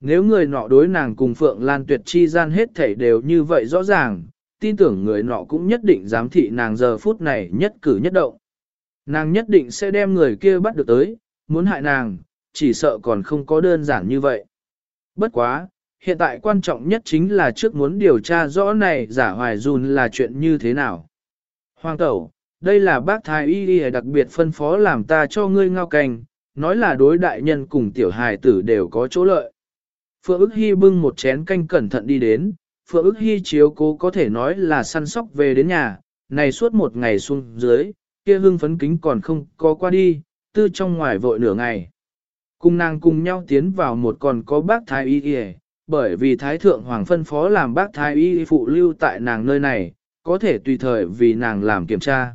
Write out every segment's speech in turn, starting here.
Nếu người nọ đối nàng cùng Phượng Lan Tuyệt chi gian hết thảy đều như vậy rõ ràng, tin tưởng người nọ cũng nhất định giám thị nàng giờ phút này nhất cử nhất động. Nàng nhất định sẽ đem người kia bắt được tới, muốn hại nàng, chỉ sợ còn không có đơn giản như vậy. Bất quá, hiện tại quan trọng nhất chính là trước muốn điều tra rõ này giả hoài dùn là chuyện như thế nào. Hoàng tẩu, đây là bác thái y y đặc biệt phân phó làm ta cho ngươi ngao canh, nói là đối đại nhân cùng tiểu hài tử đều có chỗ lợi. Phượng ức hy bưng một chén canh cẩn thận đi đến, Phượng ức hy chiếu cố có thể nói là săn sóc về đến nhà, này suốt một ngày xuống dưới, kia hương phấn kính còn không có qua đi, tư trong ngoài vội nửa ngày. Cùng nàng cùng nhau tiến vào một còn có bác thái y y, bởi vì thái thượng hoàng phân phó làm bác thái y phụ lưu tại nàng nơi này, có thể tùy thời vì nàng làm kiểm tra.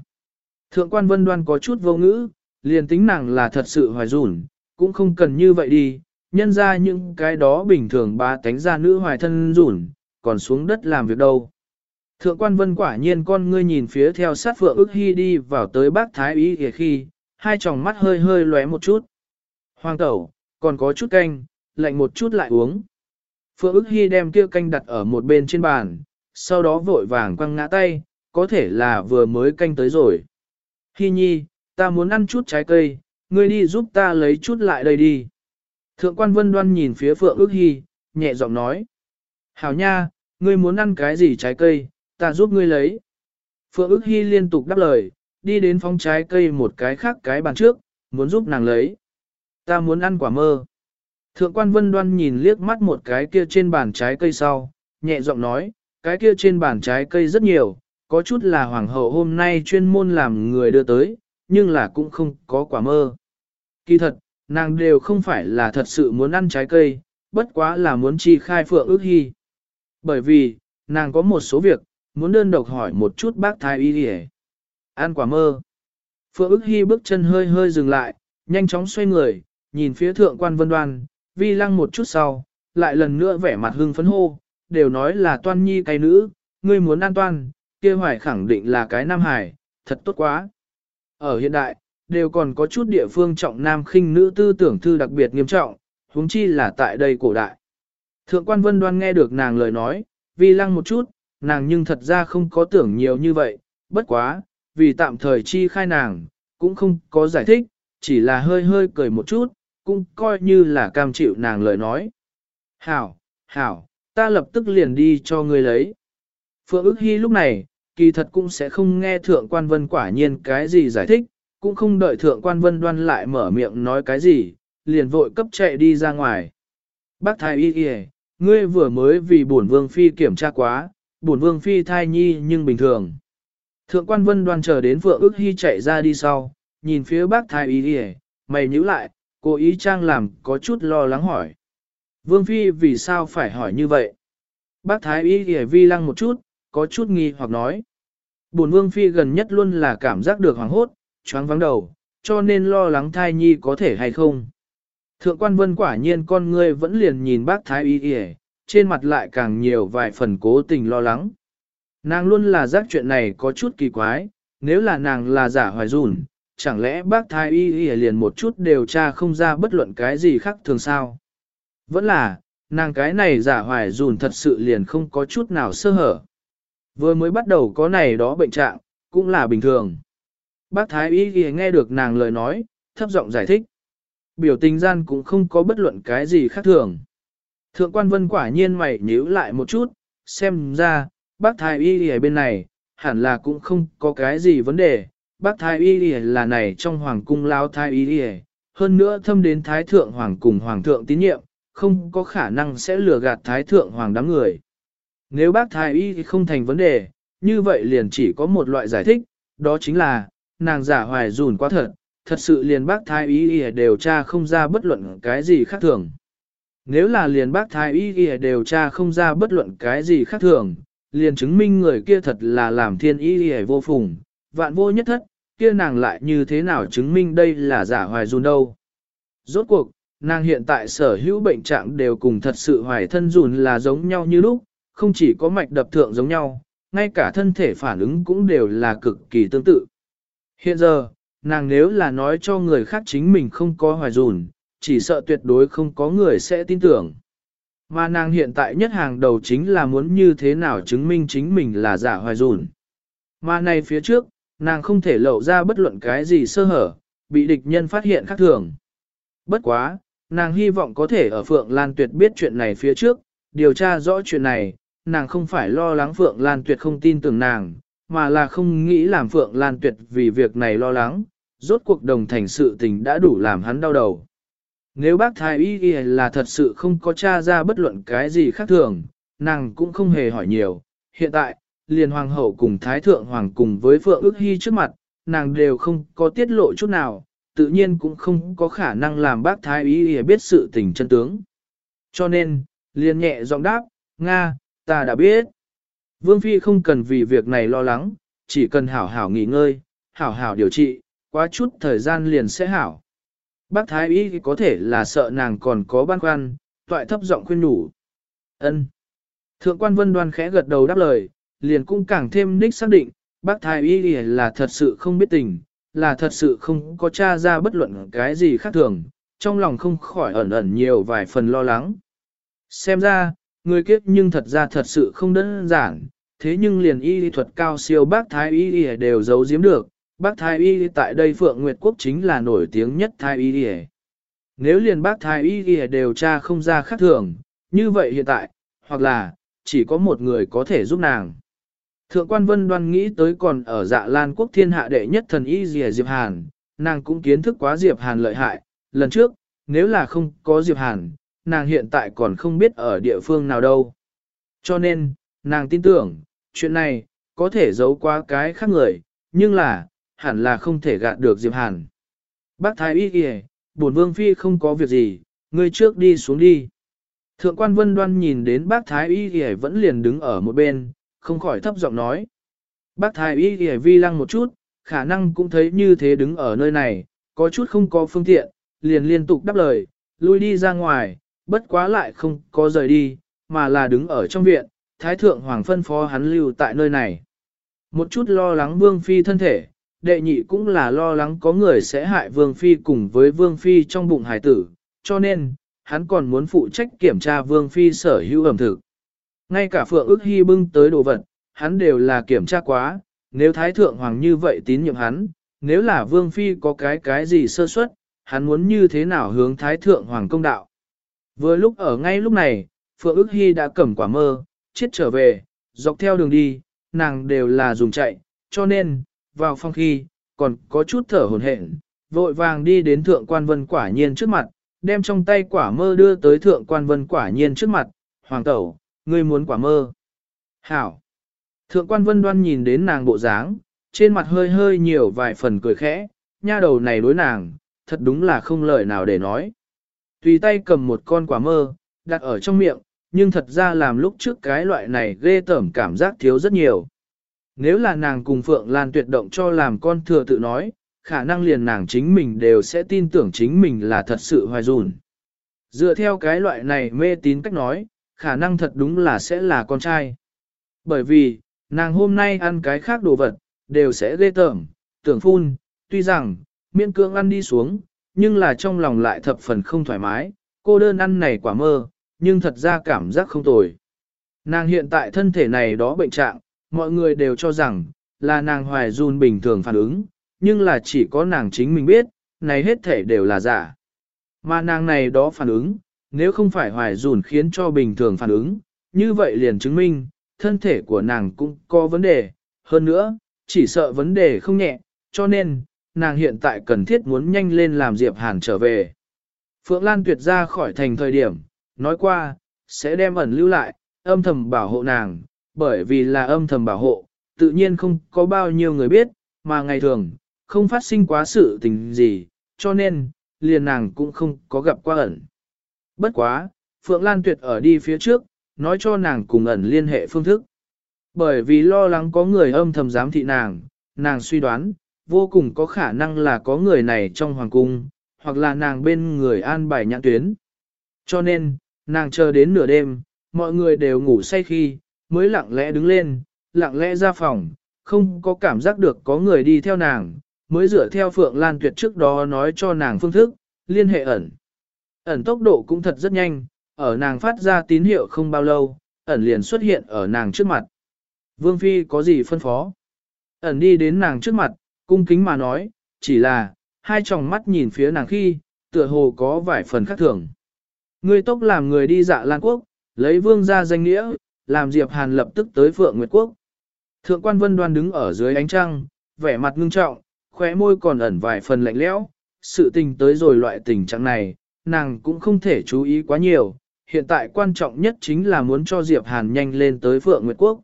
Thượng quan vân đoan có chút vô ngữ, liền tính nàng là thật sự hoài rủn, cũng không cần như vậy đi, nhân ra những cái đó bình thường ba tánh ra nữ hoài thân rủn, còn xuống đất làm việc đâu. Thượng quan vân quả nhiên con ngươi nhìn phía theo sát phượng ức hy đi vào tới bác thái ý kìa khi, hai tròng mắt hơi hơi lóe một chút. Hoàng tẩu, còn có chút canh, lạnh một chút lại uống. Phượng ức hy đem kia canh đặt ở một bên trên bàn, sau đó vội vàng quăng ngã tay, có thể là vừa mới canh tới rồi. Hy nhi, ta muốn ăn chút trái cây, ngươi đi giúp ta lấy chút lại đây đi. Thượng quan vân đoan nhìn phía Phượng ước hy, nhẹ giọng nói. Hảo nha, ngươi muốn ăn cái gì trái cây, ta giúp ngươi lấy. Phượng ước hy liên tục đáp lời, đi đến phong trái cây một cái khác cái bàn trước, muốn giúp nàng lấy. Ta muốn ăn quả mơ. Thượng quan vân đoan nhìn liếc mắt một cái kia trên bàn trái cây sau, nhẹ giọng nói, cái kia trên bàn trái cây rất nhiều, có chút là hoàng hậu hôm nay chuyên môn làm người đưa tới, nhưng là cũng không có quả mơ. Kỳ thật, nàng đều không phải là thật sự muốn ăn trái cây, bất quá là muốn chi khai phượng ước hy. Bởi vì, nàng có một số việc, muốn đơn độc hỏi một chút bác thái y đi Ăn quả mơ. Phượng ước hy bước chân hơi hơi dừng lại, nhanh chóng xoay người, nhìn phía thượng quan vân đoan, vi lăng một chút sau, lại lần nữa vẻ mặt hưng phấn hô, đều nói là toan nhi cái nữ, ngươi muốn an toan, kia hoài khẳng định là cái nam hải, thật tốt quá. Ở hiện đại, đều còn có chút địa phương trọng nam khinh nữ tư tưởng thư đặc biệt nghiêm trọng, huống chi là tại đây cổ đại. Thượng quan vân đoan nghe được nàng lời nói, vi lăng một chút, nàng nhưng thật ra không có tưởng nhiều như vậy, bất quá, vì tạm thời chi khai nàng, cũng không có giải thích, chỉ là hơi hơi cười một chút, cũng coi như là cam chịu nàng lời nói. Hảo, hảo, ta lập tức liền đi cho ngươi lấy. Phượng ức hy lúc này, kỳ thật cũng sẽ không nghe thượng quan vân quả nhiên cái gì giải thích, cũng không đợi thượng quan vân đoan lại mở miệng nói cái gì, liền vội cấp chạy đi ra ngoài. Bác thái y y, ngươi vừa mới vì bổn vương phi kiểm tra quá, bổn vương phi thai nhi nhưng bình thường. Thượng quan vân đoan chờ đến vượng ước hy chạy ra đi sau, nhìn phía bác thái y y, mày nhíu lại, cố ý trang làm có chút lo lắng hỏi. Vương phi vì sao phải hỏi như vậy? Bác thái y y vi lăng một chút, có chút nghi hoặc nói. Bổn vương phi gần nhất luôn là cảm giác được hoảng hốt, choáng vắng đầu, cho nên lo lắng thai nhi có thể hay không. Thượng quan vân quả nhiên con ngươi vẫn liền nhìn bác thái y y, trên mặt lại càng nhiều vài phần cố tình lo lắng. Nàng luôn là giác chuyện này có chút kỳ quái, nếu là nàng là giả hoài dùn, chẳng lẽ bác thái y y liền một chút điều tra không ra bất luận cái gì khác thường sao? Vẫn là, nàng cái này giả hoài dùn thật sự liền không có chút nào sơ hở. Vừa mới bắt đầu có này đó bệnh trạng, cũng là bình thường. Bác Thái Y ghi nghe được nàng lời nói, thấp giọng giải thích. Biểu tình gian cũng không có bất luận cái gì khác thường. Thượng quan vân quả nhiên mày nhíu lại một chút, xem ra, bác Thái Y ghi bên này, hẳn là cũng không có cái gì vấn đề. Bác Thái Y ghi là này trong hoàng cung lao Thái Y ghi, hơn nữa thâm đến Thái Thượng Hoàng cùng Hoàng Thượng tín nhiệm, không có khả năng sẽ lừa gạt Thái Thượng Hoàng đám người. Nếu bác Thái Y không thành vấn đề, như vậy liền chỉ có một loại giải thích, đó chính là, nàng giả hoài dùn quá thật, thật sự liền bác thái y y đều tra không ra bất luận cái gì khác thường. Nếu là liền bác thái y y đều tra không ra bất luận cái gì khác thường, liền chứng minh người kia thật là làm thiên y y vô phùng, vạn vô nhất thất, kia nàng lại như thế nào chứng minh đây là giả hoài dùn đâu. Rốt cuộc, nàng hiện tại sở hữu bệnh trạng đều cùng thật sự hoài thân dùn là giống nhau như lúc, không chỉ có mạch đập thượng giống nhau, ngay cả thân thể phản ứng cũng đều là cực kỳ tương tự. Hiện giờ, nàng nếu là nói cho người khác chính mình không có hoài dùn, chỉ sợ tuyệt đối không có người sẽ tin tưởng. Mà nàng hiện tại nhất hàng đầu chính là muốn như thế nào chứng minh chính mình là giả hoài dùn. Mà này phía trước, nàng không thể lộ ra bất luận cái gì sơ hở, bị địch nhân phát hiện khác thường. Bất quá, nàng hy vọng có thể ở Phượng Lan Tuyệt biết chuyện này phía trước, điều tra rõ chuyện này, nàng không phải lo lắng Phượng Lan Tuyệt không tin tưởng nàng, mà là không nghĩ làm Phượng Lan Tuyệt vì việc này lo lắng, rốt cuộc đồng thành sự tình đã đủ làm hắn đau đầu. Nếu bác thái y là thật sự không có tra ra bất luận cái gì khác thường, nàng cũng không hề hỏi nhiều. Hiện tại, liền hoàng hậu cùng thái thượng hoàng cùng với phượng ước hy trước mặt, nàng đều không có tiết lộ chút nào, tự nhiên cũng không có khả năng làm bác thái y biết sự tình chân tướng. Cho nên, liền nhẹ giọng đáp, Nga, ta đã biết. Vương Phi không cần vì việc này lo lắng, chỉ cần hảo hảo nghỉ ngơi, hảo hảo điều trị, quá chút thời gian liền sẽ hảo. Bác Thái Y có thể là sợ nàng còn có băn khoăn, toại thấp giọng khuyên nhủ. Ân. Thượng quan vân đoan khẽ gật đầu đáp lời, liền cũng càng thêm đích xác định, bác Thái Y là thật sự không biết tình, là thật sự không có tra ra bất luận cái gì khác thường, trong lòng không khỏi ẩn ẩn nhiều vài phần lo lắng. Xem ra, người kiếp nhưng thật ra thật sự không đơn giản, thế nhưng liền y thuật cao siêu bác Thái Y đều giấu giếm được, bác thái y tại đây Phượng Nguyệt Quốc chính là nổi tiếng nhất thái y y. Nếu liền bác thái y y đều tra không ra khác thường, như vậy hiện tại, hoặc là, chỉ có một người có thể giúp nàng. Thượng quan vân đoan nghĩ tới còn ở dạ lan quốc thiên hạ đệ nhất thần y dìa Diệp Hàn, nàng cũng kiến thức quá Diệp Hàn lợi hại, lần trước, nếu là không có Diệp Hàn, nàng hiện tại còn không biết ở địa phương nào đâu. Cho nên, nàng tin tưởng, chuyện này, có thể giấu qua cái khác người, nhưng là, hẳn là không thể gạt được Diệp Hàn. Bác Thái Y kìa, bổn vương phi không có việc gì, ngươi trước đi xuống đi. Thượng quan vân đoan nhìn đến bác Thái Y kìa vẫn liền đứng ở một bên, không khỏi thấp giọng nói. Bác Thái Y kìa vi lăng một chút, khả năng cũng thấy như thế đứng ở nơi này, có chút không có phương tiện, liền liên tục đáp lời, lui đi ra ngoài, bất quá lại không có rời đi, mà là đứng ở trong viện, Thái Thượng Hoàng phân phó hắn lưu tại nơi này. Một chút lo lắng Vương Phi thân thể, đệ nhị cũng là lo lắng có người sẽ hại Vương Phi cùng với Vương Phi trong bụng hải tử, cho nên, hắn còn muốn phụ trách kiểm tra Vương Phi sở hữu ẩm thực. Ngay cả Phượng ước hy bưng tới đồ vật, hắn đều là kiểm tra quá, nếu Thái Thượng Hoàng như vậy tín nhiệm hắn, nếu là Vương Phi có cái cái gì sơ suất, hắn muốn như thế nào hướng Thái Thượng Hoàng công đạo. Vừa lúc ở ngay lúc này, Phượng ước hy đã cầm quả mơ, chết trở về, dọc theo đường đi, nàng đều là dùng chạy, cho nên, vào phòng khi, còn có chút thở hổn hển, vội vàng đi đến thượng quan vân quả nhiên trước mặt, đem trong tay quả mơ đưa tới thượng quan vân quả nhiên trước mặt, hoàng tẩu, ngươi muốn quả mơ. Hảo! Thượng quan vân đoan nhìn đến nàng bộ dáng, trên mặt hơi hơi nhiều vài phần cười khẽ, nha đầu này đối nàng, thật đúng là không lời nào để nói. Tùy tay cầm một con quả mơ, đặt ở trong miệng, nhưng thật ra làm lúc trước cái loại này ghê tởm cảm giác thiếu rất nhiều. Nếu là nàng cùng Phượng Lan tuyệt động cho làm con thừa tự nói, khả năng liền nàng chính mình đều sẽ tin tưởng chính mình là thật sự hoài dùn. Dựa theo cái loại này mê tín cách nói, khả năng thật đúng là sẽ là con trai. Bởi vì, nàng hôm nay ăn cái khác đồ vật, đều sẽ ghê tởm, tưởng phun, tuy rằng, miễn cưỡng ăn đi xuống, nhưng là trong lòng lại thập phần không thoải mái, cô đơn ăn này quả mơ, nhưng thật ra cảm giác không tồi. Nàng hiện tại thân thể này đó bệnh trạng, mọi người đều cho rằng, là nàng hoài run bình thường phản ứng, nhưng là chỉ có nàng chính mình biết, này hết thể đều là giả. Mà nàng này đó phản ứng, nếu không phải hoài run khiến cho bình thường phản ứng, như vậy liền chứng minh, thân thể của nàng cũng có vấn đề, hơn nữa, chỉ sợ vấn đề không nhẹ, cho nên, nàng hiện tại cần thiết muốn nhanh lên làm Diệp Hàn trở về. Phượng Lan tuyệt ra khỏi thành thời điểm, nói qua, sẽ đem ẩn lưu lại, âm thầm bảo hộ nàng, bởi vì là âm thầm bảo hộ, tự nhiên không có bao nhiêu người biết, mà ngày thường, không phát sinh quá sự tình gì, cho nên, liền nàng cũng không có gặp qua ẩn. Bất quá, Phượng Lan Tuyệt ở đi phía trước, nói cho nàng cùng ẩn liên hệ phương thức. Bởi vì lo lắng có người âm thầm giám thị nàng, nàng suy đoán, vô cùng có khả năng là có người này trong hoàng cung, hoặc là nàng bên người an bài nhãn tuyến. Cho nên, nàng chờ đến nửa đêm, mọi người đều ngủ say khi, mới lặng lẽ đứng lên, lặng lẽ ra phòng, không có cảm giác được có người đi theo nàng, mới dựa theo Phượng Lan Tuyệt trước đó nói cho nàng phương thức, liên hệ ẩn. Ẩn tốc độ cũng thật rất nhanh, ở nàng phát ra tín hiệu không bao lâu, ẩn liền xuất hiện ở nàng trước mặt. Vương Phi có gì phân phó? Ẩn đi đến nàng trước mặt, cung kính mà nói, chỉ là, hai tròng mắt nhìn phía nàng khi, tựa hồ có vài phần khác thường. Ngươi tốc làm người đi dạ Lan Quốc, lấy vương ra danh nghĩa, làm Diệp Hàn lập tức tới Phượng Nguyệt Quốc. Thượng quan vân đoan đứng ở dưới ánh trăng, vẻ mặt ngưng trọng, khóe môi còn ẩn vài phần lạnh lẽo. Sự tình tới rồi loại tình trạng này, nàng cũng không thể chú ý quá nhiều. Hiện tại quan trọng nhất chính là muốn cho Diệp Hàn nhanh lên tới Phượng Nguyệt Quốc.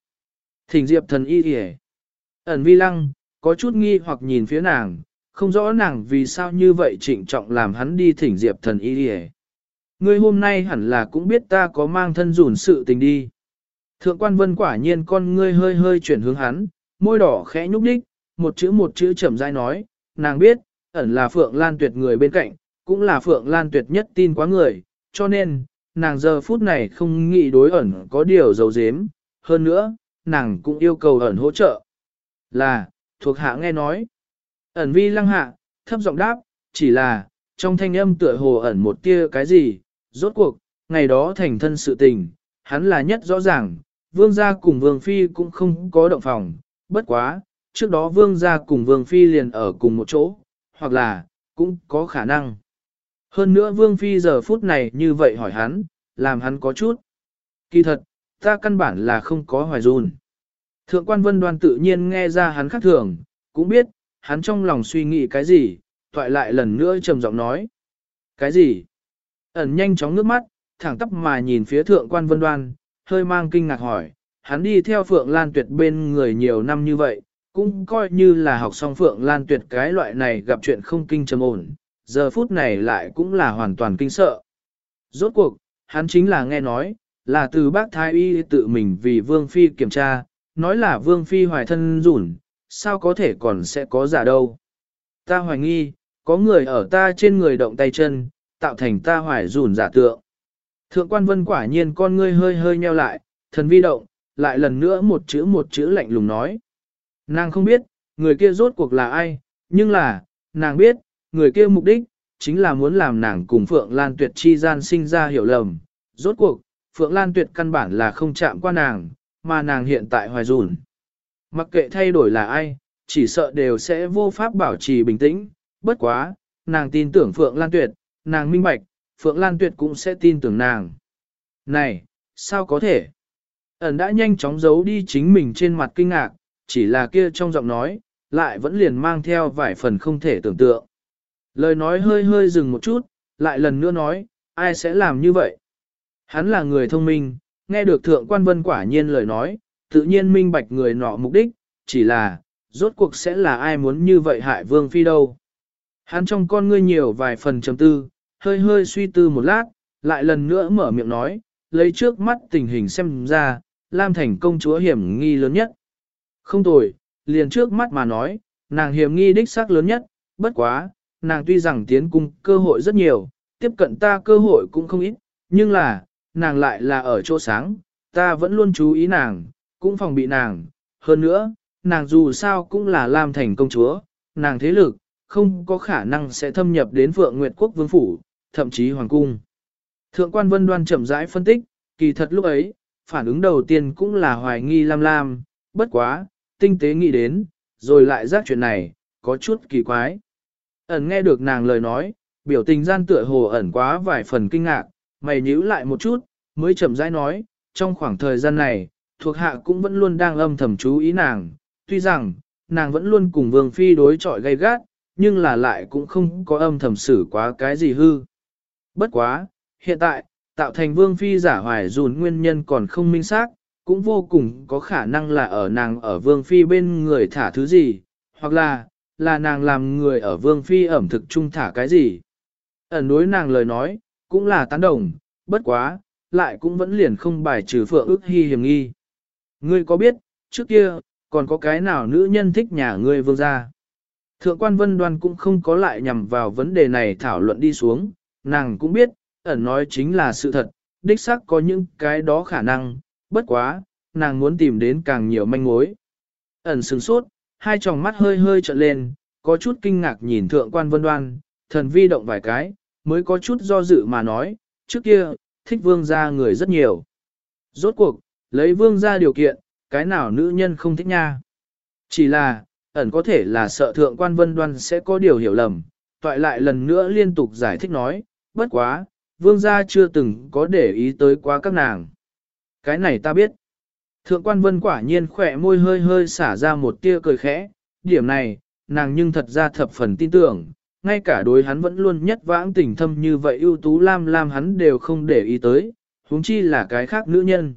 Thỉnh Diệp thần y kìa. Ẩn vi lăng, có chút nghi hoặc nhìn phía nàng, không rõ nàng vì sao như vậy trịnh trọng làm hắn đi thỉnh Diệp thần y đi Ngươi hôm nay hẳn là cũng biết ta có mang thân rủn sự tình đi. Thượng quan vân quả nhiên con ngươi hơi hơi chuyển hướng hắn, môi đỏ khẽ nhúc đích, một chữ một chữ chậm rãi nói, nàng biết, ẩn là Phượng Lan Tuyệt người bên cạnh, cũng là Phượng Lan Tuyệt nhất tin quá người, cho nên, nàng giờ phút này không nghĩ đối ẩn có điều dấu dếm, hơn nữa, nàng cũng yêu cầu ẩn hỗ trợ. Là, thuộc hạ nghe nói. Ẩn vi lăng hạ, thấp giọng đáp, chỉ là, trong thanh âm tựa hồ ẩn một tia cái gì, rốt cuộc, ngày đó thành thân sự tình, hắn là nhất rõ ràng, vương gia cùng vương phi cũng không có động phòng, bất quá, trước đó vương gia cùng vương phi liền ở cùng một chỗ, hoặc là, cũng có khả năng. Hơn nữa vương phi giờ phút này như vậy hỏi hắn, làm hắn có chút. Kỳ thật, ta căn bản là không có hoài run. Thượng quan vân đoan tự nhiên nghe ra hắn khác thường, cũng biết, hắn trong lòng suy nghĩ cái gì, thoại lại lần nữa trầm giọng nói. Cái gì? Ẩn nhanh chóng nước mắt, thẳng tắp mà nhìn phía thượng quan vân đoan, hơi mang kinh ngạc hỏi, hắn đi theo Phượng Lan Tuyệt bên người nhiều năm như vậy, cũng coi như là học xong Phượng Lan Tuyệt cái loại này gặp chuyện không kinh trầm ổn, giờ phút này lại cũng là hoàn toàn kinh sợ. Rốt cuộc, hắn chính là nghe nói, là từ bác Thái Y tự mình vì Vương Phi kiểm tra, nói là Vương Phi hoài thân rủn, sao có thể còn sẽ có giả đâu. Ta hoài nghi, có người ở ta trên người động tay chân, tạo thành ta hoài rủn giả tượng. Thượng quan vân quả nhiên con ngươi hơi hơi nheo lại, thần vi động, lại lần nữa một chữ một chữ lạnh lùng nói. Nàng không biết, người kia rốt cuộc là ai, nhưng là, nàng biết, người kia mục đích, chính là muốn làm nàng cùng Phượng Lan Tuyệt chi gian sinh ra hiểu lầm. Rốt cuộc, Phượng Lan Tuyệt căn bản là không chạm qua nàng, mà nàng hiện tại hoài rủn. Mặc kệ thay đổi là ai, chỉ sợ đều sẽ vô pháp bảo trì bình tĩnh, bất quá, nàng tin tưởng Phượng Lan Tuyệt, nàng minh bạch, Phượng Lan Tuyệt cũng sẽ tin tưởng nàng. Này, sao có thể? Ẩn đã nhanh chóng giấu đi chính mình trên mặt kinh ngạc, chỉ là kia trong giọng nói, lại vẫn liền mang theo vài phần không thể tưởng tượng. Lời nói hơi hơi dừng một chút, lại lần nữa nói, ai sẽ làm như vậy? Hắn là người thông minh, nghe được thượng quan vân quả nhiên lời nói, tự nhiên minh bạch người nọ mục đích, chỉ là, rốt cuộc sẽ là ai muốn như vậy hại vương phi đâu. Hắn trong con ngươi nhiều vài phần trầm tư, hơi hơi suy tư một lát, lại lần nữa mở miệng nói, lấy trước mắt tình hình xem ra, Lam Thành công chúa hiểm nghi lớn nhất. Không tồi, liền trước mắt mà nói, nàng hiểm nghi đích xác lớn nhất, bất quá, nàng tuy rằng tiến cung cơ hội rất nhiều, tiếp cận ta cơ hội cũng không ít, nhưng là, nàng lại là ở chỗ sáng, ta vẫn luôn chú ý nàng, cũng phòng bị nàng, hơn nữa, nàng dù sao cũng là Lam Thành công chúa, nàng thế lực, không có khả năng sẽ thâm nhập đến Phượng Nguyệt Quốc Vương Phủ, thậm chí Hoàng Cung. Thượng quan Vân Đoan chậm rãi phân tích, kỳ thật lúc ấy, phản ứng đầu tiên cũng là hoài nghi Lam Lam, bất quá, tinh tế nghĩ đến, rồi lại giác chuyện này, có chút kỳ quái. Ẩn nghe được nàng lời nói, biểu tình gian tựa hồ ẩn quá vài phần kinh ngạc, mày nhíu lại một chút, mới chậm rãi nói, trong khoảng thời gian này, thuộc hạ cũng vẫn luôn đang âm thầm chú ý nàng, tuy rằng, nàng vẫn luôn cùng vương phi đối chọi gay gắt, nhưng là lại cũng không có âm thầm xử quá cái gì hư. Bất quá, hiện tại, tạo thành vương phi giả hoài dùn nguyên nhân còn không minh xác, cũng vô cùng có khả năng là ở nàng ở vương phi bên người thả thứ gì, hoặc là, là nàng làm người ở vương phi ẩm thực trung thả cái gì. Ẩn đối nàng lời nói, cũng là tán đồng, bất quá, lại cũng vẫn liền không bài trừ phượng ước hy hiểm nghi. Ngươi có biết, trước kia, còn có cái nào nữ nhân thích nhà ngươi vương gia? Thượng quan vân đoan cũng không có lại nhằm vào vấn đề này thảo luận đi xuống, nàng cũng biết, ẩn nói chính là sự thật, đích xác có những cái đó khả năng, bất quá, nàng muốn tìm đến càng nhiều manh mối. Ẩn sừng sốt, hai tròng mắt hơi hơi trợn lên, có chút kinh ngạc nhìn thượng quan vân đoan, thần vi động vài cái, mới có chút do dự mà nói, trước kia, thích vương gia người rất nhiều. Rốt cuộc, lấy vương gia điều kiện, cái nào nữ nhân không thích nha. Chỉ là, ẩn có thể là sợ thượng quan vân đoan sẽ có điều hiểu lầm, toại lại lần nữa liên tục giải thích nói, bất quá, vương gia chưa từng có để ý tới quá các nàng. Cái này ta biết. Thượng quan vân quả nhiên khỏe môi hơi hơi xả ra một tia cười khẽ, điểm này, nàng nhưng thật ra thập phần tin tưởng, ngay cả đối hắn vẫn luôn nhất vãng tình thâm như vậy ưu tú lam lam hắn đều không để ý tới, huống chi là cái khác nữ nhân.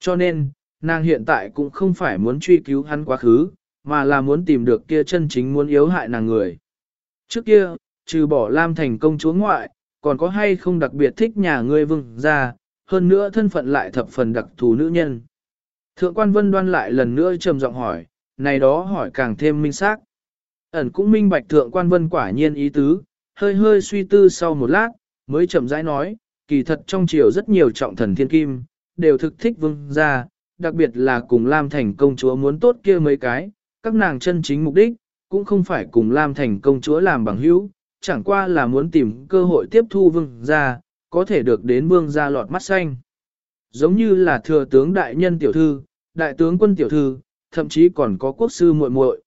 Cho nên, nàng hiện tại cũng không phải muốn truy cứu hắn quá khứ, mà là muốn tìm được kia chân chính muốn yếu hại nàng người. Trước kia, trừ bỏ lam thành công chúa ngoại, còn có hay không đặc biệt thích nhà ngươi vương ra, hơn nữa thân phận lại thập phần đặc thù nữ nhân. Thượng quan vân đoan lại lần nữa trầm giọng hỏi, này đó hỏi càng thêm minh xác. Ẩn cũng minh bạch thượng quan vân quả nhiên ý tứ, hơi hơi suy tư sau một lát, mới chậm rãi nói, kỳ thật trong triều rất nhiều trọng thần thiên kim, đều thực thích vương gia, đặc biệt là cùng Lam Thành công chúa muốn tốt kia mấy cái, các nàng chân chính mục đích, cũng không phải cùng Lam Thành công chúa làm bằng hữu, chẳng qua là muốn tìm cơ hội tiếp thu vương gia, có thể được đến vương gia lọt mắt xanh. Giống như là thừa tướng đại nhân tiểu thư, đại tướng quân tiểu thư, thậm chí còn có quốc sư muội muội.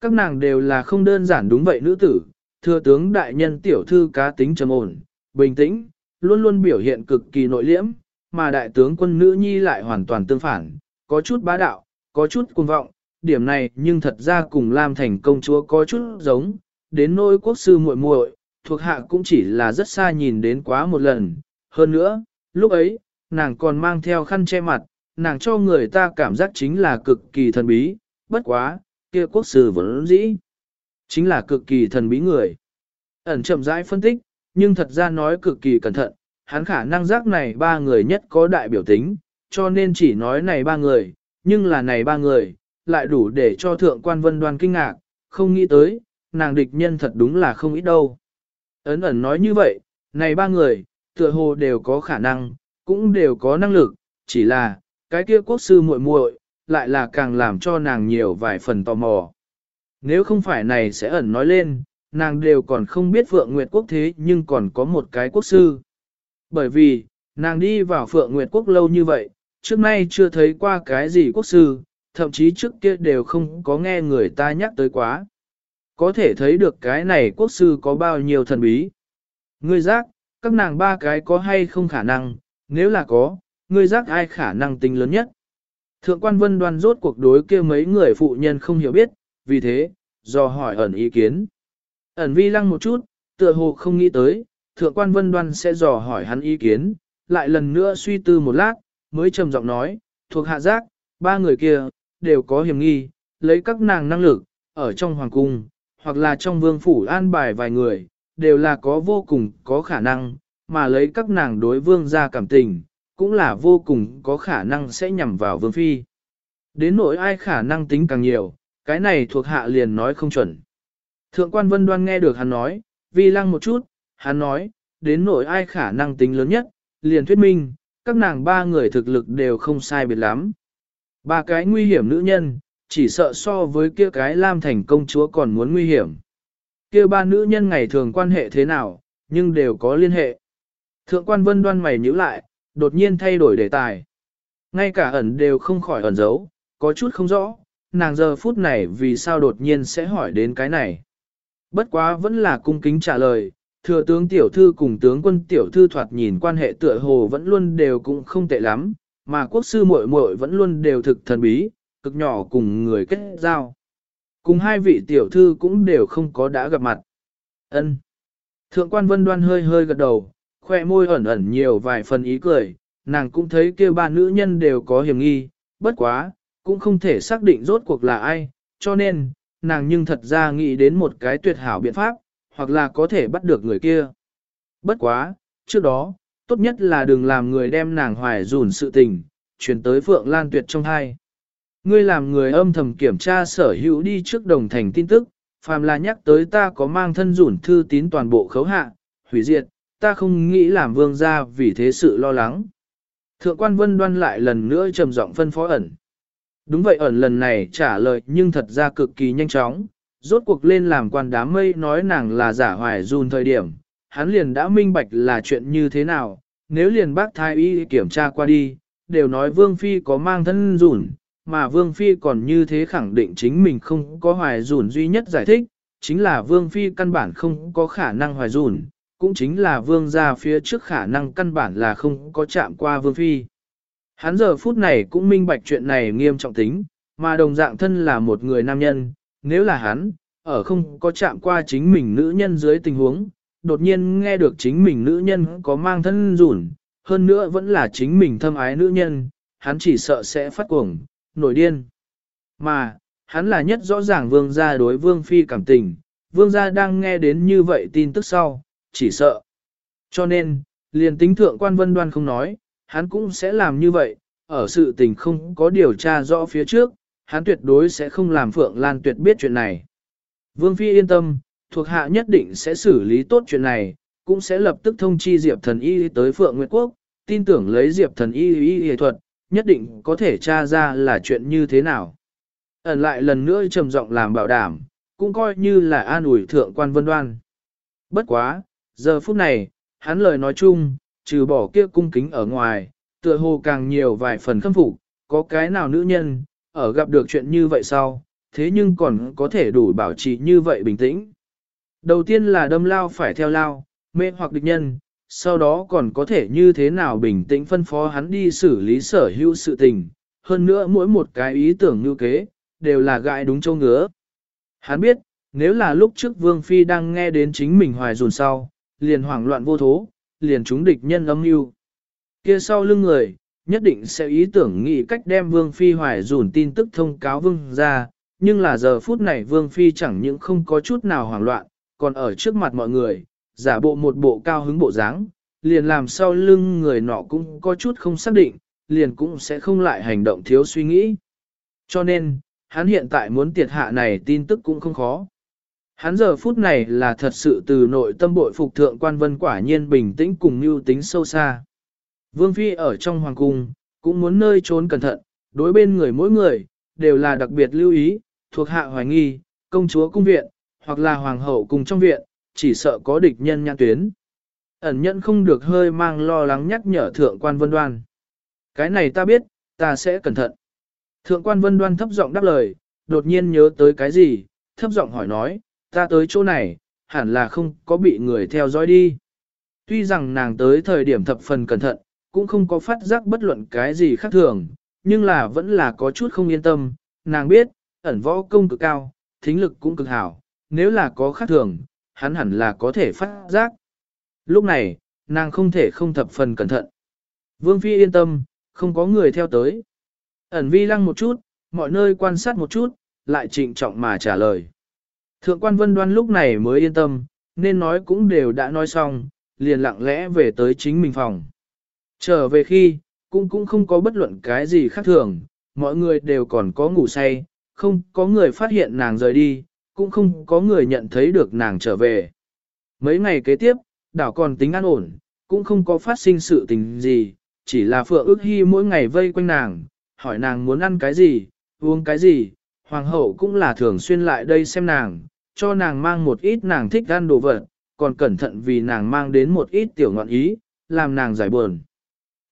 Các nàng đều là không đơn giản đúng vậy nữ tử, thừa tướng đại nhân tiểu thư cá tính trầm ổn, bình tĩnh, luôn luôn biểu hiện cực kỳ nội liễm, mà đại tướng quân nữ nhi lại hoàn toàn tương phản, có chút bá đạo, có chút cuồng vọng, điểm này nhưng thật ra cùng Lam Thành công chúa có chút giống, đến nỗi quốc sư muội muội, thuộc hạ cũng chỉ là rất xa nhìn đến quá một lần, hơn nữa, lúc ấy, nàng còn mang theo khăn che mặt, nàng cho người ta cảm giác chính là cực kỳ thần bí, bất quá, kia quốc sư vốn dĩ, chính là cực kỳ thần bí người. Ẩn chậm rãi phân tích, nhưng thật ra nói cực kỳ cẩn thận, hắn khả năng giác này ba người nhất có đại biểu tính, cho nên chỉ nói này ba người, nhưng là này ba người, lại đủ để cho thượng quan vân đoan kinh ngạc, không nghĩ tới, nàng địch nhân thật đúng là không ít đâu. Ấn ẩn nói như vậy, này ba người, tựa hồ đều có khả năng, cũng đều có năng lực, chỉ là, cái kia quốc sư muội muội lại là càng làm cho nàng nhiều vài phần tò mò. Nếu không phải này sẽ ẩn nói lên, nàng đều còn không biết Phượng Nguyệt Quốc thế nhưng còn có một cái quốc sư. Bởi vì, nàng đi vào Phượng Nguyệt Quốc lâu như vậy, trước nay chưa thấy qua cái gì quốc sư, thậm chí trước kia đều không có nghe người ta nhắc tới quá. Có thể thấy được cái này quốc sư có bao nhiêu thần bí. Ngươi giác, các nàng ba cái có hay không khả năng, nếu là có, ngươi giác ai khả năng tính lớn nhất. Thượng quan vân đoan rốt cuộc đối kia mấy người phụ nhân không hiểu biết, vì thế, do hỏi ẩn ý kiến. Ẩn vi lăng một chút, tựa hồ không nghĩ tới, thượng quan vân đoan sẽ dò hỏi hắn ý kiến, lại lần nữa suy tư một lát, mới trầm giọng nói, thuộc hạ giác, ba người kia, đều có hiểm nghi, lấy các nàng năng lực, ở trong hoàng cung, hoặc là trong vương phủ an bài vài người, đều là có vô cùng có khả năng, mà lấy các nàng đối vương ra cảm tình, cũng là vô cùng có khả năng sẽ nhằm vào vương phi. Đến nỗi ai khả năng tính càng nhiều, cái này thuộc hạ liền nói không chuẩn. Thượng quan vân đoan nghe được hắn nói, vi lăng một chút, hắn nói, đến nỗi ai khả năng tính lớn nhất, liền thuyết minh, các nàng ba người thực lực đều không sai biệt lắm. Ba cái nguy hiểm nữ nhân, chỉ sợ so với kia cái Lam Thành công chúa còn muốn nguy hiểm. Kia ba nữ nhân ngày thường quan hệ thế nào, nhưng đều có liên hệ. Thượng quan vân đoan mày nhíu lại, đột nhiên thay đổi đề tài. Ngay cả ẩn đều không khỏi ẩn giấu, có chút không rõ, nàng giờ phút này vì sao đột nhiên sẽ hỏi đến cái này. Bất quá vẫn là cung kính trả lời, thừa tướng tiểu thư cùng tướng quân tiểu thư thoạt nhìn quan hệ tựa hồ vẫn luôn đều cũng không tệ lắm, mà quốc sư muội muội vẫn luôn đều thực thần bí, cực nhỏ cùng người kết giao. Cùng hai vị tiểu thư cũng đều không có đã gặp mặt. Ân. Thượng quan vân đoan hơi hơi gật đầu, khoe môi ẩn ẩn nhiều vài phần ý cười, nàng cũng thấy kia ba nữ nhân đều có hiểm nghi, bất quá, cũng không thể xác định rốt cuộc là ai, cho nên, nàng nhưng thật ra nghĩ đến một cái tuyệt hảo biện pháp, hoặc là có thể bắt được người kia. Bất quá, trước đó, tốt nhất là đừng làm người đem nàng hoài dùn sự tình, chuyển tới Phượng Lan Tuyệt trong hai. Ngươi làm người âm thầm kiểm tra sở hữu đi trước đồng thành tin tức, phàm là nhắc tới ta có mang thân dùn thư tín toàn bộ khấu hạ, hủy diệt, ta không nghĩ làm vương gia vì thế sự lo lắng. Thượng quan vân đoan lại lần nữa trầm giọng phân phó ẩn. Đúng vậy ẩn lần này trả lời nhưng thật ra cực kỳ nhanh chóng, rốt cuộc lên làm quan đám mây nói nàng là giả hoài dùn thời điểm, hắn liền đã minh bạch là chuyện như thế nào, nếu liền bác thái y kiểm tra qua đi, đều nói Vương Phi có mang thân rủn, mà Vương Phi còn như thế khẳng định chính mình không có hoài rủn duy nhất giải thích, chính là Vương Phi căn bản không có khả năng hoài rủn, cũng chính là Vương gia phía trước khả năng căn bản là không có chạm qua Vương Phi. Hắn giờ phút này cũng minh bạch chuyện này nghiêm trọng tính, mà đồng dạng thân là một người nam nhân, nếu là hắn, ở không có chạm qua chính mình nữ nhân dưới tình huống, đột nhiên nghe được chính mình nữ nhân có mang thân rủn, hơn nữa vẫn là chính mình thâm ái nữ nhân, hắn chỉ sợ sẽ phát cuồng, nổi điên. Mà, hắn là nhất rõ ràng vương gia đối vương phi cảm tình, vương gia đang nghe đến như vậy tin tức sau, chỉ sợ. Cho nên, liền tính thượng quan vân đoan không nói, hắn cũng sẽ làm như vậy, ở sự tình không có điều tra rõ phía trước, hắn tuyệt đối sẽ không làm Phượng Lan Tuyệt biết chuyện này. Vương Phi yên tâm, thuộc hạ nhất định sẽ xử lý tốt chuyện này, cũng sẽ lập tức thông chi Diệp Thần Y tới Phượng Nguyệt Quốc, tin tưởng lấy Diệp Thần Y y y thuật, nhất định có thể tra ra là chuyện như thế nào. Ẩn lại lần nữa trầm giọng làm bảo đảm, cũng coi như là an ủi thượng quan vân đoan. Bất quá, giờ phút này, hắn lời nói chung, trừ bỏ kia cung kính ở ngoài, tựa hồ càng nhiều vài phần khâm phục, có cái nào nữ nhân, ở gặp được chuyện như vậy sau, thế nhưng còn có thể đủ bảo trì như vậy bình tĩnh. Đầu tiên là đâm lao phải theo lao, mê hoặc địch nhân, sau đó còn có thể như thế nào bình tĩnh phân phó hắn đi xử lý sở hữu sự tình, hơn nữa mỗi một cái ý tưởng như kế, đều là gãi đúng châu ngứa. Hắn biết, nếu là lúc trước Vương Phi đang nghe đến chính mình hoài dùn sau, liền hoảng loạn vô thố, liền chúng địch nhân âm mưu kia sau lưng người, nhất định sẽ ý tưởng nghĩ cách đem Vương Phi hoài dùn tin tức thông cáo Vương ra, nhưng là giờ phút này Vương Phi chẳng những không có chút nào hoảng loạn, còn ở trước mặt mọi người, giả bộ một bộ cao hứng bộ dáng, liền làm sau lưng người nọ cũng có chút không xác định, liền cũng sẽ không lại hành động thiếu suy nghĩ. Cho nên, hắn hiện tại muốn tiệt hạ này tin tức cũng không khó. Hắn giờ phút này là thật sự từ nội tâm bội phục thượng quan vân quả nhiên bình tĩnh cùng mưu tính sâu xa. Vương Phi ở trong hoàng cung, cũng muốn nơi trốn cẩn thận, đối bên người mỗi người, đều là đặc biệt lưu ý, thuộc hạ hoài nghi, công chúa cung viện, hoặc là hoàng hậu cùng trong viện, chỉ sợ có địch nhân nhãn tuyến. Ẩn nhận không được hơi mang lo lắng nhắc nhở thượng quan vân đoan. Cái này ta biết, ta sẽ cẩn thận. Thượng quan vân đoan thấp giọng đáp lời, đột nhiên nhớ tới cái gì, thấp giọng hỏi nói, ta tới chỗ này, hẳn là không có bị người theo dõi đi. Tuy rằng nàng tới thời điểm thập phần cẩn thận, cũng không có phát giác bất luận cái gì khác thường, nhưng là vẫn là có chút không yên tâm, nàng biết, ẩn võ công cực cao, thính lực cũng cực hảo, nếu là có khác thường, hắn hẳn là có thể phát giác. Lúc này, nàng không thể không thập phần cẩn thận. Vương Phi yên tâm, không có người theo tới. Ẩn vi lăng một chút, mọi nơi quan sát một chút, lại trịnh trọng mà trả lời. Thượng quan vân đoan lúc này mới yên tâm, nên nói cũng đều đã nói xong, liền lặng lẽ về tới chính mình phòng. Trở về khi, cũng cũng không có bất luận cái gì khác thường, mọi người đều còn có ngủ say, không có người phát hiện nàng rời đi, cũng không có người nhận thấy được nàng trở về. Mấy ngày kế tiếp, đảo còn tính an ổn, cũng không có phát sinh sự tình gì, chỉ là Phượng ước hy mỗi ngày vây quanh nàng, hỏi nàng muốn ăn cái gì, uống cái gì, hoàng hậu cũng là thường xuyên lại đây xem nàng, cho nàng mang một ít nàng thích ăn đồ vật, còn cẩn thận vì nàng mang đến một ít tiểu ngọn ý, làm nàng giải buồn.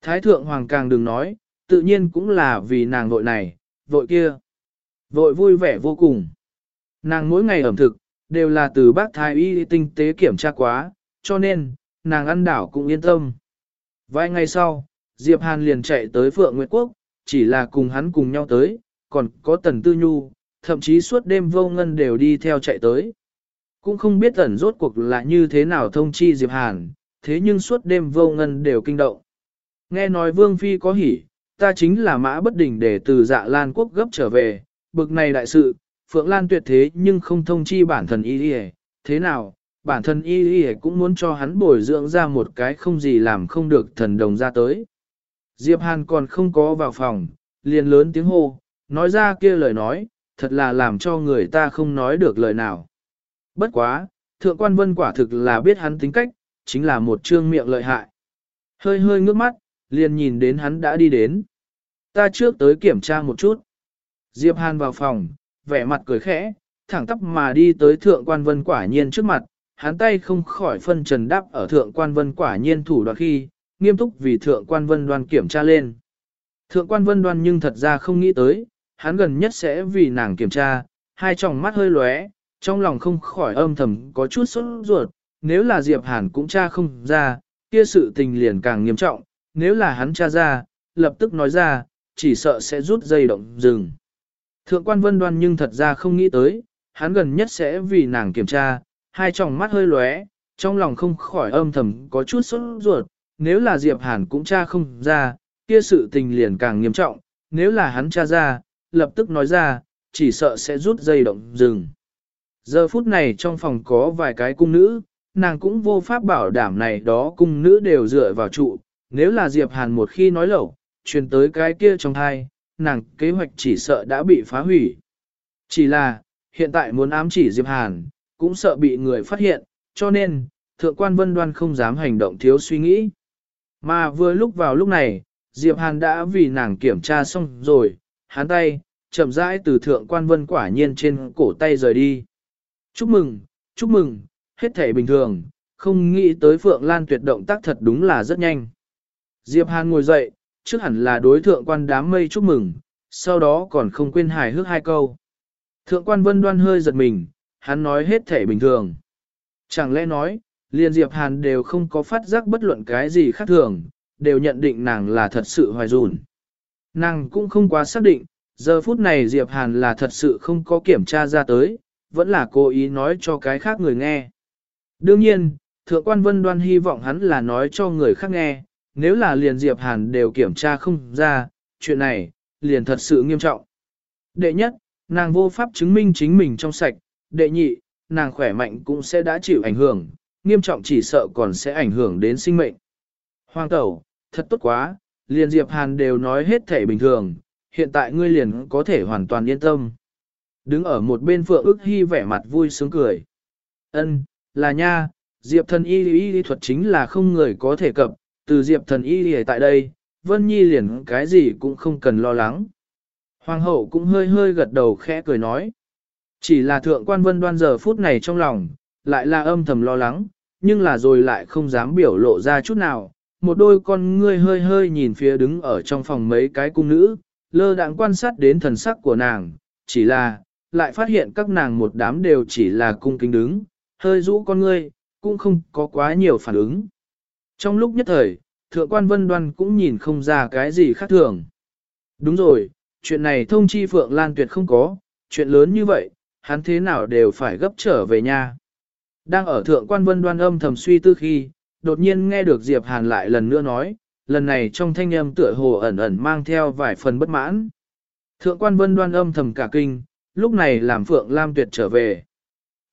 Thái thượng hoàng càng đừng nói, tự nhiên cũng là vì nàng vội này, vội kia. Vội vui vẻ vô cùng. Nàng mỗi ngày ẩm thực, đều là từ bác thái y tinh tế kiểm tra quá, cho nên, nàng ăn đảo cũng yên tâm. Vài ngày sau, Diệp Hàn liền chạy tới Phượng Nguyệt Quốc, chỉ là cùng hắn cùng nhau tới, còn có Tần Tư Nhu, thậm chí suốt đêm vô ngân đều đi theo chạy tới. Cũng không biết tần rốt cuộc là như thế nào thông chi Diệp Hàn, thế nhưng suốt đêm vô ngân đều kinh động. Nghe nói Vương Phi có hỉ, ta chính là mã bất đỉnh để từ dạ Lan quốc gấp trở về, bực này đại sự, Phượng Lan tuyệt thế nhưng không thông chi bản thân y đi thế nào, bản thân y đi cũng muốn cho hắn bồi dưỡng ra một cái không gì làm không được thần đồng ra tới. Diệp Hàn còn không có vào phòng, liền lớn tiếng hô, nói ra kia lời nói, thật là làm cho người ta không nói được lời nào. Bất quá, thượng quan vân quả thực là biết hắn tính cách, chính là một trương miệng lợi hại. Hơi hơi ngước mắt, liền nhìn đến hắn đã đi đến. Ta trước tới kiểm tra một chút. Diệp Hàn vào phòng, vẻ mặt cười khẽ, thẳng tắp mà đi tới thượng quan vân quả nhiên trước mặt, hắn tay không khỏi phân trần đáp ở thượng quan vân quả nhiên thủ đoạn khi, nghiêm túc vì thượng quan vân đoan kiểm tra lên. Thượng quan vân đoan nhưng thật ra không nghĩ tới, hắn gần nhất sẽ vì nàng kiểm tra, hai tròng mắt hơi lóe, trong lòng không khỏi âm thầm có chút sốt ruột, nếu là Diệp Hàn cũng tra không ra, kia sự tình liền càng nghiêm trọng, nếu là hắn tra ra, lập tức nói ra, chỉ sợ sẽ rút dây động dừng. Thượng quan vân đoan nhưng thật ra không nghĩ tới, hắn gần nhất sẽ vì nàng kiểm tra, hai tròng mắt hơi lóe, trong lòng không khỏi âm thầm có chút sốt ruột, nếu là Diệp Hàn cũng tra không ra, kia sự tình liền càng nghiêm trọng, nếu là hắn tra ra, lập tức nói ra, chỉ sợ sẽ rút dây động dừng. Giờ phút này trong phòng có vài cái cung nữ, nàng cũng vô pháp bảo đảm này đó cung nữ đều dựa vào trụ, nếu là Diệp Hàn một khi nói lẩu, truyền tới cái kia trong hai, nàng kế hoạch chỉ sợ đã bị phá hủy. Chỉ là, hiện tại muốn ám chỉ Diệp Hàn, cũng sợ bị người phát hiện, cho nên, thượng quan vân đoan không dám hành động thiếu suy nghĩ. Mà vừa lúc vào lúc này, Diệp Hàn đã vì nàng kiểm tra xong rồi, hắn tay, chậm rãi từ thượng quan vân quả nhiên trên cổ tay rời đi. Chúc mừng, chúc mừng, hết thể bình thường, không nghĩ tới Phượng Lan tuyệt động tác thật đúng là rất nhanh. Diệp Hàn ngồi dậy, trước hẳn là đối thượng quan đám mây chúc mừng, sau đó còn không quên hài hước hai câu. Thượng quan vân đoan hơi giật mình, hắn nói hết thể bình thường. Chẳng lẽ nói, liền Diệp Hàn đều không có phát giác bất luận cái gì khác thường, đều nhận định nàng là thật sự hoài dùn. Nàng cũng không quá xác định, giờ phút này Diệp Hàn là thật sự không có kiểm tra ra tới, vẫn là cố ý nói cho cái khác người nghe. Đương nhiên, Thượng quan Vân Đoan hy vọng hắn là nói cho người khác nghe, nếu là liền Diệp Hàn đều kiểm tra không ra, chuyện này, liền thật sự nghiêm trọng. Đệ nhất, nàng vô pháp chứng minh chính mình trong sạch, đệ nhị, nàng khỏe mạnh cũng sẽ đã chịu ảnh hưởng, nghiêm trọng chỉ sợ còn sẽ ảnh hưởng đến sinh mệnh. Hoàng tẩu, thật tốt quá, liền Diệp Hàn đều nói hết thể bình thường, hiện tại ngươi liền có thể hoàn toàn yên tâm. Đứng ở một bên Phượng ức hy vẻ mặt vui sướng cười. Ân, là nha, Diệp thần y y y thuật chính là không người có thể cập, từ Diệp thần y y tại đây, Vân Nhi liền cái gì cũng không cần lo lắng. Hoàng hậu cũng hơi hơi gật đầu khẽ cười nói. Chỉ là thượng quan vân đoan giờ phút này trong lòng, lại là âm thầm lo lắng, nhưng là rồi lại không dám biểu lộ ra chút nào. Một đôi con ngươi hơi hơi nhìn phía đứng ở trong phòng mấy cái cung nữ, lơ đãng quan sát đến thần sắc của nàng, chỉ là, lại phát hiện các nàng một đám đều chỉ là cung kính đứng, hơi rũ con ngươi, cũng không có quá nhiều phản ứng. Trong lúc nhất thời, thượng quan vân đoan cũng nhìn không ra cái gì khác thường. Đúng rồi, chuyện này thông chi Phượng Lan Tuyệt không có, chuyện lớn như vậy, hắn thế nào đều phải gấp trở về nhà. Đang ở thượng quan vân đoan âm thầm suy tư khi, đột nhiên nghe được Diệp Hàn lại lần nữa nói, lần này trong thanh âm tựa hồ ẩn ẩn mang theo vài phần bất mãn. Thượng quan vân đoan âm thầm cả kinh, lúc này làm Phượng Lam Tuyệt trở về.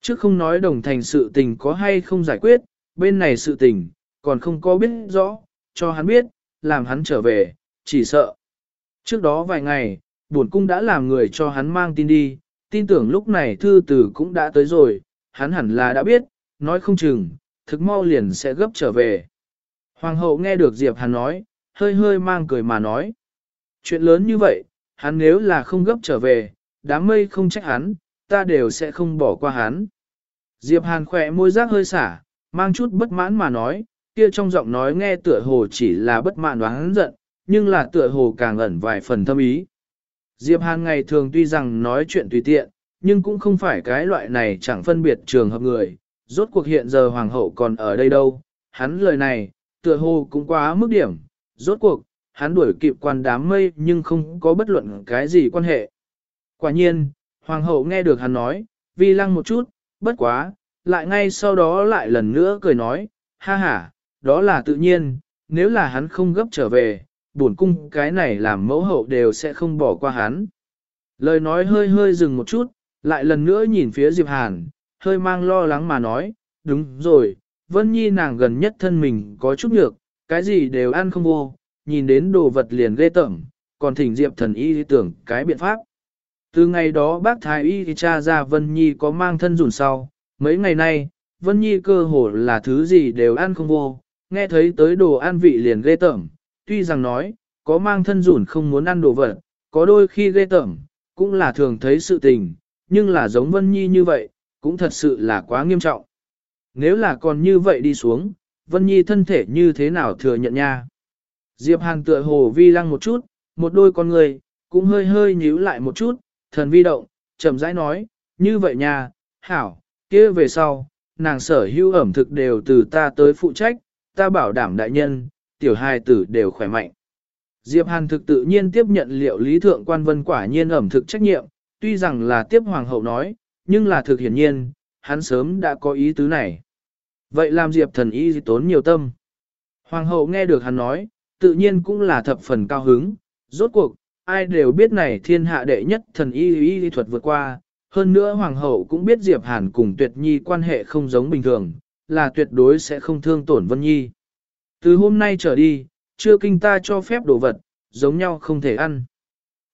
Trước không nói đồng thành sự tình có hay không giải quyết, bên này sự tình, còn không có biết rõ, cho hắn biết, làm hắn trở về, chỉ sợ. Trước đó vài ngày, buồn cung đã làm người cho hắn mang tin đi, tin tưởng lúc này thư tử cũng đã tới rồi, hắn hẳn là đã biết, nói không chừng, thực mau liền sẽ gấp trở về. Hoàng hậu nghe được Diệp Hàn nói, hơi hơi mang cười mà nói. Chuyện lớn như vậy, hắn nếu là không gấp trở về, đám mây không trách hắn, ta đều sẽ không bỏ qua hắn. Diệp Hàn khỏe môi rác hơi xả, mang chút bất mãn mà nói, kia trong giọng nói nghe tựa hồ chỉ là bất mãn và hắn giận, nhưng là tựa hồ càng ẩn vài phần thâm ý. Diệp Hàn ngày thường tuy rằng nói chuyện tùy tiện, nhưng cũng không phải cái loại này chẳng phân biệt trường hợp người, rốt cuộc hiện giờ hoàng hậu còn ở đây đâu, hắn lời này, tựa hồ cũng quá mức điểm, rốt cuộc, hắn đuổi kịp quan đám mây nhưng không có bất luận cái gì quan hệ. Quả nhiên, hoàng hậu nghe được hắn nói, vi lăng một chút, bất quá, lại ngay sau đó lại lần nữa cười nói, ha ha, đó là tự nhiên, nếu là hắn không gấp trở về, bổn cung cái này làm mẫu hậu đều sẽ không bỏ qua hắn. Lời nói hơi hơi dừng một chút, lại lần nữa nhìn phía Diệp Hàn, hơi mang lo lắng mà nói, đúng rồi, Vân Nhi nàng gần nhất thân mình có chút nhược, cái gì đều ăn không vô, nhìn đến đồ vật liền ghê tởm, còn thỉnh Diệp thần y tưởng cái biện pháp. Từ ngày đó bác Thái Y thì cha ra Vân Nhi có mang thân rủn sau, mấy ngày nay, Vân Nhi cơ hồ là thứ gì đều ăn không vô, nghe thấy tới đồ ăn vị liền ghê tởm, tuy rằng nói, có mang thân rủn không muốn ăn đồ vật, có đôi khi ghê tởm, cũng là thường thấy sự tình, nhưng là giống Vân Nhi như vậy, cũng thật sự là quá nghiêm trọng. Nếu là còn như vậy đi xuống, Vân Nhi thân thể như thế nào thừa nhận nha. Diệp Hàn tựa hồ vi lăng một chút, một đôi con người, cũng hơi hơi nhíu lại một chút, thần vi động, chậm rãi nói, như vậy nha, hảo, kia về sau, nàng sở hữu ẩm thực đều từ ta tới phụ trách, ta bảo đảm đại nhân, tiểu hai tử đều khỏe mạnh. Diệp Hàn thực tự nhiên tiếp nhận liệu lý thượng quan vân quả nhiên ẩm thực trách nhiệm, tuy rằng là tiếp hoàng hậu nói, nhưng là thực hiển nhiên, hắn sớm đã có ý tứ này. Vậy làm Diệp thần y tốn nhiều tâm. Hoàng hậu nghe được hắn nói, tự nhiên cũng là thập phần cao hứng, rốt cuộc, ai đều biết này thiên hạ đệ nhất thần y y thuật vượt qua, hơn nữa hoàng hậu cũng biết Diệp Hàn cùng Tuyệt Nhi quan hệ không giống bình thường, là tuyệt đối sẽ không thương tổn Vân Nhi. Từ hôm nay trở đi, chưa kinh ta cho phép đồ vật, giống nhau không thể ăn.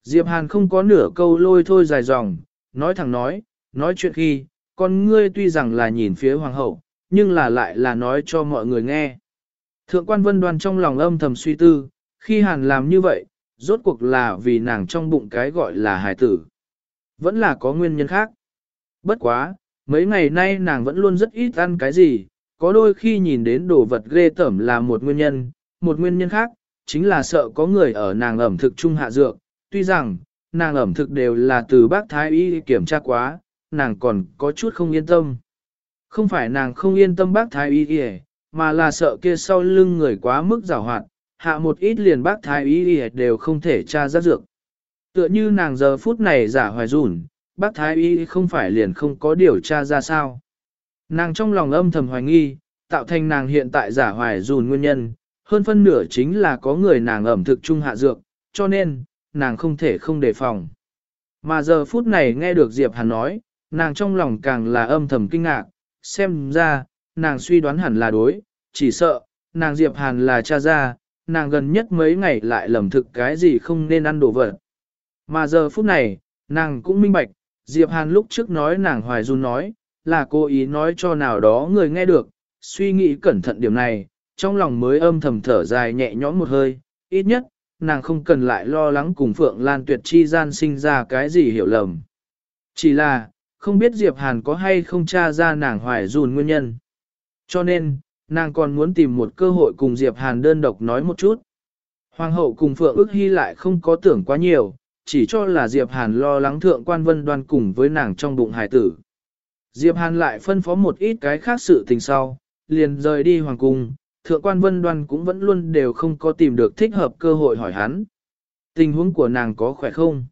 Diệp Hàn không có nửa câu lôi thôi dài dòng, nói thẳng nói, nói chuyện khi, con ngươi tuy rằng là nhìn phía hoàng hậu, nhưng là lại là nói cho mọi người nghe. Thượng quan vân đoan trong lòng âm thầm suy tư, khi Hàn làm như vậy, rốt cuộc là vì nàng trong bụng cái gọi là hài tử. Vẫn là có nguyên nhân khác. Bất quá, mấy ngày nay nàng vẫn luôn rất ít ăn cái gì, có đôi khi nhìn đến đồ vật ghê tởm là một nguyên nhân, một nguyên nhân khác, chính là sợ có người ở nàng ẩm thực trung hạ dược, tuy rằng, nàng ẩm thực đều là từ bác thái y kiểm tra quá, nàng còn có chút không yên tâm. Không phải nàng không yên tâm bác thái y mà là sợ kia sau lưng người quá mức giảo hoạt, hạ một ít liền bác thái y đều không thể tra ra dược. Tựa như nàng giờ phút này giả hoài rủn, bác thái y không phải liền không có điều tra ra sao. Nàng trong lòng âm thầm hoài nghi, tạo thành nàng hiện tại giả hoài rủn nguyên nhân, hơn phân nửa chính là có người nàng ẩm thực trung hạ dược, cho nên, nàng không thể không đề phòng. Mà giờ phút này nghe được Diệp Hàn nói, nàng trong lòng càng là âm thầm kinh ngạc, xem ra, nàng suy đoán hẳn là đối, chỉ sợ, nàng Diệp Hàn là cha ra, nàng gần nhất mấy ngày lại lầm thực cái gì không nên ăn đồ vật. Mà giờ phút này, nàng cũng minh bạch, Diệp Hàn lúc trước nói nàng hoài run nói, là cố ý nói cho nào đó người nghe được, suy nghĩ cẩn thận điểm này, trong lòng mới âm thầm thở dài nhẹ nhõm một hơi, ít nhất, nàng không cần lại lo lắng cùng Phượng Lan Tuyệt chi gian sinh ra cái gì hiểu lầm. Chỉ là, không biết Diệp Hàn có hay không tra ra nàng hoài dùn nguyên nhân. Cho nên, nàng còn muốn tìm một cơ hội cùng Diệp Hàn đơn độc nói một chút. Hoàng hậu cùng Phượng ước hy lại không có tưởng quá nhiều, chỉ cho là Diệp Hàn lo lắng thượng quan vân đoan cùng với nàng trong bụng hải tử. Diệp Hàn lại phân phó một ít cái khác sự tình sau, liền rời đi hoàng cung, thượng quan vân đoan cũng vẫn luôn đều không có tìm được thích hợp cơ hội hỏi hắn. Tình huống của nàng có khỏe không?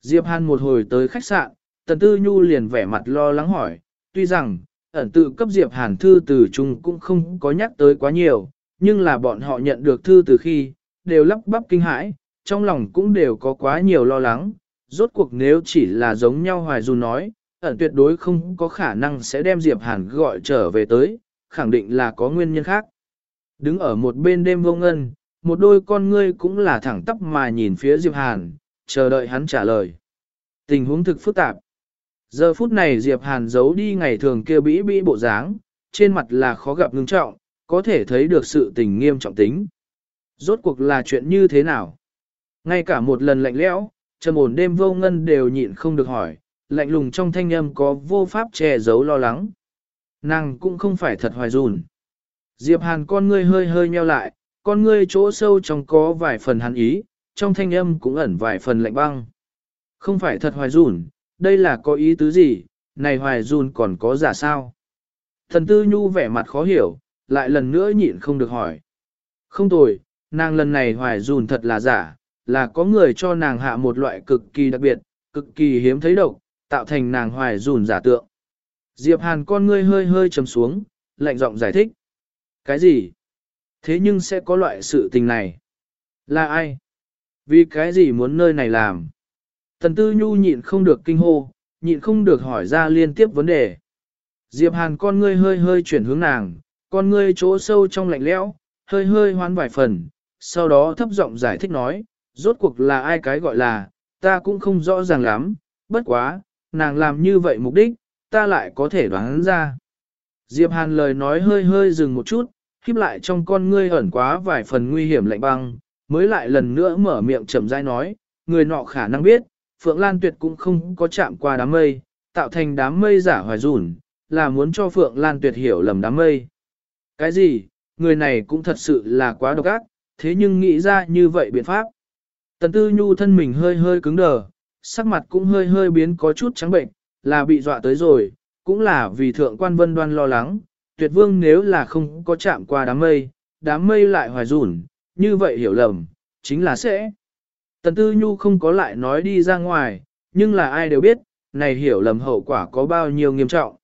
Diệp Hàn một hồi tới khách sạn, Tần Tư Nhu liền vẻ mặt lo lắng hỏi, tuy rằng, ẩn tự cấp Diệp Hàn thư từ chung cũng không có nhắc tới quá nhiều, nhưng là bọn họ nhận được thư từ khi, đều lắp bắp kinh hãi, trong lòng cũng đều có quá nhiều lo lắng, rốt cuộc nếu chỉ là giống nhau hoài dù nói, ẩn tuyệt đối không có khả năng sẽ đem Diệp Hàn gọi trở về tới, khẳng định là có nguyên nhân khác. Đứng ở một bên đêm vô ngân, một đôi con ngươi cũng là thẳng tắp mà nhìn phía Diệp Hàn, chờ đợi hắn trả lời. Tình huống thực phức tạp. Giờ phút này Diệp Hàn giấu đi ngày thường kia bĩ bĩ bộ dáng, trên mặt là khó gặp ngưng trọng, có thể thấy được sự tình nghiêm trọng tính. Rốt cuộc là chuyện như thế nào? Ngay cả một lần lạnh lẽo, trầm ổn đêm vô ngân đều nhịn không được hỏi, lạnh lùng trong thanh âm có vô pháp che giấu lo lắng. Nàng cũng không phải thật hoài dùn. Diệp Hàn con ngươi hơi hơi nheo lại, con ngươi chỗ sâu trong có vài phần hắn ý, trong thanh âm cũng ẩn vài phần lạnh băng. Không phải thật hoài dùn, đây là có ý tứ gì, này hoài dùn còn có giả sao? Thần tư nhu vẻ mặt khó hiểu, lại lần nữa nhịn không được hỏi. Không tồi, nàng lần này hoài dùn thật là giả, là có người cho nàng hạ một loại cực kỳ đặc biệt, cực kỳ hiếm thấy độc, tạo thành nàng hoài dùn giả tượng. Diệp Hàn con ngươi hơi hơi trầm xuống, lạnh giọng giải thích. Cái gì? Thế nhưng sẽ có loại sự tình này. Là ai? Vì cái gì muốn nơi này làm? Tần Tư Nhu nhịn không được kinh hô, nhịn không được hỏi ra liên tiếp vấn đề. Diệp Hàn con ngươi hơi hơi chuyển hướng nàng, con ngươi chỗ sâu trong lạnh lẽo, hơi hơi hoán vài phần, sau đó thấp giọng giải thích nói, rốt cuộc là ai cái gọi là, ta cũng không rõ ràng lắm, bất quá, nàng làm như vậy mục đích, ta lại có thể đoán ra. Diệp Hàn lời nói hơi hơi dừng một chút, khiếp lại trong con ngươi ẩn quá vài phần nguy hiểm lạnh băng, mới lại lần nữa mở miệng chậm rãi nói, người nọ khả năng biết, Phượng Lan Tuyệt cũng không có chạm qua đám mây, tạo thành đám mây giả hoài rủn, là muốn cho Phượng Lan Tuyệt hiểu lầm đám mây. Cái gì, người này cũng thật sự là quá độc ác, thế nhưng nghĩ ra như vậy biện pháp. Tần Tư Nhu thân mình hơi hơi cứng đờ, sắc mặt cũng hơi hơi biến có chút trắng bệnh, là bị dọa tới rồi, cũng là vì thượng quan vân đoan lo lắng, tuyệt vương nếu là không có chạm qua đám mây, đám mây lại hoài rủn, như vậy hiểu lầm, chính là sẽ. Tần Tư Nhu không có lại nói đi ra ngoài, nhưng là ai đều biết, này hiểu lầm hậu quả có bao nhiêu nghiêm trọng.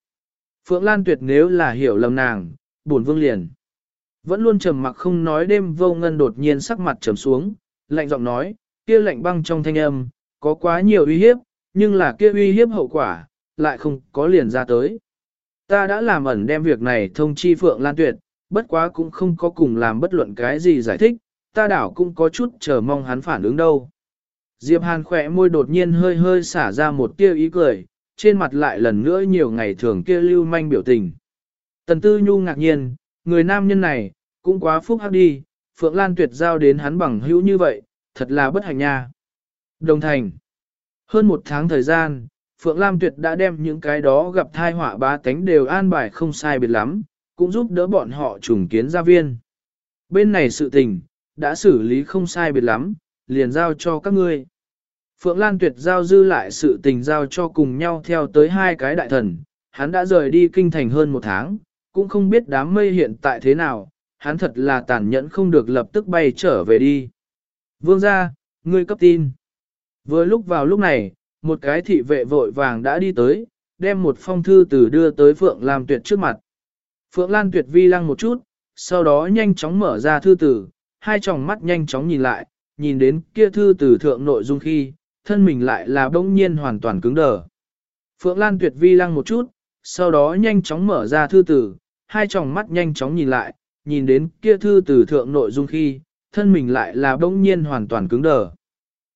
Phượng Lan Tuyệt nếu là hiểu lầm nàng, buồn vương liền. Vẫn luôn trầm mặc không nói đêm vô ngân đột nhiên sắc mặt trầm xuống, lạnh giọng nói, kia lạnh băng trong thanh âm, có quá nhiều uy hiếp, nhưng là kia uy hiếp hậu quả, lại không có liền ra tới. Ta đã làm ẩn đem việc này thông chi Phượng Lan Tuyệt, bất quá cũng không có cùng làm bất luận cái gì giải thích, ta đảo cũng có chút chờ mong hắn phản ứng đâu. Diệp Hàn khỏe môi đột nhiên hơi hơi xả ra một tia ý cười, trên mặt lại lần nữa nhiều ngày thường kia lưu manh biểu tình. Tần Tư Nhu ngạc nhiên, người nam nhân này, cũng quá phúc hắc đi, Phượng Lan tuyệt giao đến hắn bằng hữu như vậy, thật là bất hạnh nha. Đồng thành, hơn một tháng thời gian, Phượng Lam Tuyệt đã đem những cái đó gặp thai họa bá tánh đều an bài không sai biệt lắm, cũng giúp đỡ bọn họ trùng kiến gia viên. Bên này sự tình, đã xử lý không sai biệt lắm, liền giao cho các ngươi. Phượng Lan Tuyệt giao dư lại sự tình giao cho cùng nhau theo tới hai cái đại thần, hắn đã rời đi kinh thành hơn một tháng, cũng không biết đám mây hiện tại thế nào, hắn thật là tàn nhẫn không được lập tức bay trở về đi. Vương gia, ngươi cấp tin. Vừa lúc vào lúc này, một cái thị vệ vội vàng đã đi tới, đem một phong thư từ đưa tới Phượng Lam Tuyệt trước mặt. Phượng Lan Tuyệt vi lăng một chút, sau đó nhanh chóng mở ra thư tử, hai tròng mắt nhanh chóng nhìn lại, nhìn đến kia thư từ thượng nội dung khi, thân mình lại là bỗng nhiên hoàn toàn cứng đờ. Phượng Lan Tuyệt vi lăng một chút, sau đó nhanh chóng mở ra thư tử, hai tròng mắt nhanh chóng nhìn lại, nhìn đến kia thư từ thượng nội dung khi, thân mình lại là bỗng nhiên hoàn toàn cứng đờ.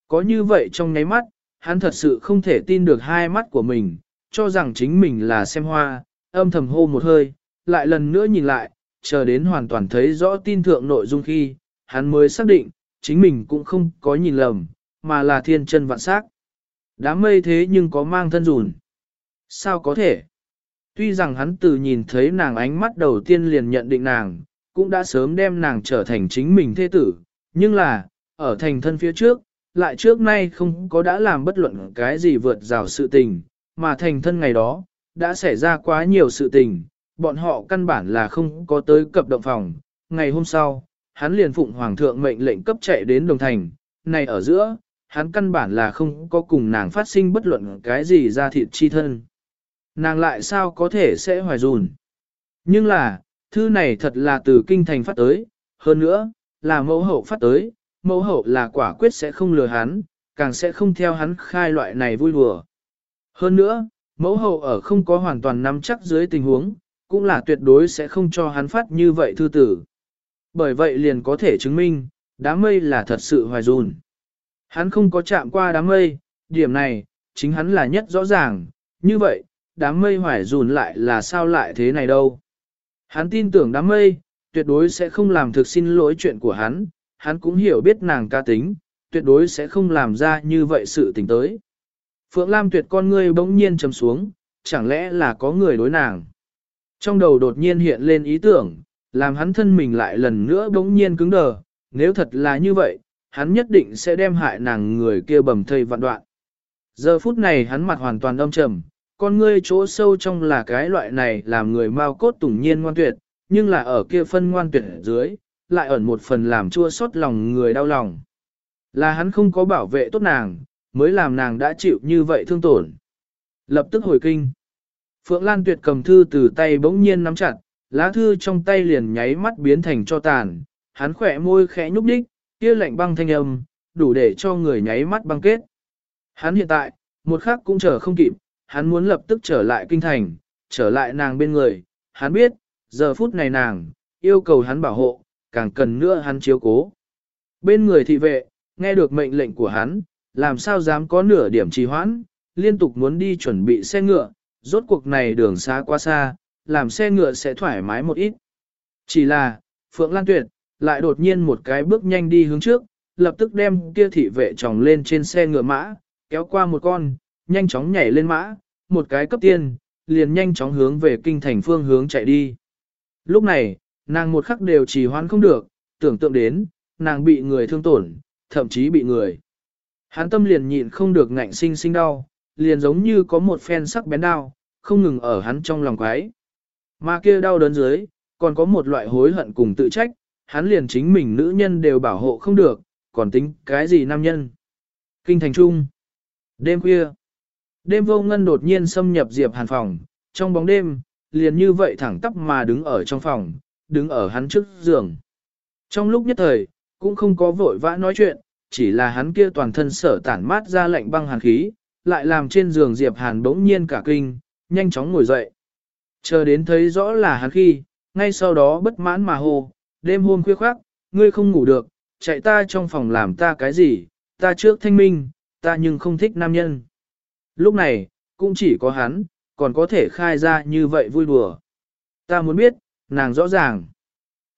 Có như vậy trong nháy mắt, hắn thật sự không thể tin được hai mắt của mình, cho rằng chính mình là xem hoa, âm thầm hô một hơi, lại lần nữa nhìn lại, chờ đến hoàn toàn thấy rõ tin thượng nội dung khi, hắn mới xác định, chính mình cũng không có nhìn lầm, mà là thiên chân vạn sắc. Đám mây thế nhưng có mang thân rùn. Sao có thể? Tuy rằng hắn từ nhìn thấy nàng ánh mắt đầu tiên liền nhận định nàng, cũng đã sớm đem nàng trở thành chính mình thế tử, nhưng là, ở thành thân phía trước, lại trước nay không có đã làm bất luận cái gì vượt rào sự tình, mà thành thân ngày đó, đã xảy ra quá nhiều sự tình, bọn họ căn bản là không có tới cập động phòng. Ngày hôm sau, hắn liền phụng hoàng thượng mệnh lệnh cấp chạy đến đồng thành, này ở giữa, hắn căn bản là không có cùng nàng phát sinh bất luận cái gì ra thịt chi thân. Nàng lại sao có thể sẽ hoài dùn. Nhưng là, thư này thật là từ kinh thành phát tới, hơn nữa, là mẫu hậu phát tới, mẫu hậu là quả quyết sẽ không lừa hắn, càng sẽ không theo hắn khai loại này vui đùa. Hơn nữa, mẫu hậu ở không có hoàn toàn nắm chắc dưới tình huống, cũng là tuyệt đối sẽ không cho hắn phát như vậy thư tử. Bởi vậy liền có thể chứng minh, đám mây là thật sự hoài dùn. Hắn không có chạm qua đám mây, điểm này, chính hắn là nhất rõ ràng, như vậy, đám mây hoài dùn lại là sao lại thế này đâu. Hắn tin tưởng đám mây, tuyệt đối sẽ không làm thực xin lỗi chuyện của hắn, hắn cũng hiểu biết nàng ca tính, tuyệt đối sẽ không làm ra như vậy sự tình tới. Phượng Lam tuyệt con ngươi bỗng nhiên trầm xuống, chẳng lẽ là có người đối nàng. Trong đầu đột nhiên hiện lên ý tưởng, làm hắn thân mình lại lần nữa bỗng nhiên cứng đờ, nếu thật là như vậy, hắn nhất định sẽ đem hại nàng người kia bầm thây vạn đoạn. Giờ phút này hắn mặt hoàn toàn âm trầm, con ngươi chỗ sâu trong là cái loại này làm người mau cốt tủng nhiên ngoan tuyệt, nhưng là ở kia phân ngoan tuyệt dưới, lại ẩn một phần làm chua xót lòng người đau lòng. Là hắn không có bảo vệ tốt nàng, mới làm nàng đã chịu như vậy thương tổn. Lập tức hồi kinh. Phượng Lan Tuyệt cầm thư từ tay bỗng nhiên nắm chặt, lá thư trong tay liền nháy mắt biến thành cho tàn, hắn khỏe môi khẽ nhúc nhích, kia lạnh băng thanh âm, đủ để cho người nháy mắt băng kết. Hắn hiện tại, một khắc cũng chờ không kịp, hắn muốn lập tức trở lại kinh thành, trở lại nàng bên người, hắn biết, giờ phút này nàng, yêu cầu hắn bảo hộ, càng cần nữa hắn chiếu cố. Bên người thị vệ, nghe được mệnh lệnh của hắn, làm sao dám có nửa điểm trì hoãn, liên tục muốn đi chuẩn bị xe ngựa, rốt cuộc này đường xa quá xa, làm xe ngựa sẽ thoải mái một ít. Chỉ là, Phượng Lan Tuyệt, lại đột nhiên một cái bước nhanh đi hướng trước, lập tức đem kia thị vệ tròng lên trên xe ngựa mã, kéo qua một con, nhanh chóng nhảy lên mã, một cái cấp tiên, liền nhanh chóng hướng về kinh thành phương hướng chạy đi. Lúc này, nàng một khắc đều trì hoãn không được, tưởng tượng đến, nàng bị người thương tổn, thậm chí bị người. Hắn tâm liền nhịn không được ngạnh sinh sinh đau, liền giống như có một phen sắc bén đau, không ngừng ở hắn trong lòng quái. Mà kia đau đớn dưới, còn có một loại hối hận cùng tự trách, hắn liền chính mình nữ nhân đều bảo hộ không được, còn tính cái gì nam nhân. Kinh thành trung. Đêm khuya. Đêm vô ngân đột nhiên xâm nhập Diệp Hàn phòng, trong bóng đêm, liền như vậy thẳng tắp mà đứng ở trong phòng, đứng ở hắn trước giường. Trong lúc nhất thời, cũng không có vội vã nói chuyện, chỉ là hắn kia toàn thân sở tản mát ra lạnh băng hàn khí, lại làm trên giường Diệp Hàn bỗng nhiên cả kinh, nhanh chóng ngồi dậy. Chờ đến thấy rõ là hắn khi, ngay sau đó bất mãn mà hô, đêm hôm khuya khoác, ngươi không ngủ được, chạy ta trong phòng làm ta cái gì, ta trước thanh minh, ta nhưng không thích nam nhân. Lúc này, cũng chỉ có hắn, còn có thể khai ra như vậy vui đùa. Ta muốn biết, nàng rõ ràng.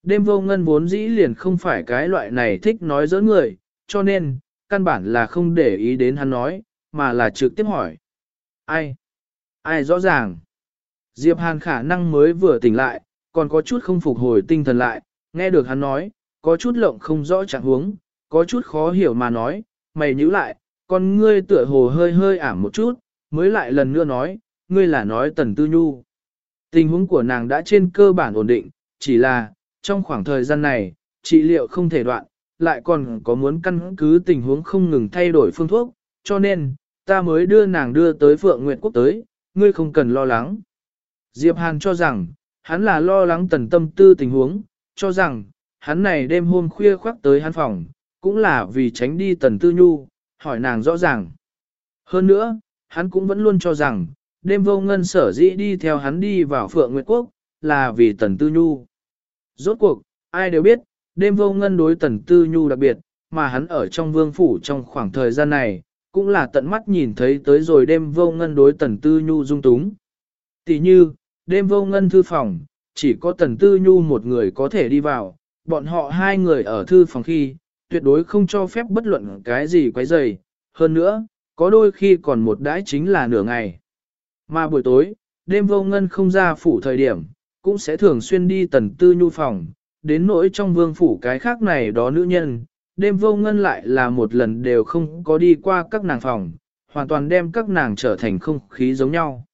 Đêm vô ngân vốn dĩ liền không phải cái loại này thích nói giỡn người, cho nên, căn bản là không để ý đến hắn nói, mà là trực tiếp hỏi. Ai? Ai rõ ràng? Diệp Hàn khả năng mới vừa tỉnh lại, còn có chút không phục hồi tinh thần lại, nghe được hắn nói, có chút lộng không rõ trạng huống, có chút khó hiểu mà nói, mày nhíu lại, con ngươi tựa hồ hơi hơi ảm một chút, mới lại lần nữa nói, ngươi là nói tần tư nhu. Tình huống của nàng đã trên cơ bản ổn định, chỉ là, trong khoảng thời gian này, trị liệu không thể đoạn, lại còn có muốn căn cứ tình huống không ngừng thay đổi phương thuốc, cho nên, ta mới đưa nàng đưa tới Phượng Nguyệt Quốc tới, ngươi không cần lo lắng. Diệp Hàn cho rằng, hắn là lo lắng tần tâm tư tình huống, cho rằng, hắn này đêm hôm khuya khoác tới hắn phòng, cũng là vì tránh đi tần tư nhu, hỏi nàng rõ ràng. Hơn nữa, hắn cũng vẫn luôn cho rằng, đêm vô ngân sở dĩ đi theo hắn đi vào Phượng Nguyệt Quốc, là vì tần tư nhu. Rốt cuộc, ai đều biết, đêm vô ngân đối tần tư nhu đặc biệt, mà hắn ở trong vương phủ trong khoảng thời gian này, cũng là tận mắt nhìn thấy tới rồi đêm vô ngân đối tần tư nhu dung túng. Tỷ như, đêm vô ngân thư phòng, chỉ có tần tư nhu một người có thể đi vào, bọn họ hai người ở thư phòng khi, tuyệt đối không cho phép bất luận cái gì quấy rầy. hơn nữa, có đôi khi còn một đãi chính là nửa ngày. Mà buổi tối, đêm vô ngân không ra phủ thời điểm, cũng sẽ thường xuyên đi tần tư nhu phòng, đến nỗi trong vương phủ cái khác này đó nữ nhân, đêm vô ngân lại là một lần đều không có đi qua các nàng phòng, hoàn toàn đem các nàng trở thành không khí giống nhau.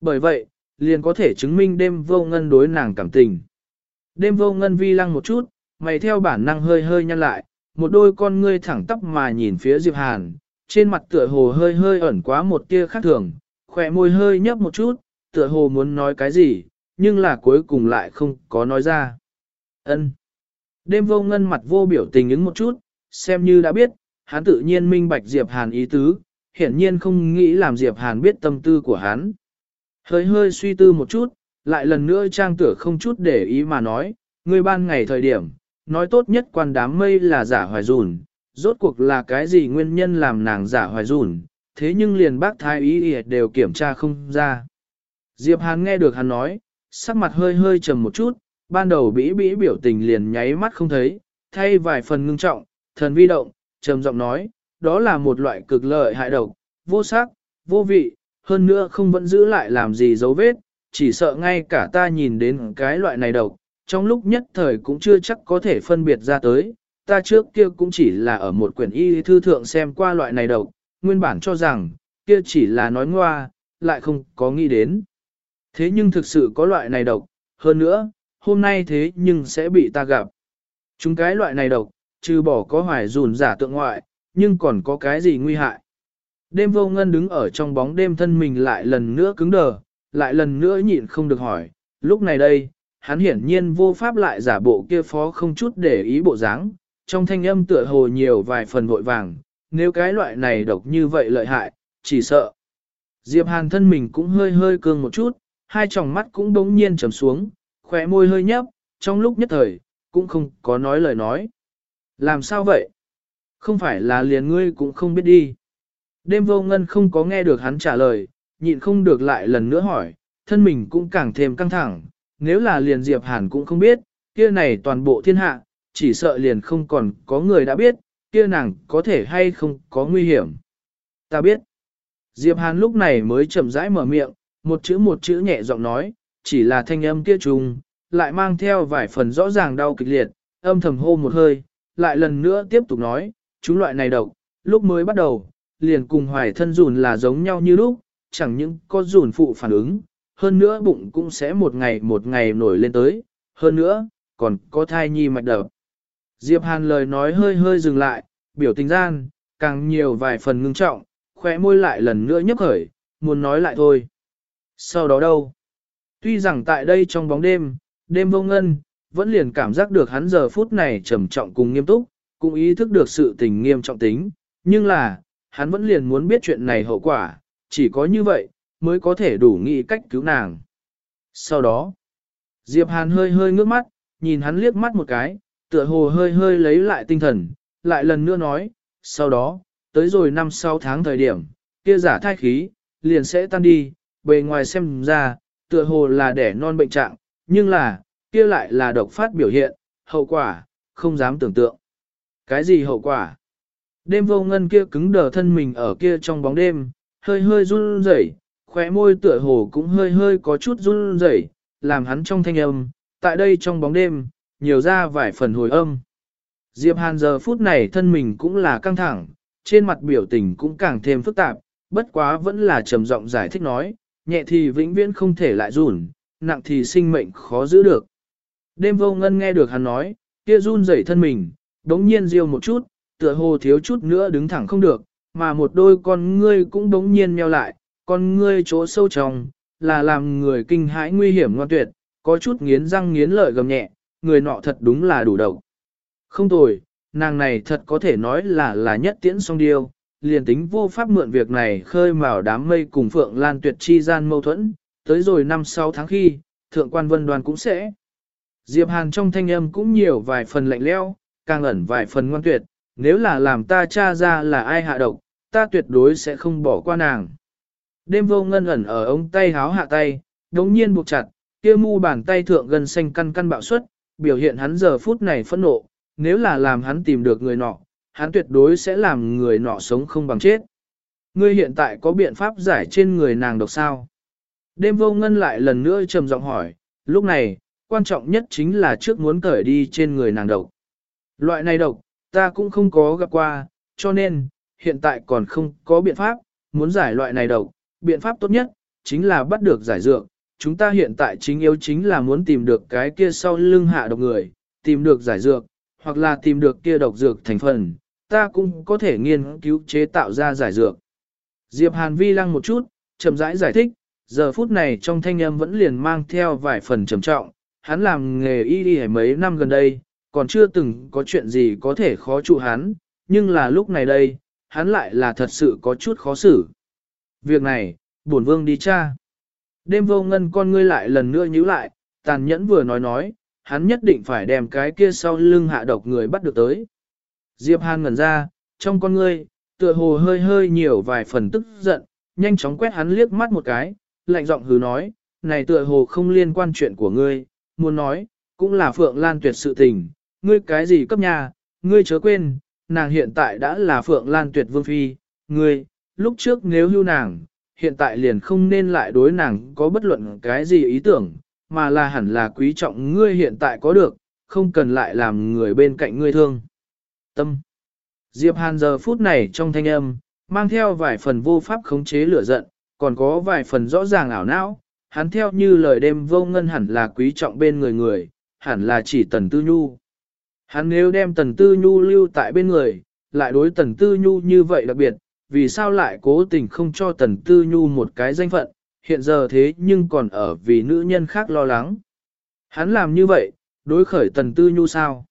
Bởi vậy, liền có thể chứng minh đêm vô ngân đối nàng cảm tình. Đêm vô ngân vi lăng một chút, mày theo bản năng hơi hơi nhăn lại, một đôi con ngươi thẳng tắp mà nhìn phía Diệp Hàn, trên mặt tựa hồ hơi hơi ẩn quá một tia khác thường, khỏe môi hơi nhấp một chút, tựa hồ muốn nói cái gì, nhưng là cuối cùng lại không có nói ra. Ân. Đêm vô ngân mặt vô biểu tình ứng một chút, xem như đã biết, hắn tự nhiên minh bạch Diệp Hàn ý tứ, hiển nhiên không nghĩ làm Diệp Hàn biết tâm tư của hắn. Hơi hơi suy tư một chút, lại lần nữa trang tửa không chút để ý mà nói, ngươi ban ngày thời điểm, nói tốt nhất quan đám mây là giả hoài dùn, rốt cuộc là cái gì nguyên nhân làm nàng giả hoài dùn, thế nhưng liền bác thái ý đều kiểm tra không ra. Diệp Hàn nghe được hắn nói, sắc mặt hơi hơi trầm một chút, ban đầu bĩ bĩ biểu tình liền nháy mắt không thấy, thay vài phần ngưng trọng, thần vi động, trầm giọng nói, đó là một loại cực lợi hại độc, vô sắc, vô vị, hơn nữa không vẫn giữ lại làm gì dấu vết, chỉ sợ ngay cả ta nhìn đến cái loại này độc, trong lúc nhất thời cũng chưa chắc có thể phân biệt ra tới, ta trước kia cũng chỉ là ở một quyển y thư thượng xem qua loại này độc, nguyên bản cho rằng, kia chỉ là nói ngoa, lại không có nghĩ đến. Thế nhưng thực sự có loại này độc, hơn nữa, hôm nay thế nhưng sẽ bị ta gặp. Chúng cái loại này độc, trừ bỏ có hoài dùn giả tượng ngoại, nhưng còn có cái gì nguy hại. Đêm vô ngân đứng ở trong bóng đêm thân mình lại lần nữa cứng đờ, lại lần nữa nhịn không được hỏi, lúc này đây, hắn hiển nhiên vô pháp lại giả bộ kia phó không chút để ý bộ dáng, trong thanh âm tựa hồ nhiều vài phần vội vàng, nếu cái loại này độc như vậy lợi hại, chỉ sợ. Diệp Hàn thân mình cũng hơi hơi cương một chút, hai tròng mắt cũng đống nhiên trầm xuống, khỏe môi hơi nhấp, trong lúc nhất thời, cũng không có nói lời nói. Làm sao vậy? Không phải là liền ngươi cũng không biết đi. Đêm vô ngân không có nghe được hắn trả lời, nhịn không được lại lần nữa hỏi, thân mình cũng càng thêm căng thẳng, nếu là liền Diệp Hàn cũng không biết, kia này toàn bộ thiên hạ, chỉ sợ liền không còn có người đã biết, kia nàng có thể hay không có nguy hiểm. Ta biết. Diệp Hàn lúc này mới chậm rãi mở miệng, một chữ một chữ nhẹ giọng nói, chỉ là thanh âm kia trùng, lại mang theo vài phần rõ ràng đau kịch liệt, âm thầm hô một hơi, lại lần nữa tiếp tục nói, chúng loại này độc, lúc mới bắt đầu, liền cùng hoài thân rùn là giống nhau như lúc, chẳng những có rùn phụ phản ứng, hơn nữa bụng cũng sẽ một ngày một ngày nổi lên tới, hơn nữa, còn có thai nhi mạch đập. Diệp Hàn lời nói hơi hơi dừng lại, biểu tình gian, càng nhiều vài phần ngưng trọng, khóe môi lại lần nữa nhấp khởi, muốn nói lại thôi. Sau đó đâu? Tuy rằng tại đây trong bóng đêm, đêm vô ngân, vẫn liền cảm giác được hắn giờ phút này trầm trọng cùng nghiêm túc, cũng ý thức được sự tình nghiêm trọng tính, nhưng là, hắn vẫn liền muốn biết chuyện này hậu quả, chỉ có như vậy, mới có thể đủ nghĩ cách cứu nàng. Sau đó, Diệp Hàn hơi hơi ngước mắt, nhìn hắn liếc mắt một cái, tựa hồ hơi hơi lấy lại tinh thần, lại lần nữa nói, sau đó, tới rồi năm sau tháng thời điểm, kia giả thai khí, liền sẽ tan đi, bề ngoài xem ra, tựa hồ là đẻ non bệnh trạng, nhưng là, kia lại là độc phát biểu hiện, hậu quả, không dám tưởng tượng. Cái gì hậu quả? Đêm vô ngân kia cứng đờ thân mình ở kia trong bóng đêm, hơi hơi run rẩy, khóe môi tựa hồ cũng hơi hơi có chút run rẩy, làm hắn trong thanh âm, tại đây trong bóng đêm, nhiều ra vài phần hồi âm. Diệp Hàn giờ phút này thân mình cũng là căng thẳng, trên mặt biểu tình cũng càng thêm phức tạp, bất quá vẫn là trầm giọng giải thích nói, nhẹ thì vĩnh viễn không thể lại run, nặng thì sinh mệnh khó giữ được. Đêm vô ngân nghe được hắn nói, kia run rẩy thân mình, đống nhiên riêu một chút, tựa hồ thiếu chút nữa đứng thẳng không được, mà một đôi con ngươi cũng đống nhiên meo lại, con ngươi chỗ sâu trong, là làm người kinh hãi nguy hiểm ngoan tuyệt, có chút nghiến răng nghiến lợi gầm nhẹ, người nọ thật đúng là đủ đầu. Không tồi, nàng này thật có thể nói là là nhất tiễn song điêu, liền tính vô pháp mượn việc này khơi mào đám mây cùng Phượng Lan tuyệt chi gian mâu thuẫn, tới rồi năm sáu tháng khi, Thượng quan Vân Đoàn cũng sẽ. Diệp Hàn trong thanh âm cũng nhiều vài phần lạnh leo, càng ẩn vài phần ngoan tuyệt, nếu là làm ta tra ra là ai hạ độc, ta tuyệt đối sẽ không bỏ qua nàng. Đêm vô ngân ẩn ở ống tay háo hạ tay, đống nhiên buộc chặt, kia mu bàn tay thượng gần xanh căn căn bạo suất, biểu hiện hắn giờ phút này phẫn nộ, nếu là làm hắn tìm được người nọ, hắn tuyệt đối sẽ làm người nọ sống không bằng chết. Ngươi hiện tại có biện pháp giải trên người nàng độc sao? Đêm vô ngân lại lần nữa trầm giọng hỏi, lúc này, quan trọng nhất chính là trước muốn cởi đi trên người nàng độc. Loại này độc, ta cũng không có gặp qua, cho nên, hiện tại còn không có biện pháp, muốn giải loại này độc, biện pháp tốt nhất, chính là bắt được giải dược. Chúng ta hiện tại chính yếu chính là muốn tìm được cái kia sau lưng hạ độc người, tìm được giải dược, hoặc là tìm được kia độc dược thành phần, ta cũng có thể nghiên cứu chế tạo ra giải dược. Diệp Hàn vi lăng một chút, chậm rãi giải, giải thích, giờ phút này trong thanh âm vẫn liền mang theo vài phần trầm trọng, hắn làm nghề y đi mấy năm gần đây, còn chưa từng có chuyện gì có thể khó trụ hắn, nhưng là lúc này đây, hắn lại là thật sự có chút khó xử. Việc này, bổn vương đi cha. Đêm vô ngân con ngươi lại lần nữa nhíu lại, tàn nhẫn vừa nói nói, hắn nhất định phải đem cái kia sau lưng hạ độc người bắt được tới. Diệp Hàn ngẩn ra, trong con ngươi, tựa hồ hơi hơi nhiều vài phần tức giận, nhanh chóng quét hắn liếc mắt một cái, lạnh giọng hứ nói, này tựa hồ không liên quan chuyện của ngươi, muốn nói, cũng là Phượng Lan tuyệt sự tình, ngươi cái gì cấp nhà, ngươi chớ quên, nàng hiện tại đã là Phượng Lan tuyệt vương phi, ngươi, lúc trước nếu hưu nàng, hiện tại liền không nên lại đối nàng có bất luận cái gì ý tưởng, mà là hẳn là quý trọng ngươi hiện tại có được, không cần lại làm người bên cạnh ngươi thương. Tâm Diệp Hàn giờ phút này trong thanh âm, mang theo vài phần vô pháp khống chế lửa giận, còn có vài phần rõ ràng ảo não, hắn theo như lời đêm vô ngân hẳn là quý trọng bên người người, hẳn là chỉ tần tư nhu. Hắn nếu đem tần tư nhu lưu tại bên người, lại đối tần tư nhu như vậy đặc biệt, vì sao lại cố tình không cho tần tư nhu một cái danh phận, hiện giờ thế nhưng còn ở vì nữ nhân khác lo lắng. Hắn làm như vậy, đối khởi tần tư nhu sao?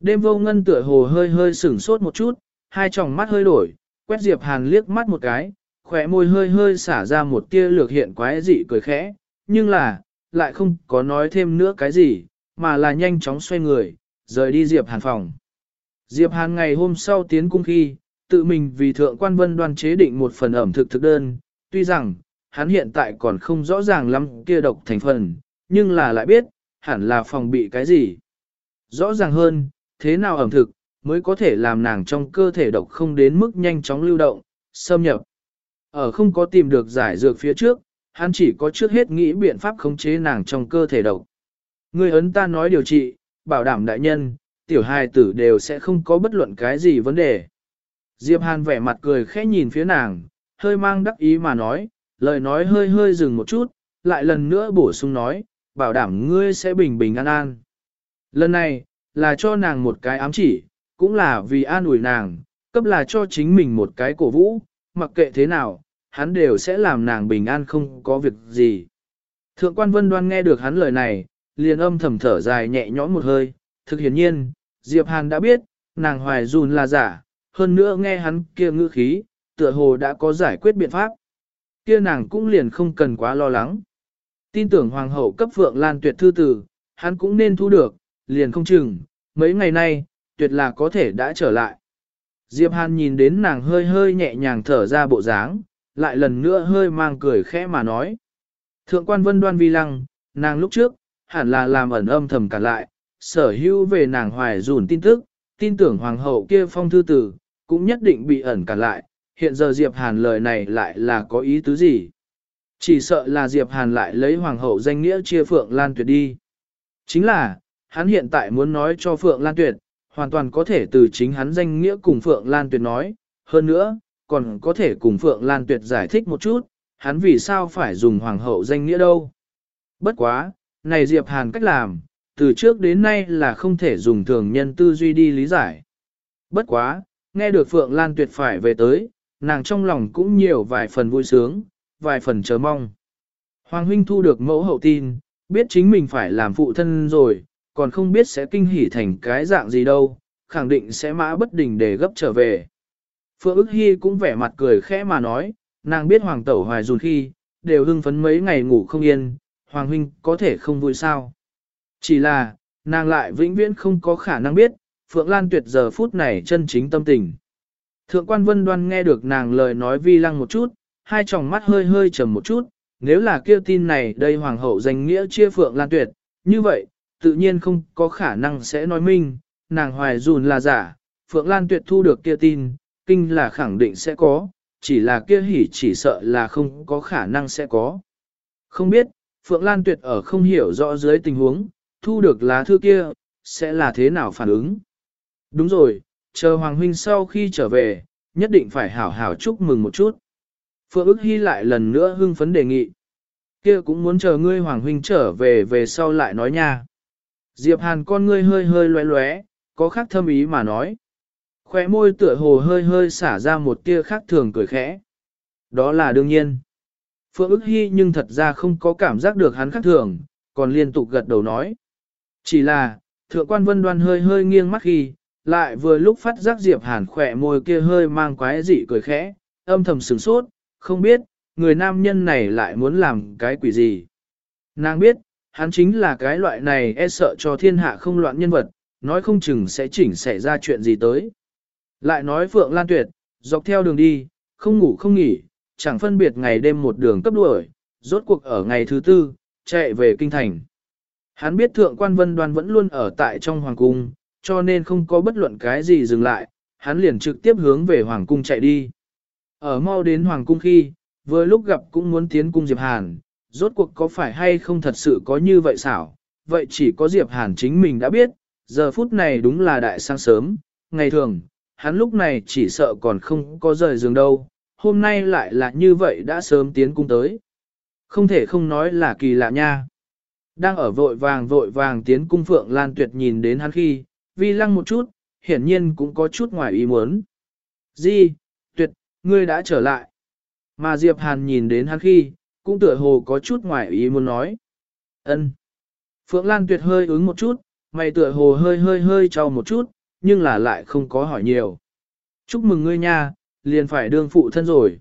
Đêm vô ngân tựa hồ hơi hơi sửng sốt một chút, hai tròng mắt hơi đổi, quét Diệp Hàn liếc mắt một cái, khỏe môi hơi hơi xả ra một tia lược hiện quái dị cười khẽ, nhưng là, lại không có nói thêm nữa cái gì, mà là nhanh chóng xoay người, rời đi Diệp Hàn phòng. Diệp Hàn ngày hôm sau tiến cung khi, tự mình vì thượng quan vân đoan chế định một phần ẩm thực thực đơn, tuy rằng, hắn hiện tại còn không rõ ràng lắm kia độc thành phần, nhưng là lại biết, hẳn là phòng bị cái gì. Rõ ràng hơn, thế nào ẩm thực, mới có thể làm nàng trong cơ thể độc không đến mức nhanh chóng lưu động, xâm nhập. Ở không có tìm được giải dược phía trước, hắn chỉ có trước hết nghĩ biện pháp khống chế nàng trong cơ thể độc. người ấn ta nói điều trị, bảo đảm đại nhân, tiểu hài tử đều sẽ không có bất luận cái gì vấn đề. Diệp Hàn vẻ mặt cười khẽ nhìn phía nàng, hơi mang đắc ý mà nói, lời nói hơi hơi dừng một chút, lại lần nữa bổ sung nói, bảo đảm ngươi sẽ bình bình an an. Lần này, là cho nàng một cái ám chỉ, cũng là vì an ủi nàng, cấp là cho chính mình một cái cổ vũ, mặc kệ thế nào, hắn đều sẽ làm nàng bình an không có việc gì. Thượng quan vân đoan nghe được hắn lời này, liền âm thầm thở dài nhẹ nhõm một hơi, thực hiển nhiên, Diệp Hàn đã biết, nàng hoài dùn là giả, hơn nữa nghe hắn kia ngữ khí, tựa hồ đã có giải quyết biện pháp. Kia nàng cũng liền không cần quá lo lắng. Tin tưởng hoàng hậu cấp phượng lan tuyệt thư tử, hắn cũng nên thu được, liền không chừng, mấy ngày nay, tuyệt là có thể đã trở lại. Diệp Hàn nhìn đến nàng hơi hơi nhẹ nhàng thở ra bộ dáng, lại lần nữa hơi mang cười khẽ mà nói. Thượng quan vân đoan vi lăng, nàng lúc trước, hẳn là làm ẩn âm thầm cả lại, sở hữu về nàng hoài dùn tin tức, tin tưởng hoàng hậu kia phong thư tử, cũng nhất định bị ẩn cả lại, hiện giờ Diệp Hàn lời này lại là có ý tứ gì? Chỉ sợ là Diệp Hàn lại lấy hoàng hậu danh nghĩa chia Phượng Lan Tuyệt đi. Chính là, hắn hiện tại muốn nói cho Phượng Lan Tuyệt, hoàn toàn có thể từ chính hắn danh nghĩa cùng Phượng Lan Tuyệt nói, hơn nữa, còn có thể cùng Phượng Lan Tuyệt giải thích một chút, hắn vì sao phải dùng hoàng hậu danh nghĩa đâu. Bất quá, này Diệp Hàn cách làm, từ trước đến nay là không thể dùng thường nhân tư duy đi lý giải. Bất quá, nghe được Phượng Lan Tuyệt phải về tới, nàng trong lòng cũng nhiều vài phần vui sướng, vài phần chờ mong. Hoàng huynh thu được mẫu hậu tin, biết chính mình phải làm phụ thân rồi, còn không biết sẽ kinh hỉ thành cái dạng gì đâu, khẳng định sẽ mã bất đình để gấp trở về. Phượng ức hy cũng vẻ mặt cười khẽ mà nói, nàng biết hoàng tẩu hoài dùn khi, đều hưng phấn mấy ngày ngủ không yên, hoàng huynh có thể không vui sao. Chỉ là, nàng lại vĩnh viễn không có khả năng biết, Phượng Lan tuyệt giờ phút này chân chính tâm tình. Thượng quan vân đoan nghe được nàng lời nói vi lăng một chút, hai tròng mắt hơi hơi trầm một chút, nếu là kia tin này đây hoàng hậu danh nghĩa chia Phượng Lan tuyệt, như vậy, tự nhiên không có khả năng sẽ nói minh, nàng hoài dùn là giả, Phượng Lan tuyệt thu được kia tin, kinh là khẳng định sẽ có, chỉ là kia hỉ chỉ sợ là không có khả năng sẽ có. Không biết, Phượng Lan tuyệt ở không hiểu rõ dưới tình huống, thu được lá thư kia, sẽ là thế nào phản ứng. Đúng rồi, chờ Hoàng Huynh sau khi trở về, nhất định phải hảo hảo chúc mừng một chút. Phượng ức hy lại lần nữa hưng phấn đề nghị. kia cũng muốn chờ ngươi Hoàng Huynh trở về về sau lại nói nha. Diệp Hàn con ngươi hơi hơi loé loé, có khác thâm ý mà nói. Khóe môi tựa hồ hơi hơi xả ra một tia khác thường cười khẽ. Đó là đương nhiên. Phượng ức hy nhưng thật ra không có cảm giác được hắn khác thường, còn liên tục gật đầu nói. Chỉ là, thượng quan vân đoan hơi hơi nghiêng mắt khi, lại vừa lúc phát giác Diệp Hàn khỏe môi kia hơi mang quái dị cười khẽ, âm thầm sửng sốt, không biết, người nam nhân này lại muốn làm cái quỷ gì. Nàng biết, hắn chính là cái loại này e sợ cho thiên hạ không loạn nhân vật, nói không chừng sẽ chỉnh xảy ra chuyện gì tới. Lại nói Phượng Lan Tuyệt, dọc theo đường đi, không ngủ không nghỉ, chẳng phân biệt ngày đêm một đường cấp đuổi, rốt cuộc ở ngày thứ tư, chạy về kinh thành. Hắn biết thượng quan vân đoan vẫn luôn ở tại trong hoàng cung, cho nên không có bất luận cái gì dừng lại, hắn liền trực tiếp hướng về hoàng cung chạy đi. Ở mau đến hoàng cung khi, vừa lúc gặp cũng muốn tiến cung Diệp Hàn, rốt cuộc có phải hay không thật sự có như vậy xảo, vậy chỉ có Diệp Hàn chính mình đã biết, giờ phút này đúng là đại sáng sớm, ngày thường, hắn lúc này chỉ sợ còn không có rời giường đâu, hôm nay lại là như vậy đã sớm tiến cung tới. Không thể không nói là kỳ lạ nha. Đang ở vội vàng vội vàng tiến cung Phượng Lan Tuyệt nhìn đến hắn khi, vi lăng một chút, hiển nhiên cũng có chút ngoài ý muốn. Di, Tuyệt, ngươi đã trở lại. Mà Diệp Hàn nhìn đến hắn khi, cũng tựa hồ có chút ngoài ý muốn nói. ân. Phượng Lan Tuyệt hơi ứng một chút, mày tựa hồ hơi hơi hơi trao một chút, nhưng là lại không có hỏi nhiều. Chúc mừng ngươi nha, liền phải đương phụ thân rồi.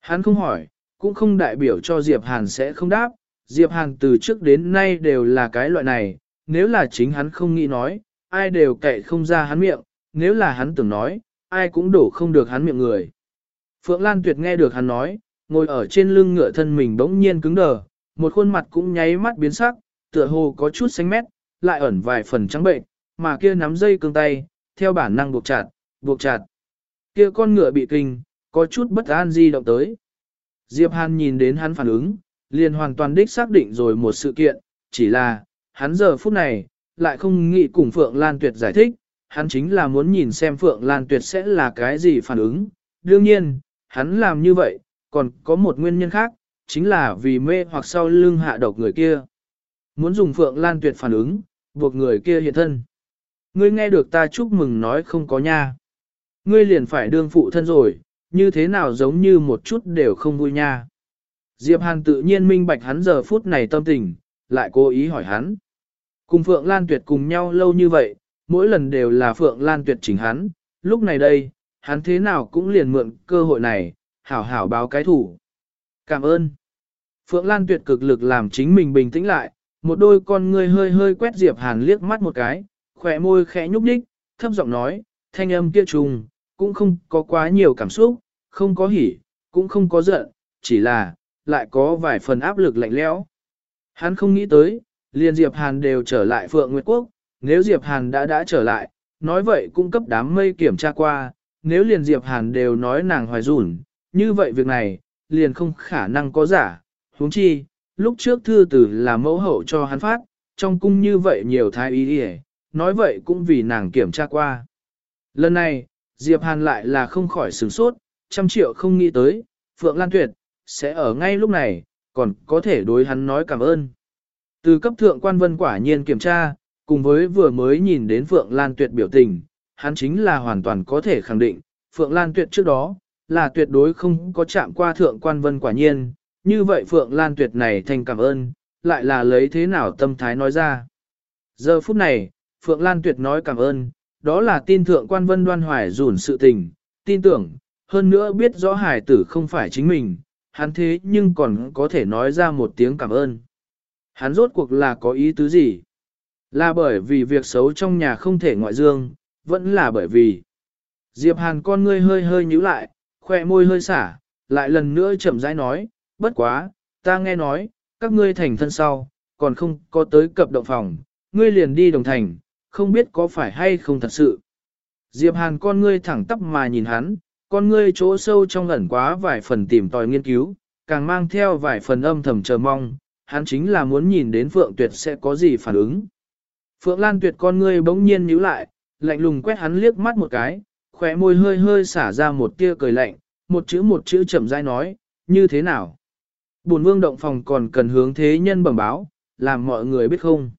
Hắn không hỏi, cũng không đại biểu cho Diệp Hàn sẽ không đáp, Diệp Hàn từ trước đến nay đều là cái loại này, nếu là chính hắn không nghĩ nói, ai đều kệ không ra hắn miệng, nếu là hắn tưởng nói, ai cũng đổ không được hắn miệng người. Phượng Lan Tuyệt nghe được hắn nói, ngồi ở trên lưng ngựa thân mình bỗng nhiên cứng đờ, một khuôn mặt cũng nháy mắt biến sắc, tựa hồ có chút xanh mét, lại ẩn vài phần trắng bệnh, mà kia nắm dây cương tay, theo bản năng buộc chặt, buộc chặt. Kia con ngựa bị kinh, có chút bất an di động tới. Diệp Hàn nhìn đến hắn phản ứng, liền hoàn toàn đích xác định rồi một sự kiện, chỉ là, hắn giờ phút này, lại không nghĩ cùng Phượng Lan Tuyệt giải thích, hắn chính là muốn nhìn xem Phượng Lan Tuyệt sẽ là cái gì phản ứng. Đương nhiên, hắn làm như vậy, còn có một nguyên nhân khác, chính là vì mê hoặc sau lưng hạ độc người kia. Muốn dùng Phượng Lan Tuyệt phản ứng, buộc người kia hiện thân. Ngươi nghe được ta chúc mừng nói không có nha. Ngươi liền phải đương phụ thân rồi, như thế nào giống như một chút đều không vui nha. Diệp Hàn tự nhiên minh bạch hắn giờ phút này tâm tình, lại cố ý hỏi hắn. Cùng Phượng Lan Tuyệt cùng nhau lâu như vậy, mỗi lần đều là Phượng Lan Tuyệt chỉnh hắn, lúc này đây, hắn thế nào cũng liền mượn cơ hội này, hảo hảo báo cái thủ. Cảm ơn. Phượng Lan Tuyệt cực lực làm chính mình bình tĩnh lại, một đôi con ngươi hơi hơi quét Diệp Hàn liếc mắt một cái, khỏe môi khẽ nhúc nhích, thấp giọng nói, thanh âm kia trùng, cũng không có quá nhiều cảm xúc, không có hỉ, cũng không có giận, chỉ là, lại có vài phần áp lực lạnh lẽo. Hắn không nghĩ tới, liền Diệp Hàn đều trở lại Phượng Nguyệt Quốc, nếu Diệp Hàn đã đã trở lại, nói vậy cung cấp đám mây kiểm tra qua, nếu liền Diệp Hàn đều nói nàng hoài rủn, như vậy việc này, liền không khả năng có giả, huống chi, lúc trước thư tử là mẫu hậu cho hắn phát, trong cung như vậy nhiều thái ý đi nói vậy cũng vì nàng kiểm tra qua. Lần này, Diệp Hàn lại là không khỏi sửng sốt, trăm triệu không nghĩ tới, Phượng Lan Tuyệt, sẽ ở ngay lúc này, còn có thể đối hắn nói cảm ơn. Từ cấp thượng quan vân quả nhiên kiểm tra, cùng với vừa mới nhìn đến Phượng Lan Tuyệt biểu tình, hắn chính là hoàn toàn có thể khẳng định, Phượng Lan Tuyệt trước đó, là tuyệt đối không có chạm qua thượng quan vân quả nhiên, như vậy Phượng Lan Tuyệt này thành cảm ơn, lại là lấy thế nào tâm thái nói ra. Giờ phút này, Phượng Lan Tuyệt nói cảm ơn, đó là tin thượng quan vân đoan hoài rủn sự tình, tin tưởng, hơn nữa biết rõ hải tử không phải chính mình, hắn thế nhưng còn có thể nói ra một tiếng cảm ơn. Hắn rốt cuộc là có ý tứ gì? Là bởi vì việc xấu trong nhà không thể ngoại dương, vẫn là bởi vì Diệp Hàn con ngươi hơi hơi nhíu lại, khỏe môi hơi xả, lại lần nữa chậm rãi nói, bất quá, ta nghe nói, các ngươi thành thân sau, còn không có tới cập động phòng, ngươi liền đi đồng thành, không biết có phải hay không thật sự. Diệp Hàn con ngươi thẳng tắp mà nhìn hắn, con ngươi chỗ sâu trong ẩn quá vài phần tìm tòi nghiên cứu, càng mang theo vài phần âm thầm chờ mong, hắn chính là muốn nhìn đến Phượng Tuyệt sẽ có gì phản ứng. Phượng Lan Tuyệt con ngươi bỗng nhiên nhíu lại, lạnh lùng quét hắn liếc mắt một cái, khóe môi hơi hơi xả ra một tia cười lạnh, một chữ một chữ chậm rãi nói, như thế nào? Bổn vương động phòng còn cần hướng thế nhân bẩm báo, làm mọi người biết không?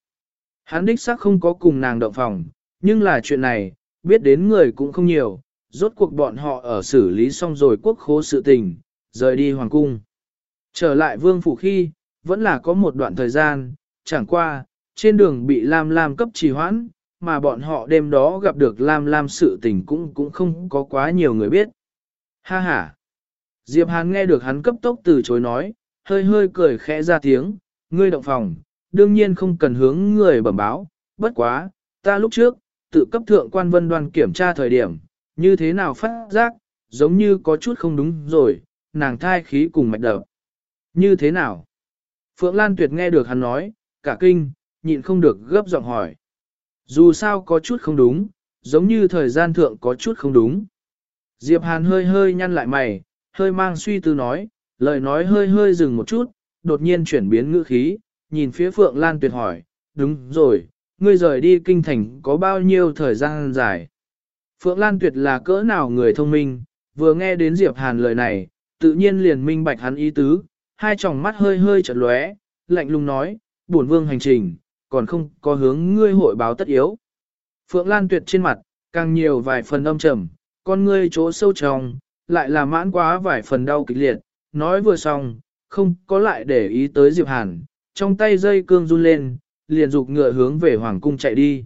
Hắn đích xác không có cùng nàng động phòng, nhưng là chuyện này, biết đến người cũng không nhiều, rốt cuộc bọn họ ở xử lý xong rồi quốc khố sự tình, rời đi hoàng cung. Trở lại vương phủ khi, vẫn là có một đoạn thời gian, chẳng qua, trên đường bị Lam Lam cấp trì hoãn, mà bọn họ đêm đó gặp được Lam Lam sự tình cũng cũng không có quá nhiều người biết. Ha ha! Diệp Hàn nghe được hắn cấp tốc từ chối nói, hơi hơi cười khẽ ra tiếng, ngươi động phòng, đương nhiên không cần hướng người bẩm báo, bất quá, ta lúc trước, tự cấp thượng quan vân đoàn kiểm tra thời điểm, như thế nào phát giác, giống như có chút không đúng rồi, nàng thai khí cùng mạch đập. Như thế nào? Phượng Lan Tuyệt nghe được hắn nói, cả kinh, nhịn không được gấp giọng hỏi. Dù sao có chút không đúng, giống như thời gian thượng có chút không đúng. Diệp Hàn hơi hơi nhăn lại mày, hơi mang suy tư nói, lời nói hơi hơi dừng một chút, đột nhiên chuyển biến ngữ khí, nhìn phía Phượng Lan Tuyệt hỏi, đúng rồi, ngươi rời đi kinh thành có bao nhiêu thời gian dài? Phượng Lan Tuyệt là cỡ nào người thông minh, vừa nghe đến Diệp Hàn lời này, tự nhiên liền minh bạch hắn ý tứ, hai tròng mắt hơi hơi chợt lóe, lạnh lùng nói, bổn vương hành trình, còn không có hướng ngươi hội báo tất yếu. Phượng Lan Tuyệt trên mặt, càng nhiều vài phần âm trầm, con ngươi chỗ sâu trong, lại là mãn quá vài phần đau kịch liệt, nói vừa xong, không có lại để ý tới Diệp Hàn, trong tay dây cương run lên, liền dục ngựa hướng về Hoàng Cung chạy đi.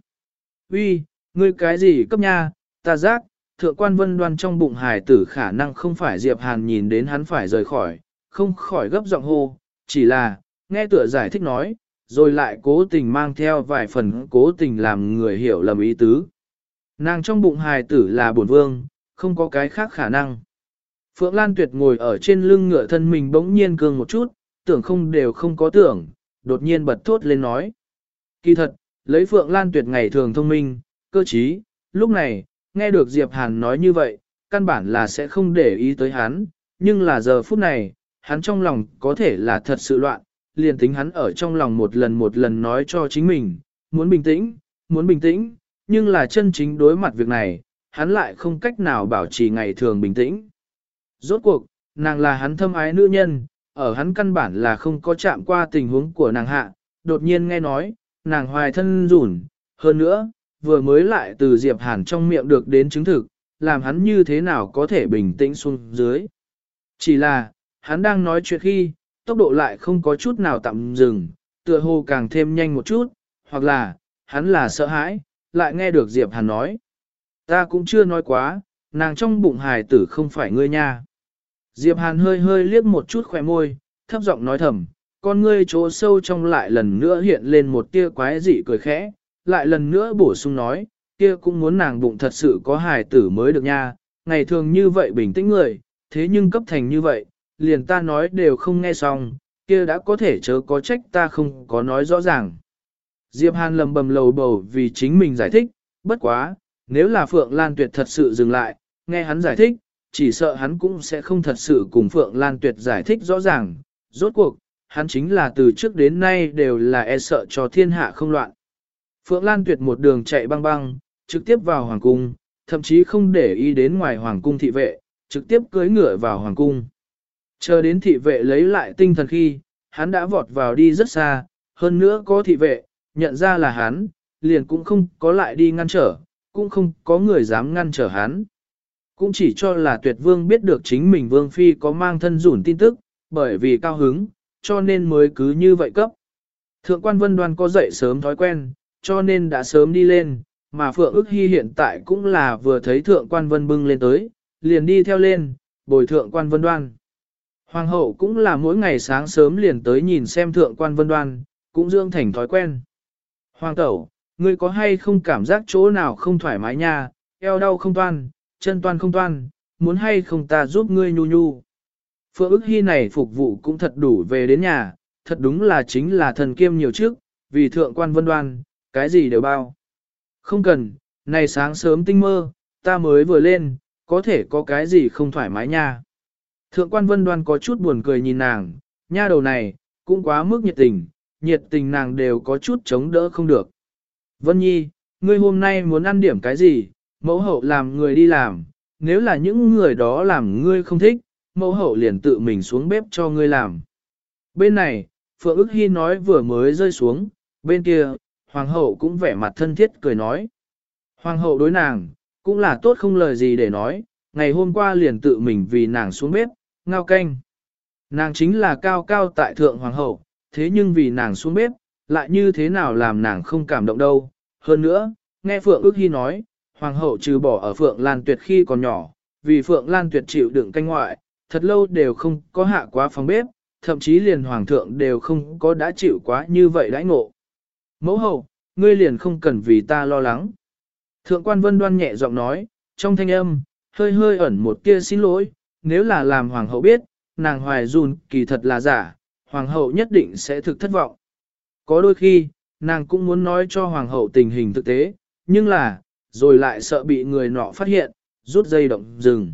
Uy, ngươi cái gì cấp nha, ta giác, thượng quan vân đoan trong bụng hài tử khả năng không phải Diệp Hàn nhìn đến hắn phải rời khỏi, không khỏi gấp giọng hô, chỉ là, nghe tựa giải thích nói, rồi lại cố tình mang theo vài phần cố tình làm người hiểu lầm ý tứ. Nàng trong bụng hài tử là bổn vương, không có cái khác khả năng. Phượng Lan Tuyệt ngồi ở trên lưng ngựa thân mình bỗng nhiên cương một chút, tưởng không đều không có tưởng, đột nhiên bật thốt lên nói. Kỳ thật, lấy Phượng Lan Tuyệt ngày thường thông minh, cơ trí, lúc này, nghe được Diệp Hàn nói như vậy, căn bản là sẽ không để ý tới hắn, nhưng là giờ phút này, hắn trong lòng có thể là thật sự loạn, liền tính hắn ở trong lòng một lần một lần nói cho chính mình, muốn bình tĩnh, muốn bình tĩnh, nhưng là chân chính đối mặt việc này, hắn lại không cách nào bảo trì ngày thường bình tĩnh. Rốt cuộc, nàng là hắn thâm ái nữ nhân, ở hắn căn bản là không có chạm qua tình huống của nàng hạ, đột nhiên nghe nói, nàng hoài thân rủn, hơn nữa, vừa mới lại từ Diệp Hàn trong miệng được đến chứng thực, làm hắn như thế nào có thể bình tĩnh xuống dưới. Chỉ là, hắn đang nói chuyện khi, tốc độ lại không có chút nào tạm dừng, tựa hồ càng thêm nhanh một chút, hoặc là, hắn là sợ hãi, lại nghe được Diệp Hàn nói. Ta cũng chưa nói quá, nàng trong bụng hài tử không phải ngươi nha. Diệp Hàn hơi hơi liếc một chút khỏe môi, thấp giọng nói thầm, con ngươi chỗ sâu trong lại lần nữa hiện lên một tia quái dị cười khẽ, lại lần nữa bổ sung nói, kia cũng muốn nàng bụng thật sự có hài tử mới được nha, ngày thường như vậy bình tĩnh người, thế nhưng cấp thành như vậy, liền ta nói đều không nghe xong, kia đã có thể chớ có trách ta không có nói rõ ràng. Diệp Hàn lầm bầm lầu bầu vì chính mình giải thích, bất quá, nếu là Phượng Lan Tuyệt thật sự dừng lại, nghe hắn giải thích, chỉ sợ hắn cũng sẽ không thật sự cùng Phượng Lan Tuyệt giải thích rõ ràng, rốt cuộc, hắn chính là từ trước đến nay đều là e sợ cho thiên hạ không loạn. Phượng Lan Tuyệt một đường chạy băng băng, trực tiếp vào Hoàng Cung, thậm chí không để ý đến ngoài Hoàng Cung thị vệ, trực tiếp cưới ngựa vào Hoàng Cung. Chờ đến thị vệ lấy lại tinh thần khi, hắn đã vọt vào đi rất xa, hơn nữa có thị vệ, nhận ra là hắn, liền cũng không có lại đi ngăn trở, cũng không có người dám ngăn trở hắn. Cũng chỉ cho là tuyệt vương biết được chính mình vương phi có mang thân rủn tin tức, bởi vì cao hứng, cho nên mới cứ như vậy cấp. Thượng quan vân đoan có dậy sớm thói quen, cho nên đã sớm đi lên, mà Phượng ước hy hiện tại cũng là vừa thấy thượng quan vân bưng lên tới, liền đi theo lên, bồi thượng quan vân đoan. Hoàng hậu cũng là mỗi ngày sáng sớm liền tới nhìn xem thượng quan vân đoan, cũng dưỡng thành thói quen. Hoàng tẩu, ngươi có hay không cảm giác chỗ nào không thoải mái nha, eo đau không toan, chân toan không toan, muốn hay không ta giúp ngươi nhu nhu. Phượng ức hy này phục vụ cũng thật đủ về đến nhà, thật đúng là chính là thần kiêm nhiều trước, vì thượng quan vân đoan, cái gì đều bao. Không cần, này sáng sớm tinh mơ, ta mới vừa lên, có thể có cái gì không thoải mái nha. Thượng quan vân đoan có chút buồn cười nhìn nàng, nha đầu này, cũng quá mức nhiệt tình, nhiệt tình nàng đều có chút chống đỡ không được. Vân Nhi, ngươi hôm nay muốn ăn điểm cái gì, mẫu hậu làm người đi làm, nếu là những người đó làm ngươi không thích, mẫu hậu liền tự mình xuống bếp cho ngươi làm. Bên này, Phượng ức Hy nói vừa mới rơi xuống, bên kia, Hoàng hậu cũng vẻ mặt thân thiết cười nói. Hoàng hậu đối nàng, cũng là tốt không lời gì để nói, ngày hôm qua liền tự mình vì nàng xuống bếp, ngao canh. Nàng chính là cao cao tại thượng hoàng hậu, thế nhưng vì nàng xuống bếp, lại như thế nào làm nàng không cảm động đâu. Hơn nữa, nghe Phượng ước hy nói, hoàng hậu trừ bỏ ở Phượng Lan Tuyệt khi còn nhỏ, vì Phượng Lan Tuyệt chịu đựng canh ngoại, thật lâu đều không có hạ quá phòng bếp, thậm chí liền hoàng thượng đều không có đã chịu quá như vậy đãi ngộ. Mẫu hậu, ngươi liền không cần vì ta lo lắng. Thượng quan vân đoan nhẹ giọng nói, trong thanh âm, hơi hơi ẩn một tia xin lỗi, nếu là làm hoàng hậu biết, nàng hoài run kỳ thật là giả, hoàng hậu nhất định sẽ thực thất vọng. Có đôi khi, nàng cũng muốn nói cho hoàng hậu tình hình thực tế, nhưng là, rồi lại sợ bị người nọ phát hiện, rút dây động dừng.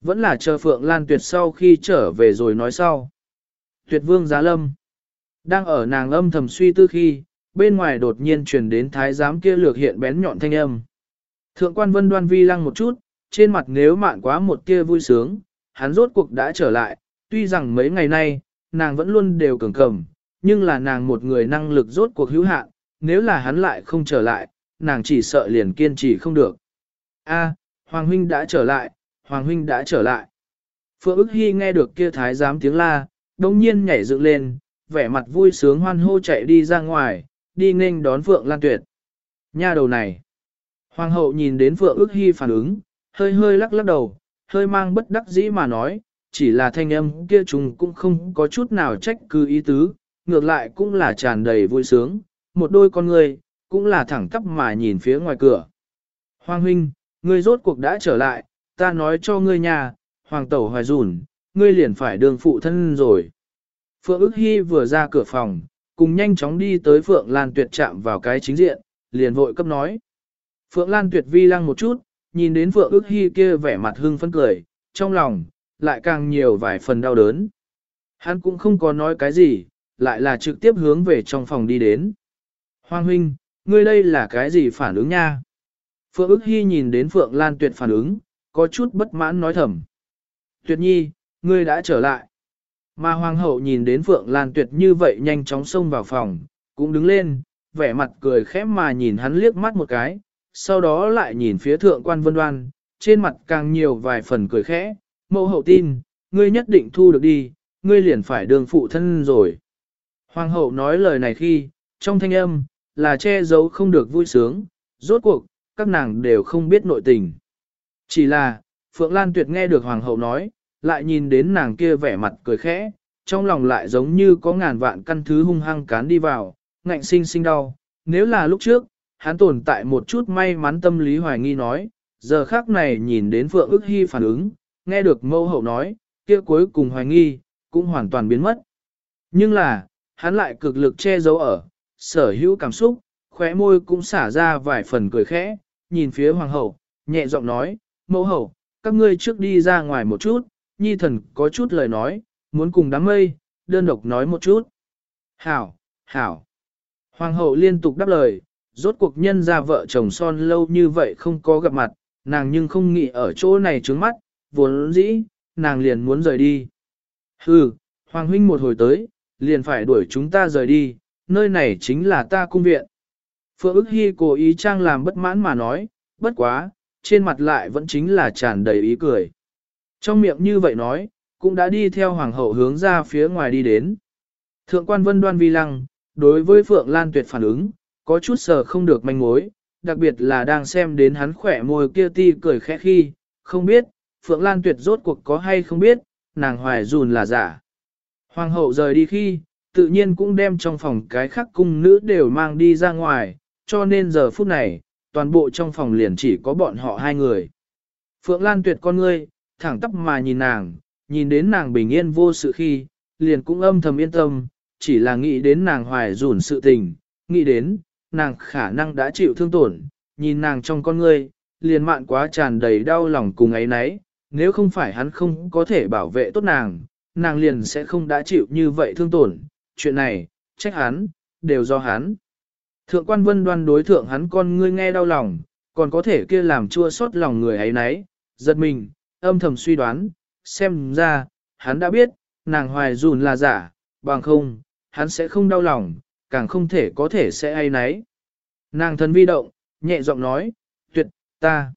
Vẫn là chờ Phượng Lan Tuyệt sau khi trở về rồi nói sau. Tuyệt vương giá lâm. Đang ở nàng âm thầm suy tư khi, bên ngoài đột nhiên truyền đến thái giám kia lược hiện bén nhọn thanh âm. Thượng quan vân đoan vi lăng một chút, trên mặt nếu mạn quá một tia vui sướng, hắn rốt cuộc đã trở lại, tuy rằng mấy ngày nay, nàng vẫn luôn đều cường cầm, nhưng là nàng một người năng lực rốt cuộc hữu hạn, nếu là hắn lại không trở lại, nàng chỉ sợ liền kiên trì không được. A, Hoàng huynh đã trở lại, Hoàng huynh đã trở lại. Phượng ức hy nghe được kia thái giám tiếng la, đông nhiên nhảy dựng lên, vẻ mặt vui sướng hoan hô chạy đi ra ngoài, đi nghênh đón Phượng Lan Tuyệt. Nha đầu này. Hoàng hậu nhìn đến Phượng ức hy phản ứng, hơi hơi lắc lắc đầu, hơi mang bất đắc dĩ mà nói, chỉ là thanh âm kia chúng cũng không có chút nào trách cứ ý tứ, ngược lại cũng là tràn đầy vui sướng, một đôi con người, cũng là thẳng tắp mà nhìn phía ngoài cửa. Hoàng huynh, ngươi rốt cuộc đã trở lại, ta nói cho ngươi nhà, hoàng tẩu hoài rủn, ngươi liền phải đường phụ thân rồi. Phượng ức hy vừa ra cửa phòng, cùng nhanh chóng đi tới Phượng Lan Tuyệt chạm vào cái chính diện, liền vội cấp nói. Phượng Lan Tuyệt vi lăng một chút, nhìn đến Phượng ức hy kia vẻ mặt hưng phấn cười, trong lòng, lại càng nhiều vài phần đau đớn. Hắn cũng không có nói cái gì, lại là trực tiếp hướng về trong phòng đi đến. Hoàng huynh, ngươi đây là cái gì phản ứng nha? Phượng ức hy nhìn đến Phượng Lan Tuyệt phản ứng, có chút bất mãn nói thầm. Tuyệt nhi, ngươi đã trở lại. Mà hoàng hậu nhìn đến Phượng Lan Tuyệt như vậy nhanh chóng xông vào phòng, cũng đứng lên, vẻ mặt cười khẽ mà nhìn hắn liếc mắt một cái, sau đó lại nhìn phía thượng quan vân đoan, trên mặt càng nhiều vài phần cười khẽ, mẫu hậu tin, ngươi nhất định thu được đi, ngươi liền phải đường phụ thân rồi. Hoàng hậu nói lời này khi, trong thanh âm, là che giấu không được vui sướng, rốt cuộc, các nàng đều không biết nội tình. Chỉ là, Phượng Lan Tuyệt nghe được Hoàng hậu nói, lại nhìn đến nàng kia vẻ mặt cười khẽ, trong lòng lại giống như có ngàn vạn căn thứ hung hăng cán đi vào, ngạnh sinh sinh đau. Nếu là lúc trước, hắn tồn tại một chút may mắn tâm lý hoài nghi nói, giờ khác này nhìn đến Phượng ức hy phản ứng, nghe được mâu hậu nói, kia cuối cùng hoài nghi, cũng hoàn toàn biến mất. Nhưng là, hắn lại cực lực che giấu ở, sở hữu cảm xúc, khóe môi cũng xả ra vài phần cười khẽ, nhìn phía hoàng hậu, nhẹ giọng nói, mẫu hậu, các ngươi trước đi ra ngoài một chút, nhi thần có chút lời nói, muốn cùng đám mây, đơn độc nói một chút. Hảo, hảo. Hoàng hậu liên tục đáp lời, rốt cuộc nhân ra vợ chồng son lâu như vậy không có gặp mặt, nàng nhưng không nghĩ ở chỗ này trướng mắt, vốn dĩ, nàng liền muốn rời đi. Hừ, Hoàng huynh một hồi tới, liền phải đuổi chúng ta rời đi, nơi này chính là ta cung viện. Phượng ức hy cố ý trang làm bất mãn mà nói, bất quá, trên mặt lại vẫn chính là tràn đầy ý cười. Trong miệng như vậy nói, cũng đã đi theo hoàng hậu hướng ra phía ngoài đi đến. Thượng quan vân đoan vi lăng, đối với Phượng Lan Tuyệt phản ứng, có chút sờ không được manh mối, đặc biệt là đang xem đến hắn khỏe môi kia ti cười khẽ khi, không biết, Phượng Lan Tuyệt rốt cuộc có hay không biết, nàng hoài dùn là giả. Hoàng hậu rời đi khi, tự nhiên cũng đem trong phòng cái khắc cung nữ đều mang đi ra ngoài, cho nên giờ phút này, toàn bộ trong phòng liền chỉ có bọn họ hai người. Phượng Lan tuyệt con ngươi, thẳng tắp mà nhìn nàng, nhìn đến nàng bình yên vô sự khi, liền cũng âm thầm yên tâm, chỉ là nghĩ đến nàng hoài rủn sự tình, nghĩ đến, nàng khả năng đã chịu thương tổn, nhìn nàng trong con ngươi, liền mạn quá tràn đầy đau lòng cùng ấy nấy, nếu không phải hắn không có thể bảo vệ tốt nàng, nàng liền sẽ không đã chịu như vậy thương tổn, chuyện này, trách hắn, đều do hắn. Thượng quan vân đoan đối thượng hắn con ngươi nghe đau lòng, còn có thể kia làm chua xót lòng người ấy nấy, giật mình, âm thầm suy đoán, xem ra, hắn đã biết, nàng hoài dùn là giả, bằng không, hắn sẽ không đau lòng, càng không thể có thể sẽ ai nấy. Nàng thân vi động, nhẹ giọng nói, tuyệt, ta.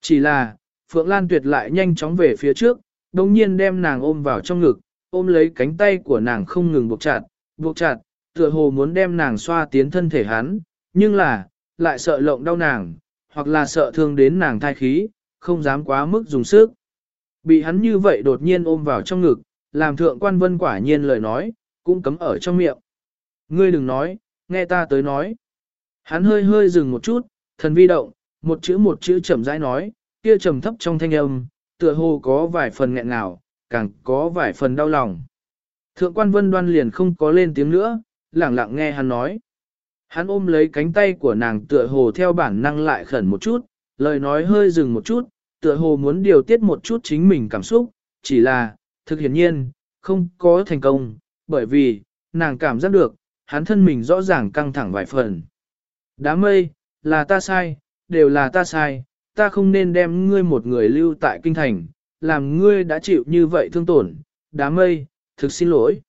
Chỉ là, Phượng Lan tuyệt lại nhanh chóng về phía trước, đồng nhiên đem nàng ôm vào trong ngực, ôm lấy cánh tay của nàng không ngừng buộc chặt, buộc chặt, tựa hồ muốn đem nàng xoa tiến thân thể hắn, nhưng là, lại sợ lộng đau nàng, hoặc là sợ thương đến nàng thai khí, không dám quá mức dùng sức. Bị hắn như vậy đột nhiên ôm vào trong ngực, làm thượng quan vân quả nhiên lời nói, cũng cấm ở trong miệng. Ngươi đừng nói, nghe ta tới nói. Hắn hơi hơi dừng một chút, thần vi động, một chữ một chữ chậm rãi nói, kia trầm thấp trong thanh âm, tựa hồ có vài phần nghẹn ngào, càng có vài phần đau lòng. Thượng quan vân đoan liền không có lên tiếng nữa, lẳng lặng nghe hắn nói. Hắn ôm lấy cánh tay của nàng tựa hồ theo bản năng lại khẩn một chút, lời nói hơi dừng một chút, tựa hồ muốn điều tiết một chút chính mình cảm xúc, chỉ là, thực hiển nhiên, không có thành công, bởi vì, nàng cảm giác được, hắn thân mình rõ ràng căng thẳng vài phần. Đám mây, là ta sai, đều là ta sai, ta không nên đem ngươi một người lưu tại kinh thành, làm ngươi đã chịu như vậy thương tổn, đám mây, thực xin lỗi.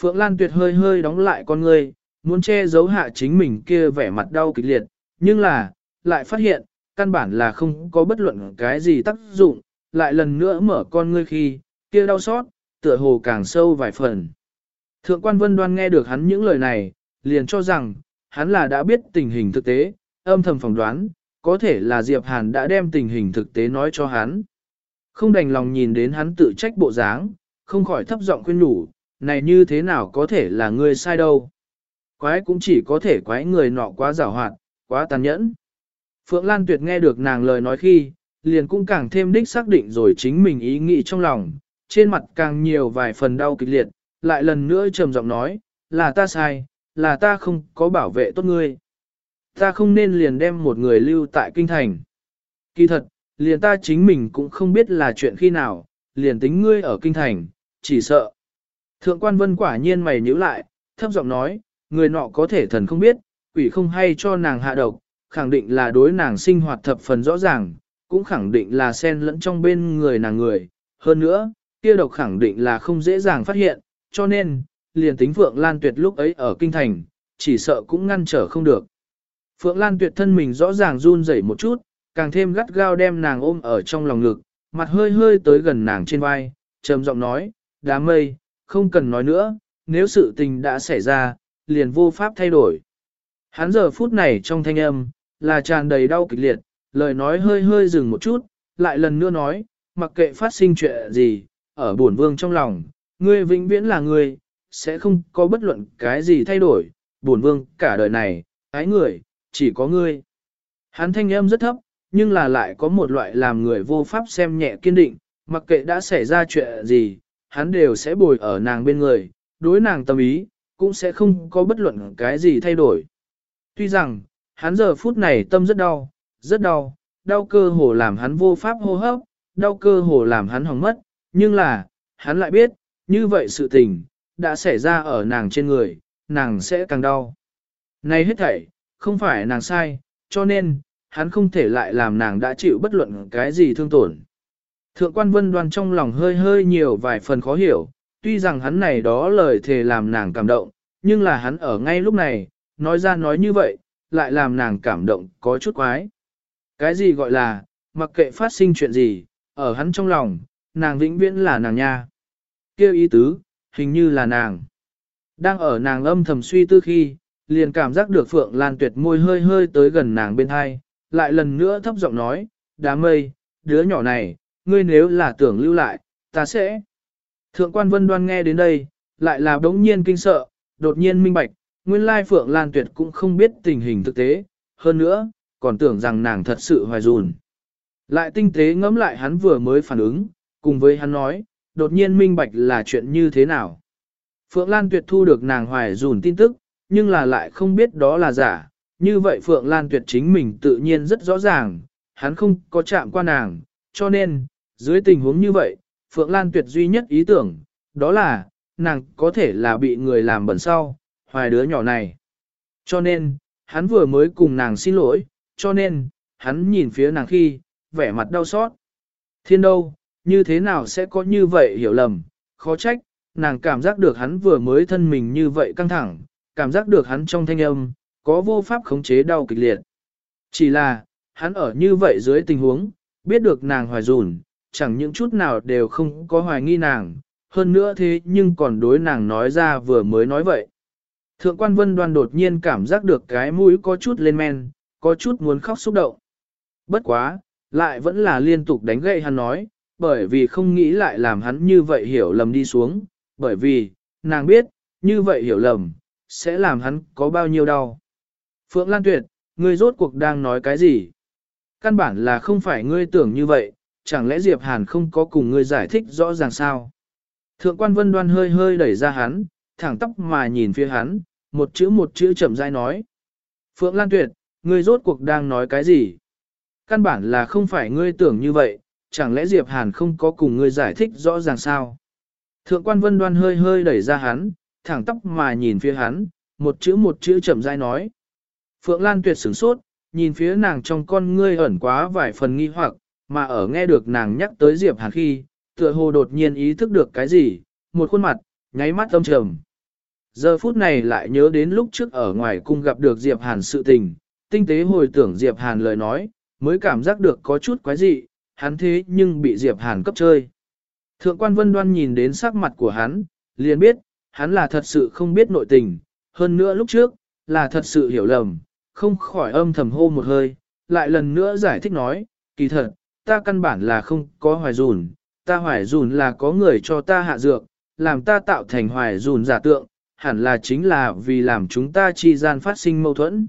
Phượng Lan Tuyệt hơi hơi đóng lại con ngươi, muốn che giấu hạ chính mình kia vẻ mặt đau kịch liệt, nhưng là, lại phát hiện, căn bản là không có bất luận cái gì tác dụng, lại lần nữa mở con ngươi khi, kia đau xót, tựa hồ càng sâu vài phần. Thượng quan Vân Đoan nghe được hắn những lời này, liền cho rằng, hắn là đã biết tình hình thực tế, âm thầm phỏng đoán, có thể là Diệp Hàn đã đem tình hình thực tế nói cho hắn. Không đành lòng nhìn đến hắn tự trách bộ dáng, không khỏi thấp giọng khuyên nhủ, này như thế nào có thể là ngươi sai đâu. Quái cũng chỉ có thể quái người nọ quá giảo hoạt, quá tàn nhẫn. Phượng Lan Tuyệt nghe được nàng lời nói khi, liền cũng càng thêm đích xác định rồi chính mình ý nghĩ trong lòng, trên mặt càng nhiều vài phần đau kịch liệt, lại lần nữa trầm giọng nói, là ta sai, là ta không có bảo vệ tốt ngươi. Ta không nên liền đem một người lưu tại kinh thành. Kỳ thật, liền ta chính mình cũng không biết là chuyện khi nào, liền tính ngươi ở kinh thành, chỉ sợ. Thượng quan vân quả nhiên mày nhíu lại, thấp giọng nói, người nọ có thể thần không biết, quỷ không hay cho nàng hạ độc, khẳng định là đối nàng sinh hoạt thập phần rõ ràng, cũng khẳng định là xen lẫn trong bên người nàng người. Hơn nữa, kia độc khẳng định là không dễ dàng phát hiện, cho nên, liền tính Phượng Lan Tuyệt lúc ấy ở Kinh Thành, chỉ sợ cũng ngăn trở không được. Phượng Lan Tuyệt thân mình rõ ràng run rẩy một chút, càng thêm gắt gao đem nàng ôm ở trong lòng ngực, mặt hơi hơi tới gần nàng trên vai, trầm giọng nói, đám mây, không cần nói nữa, nếu sự tình đã xảy ra, liền vô pháp thay đổi. Hắn giờ phút này trong thanh âm, là tràn đầy đau kịch liệt, lời nói hơi hơi dừng một chút, lại lần nữa nói, mặc kệ phát sinh chuyện gì, ở bổn vương trong lòng, ngươi vĩnh viễn là ngươi, sẽ không có bất luận cái gì thay đổi, bổn vương cả đời này, ái người, chỉ có ngươi. Hắn thanh âm rất thấp, nhưng là lại có một loại làm người vô pháp xem nhẹ kiên định, mặc kệ đã xảy ra chuyện gì, hắn đều sẽ bồi ở nàng bên người, đối nàng tâm ý, cũng sẽ không có bất luận cái gì thay đổi. Tuy rằng, hắn giờ phút này tâm rất đau, rất đau, đau cơ hồ làm hắn vô pháp hô hấp, đau cơ hồ làm hắn hỏng mất, nhưng là, hắn lại biết, như vậy sự tình, đã xảy ra ở nàng trên người, nàng sẽ càng đau. Này hết thảy, không phải nàng sai, cho nên, hắn không thể lại làm nàng đã chịu bất luận cái gì thương tổn. Thượng quan vân đoan trong lòng hơi hơi nhiều vài phần khó hiểu, tuy rằng hắn này đó lời thề làm nàng cảm động, nhưng là hắn ở ngay lúc này, nói ra nói như vậy, lại làm nàng cảm động có chút quái. Cái gì gọi là, mặc kệ phát sinh chuyện gì, ở hắn trong lòng, nàng vĩnh viễn là nàng nha. Kêu ý tứ, hình như là nàng. Đang ở nàng âm thầm suy tư khi, liền cảm giác được Phượng Lan Tuyệt môi hơi hơi tới gần nàng bên hai, lại lần nữa thấp giọng nói, đám mây, đứa nhỏ này, ngươi nếu là tưởng lưu lại, ta sẽ. Thượng quan vân đoan nghe đến đây, lại là đống nhiên kinh sợ, đột nhiên minh bạch, nguyên lai Phượng Lan Tuyệt cũng không biết tình hình thực tế, hơn nữa, còn tưởng rằng nàng thật sự hoài dùn. Lại tinh tế ngẫm lại hắn vừa mới phản ứng, cùng với hắn nói, đột nhiên minh bạch là chuyện như thế nào. Phượng Lan Tuyệt thu được nàng hoài dùn tin tức, nhưng là lại không biết đó là giả. Như vậy Phượng Lan Tuyệt chính mình tự nhiên rất rõ ràng, hắn không có chạm qua nàng, cho nên, dưới tình huống như vậy, Phượng Lan Tuyệt duy nhất ý tưởng, đó là, nàng có thể là bị người làm bẩn sau, hoài đứa nhỏ này. Cho nên, hắn vừa mới cùng nàng xin lỗi, cho nên, hắn nhìn phía nàng khi, vẻ mặt đau xót. Thiên đâu, như thế nào sẽ có như vậy hiểu lầm, khó trách, nàng cảm giác được hắn vừa mới thân mình như vậy căng thẳng, cảm giác được hắn trong thanh âm, có vô pháp khống chế đau kịch liệt. Chỉ là, hắn ở như vậy dưới tình huống, biết được nàng hoài rủn chẳng những chút nào đều không có hoài nghi nàng, hơn nữa thế nhưng còn đối nàng nói ra vừa mới nói vậy. Thượng quan vân đoan đột nhiên cảm giác được cái mũi có chút lên men, có chút muốn khóc xúc động. Bất quá, lại vẫn là liên tục đánh gậy hắn nói, bởi vì không nghĩ lại làm hắn như vậy hiểu lầm đi xuống, bởi vì, nàng biết, như vậy hiểu lầm, sẽ làm hắn có bao nhiêu đau. Phượng Lan Tuyệt, ngươi rốt cuộc đang nói cái gì? Căn bản là không phải ngươi tưởng như vậy, chẳng lẽ Diệp Hàn không có cùng ngươi giải thích rõ ràng sao? Thượng quan vân đoan hơi hơi đẩy ra hắn, thẳng tóc mà nhìn phía hắn, một chữ một chữ chậm rãi nói. Phượng Lan Tuyệt, ngươi rốt cuộc đang nói cái gì? Căn bản là không phải ngươi tưởng như vậy, chẳng lẽ Diệp Hàn không có cùng ngươi giải thích rõ ràng sao? Thượng quan vân đoan hơi hơi đẩy ra hắn, thẳng tóc mà nhìn phía hắn, một chữ một chữ chậm rãi nói. Phượng Lan tuyệt sửng sốt, nhìn phía nàng trong con ngươi ẩn quá vài phần nghi hoặc, mà ở nghe được nàng nhắc tới Diệp Hàn khi, tựa hồ đột nhiên ý thức được cái gì, một khuôn mặt, nháy mắt âm trầm. Giờ phút này lại nhớ đến lúc trước ở ngoài cung gặp được Diệp Hàn sự tình, tinh tế hồi tưởng Diệp Hàn lời nói, mới cảm giác được có chút quái dị, hắn thế nhưng bị Diệp Hàn cấp chơi. Thượng quan vân đoan nhìn đến sắc mặt của hắn, liền biết, hắn là thật sự không biết nội tình, hơn nữa lúc trước, là thật sự hiểu lầm, không khỏi âm thầm hô một hơi, lại lần nữa giải thích nói, kỳ thật, ta căn bản là không có hoài dùn, ta hoài dùn là có người cho ta hạ dược, làm ta tạo thành hoài dùn giả tượng, hẳn là chính là vì làm chúng ta chi gian phát sinh mâu thuẫn.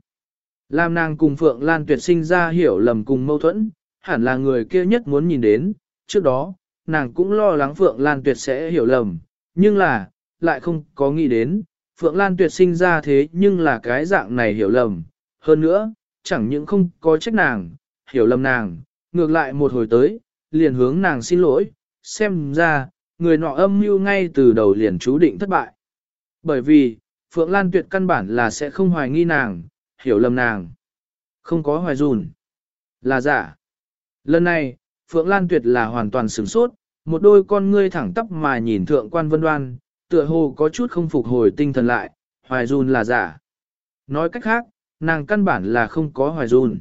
Làm nàng cùng Phượng Lan tuyệt sinh ra hiểu lầm cùng mâu thuẫn, hẳn là người kia nhất muốn nhìn đến, trước đó, nàng cũng lo lắng Phượng Lan tuyệt sẽ hiểu lầm, nhưng là, lại không có nghĩ đến, Phượng Lan tuyệt sinh ra thế nhưng là cái dạng này hiểu lầm. Hơn nữa, chẳng những không có trách nàng, hiểu lầm nàng, ngược lại một hồi tới, liền hướng nàng xin lỗi, xem ra, người nọ âm mưu ngay từ đầu liền chú định thất bại. Bởi vì, Phượng Lan Tuyệt căn bản là sẽ không hoài nghi nàng, hiểu lầm nàng. Không có hoài dùn. Là giả. Lần này, Phượng Lan Tuyệt là hoàn toàn sửng sốt, một đôi con ngươi thẳng tắp mà nhìn thượng quan vân đoan, tựa hồ có chút không phục hồi tinh thần lại, hoài dùn là giả. Nói cách khác, nàng căn bản là không có hoài dùn.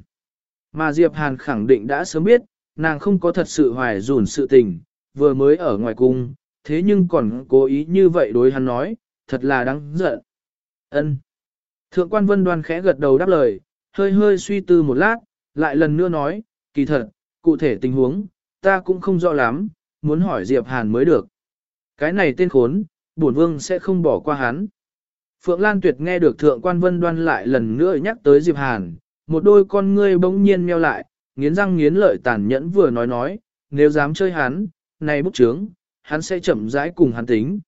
Mà Diệp Hàn khẳng định đã sớm biết, nàng không có thật sự hoài dùn sự tình, vừa mới ở ngoài cung, thế nhưng còn cố ý như vậy đối hắn nói, thật là đáng giận. Ân. Thượng quan vân đoan khẽ gật đầu đáp lời, hơi hơi suy tư một lát, lại lần nữa nói, kỳ thật, cụ thể tình huống, ta cũng không rõ lắm, muốn hỏi Diệp Hàn mới được. Cái này tên khốn, bổn vương sẽ không bỏ qua hắn. Phượng Lan Tuyệt nghe được thượng quan vân đoan lại lần nữa nhắc tới Diệp Hàn, một đôi con ngươi bỗng nhiên meo lại, nghiến răng nghiến lợi tàn nhẫn vừa nói nói, nếu dám chơi hắn, này bức trướng, hắn sẽ chậm rãi cùng hắn tính.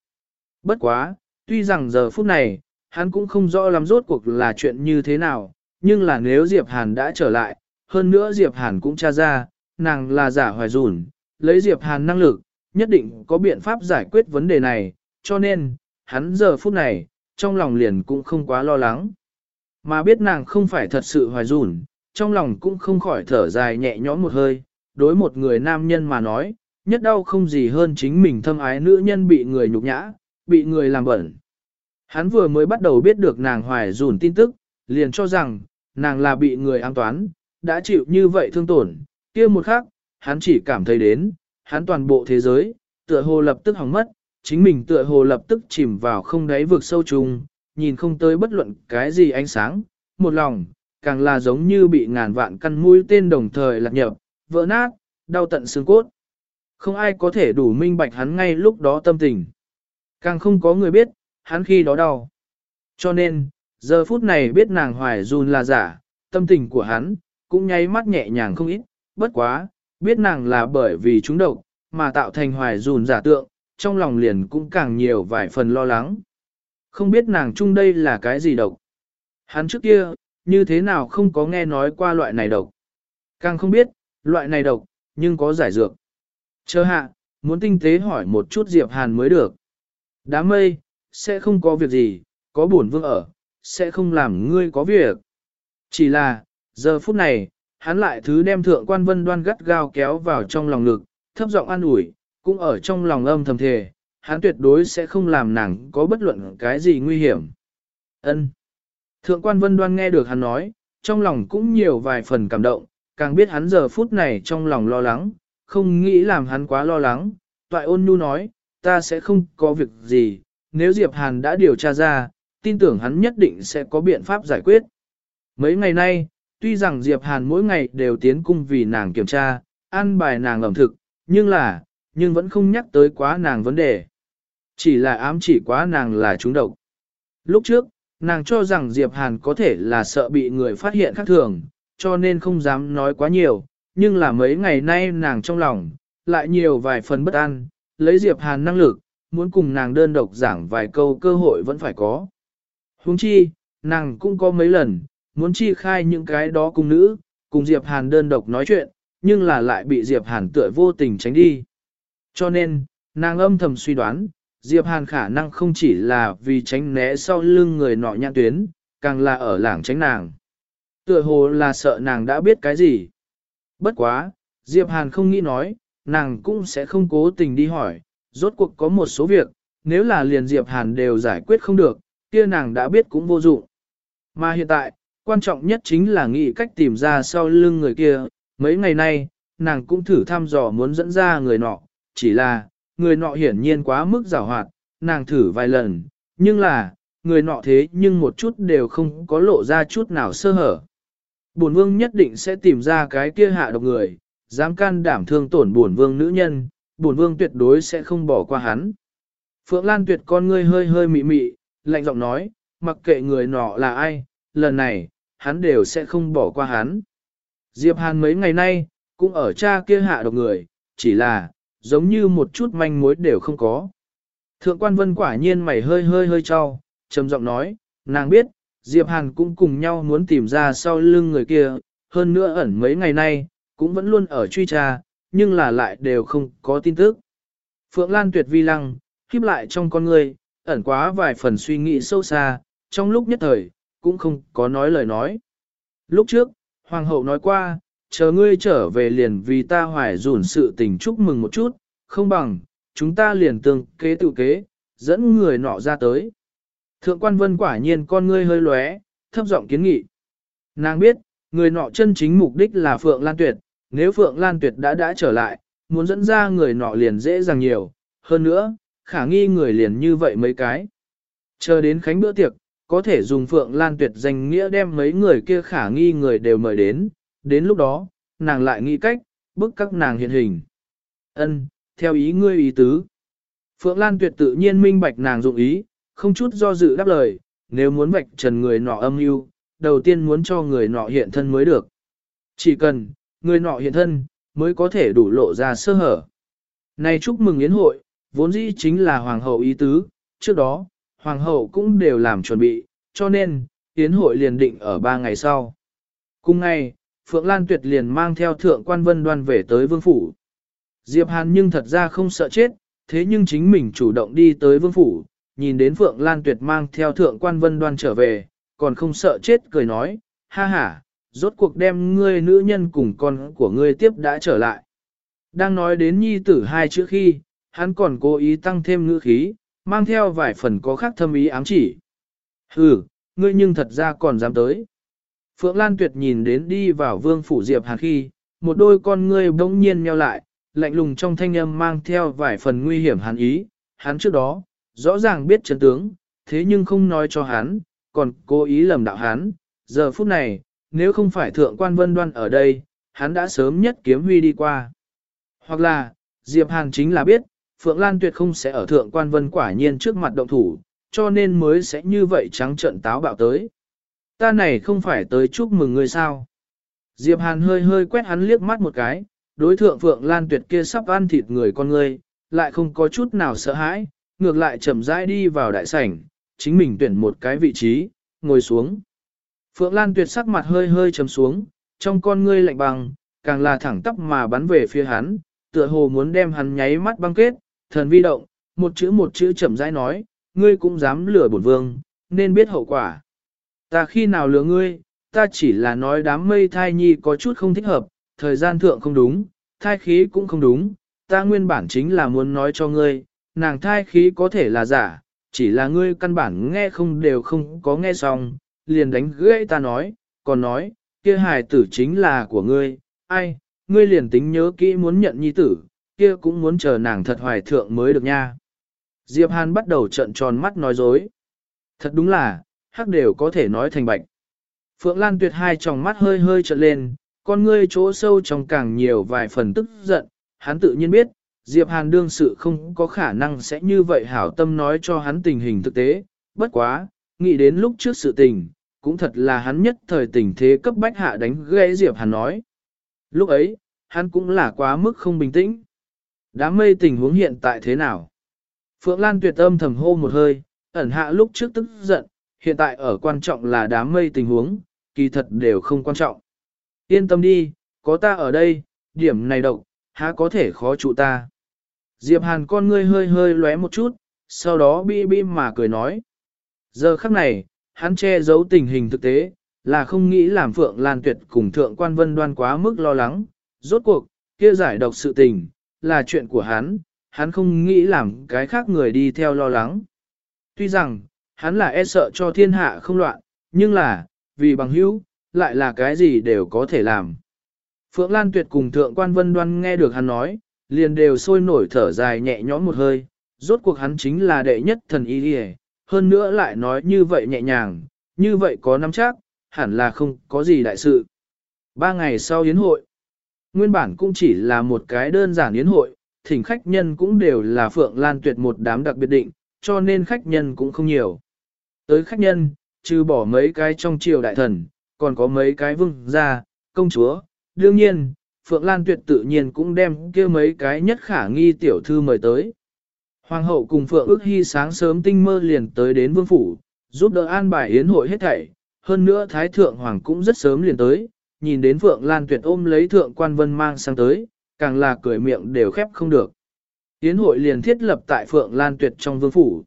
Bất quá, tuy rằng giờ phút này, hắn cũng không rõ lắm rốt cuộc là chuyện như thế nào, nhưng là nếu Diệp Hàn đã trở lại, hơn nữa Diệp Hàn cũng tra ra, nàng là giả hoài rủn, lấy Diệp Hàn năng lực, nhất định có biện pháp giải quyết vấn đề này, cho nên, hắn giờ phút này, trong lòng liền cũng không quá lo lắng. Mà biết nàng không phải thật sự hoài rủn, trong lòng cũng không khỏi thở dài nhẹ nhõm một hơi, đối một người nam nhân mà nói, nhất đau không gì hơn chính mình thâm ái nữ nhân bị người nhục nhã, bị người làm bẩn. Hắn vừa mới bắt đầu biết được nàng hoài rủn tin tức, liền cho rằng, nàng là bị người an toán, đã chịu như vậy thương tổn, kia một khắc, hắn chỉ cảm thấy đến, hắn toàn bộ thế giới, tựa hồ lập tức hỏng mất, chính mình tựa hồ lập tức chìm vào không đáy vực sâu trùng, nhìn không tới bất luận cái gì ánh sáng, một lòng, càng là giống như bị ngàn vạn căn mũi tên đồng thời lạc nhập, vỡ nát, đau tận xương cốt. Không ai có thể đủ minh bạch hắn ngay lúc đó tâm tình. Càng không có người biết, hắn khi đó đau. Cho nên, giờ phút này biết nàng hoài run là giả, tâm tình của hắn, cũng nháy mắt nhẹ nhàng không ít, bất quá, biết nàng là bởi vì chúng độc, mà tạo thành hoài run giả tượng, trong lòng liền cũng càng nhiều vài phần lo lắng. Không biết nàng chung đây là cái gì độc. Hắn trước kia, như thế nào không có nghe nói qua loại này độc. Càng không biết, loại này độc, nhưng có giải dược. Chờ hạ, muốn tinh tế hỏi một chút Diệp Hàn mới được. Đám mây, sẽ không có việc gì, có buồn vương ở, sẽ không làm ngươi có việc. Chỉ là, giờ phút này, hắn lại thứ đem thượng quan vân đoan gắt gao kéo vào trong lòng ngực, thấp giọng an ủi, cũng ở trong lòng âm thầm thề, hắn tuyệt đối sẽ không làm nàng có bất luận cái gì nguy hiểm. Ân. Thượng quan vân đoan nghe được hắn nói, trong lòng cũng nhiều vài phần cảm động, càng biết hắn giờ phút này trong lòng lo lắng, không nghĩ làm hắn quá lo lắng. Toại ôn nhu nói, ta sẽ không có việc gì, nếu Diệp Hàn đã điều tra ra, tin tưởng hắn nhất định sẽ có biện pháp giải quyết. Mấy ngày nay, tuy rằng Diệp Hàn mỗi ngày đều tiến cung vì nàng kiểm tra, ăn bài nàng ẩm thực, nhưng là, nhưng vẫn không nhắc tới quá nàng vấn đề. Chỉ là ám chỉ quá nàng là trúng độc. Lúc trước, nàng cho rằng Diệp Hàn có thể là sợ bị người phát hiện khác thường, cho nên không dám nói quá nhiều, nhưng là mấy ngày nay nàng trong lòng, lại nhiều vài phần bất an, lấy Diệp Hàn năng lực, muốn cùng nàng đơn độc giảng vài câu cơ hội vẫn phải có. Huống chi, nàng cũng có mấy lần, muốn chi khai những cái đó cùng nữ, cùng Diệp Hàn đơn độc nói chuyện, nhưng là lại bị Diệp Hàn tựa vô tình tránh đi. Cho nên, nàng âm thầm suy đoán, Diệp Hàn khả năng không chỉ là vì tránh né sau lưng người nọ nhãn tuyến, càng là ở lảng tránh nàng. Tựa hồ là sợ nàng đã biết cái gì. Bất quá, Diệp Hàn không nghĩ nói, nàng cũng sẽ không cố tình đi hỏi, rốt cuộc có một số việc, nếu là liền Diệp Hàn đều giải quyết không được, kia nàng đã biết cũng vô dụng. Mà hiện tại, quan trọng nhất chính là nghĩ cách tìm ra sau lưng người kia, mấy ngày nay, nàng cũng thử thăm dò muốn dẫn ra người nọ, chỉ là, người nọ hiển nhiên quá mức giảo hoạt, nàng thử vài lần, nhưng là, người nọ thế nhưng một chút đều không có lộ ra chút nào sơ hở. Bổn vương nhất định sẽ tìm ra cái kia hạ độc người, dám can đảm thương tổn bổn vương nữ nhân, bổn vương tuyệt đối sẽ không bỏ qua hắn. Phượng Lan tuyệt con ngươi hơi hơi mị mị, lạnh giọng nói, mặc kệ người nọ là ai, lần này, hắn đều sẽ không bỏ qua hắn. Diệp Hàn mấy ngày nay, cũng ở cha kia hạ độc người, chỉ là, giống như một chút manh mối đều không có. Thượng quan vân quả nhiên mày hơi hơi hơi cho, trầm giọng nói, nàng biết, Diệp Hàn cũng cùng nhau muốn tìm ra sau lưng người kia, hơn nữa ẩn mấy ngày nay, cũng vẫn luôn ở truy tra, nhưng là lại đều không có tin tức. Phượng Lan tuyệt vi lăng, khiếp lại trong con người, ẩn quá vài phần suy nghĩ sâu xa, trong lúc nhất thời, cũng không có nói lời nói. Lúc trước, Hoàng hậu nói qua, chờ ngươi trở về liền vì ta hoài dùn sự tình chúc mừng một chút, không bằng, chúng ta liền tương kế tự kế, dẫn người nọ ra tới. Thượng quan vân quả nhiên con ngươi hơi lóe, thấp giọng kiến nghị. Nàng biết, người nọ chân chính mục đích là Phượng Lan Tuyệt, nếu Phượng Lan Tuyệt đã đã trở lại, muốn dẫn ra người nọ liền dễ dàng nhiều, hơn nữa, khả nghi người liền như vậy mấy cái. Chờ đến khánh bữa tiệc, có thể dùng Phượng Lan Tuyệt danh nghĩa đem mấy người kia khả nghi người đều mời đến, đến lúc đó, nàng lại nghĩ cách, bức các nàng hiện hình. Ân, theo ý ngươi ý tứ. Phượng Lan Tuyệt tự nhiên minh bạch nàng dụng ý, không chút do dự đáp lời, nếu muốn vạch trần người nọ âm mưu, đầu tiên muốn cho người nọ hiện thân mới được. Chỉ cần, người nọ hiện thân, mới có thể đủ lộ ra sơ hở. Này chúc mừng yến hội, vốn dĩ chính là hoàng hậu ý tứ, trước đó, hoàng hậu cũng đều làm chuẩn bị, cho nên, yến hội liền định ở ba ngày sau. Cùng ngày, Phượng Lan Tuyệt liền mang theo thượng quan vân đoan về tới vương phủ. Diệp Hàn nhưng thật ra không sợ chết, thế nhưng chính mình chủ động đi tới vương phủ, nhìn đến Phượng Lan Tuyệt mang theo thượng quan vân đoan trở về, còn không sợ chết cười nói, ha ha, rốt cuộc đem ngươi nữ nhân cùng con của ngươi tiếp đã trở lại. Đang nói đến nhi tử hai chữ khi, hắn còn cố ý tăng thêm ngữ khí, mang theo vài phần có khác thâm ý ám chỉ. Hừ, ngươi nhưng thật ra còn dám tới. Phượng Lan Tuyệt nhìn đến đi vào vương phủ Diệp Hàn khi, một đôi con ngươi bỗng nhiên nheo lại, lạnh lùng trong thanh âm mang theo vài phần nguy hiểm hắn ý, hắn trước đó, rõ ràng biết chân tướng, thế nhưng không nói cho hắn, còn cố ý lầm đạo hắn, giờ phút này, nếu không phải thượng quan vân đoan ở đây, hắn đã sớm nhất kiếm huy đi qua. Hoặc là, Diệp Hàn chính là biết, Phượng Lan tuyệt không sẽ ở thượng quan vân quả nhiên trước mặt động thủ, cho nên mới sẽ như vậy trắng trận táo bạo tới. Ta này không phải tới chúc mừng ngươi sao. Diệp Hàn hơi hơi quét hắn liếc mắt một cái, đối thượng Phượng Lan tuyệt kia sắp ăn thịt người con ngươi, lại không có chút nào sợ hãi, ngược lại chậm rãi đi vào đại sảnh, chính mình tuyển một cái vị trí, ngồi xuống. Phượng Lan tuyệt sắc mặt hơi hơi chấm xuống, trong con ngươi lạnh băng, càng là thẳng tắp mà bắn về phía hắn, tựa hồ muốn đem hắn nháy mắt băng kết, thần vi động, một chữ một chữ chậm rãi nói, ngươi cũng dám lừa bổn vương, nên biết hậu quả. Ta khi nào lừa ngươi, ta chỉ là nói đám mây thai nhi có chút không thích hợp, thời gian thượng không đúng, thai khí cũng không đúng, ta nguyên bản chính là muốn nói cho ngươi, nàng thai khí có thể là giả, chỉ là ngươi căn bản nghe không đều không có nghe xong, liền đánh gãy ta nói, còn nói, kia hài tử chính là của ngươi, ai, ngươi liền tính nhớ kỹ muốn nhận nhi tử, kia cũng muốn chờ nàng thật hoài thượng mới được nha. Diệp Hàn bắt đầu trợn tròn mắt nói dối. Thật đúng là, hắc đều có thể nói thành bạch. Phượng Lan tuyệt hai tròng mắt hơi hơi trợn lên, con ngươi chỗ sâu trong càng nhiều vài phần tức giận, hắn tự nhiên biết, Diệp Hàn đương sự không có khả năng sẽ như vậy hảo tâm nói cho hắn tình hình thực tế, bất quá, nghĩ đến lúc trước sự tình, cũng thật là hắn nhất thời tình thế cấp bách hạ đánh gãy Diệp Hàn nói. Lúc ấy, hắn cũng là quá mức không bình tĩnh. Đám mây tình huống hiện tại thế nào? Phượng Lan tuyệt âm thầm hô một hơi, ẩn hạ lúc trước tức giận, hiện tại ở quan trọng là đám mây tình huống, kỳ thật đều không quan trọng. Yên tâm đi, có ta ở đây, điểm này độc, há có thể khó trụ ta. Diệp Hàn con ngươi hơi hơi lóe một chút, sau đó bi bi mà cười nói. Giờ khắc này, hắn che giấu tình hình thực tế, là không nghĩ làm Phượng Lan Tuyệt cùng Thượng Quan Vân Đoan quá mức lo lắng. Rốt cuộc, kia giải độc sự tình, là chuyện của hắn, hắn không nghĩ làm cái khác người đi theo lo lắng. Tuy rằng, hắn là e sợ cho thiên hạ không loạn, nhưng là, vì bằng hữu, lại là cái gì đều có thể làm. Phượng Lan Tuyệt cùng Thượng Quan Vân Đoan nghe được hắn nói, liền đều sôi nổi thở dài nhẹ nhõm một hơi, rốt cuộc hắn chính là đệ nhất thần y đi hơn nữa lại nói như vậy nhẹ nhàng, như vậy có nắm chắc, hẳn là không có gì đại sự. Ba ngày sau yến hội, nguyên bản cũng chỉ là một cái đơn giản yến hội, thỉnh khách nhân cũng đều là Phượng Lan Tuyệt một đám đặc biệt định, cho nên khách nhân cũng không nhiều. Tới khách nhân, trừ bỏ mấy cái trong triều đại thần, còn có mấy cái vương gia, công chúa, đương nhiên, Phượng Lan Tuyệt tự nhiên cũng đem kia mấy cái nhất khả nghi tiểu thư mời tới. Hoàng hậu cùng Phượng ước hy sáng sớm tinh mơ liền tới đến vương phủ, giúp đỡ an bài yến hội hết thảy. Hơn nữa Thái Thượng Hoàng cũng rất sớm liền tới, nhìn đến Phượng Lan Tuyệt ôm lấy Thượng Quan Vân mang sang tới, càng là cười miệng đều khép không được. Yến hội liền thiết lập tại Phượng Lan Tuyệt trong vương phủ.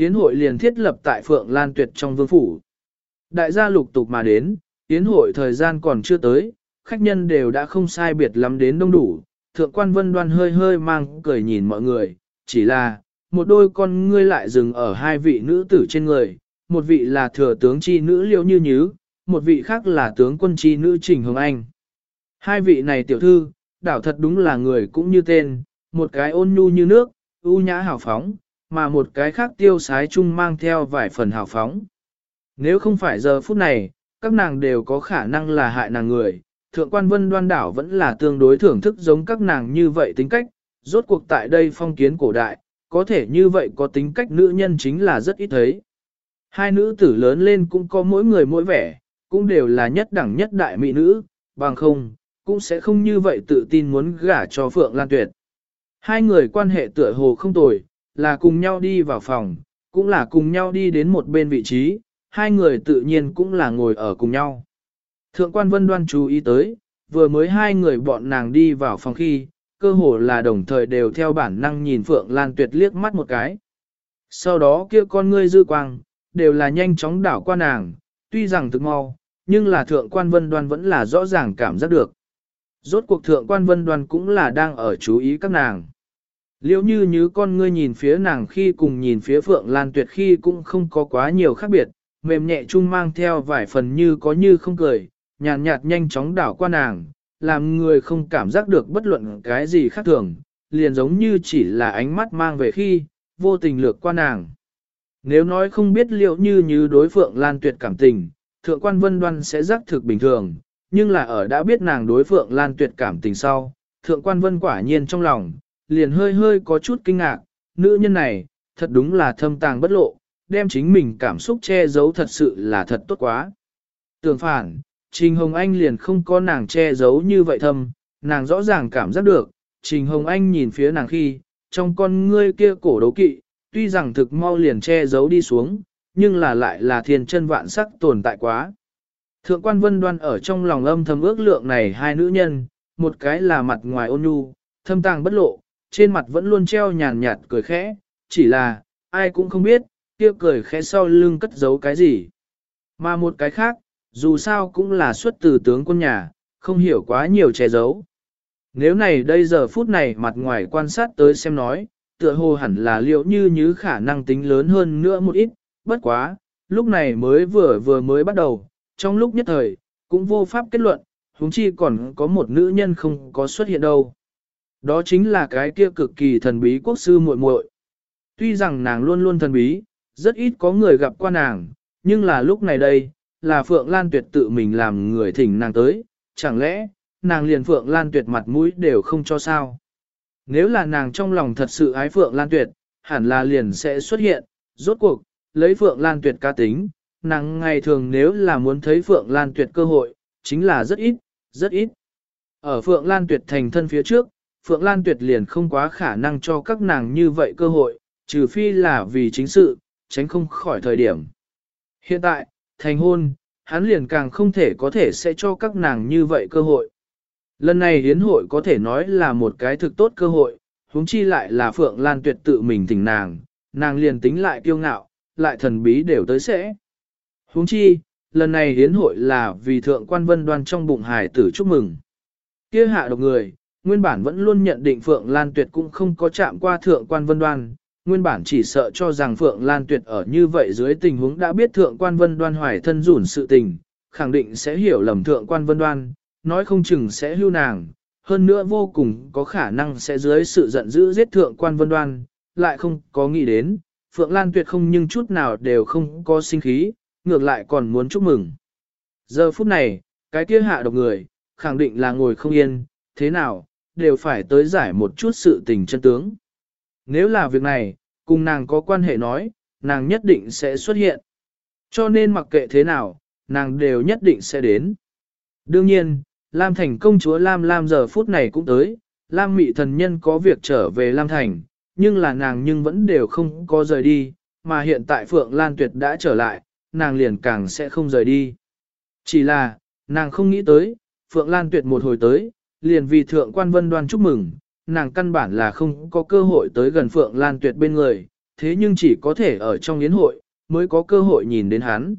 Yến hội liền thiết lập tại Phượng Lan Tuyệt trong vương phủ. Đại gia lục tục mà đến, Yến hội thời gian còn chưa tới, khách nhân đều đã không sai biệt lắm đến đông đủ. Thượng quan vân đoan hơi hơi mang cười nhìn mọi người, chỉ là, một đôi con ngươi lại dừng ở hai vị nữ tử trên người, một vị là thừa tướng chi nữ liễu như nhứ, một vị khác là tướng quân chi nữ Trình Hồng Anh. Hai vị này tiểu thư, đảo thật đúng là người cũng như tên, một cái ôn nhu như nước, ưu nhã hào phóng, mà một cái khác tiêu sái chung mang theo vài phần hào phóng. Nếu không phải giờ phút này, các nàng đều có khả năng là hại nàng người, thượng quan vân đoan đảo vẫn là tương đối thưởng thức giống các nàng như vậy tính cách, rốt cuộc tại đây phong kiến cổ đại, có thể như vậy có tính cách nữ nhân chính là rất ít thấy. Hai nữ tử lớn lên cũng có mỗi người mỗi vẻ, cũng đều là nhất đẳng nhất đại mỹ nữ, bằng không, cũng sẽ không như vậy tự tin muốn gả cho Phượng Lan Tuyệt. Hai người quan hệ tựa hồ không tồi, là cùng nhau đi vào phòng, cũng là cùng nhau đi đến một bên vị trí, hai người tự nhiên cũng là ngồi ở cùng nhau. Thượng quan vân đoan chú ý tới, vừa mới hai người bọn nàng đi vào phòng khi, cơ hồ là đồng thời đều theo bản năng nhìn Phượng Lan Tuyệt liếc mắt một cái. Sau đó kia con ngươi dư quang, đều là nhanh chóng đảo qua nàng, tuy rằng thực mau, nhưng là thượng quan vân đoan vẫn là rõ ràng cảm giác được. Rốt cuộc thượng quan vân đoan cũng là đang ở chú ý các nàng. Liễu như như con ngươi nhìn phía nàng khi cùng nhìn phía Phượng Lan Tuyệt khi cũng không có quá nhiều khác biệt, mềm nhẹ chung mang theo vài phần như có như không cười, nhàn nhạt, nhạt nhanh chóng đảo qua nàng, làm người không cảm giác được bất luận cái gì khác thường, liền giống như chỉ là ánh mắt mang về khi, vô tình lược qua nàng. Nếu nói không biết liệu như như đối Phượng Lan Tuyệt cảm tình, Thượng quan Vân Đoan sẽ giác thực bình thường, nhưng là ở đã biết nàng đối Phượng Lan Tuyệt cảm tình sau, Thượng quan Vân quả nhiên trong lòng, liền hơi hơi có chút kinh ngạc, nữ nhân này, thật đúng là thâm tàng bất lộ, đem chính mình cảm xúc che giấu thật sự là thật tốt quá. Tưởng phản, Trình Hồng Anh liền không có nàng che giấu như vậy thâm, nàng rõ ràng cảm giác được, Trình Hồng Anh nhìn phía nàng khi, trong con ngươi kia cổ đấu kỵ, tuy rằng thực mau liền che giấu đi xuống, nhưng là lại là thiên chân vạn sắc tồn tại quá. Thượng quan vân đoan ở trong lòng âm thầm ước lượng này hai nữ nhân, một cái là mặt ngoài ôn nhu, thâm tàng bất lộ, trên mặt vẫn luôn treo nhàn nhạt cười khẽ, chỉ là, ai cũng không biết, kia cười khẽ sau lưng cất giấu cái gì. Mà một cái khác, dù sao cũng là xuất từ tướng quân nhà, không hiểu quá nhiều che giấu. Nếu này đây giờ phút này mặt ngoài quan sát tới xem nói, tựa hồ hẳn là liệu như như khả năng tính lớn hơn nữa một ít, bất quá, lúc này mới vừa vừa mới bắt đầu, trong lúc nhất thời, cũng vô pháp kết luận, huống chi còn có một nữ nhân không có xuất hiện đâu. Đó chính là cái kia cực kỳ thần bí quốc sư muội muội. Tuy rằng nàng luôn luôn thần bí, rất ít có người gặp qua nàng, nhưng là lúc này đây, là Phượng Lan Tuyệt tự mình làm người thỉnh nàng tới, chẳng lẽ, nàng liền Phượng Lan Tuyệt mặt mũi đều không cho sao. Nếu là nàng trong lòng thật sự ái Phượng Lan Tuyệt, hẳn là liền sẽ xuất hiện, rốt cuộc, lấy Phượng Lan Tuyệt ca tính, nàng ngày thường nếu là muốn thấy Phượng Lan Tuyệt cơ hội, chính là rất ít, rất ít. Ở Phượng Lan Tuyệt thành thân phía trước, Phượng Lan Tuyệt liền không quá khả năng cho các nàng như vậy cơ hội, trừ phi là vì chính sự, tránh không khỏi thời điểm. Hiện tại, thành hôn, hắn liền càng không thể có thể sẽ cho các nàng như vậy cơ hội. Lần này hiến hội có thể nói là một cái thực tốt cơ hội, huống chi lại là Phượng Lan Tuyệt tự mình tỉnh nàng, nàng liền tính lại kiêu ngạo, lại thần bí đều tới sẽ. Huống chi, lần này hiến hội là vì thượng quan vân đoan trong bụng hải tử chúc mừng. Kia hạ độc người, nguyên bản vẫn luôn nhận định Phượng Lan Tuyệt cũng không có chạm qua thượng quan vân đoan, nguyên bản chỉ sợ cho rằng Phượng Lan Tuyệt ở như vậy dưới tình huống đã biết thượng quan vân đoan hoài thân rủn sự tình, khẳng định sẽ hiểu lầm thượng quan vân đoan, nói không chừng sẽ hưu nàng, hơn nữa vô cùng có khả năng sẽ dưới sự giận dữ giết thượng quan vân đoan, lại không có nghĩ đến, Phượng Lan Tuyệt không nhưng chút nào đều không có sinh khí, ngược lại còn muốn chúc mừng. Giờ phút này, cái kia hạ độc người, khẳng định là ngồi không yên, thế nào, đều phải tới giải một chút sự tình chân tướng. Nếu là việc này, cùng nàng có quan hệ nói, nàng nhất định sẽ xuất hiện. Cho nên mặc kệ thế nào, nàng đều nhất định sẽ đến. Đương nhiên, Lam Thành công chúa Lam Lam giờ phút này cũng tới, Lam Mị thần nhân có việc trở về Lam Thành, nhưng là nàng nhưng vẫn đều không có rời đi, mà hiện tại Phượng Lan Tuyệt đã trở lại, nàng liền càng sẽ không rời đi. Chỉ là, nàng không nghĩ tới, Phượng Lan Tuyệt một hồi tới, liền vì Thượng Quan Vân Đoan chúc mừng, nàng căn bản là không có cơ hội tới gần Phượng Lan Tuyệt bên người, thế nhưng chỉ có thể ở trong yến hội, mới có cơ hội nhìn đến hắn.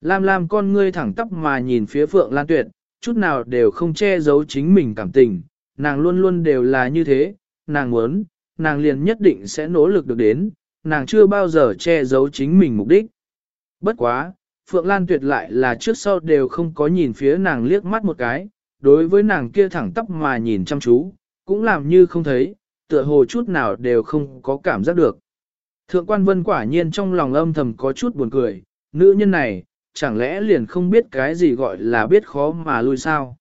Lam Lam con ngươi thẳng tắp mà nhìn phía Phượng Lan Tuyệt, chút nào đều không che giấu chính mình cảm tình, nàng luôn luôn đều là như thế, nàng muốn, nàng liền nhất định sẽ nỗ lực được đến, nàng chưa bao giờ che giấu chính mình mục đích. Bất quá, Phượng Lan Tuyệt lại là trước sau đều không có nhìn phía nàng liếc mắt một cái, đối với nàng kia thẳng tắp mà nhìn chăm chú, cũng làm như không thấy, tựa hồ chút nào đều không có cảm giác được. Thượng quan vân quả nhiên trong lòng âm thầm có chút buồn cười, nữ nhân này, chẳng lẽ liền không biết cái gì gọi là biết khó mà lui sao.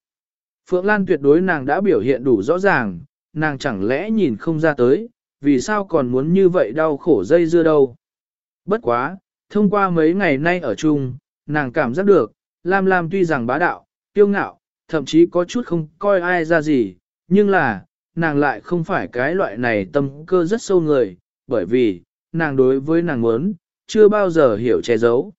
Phượng Lan tuyệt đối nàng đã biểu hiện đủ rõ ràng, nàng chẳng lẽ nhìn không ra tới, vì sao còn muốn như vậy đau khổ dây dưa đâu. Bất quá, thông qua mấy ngày nay ở chung, nàng cảm giác được, Lam Lam tuy rằng bá đạo, kiêu ngạo, thậm chí có chút không coi ai ra gì, nhưng là, nàng lại không phải cái loại này tâm cơ rất sâu người, bởi vì, nàng đối với nàng muốn, chưa bao giờ hiểu che giấu.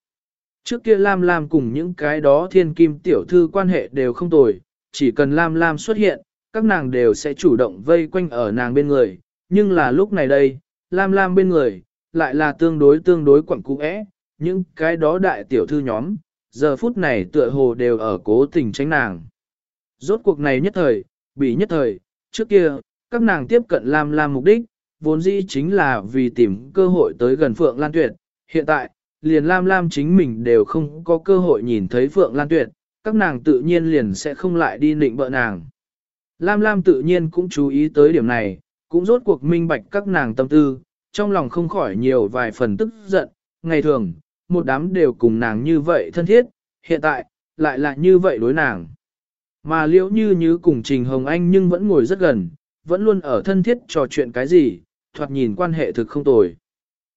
Trước kia Lam Lam cùng những cái đó thiên kim tiểu thư quan hệ đều không tồi, chỉ cần Lam Lam xuất hiện, các nàng đều sẽ chủ động vây quanh ở nàng bên người, nhưng là lúc này đây, Lam Lam bên người, lại là tương đối tương đối quẩn cũ ẽ, những cái đó đại tiểu thư nhóm, giờ phút này tựa hồ đều ở cố tình tránh nàng. Rốt cuộc này nhất thời, bị nhất thời, trước kia, các nàng tiếp cận Lam Lam mục đích, vốn dĩ chính là vì tìm cơ hội tới gần Phượng Lan Tuyệt. Hiện tại, liền Lam Lam chính mình đều không có cơ hội nhìn thấy Phượng Lan Tuyệt, các nàng tự nhiên liền sẽ không lại đi nịnh bợ nàng. Lam Lam tự nhiên cũng chú ý tới điểm này, cũng rốt cuộc minh bạch các nàng tâm tư, trong lòng không khỏi nhiều vài phần tức giận, ngày thường, một đám đều cùng nàng như vậy thân thiết, hiện tại, lại là như vậy đối nàng. Mà liễu như như cùng Trình Hồng Anh nhưng vẫn ngồi rất gần, vẫn luôn ở thân thiết trò chuyện cái gì, thoạt nhìn quan hệ thực không tồi.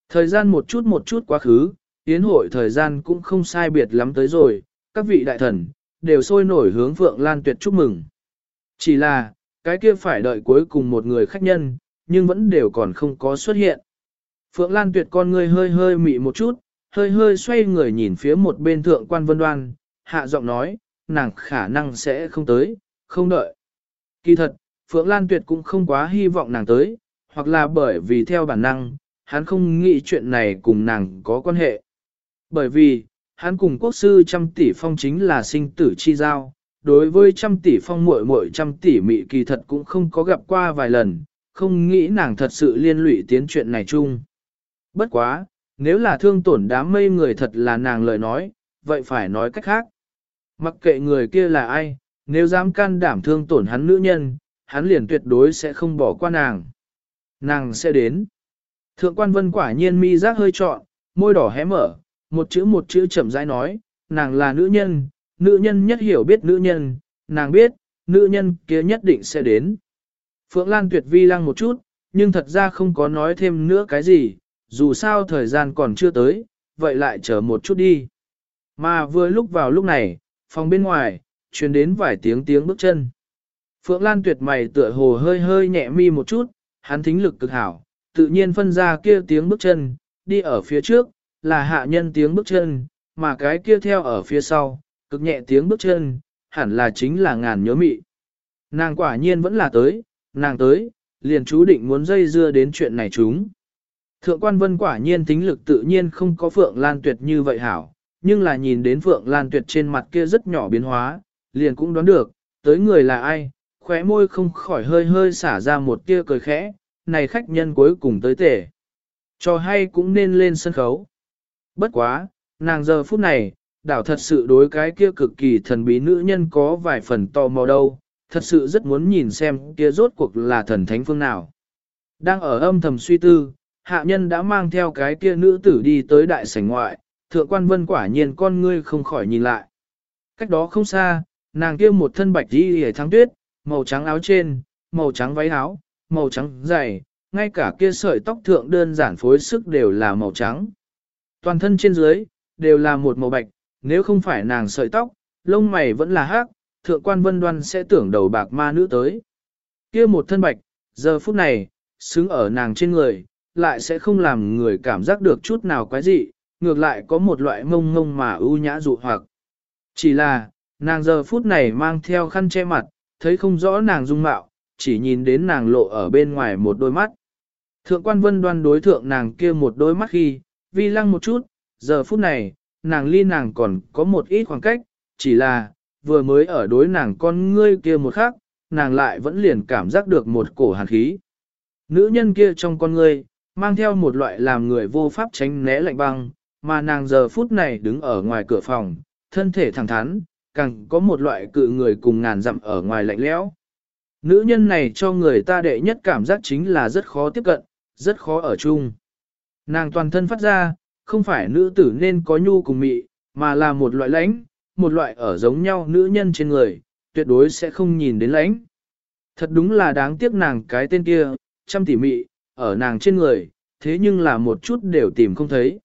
Thời gian một chút một chút quá khứ, yến hội thời gian cũng không sai biệt lắm tới rồi, các vị đại thần, đều sôi nổi hướng Phượng Lan Tuyệt chúc mừng. Chỉ là, cái kia phải đợi cuối cùng một người khách nhân, nhưng vẫn đều còn không có xuất hiện. Phượng Lan Tuyệt con người hơi hơi mị một chút, hơi hơi xoay người nhìn phía một bên thượng quan vân đoan, hạ giọng nói, nàng khả năng sẽ không tới, không đợi. Kỳ thật, Phượng Lan Tuyệt cũng không quá hy vọng nàng tới, hoặc là bởi vì theo bản năng, hắn không nghĩ chuyện này cùng nàng có quan hệ. Bởi vì, hắn cùng quốc sư trăm tỷ phong chính là sinh tử chi giao, đối với trăm tỷ phong muội muội trăm tỷ mị kỳ thật cũng không có gặp qua vài lần, không nghĩ nàng thật sự liên lụy tiến chuyện này chung. Bất quá, nếu là thương tổn đám mây người thật là nàng lời nói, vậy phải nói cách khác. Mặc kệ người kia là ai, nếu dám can đảm thương tổn hắn nữ nhân, hắn liền tuyệt đối sẽ không bỏ qua nàng. Nàng sẽ đến. Thượng quan vân quả nhiên mi giác hơi trọn, môi đỏ hé mở, một chữ một chữ chậm rãi nói, nàng là nữ nhân, nữ nhân nhất hiểu biết nữ nhân, nàng biết, nữ nhân kia nhất định sẽ đến. Phượng Lan tuyệt vi lăng một chút, nhưng thật ra không có nói thêm nữa cái gì, dù sao thời gian còn chưa tới, vậy lại chờ một chút đi. Mà vừa lúc vào lúc này, phòng bên ngoài, truyền đến vài tiếng tiếng bước chân. Phượng Lan tuyệt mày tựa hồ hơi hơi nhẹ mi một chút, hắn thính lực cực hảo, tự nhiên phân ra kia tiếng bước chân, đi ở phía trước, là hạ nhân tiếng bước chân, mà cái kia theo ở phía sau, cực nhẹ tiếng bước chân, hẳn là chính là ngàn nhớ mị. Nàng quả nhiên vẫn là tới, nàng tới, liền chú định muốn dây dưa đến chuyện này chúng. Thượng quan vân quả nhiên tính lực tự nhiên không có Phượng Lan Tuyệt như vậy hảo, nhưng là nhìn đến Phượng Lan Tuyệt trên mặt kia rất nhỏ biến hóa, liền cũng đoán được, tới người là ai, khóe môi không khỏi hơi hơi xả ra một tia cười khẽ, này khách nhân cuối cùng tới tể. Cho hay cũng nên lên sân khấu. Bất quá, nàng giờ phút này, đảo thật sự đối cái kia cực kỳ thần bí nữ nhân có vài phần tò mò đâu, thật sự rất muốn nhìn xem kia rốt cuộc là thần thánh phương nào. Đang ở âm thầm suy tư, hạ nhân đã mang theo cái kia nữ tử đi tới đại sảnh ngoại, thượng quan vân quả nhiên con ngươi không khỏi nhìn lại. Cách đó không xa, nàng kia một thân bạch đi hề thắng tuyết, màu trắng áo trên, màu trắng váy áo, màu trắng dày, ngay cả kia sợi tóc thượng đơn giản phối sức đều là màu trắng. Toàn thân trên dưới, đều là một màu bạch, nếu không phải nàng sợi tóc, lông mày vẫn là hắc, thượng quan vân đoan sẽ tưởng đầu bạc ma nữ tới. kia một thân bạch, giờ phút này, xứng ở nàng trên người, lại sẽ không làm người cảm giác được chút nào quái dị, ngược lại có một loại mông ngông mà ưu nhã dụ hoặc. Chỉ là, nàng giờ phút này mang theo khăn che mặt, thấy không rõ nàng dung mạo, chỉ nhìn đến nàng lộ ở bên ngoài một đôi mắt. Thượng quan vân đoan đối thượng nàng kia một đôi mắt khi, vi lăng một chút, giờ phút này, nàng ly nàng còn có một ít khoảng cách, chỉ là, vừa mới ở đối nàng con ngươi kia một khắc, nàng lại vẫn liền cảm giác được một cổ hàn khí. Nữ nhân kia trong con ngươi, mang theo một loại làm người vô pháp tránh né lạnh băng, mà nàng giờ phút này đứng ở ngoài cửa phòng, thân thể thẳng thắn, càng có một loại cự người cùng ngàn dặm ở ngoài lạnh lẽo. Nữ nhân này cho người ta đệ nhất cảm giác chính là rất khó tiếp cận, rất khó ở chung. Nàng toàn thân phát ra, không phải nữ tử nên có nhu cùng mị, mà là một loại lãnh, một loại ở giống nhau nữ nhân trên người, tuyệt đối sẽ không nhìn đến lãnh. Thật đúng là đáng tiếc nàng cái tên kia, trăm tỉ mị, ở nàng trên người, thế nhưng là một chút đều tìm không thấy.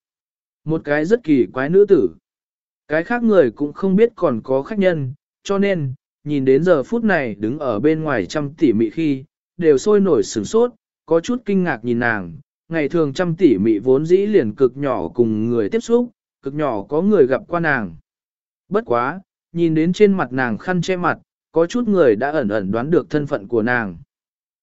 Một cái rất kỳ quái nữ tử. Cái khác người cũng không biết còn có khách nhân, cho nên, nhìn đến giờ phút này đứng ở bên ngoài trăm tỉ mị khi, đều sôi nổi sửng sốt, có chút kinh ngạc nhìn nàng. Ngày thường trăm tỉ mị vốn dĩ liền cực nhỏ cùng người tiếp xúc, cực nhỏ có người gặp qua nàng. Bất quá, nhìn đến trên mặt nàng khăn che mặt, có chút người đã ẩn ẩn đoán được thân phận của nàng.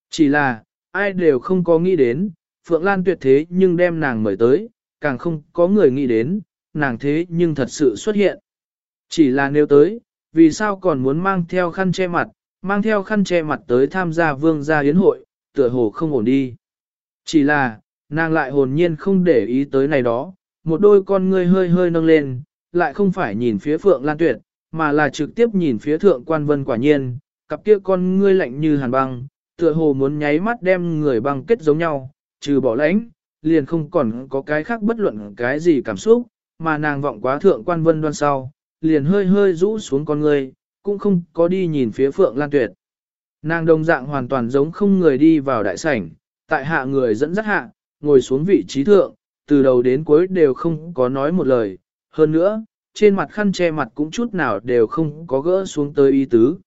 Chỉ là, ai đều không có nghĩ đến, Phượng Lan tuyệt thế nhưng đem nàng mời tới, càng không có người nghĩ đến, nàng thế nhưng thật sự xuất hiện. Chỉ là nếu tới, vì sao còn muốn mang theo khăn che mặt, mang theo khăn che mặt tới tham gia vương gia yến hội, tựa hồ không ổn đi. Chỉ là, nàng lại hồn nhiên không để ý tới này đó, một đôi con ngươi hơi hơi nâng lên, lại không phải nhìn phía Phượng Lan Tuyệt, mà là trực tiếp nhìn phía Thượng Quan Vân quả nhiên, cặp kia con ngươi lạnh như hàn băng, tựa hồ muốn nháy mắt đem người băng kết giống nhau, trừ bỏ lãnh, liền không còn có cái khác bất luận cái gì cảm xúc, mà nàng vọng quá Thượng Quan Vân đoan sau, liền hơi hơi rũ xuống con người cũng không có đi nhìn phía Phượng Lan Tuyệt. Nàng đồng dạng hoàn toàn giống không người đi vào đại sảnh, tại hạ người dẫn dắt hạ, ngồi xuống vị trí thượng, từ đầu đến cuối đều không có nói một lời, hơn nữa, trên mặt khăn che mặt cũng chút nào đều không có gỡ xuống tới y tứ.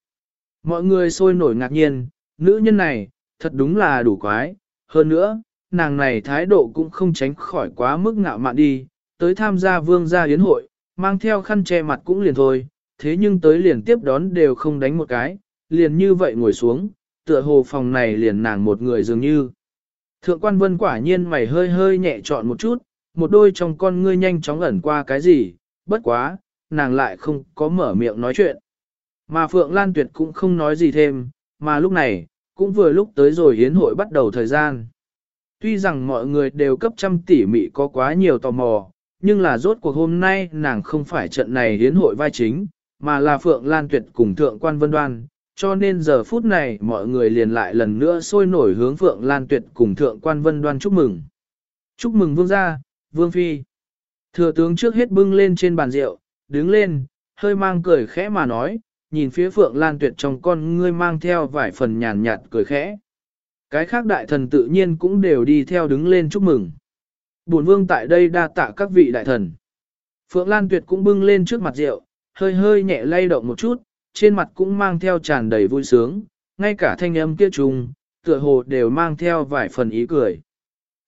Mọi người sôi nổi ngạc nhiên, nữ nhân này, thật đúng là đủ quái, hơn nữa, nàng này thái độ cũng không tránh khỏi quá mức ngạo mạn đi, tới tham gia vương gia yến hội, mang theo khăn che mặt cũng liền thôi, thế nhưng tới liền tiếp đón đều không đánh một cái, liền như vậy ngồi xuống, tựa hồ phòng này liền nàng một người dường như. Thượng quan vân quả nhiên mày hơi hơi nhẹ trọn một chút, một đôi trong con ngươi nhanh chóng ẩn qua cái gì, bất quá, nàng lại không có mở miệng nói chuyện. Mà Phượng Lan Tuyệt cũng không nói gì thêm, mà lúc này, cũng vừa lúc tới rồi hiến hội bắt đầu thời gian. Tuy rằng mọi người đều cấp trăm tỉ mị có quá nhiều tò mò, nhưng là rốt cuộc hôm nay nàng không phải trận này hiến hội vai chính, mà là Phượng Lan Tuyệt cùng Thượng quan Vân Đoan, cho nên giờ phút này mọi người liền lại lần nữa sôi nổi hướng Phượng Lan Tuyệt cùng Thượng quan Vân Đoan chúc mừng. Chúc mừng Vương gia, Vương Phi. Thừa tướng trước hết bưng lên trên bàn rượu, đứng lên, hơi mang cười khẽ mà nói, nhìn phía Phượng Lan Tuyệt trong con ngươi mang theo vài phần nhàn nhạt cười khẽ. Cái khác đại thần tự nhiên cũng đều đi theo đứng lên chúc mừng. Bổn vương tại đây đa tạ các vị đại thần. Phượng Lan Tuyệt cũng bưng lên trước mặt rượu, hơi hơi nhẹ lay động một chút, trên mặt cũng mang theo tràn đầy vui sướng, ngay cả thanh âm kia trùng, tựa hồ đều mang theo vài phần ý cười.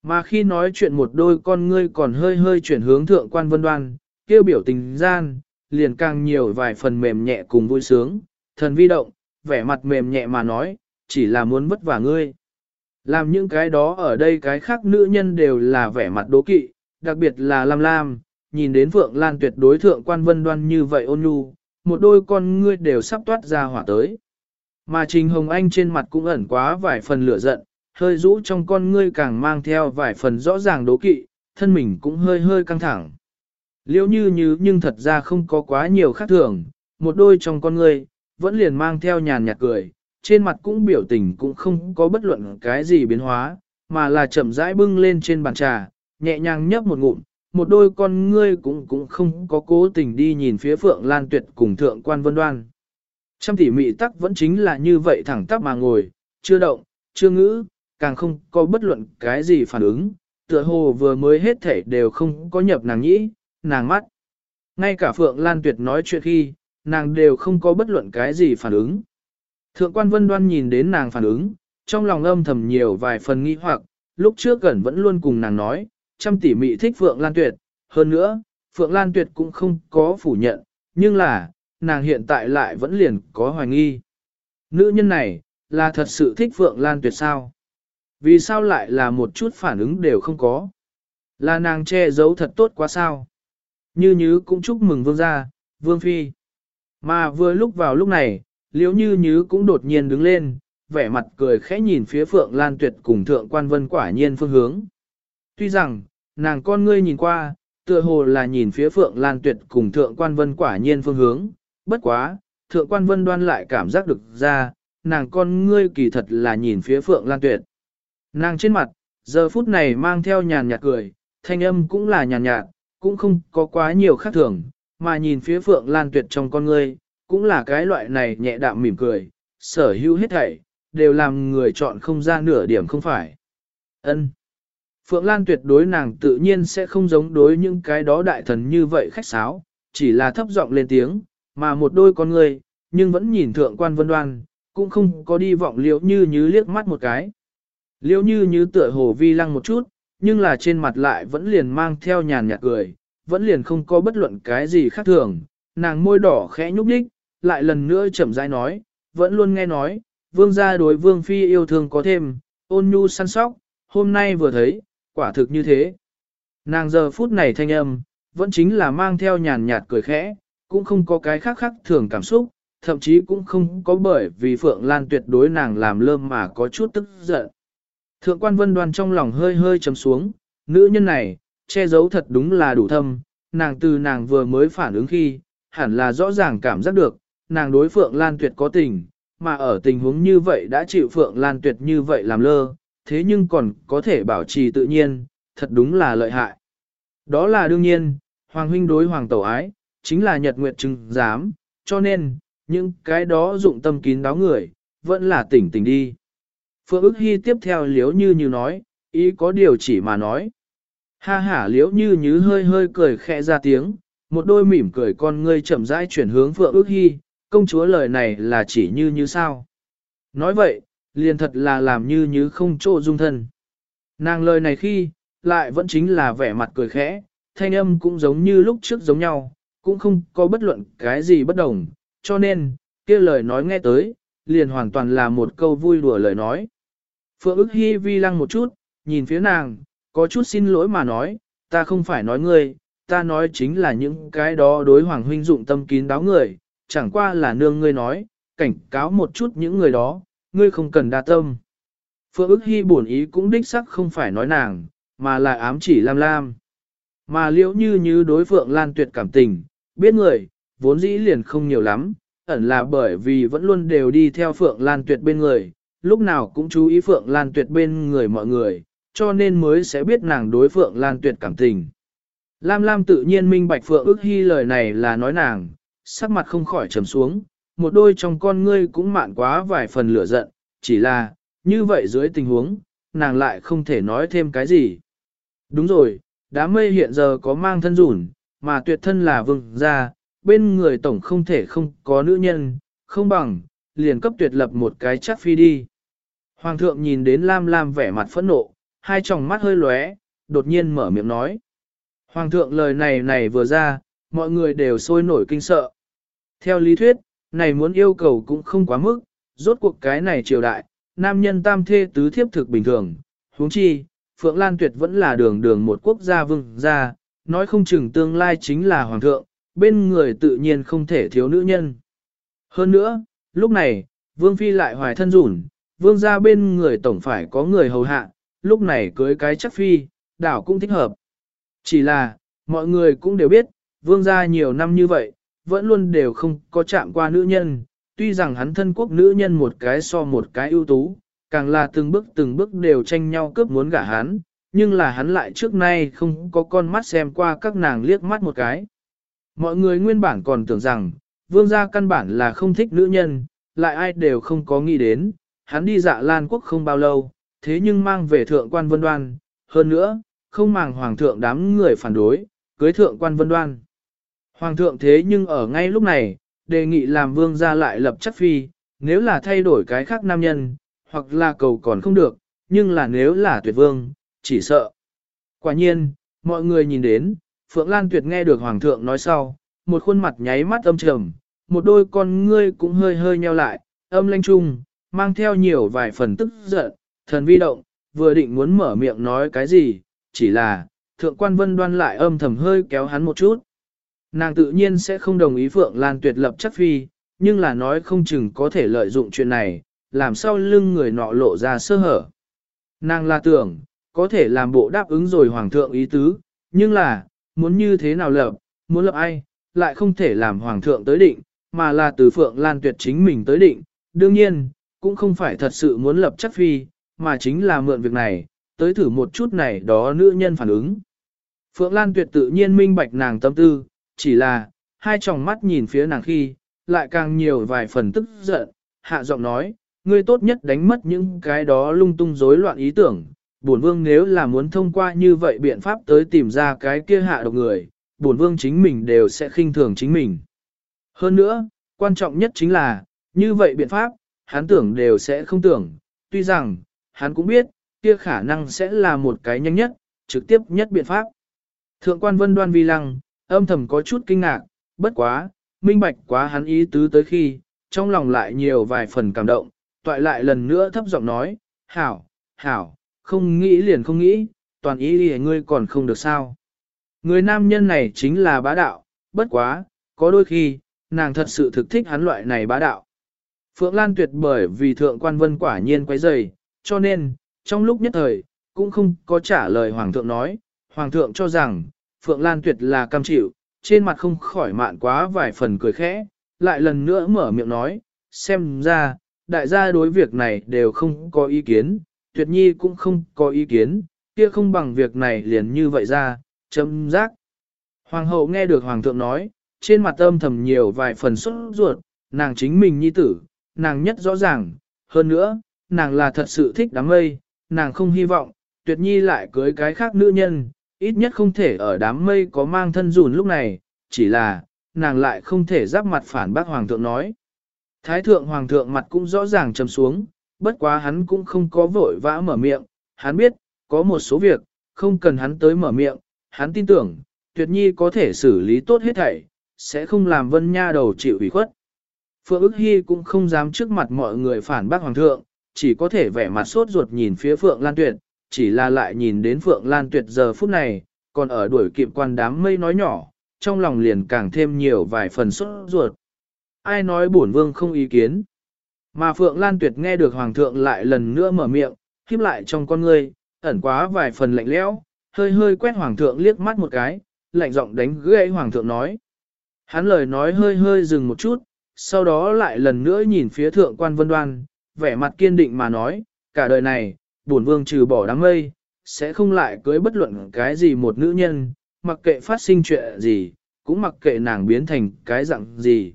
Mà khi nói chuyện một đôi con ngươi còn hơi hơi chuyển hướng thượng quan vân đoan, kêu biểu tình gian, liền càng nhiều vài phần mềm nhẹ cùng vui sướng, thần vi động, vẻ mặt mềm nhẹ mà nói, chỉ là muốn vất vả ngươi. Làm những cái đó ở đây cái khác nữ nhân đều là vẻ mặt đố kỵ, đặc biệt là Lam Lam, nhìn đến Phượng Lan tuyệt đối thượng quan vân đoan như vậy ôn nhu, một đôi con ngươi đều sắp toát ra hỏa tới. Mà Trình Hồng Anh trên mặt cũng ẩn quá vài phần lửa giận, hơi rũ trong con ngươi càng mang theo vài phần rõ ràng đố kỵ, thân mình cũng hơi hơi căng thẳng. Liễu như như nhưng thật ra không có quá nhiều khác thường, một đôi trong con ngươi, vẫn liền mang theo nhàn nhạt cười, trên mặt cũng biểu tình cũng không có bất luận cái gì biến hóa, mà là chậm rãi bưng lên trên bàn trà, nhẹ nhàng nhấp một ngụm, một đôi con ngươi cũng cũng không có cố tình đi nhìn phía Phượng Lan Tuyệt cùng Thượng Quan Vân Đoan. Trăm tỷ mị tắc vẫn chính là như vậy thẳng tắp mà ngồi, chưa động, chưa ngữ, càng không có bất luận cái gì phản ứng, tựa hồ vừa mới hết thể đều không có nhập nàng nhĩ, nàng mắt. Ngay cả Phượng Lan Tuyệt nói chuyện khi, nàng đều không có bất luận cái gì phản ứng. Thượng quan vân đoan nhìn đến nàng phản ứng, trong lòng âm thầm nhiều vài phần nghi hoặc, lúc trước gần vẫn luôn cùng nàng nói, trăm tỷ mị thích Phượng Lan Tuyệt, hơn nữa, Phượng Lan Tuyệt cũng không có phủ nhận, nhưng là, nàng hiện tại lại vẫn liền có hoài nghi. Nữ nhân này, là thật sự thích Phượng Lan Tuyệt sao? Vì sao lại là một chút phản ứng đều không có? Là nàng che giấu thật tốt quá sao? Như Như cũng chúc mừng vương gia, vương phi. Mà vừa lúc vào lúc này, liếu như Như cũng đột nhiên đứng lên, vẻ mặt cười khẽ nhìn phía Phượng Lan Tuyệt cùng Thượng Quan Vân quả nhiên phương hướng. Tuy rằng, nàng con ngươi nhìn qua, tựa hồ là nhìn phía Phượng Lan Tuyệt cùng Thượng Quan Vân quả nhiên phương hướng, bất quá, Thượng Quan Vân đoan lại cảm giác được ra, nàng con ngươi kỳ thật là nhìn phía Phượng Lan Tuyệt. Nàng trên mặt, giờ phút này mang theo nhàn nhạt cười, thanh âm cũng là nhàn nhạt, cũng không có quá nhiều khác thường, mà nhìn phía Phượng Lan Tuyệt trong con ngươi, cũng là cái loại này nhẹ đạm mỉm cười, sở hữu hết thảy, đều làm người chọn không ra nửa điểm không phải. Ân. Phượng Lan tuyệt đối nàng tự nhiên sẽ không giống đối những cái đó đại thần như vậy khách sáo, chỉ là thấp giọng lên tiếng, mà một đôi con người, nhưng vẫn nhìn thượng quan vân đoan, cũng không có đi vọng liễu như như liếc mắt một cái. Liễu như như tựa hồ vi lăng một chút, nhưng là trên mặt lại vẫn liền mang theo nhàn nhạt cười, vẫn liền không có bất luận cái gì khác thường, nàng môi đỏ khẽ nhúc nhích, lại lần nữa chậm rãi nói, vẫn luôn nghe nói, vương gia đối vương phi yêu thương có thêm, ôn nhu săn sóc, hôm nay vừa thấy, quả thực như thế. Nàng giờ phút này thanh âm, vẫn chính là mang theo nhàn nhạt cười khẽ, cũng không có cái khác khác thường cảm xúc, thậm chí cũng không có bởi vì Phượng Lan tuyệt đối nàng làm lơm mà có chút tức giận. Thượng quan vân đoàn trong lòng hơi hơi chấm xuống, nữ nhân này, che giấu thật đúng là đủ thâm, nàng từ nàng vừa mới phản ứng khi, hẳn là rõ ràng cảm giác được, nàng đối Phượng Lan tuyệt có tình, mà ở tình huống như vậy đã chịu Phượng Lan tuyệt như vậy làm lơ, thế nhưng còn có thể bảo trì tự nhiên, thật đúng là lợi hại. Đó là đương nhiên, Hoàng huynh đối Hoàng tẩu ái, chính là nhật nguyệt chứng giám, cho nên, những cái đó dụng tâm kín đáo người, vẫn là tỉnh tỉnh đi. Phượng ức hy tiếp theo liếu như như nói, ý có điều chỉ mà nói. Ha ha liếu như như hơi hơi cười khẽ ra tiếng, một đôi mỉm cười con ngươi chậm rãi chuyển hướng Phượng ức hy, công chúa lời này là chỉ như như sao. Nói vậy, liền thật là làm như như không chỗ dung thân. Nàng lời này khi, lại vẫn chính là vẻ mặt cười khẽ, thanh âm cũng giống như lúc trước giống nhau, cũng không có bất luận cái gì bất đồng, cho nên, kia lời nói nghe tới, liền hoàn toàn là một câu vui đùa lời nói. Phượng ức hy vi lăng một chút, nhìn phía nàng, có chút xin lỗi mà nói, ta không phải nói ngươi, ta nói chính là những cái đó đối hoàng huynh dụng tâm kín đáo người, chẳng qua là nương ngươi nói, cảnh cáo một chút những người đó, ngươi không cần đa tâm. Phượng ức hy buồn ý cũng đích sắc không phải nói nàng, mà là ám chỉ Lam Lam. Mà liễu như như đối Phượng Lan tuyệt cảm tình, biết người, vốn dĩ liền không nhiều lắm, ẩn là bởi vì vẫn luôn đều đi theo Phượng Lan tuyệt bên người, lúc nào cũng chú ý Phượng Lan tuyệt bên người mọi người, cho nên mới sẽ biết nàng đối Phượng Lan tuyệt cảm tình. Lam Lam tự nhiên minh bạch Phượng ức hy lời này là nói nàng, sắc mặt không khỏi trầm xuống, một đôi trong con ngươi cũng mạn quá vài phần lửa giận, chỉ là, như vậy dưới tình huống, nàng lại không thể nói thêm cái gì. Đúng rồi, đám mây hiện giờ có mang thân rủn, mà tuyệt thân là vương gia, bên người tổng không thể không có nữ nhân, không bằng, liền cấp tuyệt lập một cái chắc phi đi. Hoàng thượng nhìn đến Lam Lam vẻ mặt phẫn nộ, hai tròng mắt hơi lóe, đột nhiên mở miệng nói. Hoàng thượng lời này này vừa ra, mọi người đều sôi nổi kinh sợ. Theo lý thuyết, này muốn yêu cầu cũng không quá mức, rốt cuộc cái này triều đại, nam nhân tam thê tứ thiếp thực bình thường, huống chi, Phượng Lan Tuyệt vẫn là đường đường một quốc gia vương gia, nói không chừng tương lai chính là hoàng thượng, bên người tự nhiên không thể thiếu nữ nhân. Hơn nữa, lúc này, vương phi lại hoài thân rủn, vương gia bên người tổng phải có người hầu hạ, lúc này cưới cái chắc phi, đảo cũng thích hợp. Chỉ là, mọi người cũng đều biết, vương gia nhiều năm như vậy, vẫn luôn đều không có chạm qua nữ nhân, tuy rằng hắn thân quốc nữ nhân một cái so một cái ưu tú, càng là từng bước từng bước đều tranh nhau cướp muốn gả hắn, nhưng là hắn lại trước nay không có con mắt xem qua các nàng liếc mắt một cái. Mọi người nguyên bản còn tưởng rằng, vương gia căn bản là không thích nữ nhân, lại ai đều không có nghĩ đến, hắn đi dạ Lan quốc không bao lâu, thế nhưng mang về thượng quan vân đoan, hơn nữa, không màng hoàng thượng đám người phản đối, cưới thượng quan vân đoan. Hoàng thượng thế nhưng ở ngay lúc này, đề nghị làm vương gia lại lập chắc phi, nếu là thay đổi cái khác nam nhân, hoặc là cầu còn không được, nhưng là nếu là tuyệt vương, chỉ sợ. Quả nhiên, mọi người nhìn đến, Phượng Lan Tuyệt nghe được Hoàng thượng nói sau, một khuôn mặt nháy mắt âm trầm, một đôi con ngươi cũng hơi hơi nheo lại, âm lanh trung, mang theo nhiều vài phần tức giận, thần vi động, vừa định muốn mở miệng nói cái gì, chỉ là, thượng quan vân đoan lại âm thầm hơi kéo hắn một chút. Nàng tự nhiên sẽ không đồng ý Phượng Lan tuyệt lập chắc phi, nhưng là nói không chừng có thể lợi dụng chuyện này, làm sao lưng người nọ lộ ra sơ hở. Nàng là tưởng, có thể làm bộ đáp ứng rồi hoàng thượng ý tứ, nhưng là, muốn như thế nào lập, muốn lập ai, lại không thể làm hoàng thượng tới định, mà là từ Phượng Lan tuyệt chính mình tới định, đương nhiên, cũng không phải thật sự muốn lập chắc phi, mà chính là mượn việc này, tới thử một chút này đó nữ nhân phản ứng. Phượng Lan tuyệt tự nhiên minh bạch nàng tâm tư, chỉ là, hai tròng mắt nhìn phía nàng khi, lại càng nhiều vài phần tức giận, hạ giọng nói, ngươi tốt nhất đánh mất những cái đó lung tung rối loạn ý tưởng. Bổn vương nếu là muốn thông qua như vậy biện pháp tới tìm ra cái kia hạ độc người, bổn vương chính mình đều sẽ khinh thường chính mình. Hơn nữa, quan trọng nhất chính là, như vậy biện pháp, hắn tưởng đều sẽ không tưởng, tuy rằng, hắn cũng biết, kia khả năng sẽ là một cái nhanh nhất, trực tiếp nhất biện pháp. Thượng quan vân đoan vi lăng, âm thầm có chút kinh ngạc, bất quá, minh bạch quá hắn ý tứ tới khi, trong lòng lại nhiều vài phần cảm động, toại lại lần nữa thấp giọng nói, hảo, hảo, không nghĩ liền không nghĩ, toàn ý đi ngươi còn không được sao. Người nam nhân này chính là bá đạo, bất quá, có đôi khi, nàng thật sự thực thích hắn loại này bá đạo. Phượng Lan tuyệt bởi vì thượng quan vân quả nhiên quấy rầy, cho nên, trong lúc nhất thời, cũng không có trả lời Hoàng thượng nói, Hoàng thượng cho rằng, Phượng Lan tuyệt là cam chịu, trên mặt không khỏi mạn quá vài phần cười khẽ, lại lần nữa mở miệng nói, xem ra, đại gia đối việc này đều không có ý kiến, tuyệt nhi cũng không có ý kiến, kia không bằng việc này liền như vậy ra, chấm giác. Hoàng hậu nghe được Hoàng thượng nói, trên mặt âm thầm nhiều vài phần xuất ruột, nàng chính mình nhi tử, nàng nhất rõ ràng, hơn nữa, nàng là thật sự thích đám mây, nàng không hy vọng, tuyệt nhi lại cưới cái khác nữ nhân, ít nhất không thể ở đám mây có mang thân dùn lúc này, chỉ là, nàng lại không thể giáp mặt phản bác hoàng thượng nói. Thái thượng hoàng thượng mặt cũng rõ ràng trầm xuống, bất quá hắn cũng không có vội vã mở miệng, hắn biết, có một số việc, không cần hắn tới mở miệng, hắn tin tưởng, tuyệt nhi có thể xử lý tốt hết thảy, sẽ không làm vân nha đầu chịu ủy khuất. Phượng ức hy cũng không dám trước mặt mọi người phản bác hoàng thượng, chỉ có thể vẻ mặt sốt ruột nhìn phía Phượng Lan Tuyệt, chỉ là lại nhìn đến Phượng Lan Tuyệt giờ phút này, còn ở đuổi kịp quan đám mây nói nhỏ, trong lòng liền càng thêm nhiều vài phần sốt ruột. Ai nói bổn vương không ý kiến? Mà Phượng Lan Tuyệt nghe được Hoàng thượng lại lần nữa mở miệng, khiếp lại trong con ngươi, ẩn quá vài phần lạnh lẽo, hơi hơi quét Hoàng thượng liếc mắt một cái, lạnh giọng đánh gãy Hoàng thượng nói. Hắn lời nói hơi hơi dừng một chút, sau đó lại lần nữa nhìn phía thượng quan vân đoan, vẻ mặt kiên định mà nói, cả đời này, bổn vương trừ bỏ đám mây, sẽ không lại cưới bất luận cái gì một nữ nhân, mặc kệ phát sinh chuyện gì, cũng mặc kệ nàng biến thành cái dạng gì.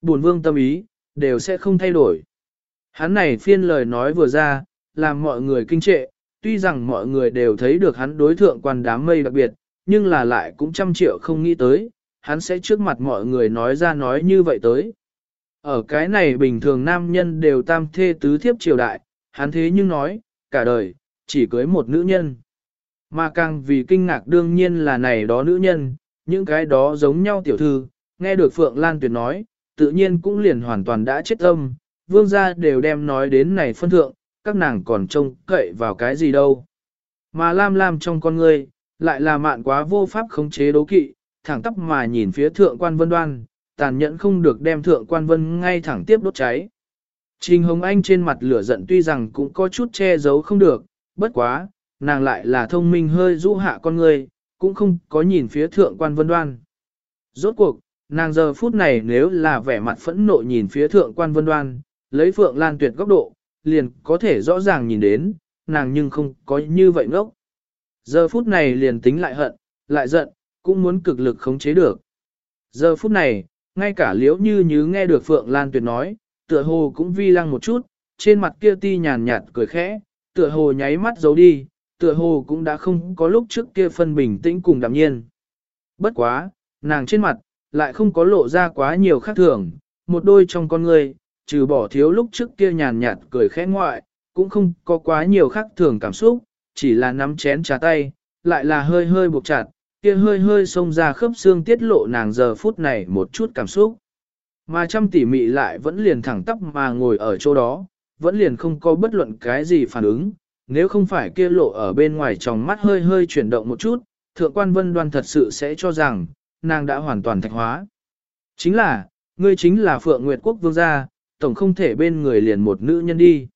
Bổn vương tâm ý, đều sẽ không thay đổi. Hắn này phiên lời nói vừa ra, làm mọi người kinh trệ, tuy rằng mọi người đều thấy được hắn đối thượng quan đám mây đặc biệt, nhưng là lại cũng trăm triệu không nghĩ tới, hắn sẽ trước mặt mọi người nói ra nói như vậy tới. Ở cái này bình thường nam nhân đều tam thê tứ thiếp triều đại, hắn thế nhưng nói, cả đời, chỉ cưới một nữ nhân. Mà càng vì kinh ngạc đương nhiên là này đó nữ nhân, những cái đó giống nhau tiểu thư, nghe được Phượng Lan Tuyệt nói, tự nhiên cũng liền hoàn toàn đã chết âm, vương gia đều đem nói đến này phân thượng, các nàng còn trông cậy vào cái gì đâu. Mà Lam Lam trong con ngươi, lại là mạn quá vô pháp khống chế đố kỵ, thẳng tắp mà nhìn phía thượng quan vân đoan, tàn nhẫn không được đem thượng quan vân ngay thẳng tiếp đốt cháy. Trình Hồng Anh trên mặt lửa giận tuy rằng cũng có chút che giấu không được, bất quá, nàng lại là thông minh hơi rũ hạ con người, cũng không có nhìn phía thượng quan vân đoan. Rốt cuộc, nàng giờ phút này nếu là vẻ mặt phẫn nộ nhìn phía thượng quan vân đoan, lấy phượng lan tuyệt góc độ, liền có thể rõ ràng nhìn đến, nàng nhưng không có như vậy ngốc. Giờ phút này liền tính lại hận, lại giận, cũng muốn cực lực khống chế được. Giờ phút này, ngay cả liễu như như nghe được Phượng Lan Tuyệt nói, tựa hồ cũng vi lăng một chút, trên mặt kia ti nhàn nhạt cười khẽ, tựa hồ nháy mắt giấu đi, tựa hồ cũng đã không có lúc trước kia phân bình tĩnh cùng đạm nhiên. Bất quá, nàng trên mặt, lại không có lộ ra quá nhiều khác thường, một đôi trong con người, trừ bỏ thiếu lúc trước kia nhàn nhạt cười khẽ ngoại, cũng không có quá nhiều khác thường cảm xúc, chỉ là nắm chén trà tay, lại là hơi hơi buộc chặt, kia hơi hơi xông ra khớp xương tiết lộ nàng giờ phút này một chút cảm xúc. Mà trăm tỉ mị lại vẫn liền thẳng tắp mà ngồi ở chỗ đó, vẫn liền không có bất luận cái gì phản ứng, nếu không phải kia lộ ở bên ngoài trong mắt hơi hơi chuyển động một chút, thượng quan vân đoan thật sự sẽ cho rằng, nàng đã hoàn toàn thạch hóa. Chính là, ngươi chính là Phượng Nguyệt Quốc vương gia, tổng không thể bên người liền một nữ nhân đi.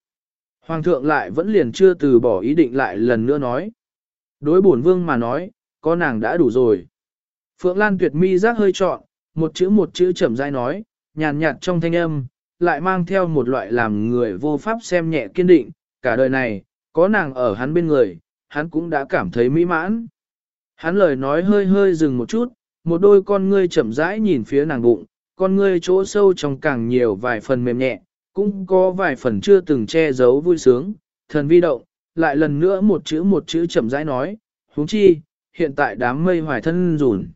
Hoàng thượng lại vẫn liền chưa từ bỏ ý định lại lần nữa nói. Đối bổn vương mà nói, có nàng đã đủ rồi. Phượng Lan tuyệt mi giác hơi trọn, một chữ một chữ chậm rãi nói, nhàn nhạt trong thanh âm, lại mang theo một loại làm người vô pháp xem nhẹ kiên định, cả đời này, có nàng ở hắn bên người, hắn cũng đã cảm thấy mỹ mãn. Hắn lời nói hơi hơi dừng một chút, một đôi con ngươi chậm rãi nhìn phía nàng bụng, con ngươi chỗ sâu trong càng nhiều vài phần mềm nhẹ, cũng có vài phần chưa từng che giấu vui sướng, thần vi động, lại lần nữa một chữ một chữ chậm rãi nói, huống chi, hiện tại đám mây hoài thân rùn.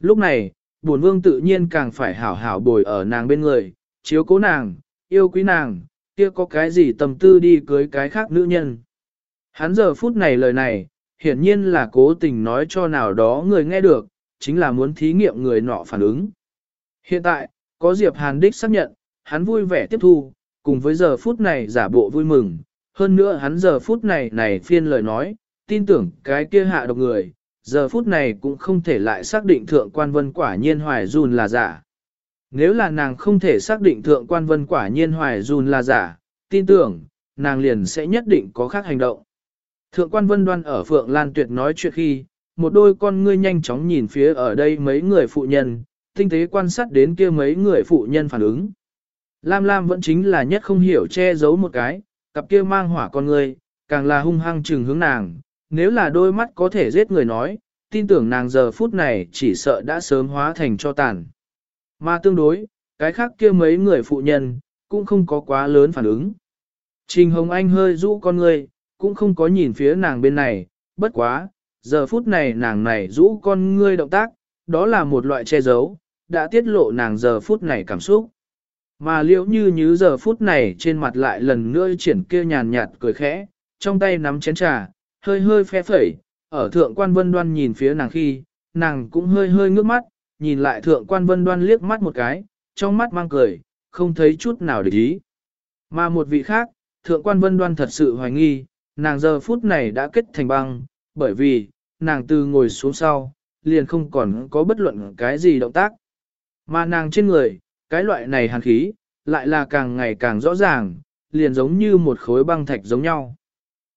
Lúc này, bổn vương tự nhiên càng phải hảo hảo bồi ở nàng bên người, chiếu cố nàng, yêu quý nàng, kia có cái gì tầm tư đi cưới cái khác nữ nhân. Hắn giờ phút này lời này, hiển nhiên là cố tình nói cho nào đó người nghe được, chính là muốn thí nghiệm người nọ phản ứng. Hiện tại, có Diệp Hàn Đích xác nhận, hắn vui vẻ tiếp thu, cùng với giờ phút này giả bộ vui mừng, hơn nữa hắn giờ phút này này phiên lời nói, tin tưởng cái kia hạ độc người, giờ phút này cũng không thể lại xác định thượng quan vân quả nhiên hoài dùn là giả. Nếu là nàng không thể xác định thượng quan vân quả nhiên hoài dùn là giả, tin tưởng, nàng liền sẽ nhất định có khác hành động. Thượng quan vân đoan ở Phượng Lan Tuyệt nói chuyện khi, một đôi con ngươi nhanh chóng nhìn phía ở đây mấy người phụ nhân, tinh tế quan sát đến kia mấy người phụ nhân phản ứng. Lam Lam vẫn chính là nhất không hiểu che giấu một cái, cặp kia mang hỏa con ngươi, càng là hung hăng trừng hướng nàng, nếu là đôi mắt có thể giết người nói, tin tưởng nàng giờ phút này chỉ sợ đã sớm hóa thành cho tàn. Mà tương đối, cái khác kia mấy người phụ nhân, cũng không có quá lớn phản ứng. Trình Hồng Anh hơi rũ con ngươi, cũng không có nhìn phía nàng bên này, bất quá, giờ phút này nàng này rũ con ngươi động tác, đó là một loại che giấu, đã tiết lộ nàng giờ phút này cảm xúc. Mà liễu như như giờ phút này trên mặt lại lần nữa triển kia nhàn nhạt cười khẽ, trong tay nắm chén trà, hơi hơi phe phẩy, ở thượng quan vân đoan nhìn phía nàng khi, nàng cũng hơi hơi ngước mắt, nhìn lại thượng quan vân đoan liếc mắt một cái, trong mắt mang cười, không thấy chút nào để ý. Mà một vị khác, thượng quan vân đoan thật sự hoài nghi, nàng giờ phút này đã kết thành băng, bởi vì, nàng từ ngồi xuống sau, liền không còn có bất luận cái gì động tác. Mà nàng trên người, cái loại này hàn khí, lại là càng ngày càng rõ ràng, liền giống như một khối băng thạch giống nhau.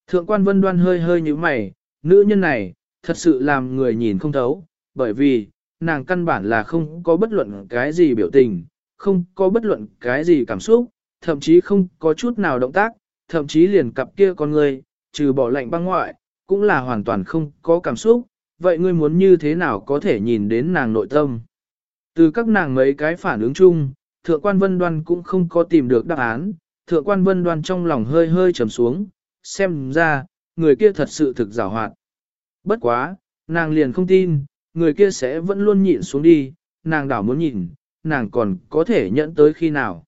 Thượng quan vân đoan hơi hơi như mày, nữ nhân này, thật sự làm người nhìn không thấu, bởi vì, nàng căn bản là không có bất luận cái gì biểu tình, không có bất luận cái gì cảm xúc, thậm chí không có chút nào động tác, thậm chí liền cặp kia con người, trừ bỏ lạnh băng ngoại, cũng là hoàn toàn không có cảm xúc, vậy ngươi muốn như thế nào có thể nhìn đến nàng nội tâm? Từ các nàng mấy cái phản ứng chung, thượng quan vân đoan cũng không có tìm được đáp án, thượng quan vân đoan trong lòng hơi hơi trầm xuống, xem ra, người kia thật sự thực rào hoạt. Bất quá, nàng liền không tin, người kia sẽ vẫn luôn nhịn xuống đi, nàng đảo muốn nhìn, nàng còn có thể nhẫn tới khi nào.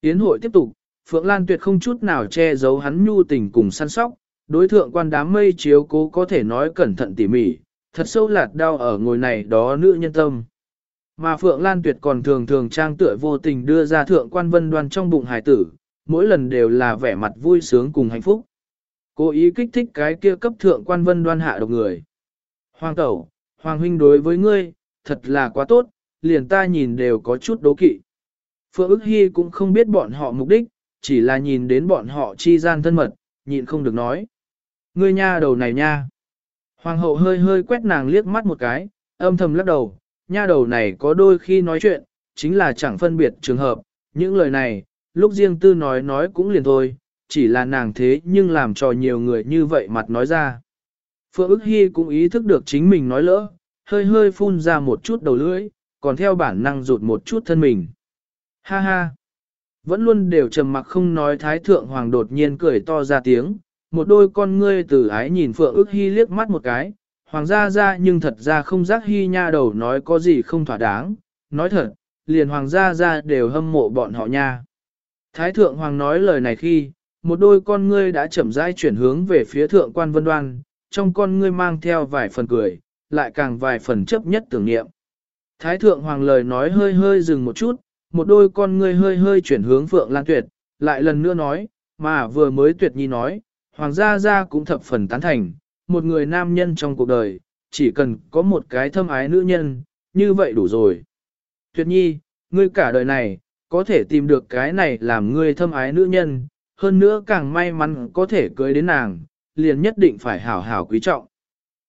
Yến hội tiếp tục, Phượng Lan Tuyệt không chút nào che giấu hắn nhu tình cùng săn sóc, đối thượng quan đám mây chiếu cố có thể nói cẩn thận tỉ mỉ, thật sâu lạt đau ở ngồi này đó nữ nhân tâm. Mà Phượng Lan Tuyệt còn thường thường trang tựa vô tình đưa ra thượng quan vân đoan trong bụng hải tử, mỗi lần đều là vẻ mặt vui sướng cùng hạnh phúc. Cố ý kích thích cái kia cấp thượng quan vân đoan hạ độc người. Hoàng tẩu, Hoàng huynh đối với ngươi, thật là quá tốt, liền ta nhìn đều có chút đố kỵ. Phượng ức hy cũng không biết bọn họ mục đích, chỉ là nhìn đến bọn họ chi gian thân mật, nhịn không được nói. Ngươi nha đầu này nha. Hoàng hậu hơi hơi quét nàng liếc mắt một cái, âm thầm lắc đầu, nha đầu này có đôi khi nói chuyện, chính là chẳng phân biệt trường hợp, những lời này, lúc riêng tư nói nói cũng liền thôi, chỉ là nàng thế nhưng làm cho nhiều người như vậy mặt nói ra. Phượng ức hy cũng ý thức được chính mình nói lỡ, hơi hơi phun ra một chút đầu lưỡi, còn theo bản năng rụt một chút thân mình. Ha ha! Vẫn luôn đều trầm mặc không nói thái thượng hoàng đột nhiên cười to ra tiếng, một đôi con ngươi từ ái nhìn Phượng ức hy liếc mắt một cái, hoàng gia ra nhưng thật ra không giác hy nha đầu nói có gì không thỏa đáng, nói thật, liền hoàng gia ra đều hâm mộ bọn họ nha. Thái thượng hoàng nói lời này khi, một đôi con ngươi đã chậm rãi chuyển hướng về phía thượng quan vân đoan, trong con ngươi mang theo vài phần cười, lại càng vài phần chấp nhất tưởng niệm. Thái thượng hoàng lời nói hơi hơi dừng một chút, một đôi con ngươi hơi hơi chuyển hướng Phượng Lan Tuyệt, lại lần nữa nói, mà vừa mới Tuyệt Nhi nói, Hoàng gia gia cũng thập phần tán thành, một người nam nhân trong cuộc đời, chỉ cần có một cái thâm ái nữ nhân, như vậy đủ rồi. Tuyệt nhi, ngươi cả đời này, có thể tìm được cái này làm ngươi thâm ái nữ nhân, hơn nữa càng may mắn có thể cưới đến nàng, liền nhất định phải hảo hảo quý trọng.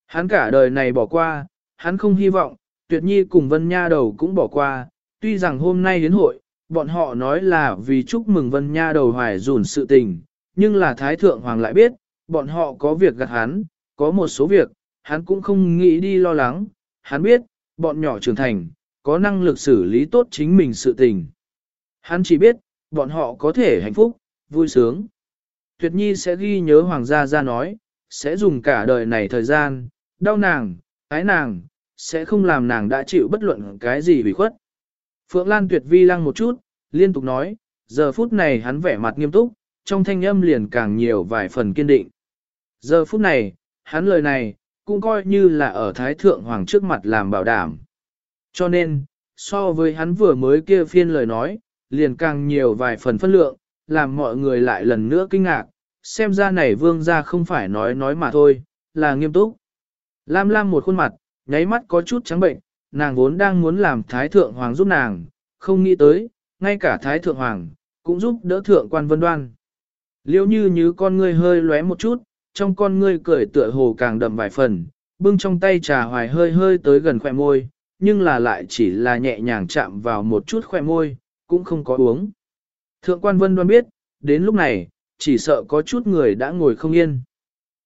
Hắn cả đời này bỏ qua, hắn không hy vọng, tuyệt nhi cùng Vân Nha đầu cũng bỏ qua, tuy rằng hôm nay đến hội, bọn họ nói là vì chúc mừng Vân Nha đầu hoài dùn sự tình, nhưng là Thái Thượng Hoàng lại biết, bọn họ có việc gặt hắn, có một số việc, hắn cũng không nghĩ đi lo lắng, hắn biết, bọn nhỏ trưởng thành, có năng lực xử lý tốt chính mình sự tình. Hắn chỉ biết, bọn họ có thể hạnh phúc, vui sướng. Tuyệt nhi sẽ ghi nhớ Hoàng gia ra nói, sẽ dùng cả đời này thời gian, đau nàng, ái nàng, sẽ không làm nàng đã chịu bất luận cái gì bị khuất. Phượng Lan tuyệt vi lăng một chút, liên tục nói, giờ phút này hắn vẻ mặt nghiêm túc, trong thanh âm liền càng nhiều vài phần kiên định. Giờ phút này, hắn lời này, cũng coi như là ở Thái Thượng Hoàng trước mặt làm bảo đảm. Cho nên, so với hắn vừa mới kia phiên lời nói, liền càng nhiều vài phần phân lượng, làm mọi người lại lần nữa kinh ngạc, xem ra này vương ra không phải nói nói mà thôi, là nghiêm túc. Lam Lam một khuôn mặt, nháy mắt có chút trắng bệnh, nàng vốn đang muốn làm Thái Thượng Hoàng giúp nàng, không nghĩ tới, ngay cả Thái Thượng Hoàng, cũng giúp đỡ Thượng quan vân đoan. Liêu như như con ngươi hơi lóe một chút, trong con ngươi cười tựa hồ càng đậm vài phần, bưng trong tay trà hoài hơi hơi tới gần khỏe môi, nhưng là lại chỉ là nhẹ nhàng chạm vào một chút khỏe môi, cũng không có uống. Thượng quan vân đoan biết, đến lúc này, chỉ sợ có chút người đã ngồi không yên.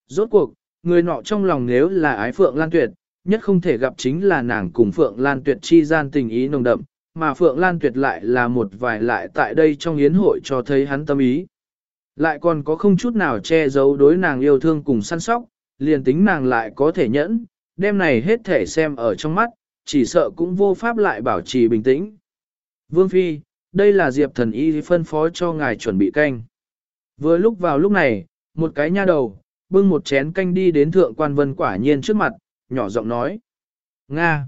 Rốt cuộc, người nọ trong lòng nếu là ái Phượng Lan Tuyệt, nhất không thể gặp chính là nàng cùng Phượng Lan Tuyệt chi gian tình ý nồng đậm, mà Phượng Lan Tuyệt lại là một vài lại tại đây trong yến hội cho thấy hắn tâm ý. Lại còn có không chút nào che giấu đối nàng yêu thương cùng săn sóc, liền tính nàng lại có thể nhẫn, đêm này hết thể xem ở trong mắt, chỉ sợ cũng vô pháp lại bảo trì bình tĩnh. Vương Phi, đây là Diệp thần y phân phó cho ngài chuẩn bị canh. Vừa lúc vào lúc này, một cái nha đầu, bưng một chén canh đi đến thượng quan vân quả nhiên trước mặt, nhỏ giọng nói. Nga!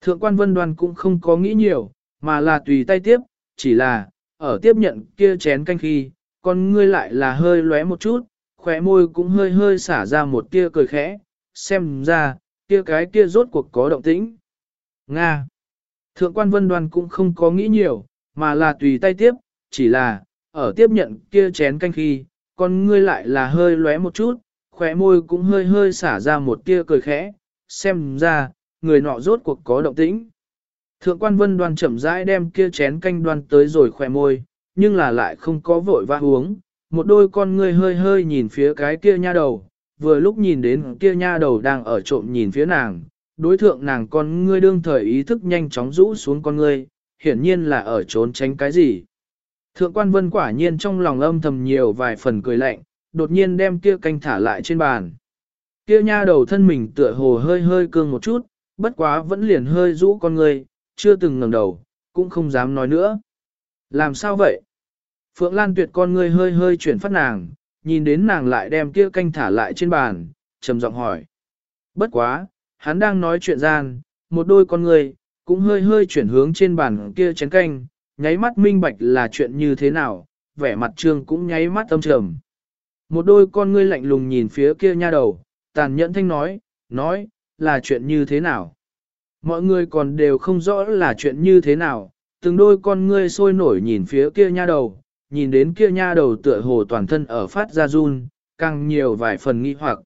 Thượng quan vân đoan cũng không có nghĩ nhiều, mà là tùy tay tiếp, chỉ là, ở tiếp nhận kia chén canh khi, con ngươi lại là hơi lóe một chút, khóe môi cũng hơi hơi xả ra một tia cười khẽ, xem ra, kia cái kia rốt cuộc có động tĩnh. Nga! Thượng quan vân đoan cũng không có nghĩ nhiều, mà là tùy tay tiếp, chỉ là, ở tiếp nhận kia chén canh khi, con ngươi lại là hơi lóe một chút, khóe môi cũng hơi hơi xả ra một tia cười khẽ, xem ra, người nọ rốt cuộc có động tĩnh. Thượng quan vân đoan chậm rãi đem kia chén canh đoan tới rồi khỏe môi, nhưng là lại không có vội vã uống, một đôi con ngươi hơi hơi nhìn phía cái kia nha đầu, vừa lúc nhìn đến kia nha đầu đang ở trộm nhìn phía nàng, đối thượng nàng con ngươi đương thời ý thức nhanh chóng rũ xuống con ngươi, hiển nhiên là ở trốn tránh cái gì. Thượng quan vân quả nhiên trong lòng âm thầm nhiều vài phần cười lạnh, đột nhiên đem kia canh thả lại trên bàn. Kia nha đầu thân mình tựa hồ hơi hơi cương một chút, bất quá vẫn liền hơi rũ con người, chưa từng ngẩng đầu, cũng không dám nói nữa. Làm sao vậy? Phượng Lan tuyệt con người hơi hơi chuyển phát nàng, nhìn đến nàng lại đem kia canh thả lại trên bàn, trầm giọng hỏi. Bất quá, hắn đang nói chuyện gian, một đôi con người, cũng hơi hơi chuyển hướng trên bàn kia chén canh, nháy mắt minh bạch là chuyện như thế nào, vẻ mặt trương cũng nháy mắt âm trầm. Một đôi con ngươi lạnh lùng nhìn phía kia nha đầu, tàn nhẫn thanh nói, nói, là chuyện như thế nào. Mọi người còn đều không rõ là chuyện như thế nào, từng đôi con ngươi sôi nổi nhìn phía kia nha đầu, nhìn đến kia nha đầu tựa hồ toàn thân ở phát ra run, càng nhiều vài phần nghi hoặc.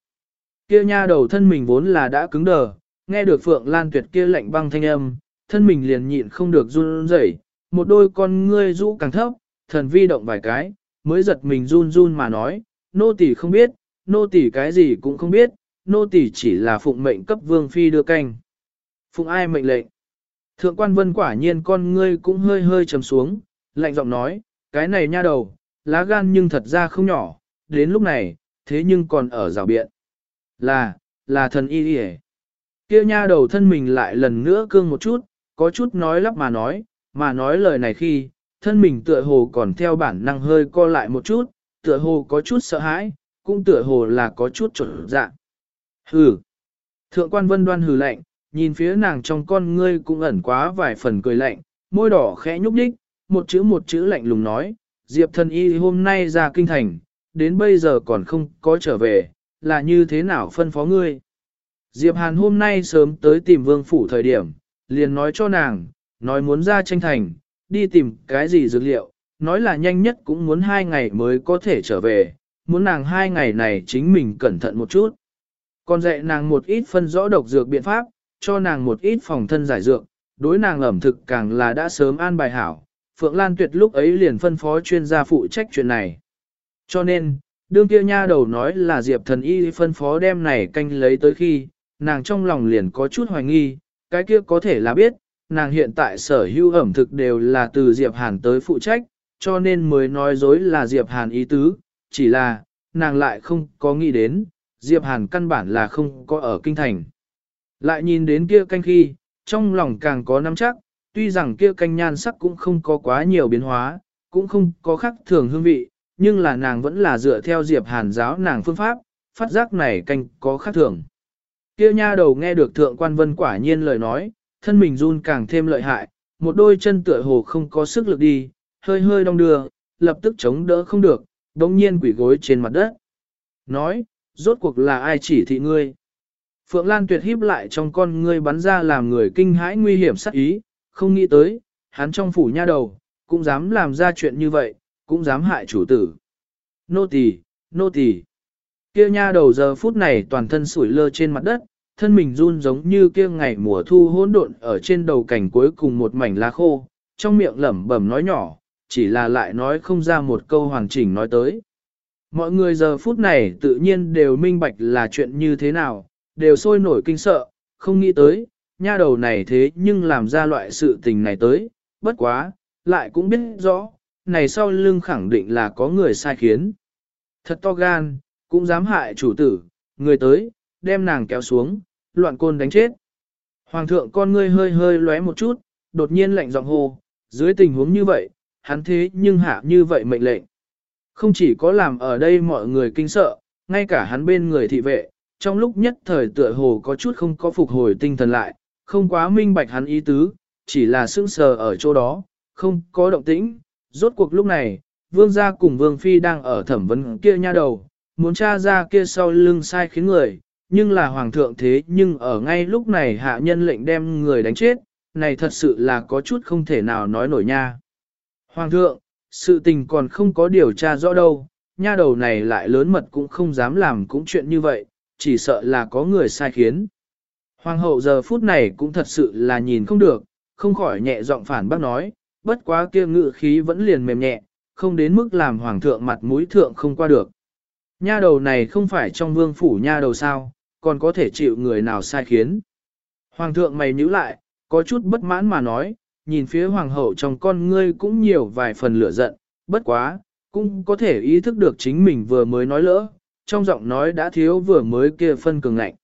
Kia nha đầu thân mình vốn là đã cứng đờ, nghe được Phượng Lan Tuyệt kia lạnh băng thanh âm, thân mình liền nhịn không được run rẩy, một đôi con ngươi rũ càng thấp, thần vi động vài cái, mới giật mình run run mà nói, nô tỳ không biết, nô tỳ cái gì cũng không biết, nô tỳ chỉ là phụng mệnh cấp vương phi đưa canh. Phụng ai mệnh lệnh? Thượng quan vân quả nhiên con ngươi cũng hơi hơi trầm xuống, lạnh giọng nói, cái này nha đầu, lá gan nhưng thật ra không nhỏ, đến lúc này, thế nhưng còn ở rào biện. Là, là thần y đi Kia nha đầu thân mình lại lần nữa cương một chút, có chút nói lắp mà nói, mà nói lời này khi, thân mình tựa hồ còn theo bản năng hơi co lại một chút, tựa hồ có chút sợ hãi, cũng tựa hồ là có chút trộn dạ. Hừ. Thượng quan vân đoan hừ lạnh, nhìn phía nàng trong con ngươi cũng ẩn quá vài phần cười lạnh, môi đỏ khẽ nhúc nhích, một chữ một chữ lạnh lùng nói, Diệp thần y hôm nay ra kinh thành, đến bây giờ còn không có trở về, là như thế nào phân phó ngươi. Diệp Hàn hôm nay sớm tới tìm vương phủ thời điểm, liền nói cho nàng, nói muốn ra tranh thành, đi tìm cái gì dược liệu, nói là nhanh nhất cũng muốn hai ngày mới có thể trở về, muốn nàng hai ngày này chính mình cẩn thận một chút. Còn dạy nàng một ít phân rõ độc dược biện pháp, cho nàng một ít phòng thân giải dược, đối nàng ẩm thực càng là đã sớm an bài hảo. Phượng Lan Tuyệt lúc ấy liền phân phó chuyên gia phụ trách chuyện này. Cho nên, đương kia nha đầu nói là Diệp thần y phân phó đem này canh lấy tới khi, nàng trong lòng liền có chút hoài nghi, cái kia có thể là biết, nàng hiện tại sở hữu ẩm thực đều là từ Diệp Hàn tới phụ trách, cho nên mới nói dối là Diệp Hàn ý tứ, chỉ là, nàng lại không có nghĩ đến, Diệp Hàn căn bản là không có ở kinh thành. Lại nhìn đến kia canh khi, trong lòng càng có nắm chắc, tuy rằng kia canh nhan sắc cũng không có quá nhiều biến hóa, cũng không có khác thường hương vị, nhưng là nàng vẫn là dựa theo Diệp Hàn giáo nàng phương pháp, phát giác này canh có khác thường. Kia nha đầu nghe được thượng quan vân quả nhiên lời nói, thân mình run càng thêm lợi hại, một đôi chân tựa hồ không có sức lực đi, hơi hơi đong đưa, lập tức chống đỡ không được, đồng nhiên quỷ gối trên mặt đất. Nói, rốt cuộc là ai chỉ thị ngươi? Phượng Lan tuyệt híp lại trong con ngươi bắn ra làm người kinh hãi nguy hiểm sắc ý, không nghĩ tới, hắn trong phủ nha đầu, cũng dám làm ra chuyện như vậy, cũng dám hại chủ tử. Nô tỳ, nô tỳ. Kia nha đầu giờ phút này toàn thân sủi lơ trên mặt đất, thân mình run giống như kia ngày mùa thu hỗn độn ở trên đầu cảnh cuối cùng một mảnh lá khô, trong miệng lẩm bẩm nói nhỏ, chỉ là lại nói không ra một câu hoàn chỉnh nói tới. Mọi người giờ phút này tự nhiên đều minh bạch là chuyện như thế nào, đều sôi nổi kinh sợ, không nghĩ tới, nha đầu này thế nhưng làm ra loại sự tình này tới, bất quá, lại cũng biết rõ, này sau lưng khẳng định là có người sai khiến. Thật to gan, cũng dám hại chủ tử, người tới, đem nàng kéo xuống, loạn côn đánh chết. Hoàng thượng con ngươi hơi hơi lóe một chút, đột nhiên lạnh giọng hô, dưới tình huống như vậy, hắn thế nhưng hạ như vậy mệnh lệnh. Không chỉ có làm ở đây mọi người kinh sợ, ngay cả hắn bên người thị vệ, trong lúc nhất thời tựa hồ có chút không có phục hồi tinh thần lại, không quá minh bạch hắn ý tứ, chỉ là sững sờ ở chỗ đó, không có động tĩnh. Rốt cuộc lúc này, vương gia cùng vương phi đang ở thẩm vấn kia nha đầu, muốn tra ra kia sau lưng sai khiến người, nhưng là hoàng thượng thế nhưng ở ngay lúc này hạ nhân lệnh đem người đánh chết, này thật sự là có chút không thể nào nói nổi nha. Hoàng thượng, sự tình còn không có điều tra rõ đâu, nha đầu này lại lớn mật cũng không dám làm cũng chuyện như vậy, chỉ sợ là có người sai khiến. Hoàng hậu giờ phút này cũng thật sự là nhìn không được, không khỏi nhẹ giọng phản bác nói, bất quá kia ngự khí vẫn liền mềm nhẹ, không đến mức làm hoàng thượng mặt mũi thượng không qua được. Nha đầu này không phải trong vương phủ nha đầu sao, còn có thể chịu người nào sai khiến. Hoàng thượng mày nhíu lại, có chút bất mãn mà nói, nhìn phía hoàng hậu trong con ngươi cũng nhiều vài phần lửa giận, bất quá, cũng có thể ý thức được chính mình vừa mới nói lỡ, trong giọng nói đã thiếu vừa mới kia phân cường lạnh.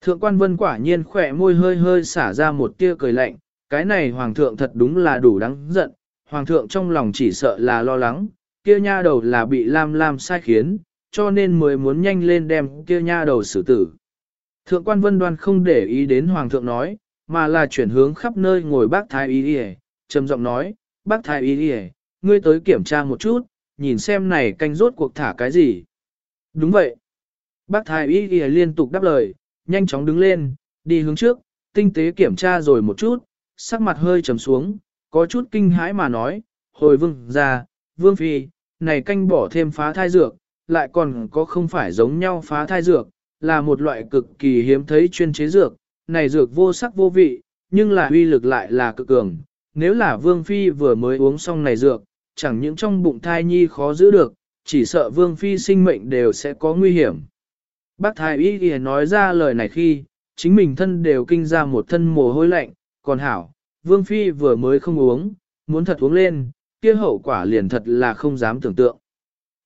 Thượng quan vân quả nhiên khỏe môi hơi hơi xả ra một tia cười lạnh, cái này hoàng thượng thật đúng là đủ đáng giận, hoàng thượng trong lòng chỉ sợ là lo lắng, kia nha đầu là bị Lam Lam sai khiến, cho nên mới muốn nhanh lên đem kia nha đầu xử tử. Thượng quan vân đoan không để ý đến hoàng thượng nói, mà là chuyển hướng khắp nơi ngồi bác thái y đi trầm giọng nói, bác thái y đi ngươi tới kiểm tra một chút, nhìn xem này canh rốt cuộc thả cái gì. Đúng vậy. Bác thái y đi liên tục đáp lời, nhanh chóng đứng lên, đi hướng trước, tinh tế kiểm tra rồi một chút, sắc mặt hơi trầm xuống, có chút kinh hãi mà nói, hồi vương ra, vương phi, này canh bỏ thêm phá thai dược, lại còn có không phải giống nhau phá thai dược, là một loại cực kỳ hiếm thấy chuyên chế dược, này dược vô sắc vô vị, nhưng là uy lực lại là cực cường. Nếu là Vương Phi vừa mới uống xong này dược, chẳng những trong bụng thai nhi khó giữ được, chỉ sợ Vương Phi sinh mệnh đều sẽ có nguy hiểm. Bác Thái Y thì nói ra lời này khi, chính mình thân đều kinh ra một thân mồ hôi lạnh, còn hảo, Vương Phi vừa mới không uống, muốn thật uống lên, kia hậu quả liền thật là không dám tưởng tượng.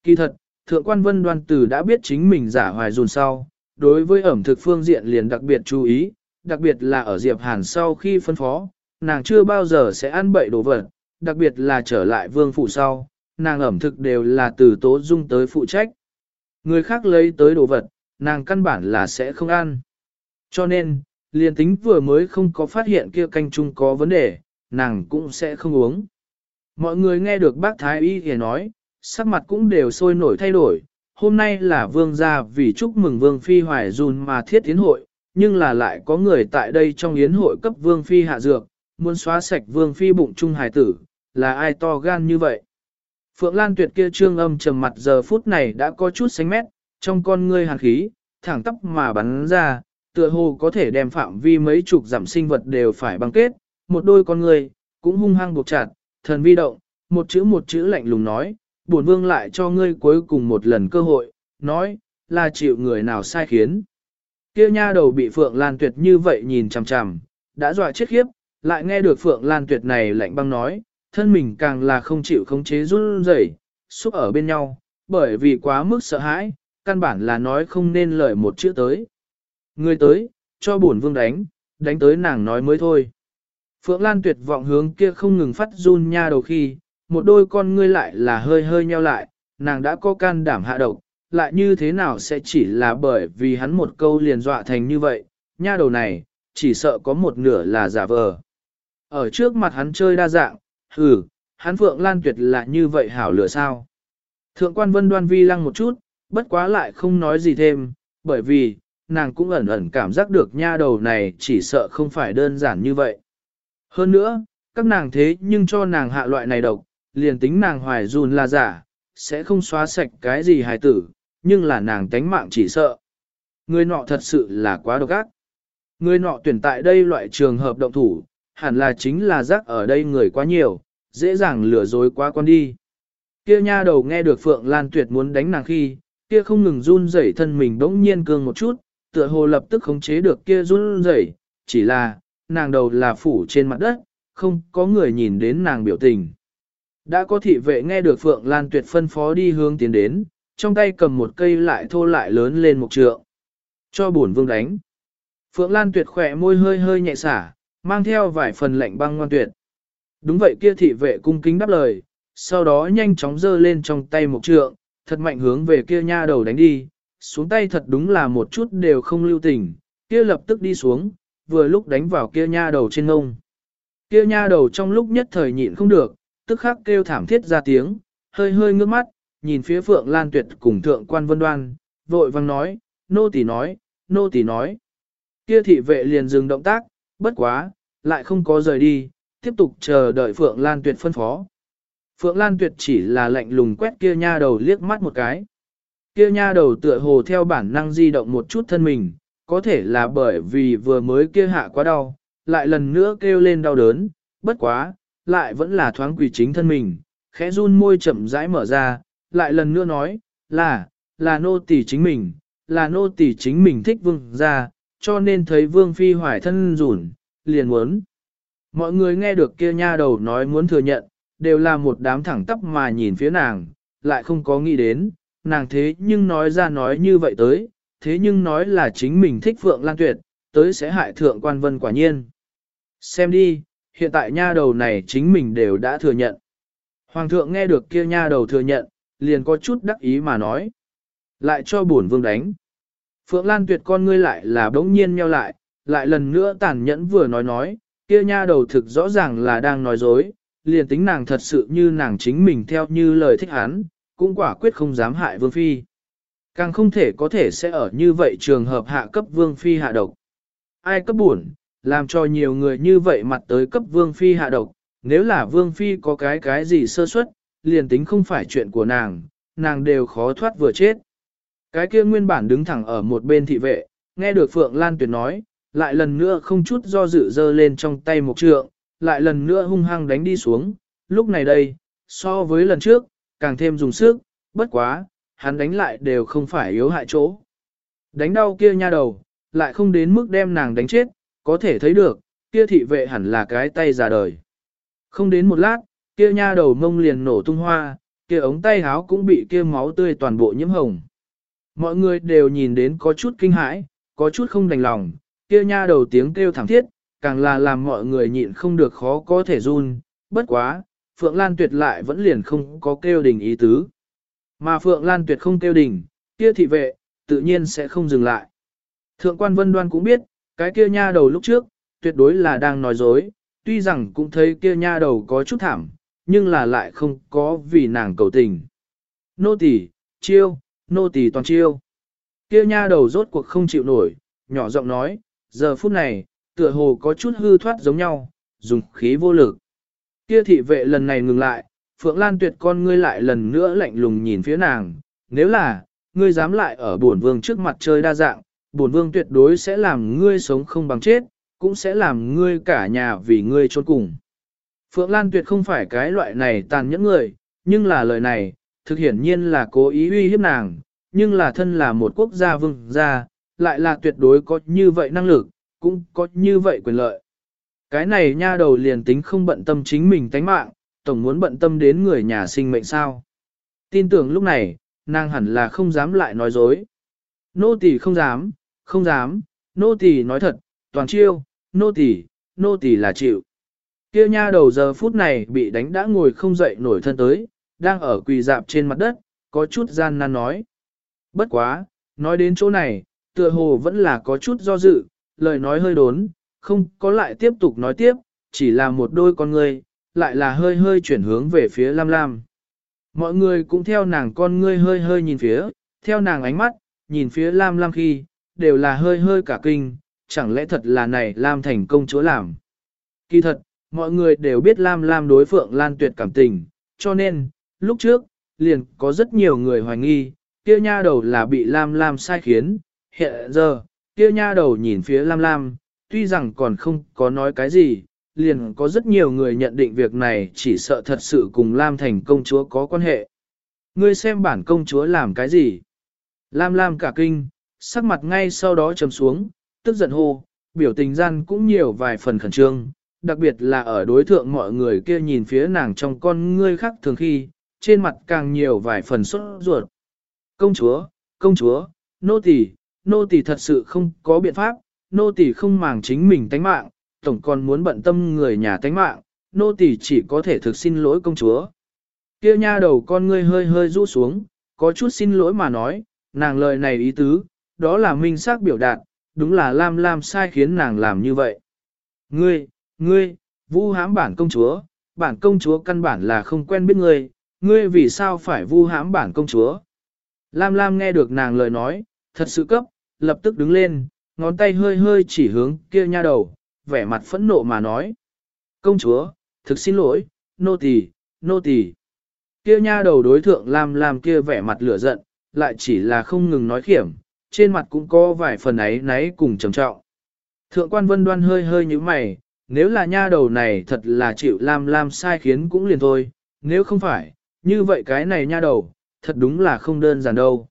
Kỳ thật, Thượng quan Vân Đoan Tử đã biết chính mình giả hoài dùn sau, đối với ẩm thực phương diện liền đặc biệt chú ý, đặc biệt là ở Diệp Hàn sau khi phân phó, nàng chưa bao giờ sẽ ăn bậy đồ vật, đặc biệt là trở lại vương phủ sau, nàng ẩm thực đều là từ tố dung tới phụ trách. Người khác lấy tới đồ vật, nàng căn bản là sẽ không ăn. Cho nên, liền tính vừa mới không có phát hiện kia canh chung có vấn đề, nàng cũng sẽ không uống. Mọi người nghe được bác Thái Y thì nói, sắc mặt cũng đều sôi nổi thay đổi. Hôm nay là vương gia vì chúc mừng vương phi hoài dùn mà thiết yến hội, nhưng là lại có người tại đây trong yến hội cấp vương phi hạ dược, muốn xóa sạch vương phi bụng trung hài tử, là ai to gan như vậy. Phượng Lan Tuyệt kia trương âm trầm mặt giờ phút này đã có chút xanh mét, trong con ngươi hàn khí, thẳng tóc mà bắn ra, tựa hồ có thể đem phạm vi mấy chục giảm sinh vật đều phải băng kết, một đôi con ngươi, cũng hung hăng buộc chặt, thần vi động, một chữ một chữ lạnh lùng nói, bổn vương lại cho ngươi cuối cùng một lần cơ hội, nói, là chịu người nào sai khiến. Kia nha đầu bị Phượng Lan Tuyệt như vậy nhìn chằm chằm, đã dọa chết khiếp, lại nghe được Phượng Lan Tuyệt này lạnh băng nói, thân mình càng là không chịu khống chế run rẩy, xúc ở bên nhau, bởi vì quá mức sợ hãi, căn bản là nói không nên lời một chữ tới. Người tới, cho bổn vương đánh, đánh tới nàng nói mới thôi. Phượng Lan tuyệt vọng hướng kia không ngừng phát run nha đầu khi, một đôi con ngươi lại là hơi hơi nheo lại, nàng đã có can đảm hạ độc, lại như thế nào sẽ chỉ là bởi vì hắn một câu liền dọa thành như vậy, nha đầu này, chỉ sợ có một nửa là giả vờ. Ở trước mặt hắn chơi đa dạng, hừ, hắn Phượng Lan tuyệt là như vậy hảo lửa sao. Thượng quan vân đoan vi lăng một chút, bất quá lại không nói gì thêm, bởi vì, nàng cũng ẩn ẩn cảm giác được nha đầu này chỉ sợ không phải đơn giản như vậy. Hơn nữa, các nàng thế nhưng cho nàng hạ loại này độc, liền tính nàng hoài dùn là giả, sẽ không xóa sạch cái gì hài tử, nhưng là nàng tánh mạng chỉ sợ. Người nọ thật sự là quá độc ác. Người nọ tuyển tại đây loại trường hợp động thủ, hẳn là chính là rắc ở đây người quá nhiều, dễ dàng lừa dối quá con đi. Kia nha đầu nghe được Phượng Lan Tuyệt muốn đánh nàng khi, kia không ngừng run rẩy thân mình bỗng nhiên cương một chút, tựa hồ lập tức khống chế được kia run rẩy, chỉ là, nàng đầu là phủ trên mặt đất, không có người nhìn đến nàng biểu tình. Đã có thị vệ nghe được Phượng Lan Tuyệt phân phó đi hướng tiến đến, trong tay cầm một cây lại thô lại lớn lên một trượng. Cho bổn vương đánh. Phượng Lan Tuyệt khỏe môi hơi hơi nhẹ xả, mang theo vài phần lệnh băng ngoan tuyệt. Đúng vậy kia thị vệ cung kính đáp lời, sau đó nhanh chóng giơ lên trong tay một trượng, thật mạnh hướng về kia nha đầu đánh đi, xuống tay thật đúng là một chút đều không lưu tình, kia lập tức đi xuống, vừa lúc đánh vào kia nha đầu trên ngông. Kia nha đầu trong lúc nhất thời nhịn không được, tức khắc kêu thảm thiết ra tiếng, hơi hơi ngước mắt, nhìn phía Phượng Lan Tuyệt cùng thượng quan vân đoan, vội vang nói, nô tỳ nói, nô tỳ nói. Kia thị vệ liền dừng động tác, bất quá, lại không có rời đi, tiếp tục chờ đợi Phượng Lan Tuyệt phân phó. Phượng Lan Tuyệt chỉ là lạnh lùng quét kia nha đầu liếc mắt một cái. Kia nha đầu tựa hồ theo bản năng di động một chút thân mình, có thể là bởi vì vừa mới kia hạ quá đau, lại lần nữa kêu lên đau đớn, bất quá, lại vẫn là thoáng quỳ chính thân mình, khẽ run môi chậm rãi mở ra, lại lần nữa nói, là, là nô tỳ chính mình, là nô tỳ chính mình thích vương ra, cho nên thấy vương phi hoài thân rủn, liền muốn. Mọi người nghe được kia nha đầu nói muốn thừa nhận, đều là một đám thẳng tắp mà nhìn phía nàng, lại không có nghĩ đến, nàng thế nhưng nói ra nói như vậy tới, thế nhưng nói là chính mình thích Phượng Lan Tuyệt, tới sẽ hại thượng quan vân quả nhiên. Xem đi, hiện tại nha đầu này chính mình đều đã thừa nhận. Hoàng thượng nghe được kia nha đầu thừa nhận, liền có chút đắc ý mà nói. Lại cho bổn vương đánh. Phượng Lan Tuyệt con ngươi lại là bỗng nhiên nheo lại, lại lần nữa tàn nhẫn vừa nói nói, kia nha đầu thực rõ ràng là đang nói dối, liền tính nàng thật sự như nàng chính mình theo như lời thích hắn, cũng quả quyết không dám hại Vương Phi. Càng không thể có thể sẽ ở như vậy trường hợp hạ cấp Vương Phi hạ độc. Ai cấp buồn, làm cho nhiều người như vậy mặt tới cấp Vương Phi hạ độc, nếu là Vương Phi có cái cái gì sơ suất, liền tính không phải chuyện của nàng, nàng đều khó thoát vừa chết. Cái kia nguyên bản đứng thẳng ở một bên thị vệ, nghe được Phượng Lan Tuyệt nói, lại lần nữa không chút do dự dơ lên trong tay một trượng, lại lần nữa hung hăng đánh đi xuống, lúc này đây, so với lần trước, càng thêm dùng sức, bất quá, hắn đánh lại đều không phải yếu hại chỗ. Đánh đau kia nha đầu, lại không đến mức đem nàng đánh chết, có thể thấy được, kia thị vệ hẳn là cái tay già đời. Không đến một lát, kia nha đầu mông liền nổ tung hoa, kia ống tay háo cũng bị kia máu tươi toàn bộ nhiễm hồng. Mọi người đều nhìn đến có chút kinh hãi, có chút không đành lòng, kia nha đầu tiếng kêu thảm thiết, càng là làm mọi người nhịn không được khó có thể run, bất quá, Phượng Lan Tuyệt lại vẫn liền không có kêu đình ý tứ. Mà Phượng Lan Tuyệt không kêu đình, kia thị vệ, tự nhiên sẽ không dừng lại. Thượng quan Vân Đoan cũng biết, cái kia nha đầu lúc trước, tuyệt đối là đang nói dối, tuy rằng cũng thấy kia nha đầu có chút thảm, nhưng là lại không có vì nàng cầu tình. nô tỳ, chiêu, nô tỳ toàn chiêu. Kia nha đầu rốt cuộc không chịu nổi, nhỏ giọng nói, giờ phút này, tựa hồ có chút hư thoát giống nhau, dùng khí vô lực. Kia thị vệ lần này ngừng lại, Phượng Lan tuyệt con ngươi lại lần nữa lạnh lùng nhìn phía nàng, nếu là, ngươi dám lại ở bổn vương trước mặt chơi đa dạng, bổn vương tuyệt đối sẽ làm ngươi sống không bằng chết, cũng sẽ làm ngươi cả nhà vì ngươi trốn cùng. Phượng Lan tuyệt không phải cái loại này tàn nhẫn người, nhưng là lời này, thực hiển nhiên là cố ý uy hiếp nàng, nhưng là thân là một quốc gia vương gia, lại là tuyệt đối có như vậy năng lực, cũng có như vậy quyền lợi. Cái này nha đầu liền tính không bận tâm chính mình tánh mạng, tổng muốn bận tâm đến người nhà sinh mệnh sao. Tin tưởng lúc này, nàng hẳn là không dám lại nói dối. Nô tỳ không dám, không dám, nô tỳ nói thật, toàn chiêu, nô tỳ, nô tỳ là chịu. Kia nha đầu giờ phút này bị đánh đã ngồi không dậy nổi thân tới, đang ở quỳ dạp trên mặt đất, có chút gian nan nói. Bất quá, nói đến chỗ này, tựa hồ vẫn là có chút do dự, lời nói hơi đốn, không có lại tiếp tục nói tiếp, chỉ là một đôi con người, lại là hơi hơi chuyển hướng về phía Lam Lam. Mọi người cũng theo nàng con ngươi hơi hơi nhìn phía, theo nàng ánh mắt, nhìn phía Lam Lam khi, đều là hơi hơi cả kinh, chẳng lẽ thật là này Lam thành công chúa làm. Kỳ thật, mọi người đều biết Lam Lam đối Phượng Lan tuyệt cảm tình, cho nên, lúc trước, liền có rất nhiều người hoài nghi, kia nha đầu là bị Lam Lam sai khiến, hiện giờ, kia nha đầu nhìn phía Lam Lam, tuy rằng còn không có nói cái gì, liền có rất nhiều người nhận định việc này chỉ sợ thật sự cùng Lam thành công chúa có quan hệ. Ngươi xem bản công chúa làm cái gì? Lam Lam cả kinh, sắc mặt ngay sau đó trầm xuống, tức giận hô, biểu tình gian cũng nhiều vài phần khẩn trương, đặc biệt là ở đối thượng mọi người kia nhìn phía nàng trong con ngươi khác thường khi, trên mặt càng nhiều vài phần sốt ruột. Công chúa, công chúa, nô tỳ, nô tỳ thật sự không có biện pháp, nô tỳ không màng chính mình tánh mạng, tổng còn muốn bận tâm người nhà tánh mạng, nô tỳ chỉ có thể thực xin lỗi công chúa. Kia nha đầu con ngươi hơi hơi rũ xuống, có chút xin lỗi mà nói, nàng lời này ý tứ, đó là minh xác biểu đạt, đúng là Lam Lam sai khiến nàng làm như vậy. Ngươi, ngươi, vu hãm bản công chúa, bản công chúa căn bản là không quen biết ngươi, ngươi vì sao phải vu hãm bản công chúa. Lam Lam nghe được nàng lời nói, thật sự cấp, lập tức đứng lên, ngón tay hơi hơi chỉ hướng kia nha đầu, vẻ mặt phẫn nộ mà nói. Công chúa, thực xin lỗi, nô tỳ, nô tỳ. Kia nha đầu đối thượng Lam Lam kia vẻ mặt lửa giận, lại chỉ là không ngừng nói khiểm, trên mặt cũng có vài phần ấy náy cùng trầm trọng. Thượng quan vân đoan hơi hơi như mày, nếu là nha đầu này thật là chịu Lam Lam sai khiến cũng liền thôi, nếu không phải, như vậy cái này nha đầu, thật đúng là không đơn giản đâu.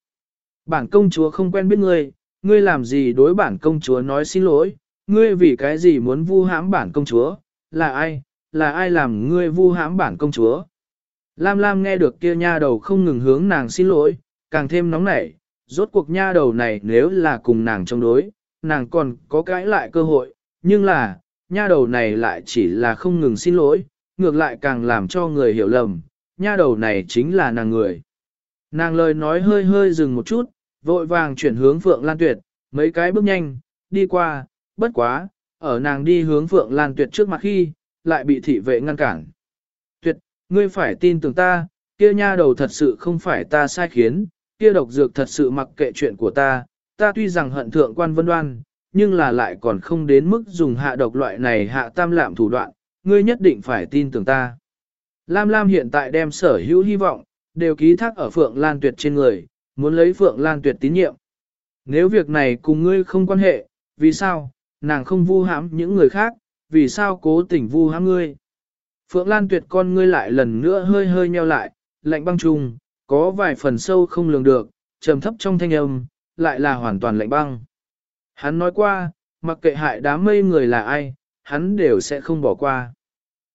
Bản công chúa không quen biết ngươi, ngươi làm gì đối bản công chúa nói xin lỗi, ngươi vì cái gì muốn vu hãm bản công chúa, là ai, là ai làm ngươi vu hãm bản công chúa. Lam Lam nghe được kia nha đầu không ngừng hướng nàng xin lỗi, càng thêm nóng nảy, rốt cuộc nha đầu này nếu là cùng nàng chống đối, nàng còn có cãi lại cơ hội, nhưng là, nha đầu này lại chỉ là không ngừng xin lỗi, ngược lại càng làm cho người hiểu lầm, nha đầu này chính là nàng người. Nàng lời nói hơi hơi dừng một chút, vội vàng chuyển hướng Phượng Lan Tuyệt, mấy cái bước nhanh, đi qua, bất quá, ở nàng đi hướng Phượng Lan Tuyệt trước mặt khi, lại bị thị vệ ngăn cản. Tuyệt, ngươi phải tin tưởng ta, kia nha đầu thật sự không phải ta sai khiến, kia độc dược thật sự mặc kệ chuyện của ta, ta tuy rằng hận thượng quan vân đoan, nhưng là lại còn không đến mức dùng hạ độc loại này hạ tam lạm thủ đoạn, ngươi nhất định phải tin tưởng ta. Lam Lam hiện tại đem sở hữu hy vọng, đều ký thác ở Phượng Lan Tuyệt trên người, muốn lấy Phượng Lan Tuyệt tín nhiệm. Nếu việc này cùng ngươi không quan hệ, vì sao, nàng không vu hãm những người khác, vì sao cố tình vu hãm ngươi. Phượng Lan Tuyệt con ngươi lại lần nữa hơi hơi nheo lại, lạnh băng trùng, có vài phần sâu không lường được, trầm thấp trong thanh âm, lại là hoàn toàn lạnh băng. Hắn nói qua, mặc kệ hại đám mây người là ai, hắn đều sẽ không bỏ qua.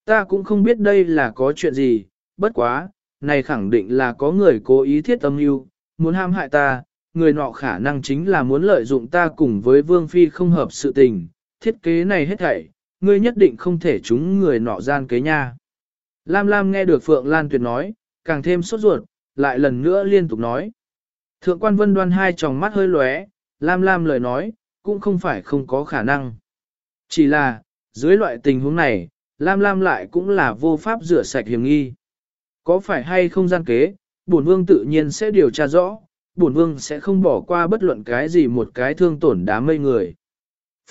Ta cũng không biết đây là có chuyện gì, bất quá, này khẳng định là có người cố ý thiết âm mưu, muốn ham hại ta, người nọ khả năng chính là muốn lợi dụng ta cùng với Vương Phi không hợp sự tình, thiết kế này hết thảy, ngươi nhất định không thể chúng người nọ gian kế nha. Lam Lam nghe được Phượng Lan Tuyệt nói, càng thêm sốt ruột, lại lần nữa liên tục nói. Thượng quan vân đoan hai tròng mắt hơi lóe, Lam Lam lời nói, cũng không phải không có khả năng. Chỉ là, dưới loại tình huống này, Lam Lam lại cũng là vô pháp rửa sạch hiểm nghi. Có phải hay không gian kế, bổn vương tự nhiên sẽ điều tra rõ, bổn vương sẽ không bỏ qua bất luận cái gì một cái thương tổn đám mây người.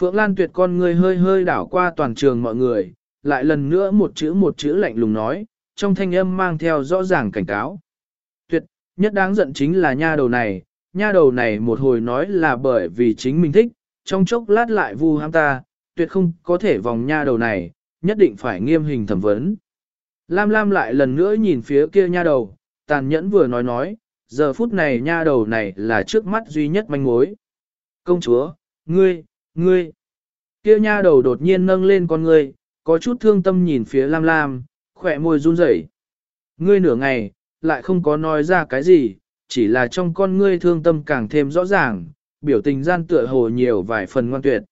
Phượng Lan tuyệt con người hơi hơi đảo qua toàn trường mọi người, lại lần nữa một chữ một chữ lạnh lùng nói, trong thanh âm mang theo rõ ràng cảnh cáo. Nhất đáng giận chính là nha đầu này, nha đầu này một hồi nói là bởi vì chính mình thích, trong chốc lát lại vu ham ta, tuyệt không có thể vòng nha đầu này, nhất định phải nghiêm hình thẩm vấn. Lam Lam lại lần nữa nhìn phía kia nha đầu, tàn nhẫn vừa nói nói, giờ phút này nha đầu này là trước mắt duy nhất manh mối. Công chúa, ngươi, ngươi, kia nha đầu đột nhiên nâng lên con ngươi, có chút thương tâm nhìn phía Lam Lam, khỏe môi run rẩy. Ngươi nửa ngày, lại không có nói ra cái gì, chỉ là trong con ngươi thương tâm càng thêm rõ ràng, biểu tình gian tựa hồ nhiều vài phần ngoan tuyệt.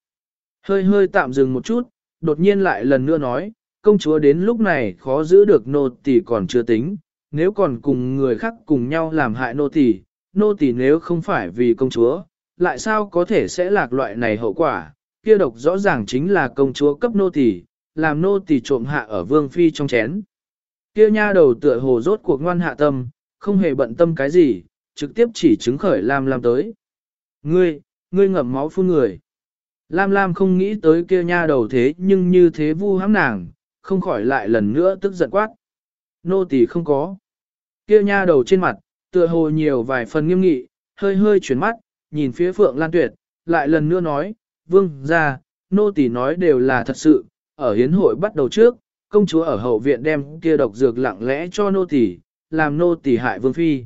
Hơi hơi tạm dừng một chút, đột nhiên lại lần nữa nói, công chúa đến lúc này khó giữ được nô tỳ còn chưa tính, nếu còn cùng người khác cùng nhau làm hại nô tỳ, nô tỳ nếu không phải vì công chúa, lại sao có thể sẽ lạc loại này hậu quả, kia độc rõ ràng chính là công chúa cấp nô tỳ, làm nô tỳ trộm hạ ở vương phi trong chén. Kia nha đầu tựa hồ rốt cuộc ngoan hạ tâm, không hề bận tâm cái gì, trực tiếp chỉ chứng khởi Lam Lam tới. Ngươi, ngươi ngậm máu phun người. Lam Lam không nghĩ tới kia nha đầu thế nhưng như thế vu hãm nàng, không khỏi lại lần nữa tức giận quát. Nô tỳ không có. Kia nha đầu trên mặt, tựa hồ nhiều vài phần nghiêm nghị, hơi hơi chuyển mắt, nhìn phía Phượng Lan Tuyệt, lại lần nữa nói, vương ra, nô tỳ nói đều là thật sự, ở hiến hội bắt đầu trước, công chúa ở hậu viện đem kia độc dược lặng lẽ cho nô tỳ, làm nô tỳ hại vương phi.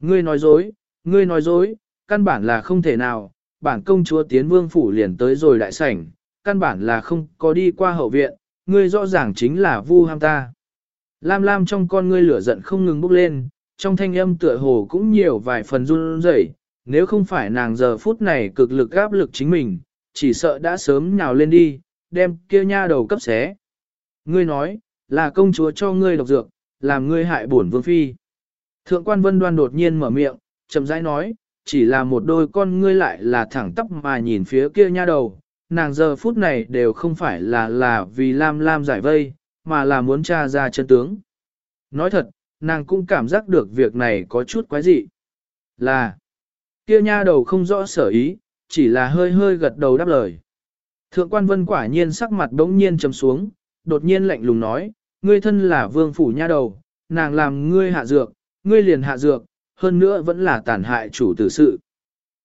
Ngươi nói dối, ngươi nói dối, căn bản là không thể nào, bản công chúa tiến vương phủ liền tới rồi đại sảnh, căn bản là không có đi qua hậu viện, ngươi rõ ràng chính là vu ham ta. Lam lam trong con ngươi lửa giận không ngừng bốc lên, trong thanh âm tựa hồ cũng nhiều vài phần run rẩy. nếu không phải nàng giờ phút này cực lực gáp lực chính mình, chỉ sợ đã sớm nhào lên đi, đem kia nha đầu cấp xé. Ngươi nói, là công chúa cho ngươi độc dược, làm ngươi hại bổn vương phi. Thượng quan vân đoan đột nhiên mở miệng, chậm rãi nói, chỉ là một đôi con ngươi lại là thẳng tắp mà nhìn phía kia nha đầu, nàng giờ phút này đều không phải là là vì Lam Lam giải vây, mà là muốn tra ra chân tướng. Nói thật, nàng cũng cảm giác được việc này có chút quái dị. Là, kia nha đầu không rõ sở ý, chỉ là hơi hơi gật đầu đáp lời. Thượng quan vân quả nhiên sắc mặt đống nhiên trầm xuống, đột nhiên lạnh lùng nói, ngươi thân là vương phủ nha đầu, nàng làm ngươi hạ dược, ngươi liền hạ dược, hơn nữa vẫn là tàn hại chủ tử sự.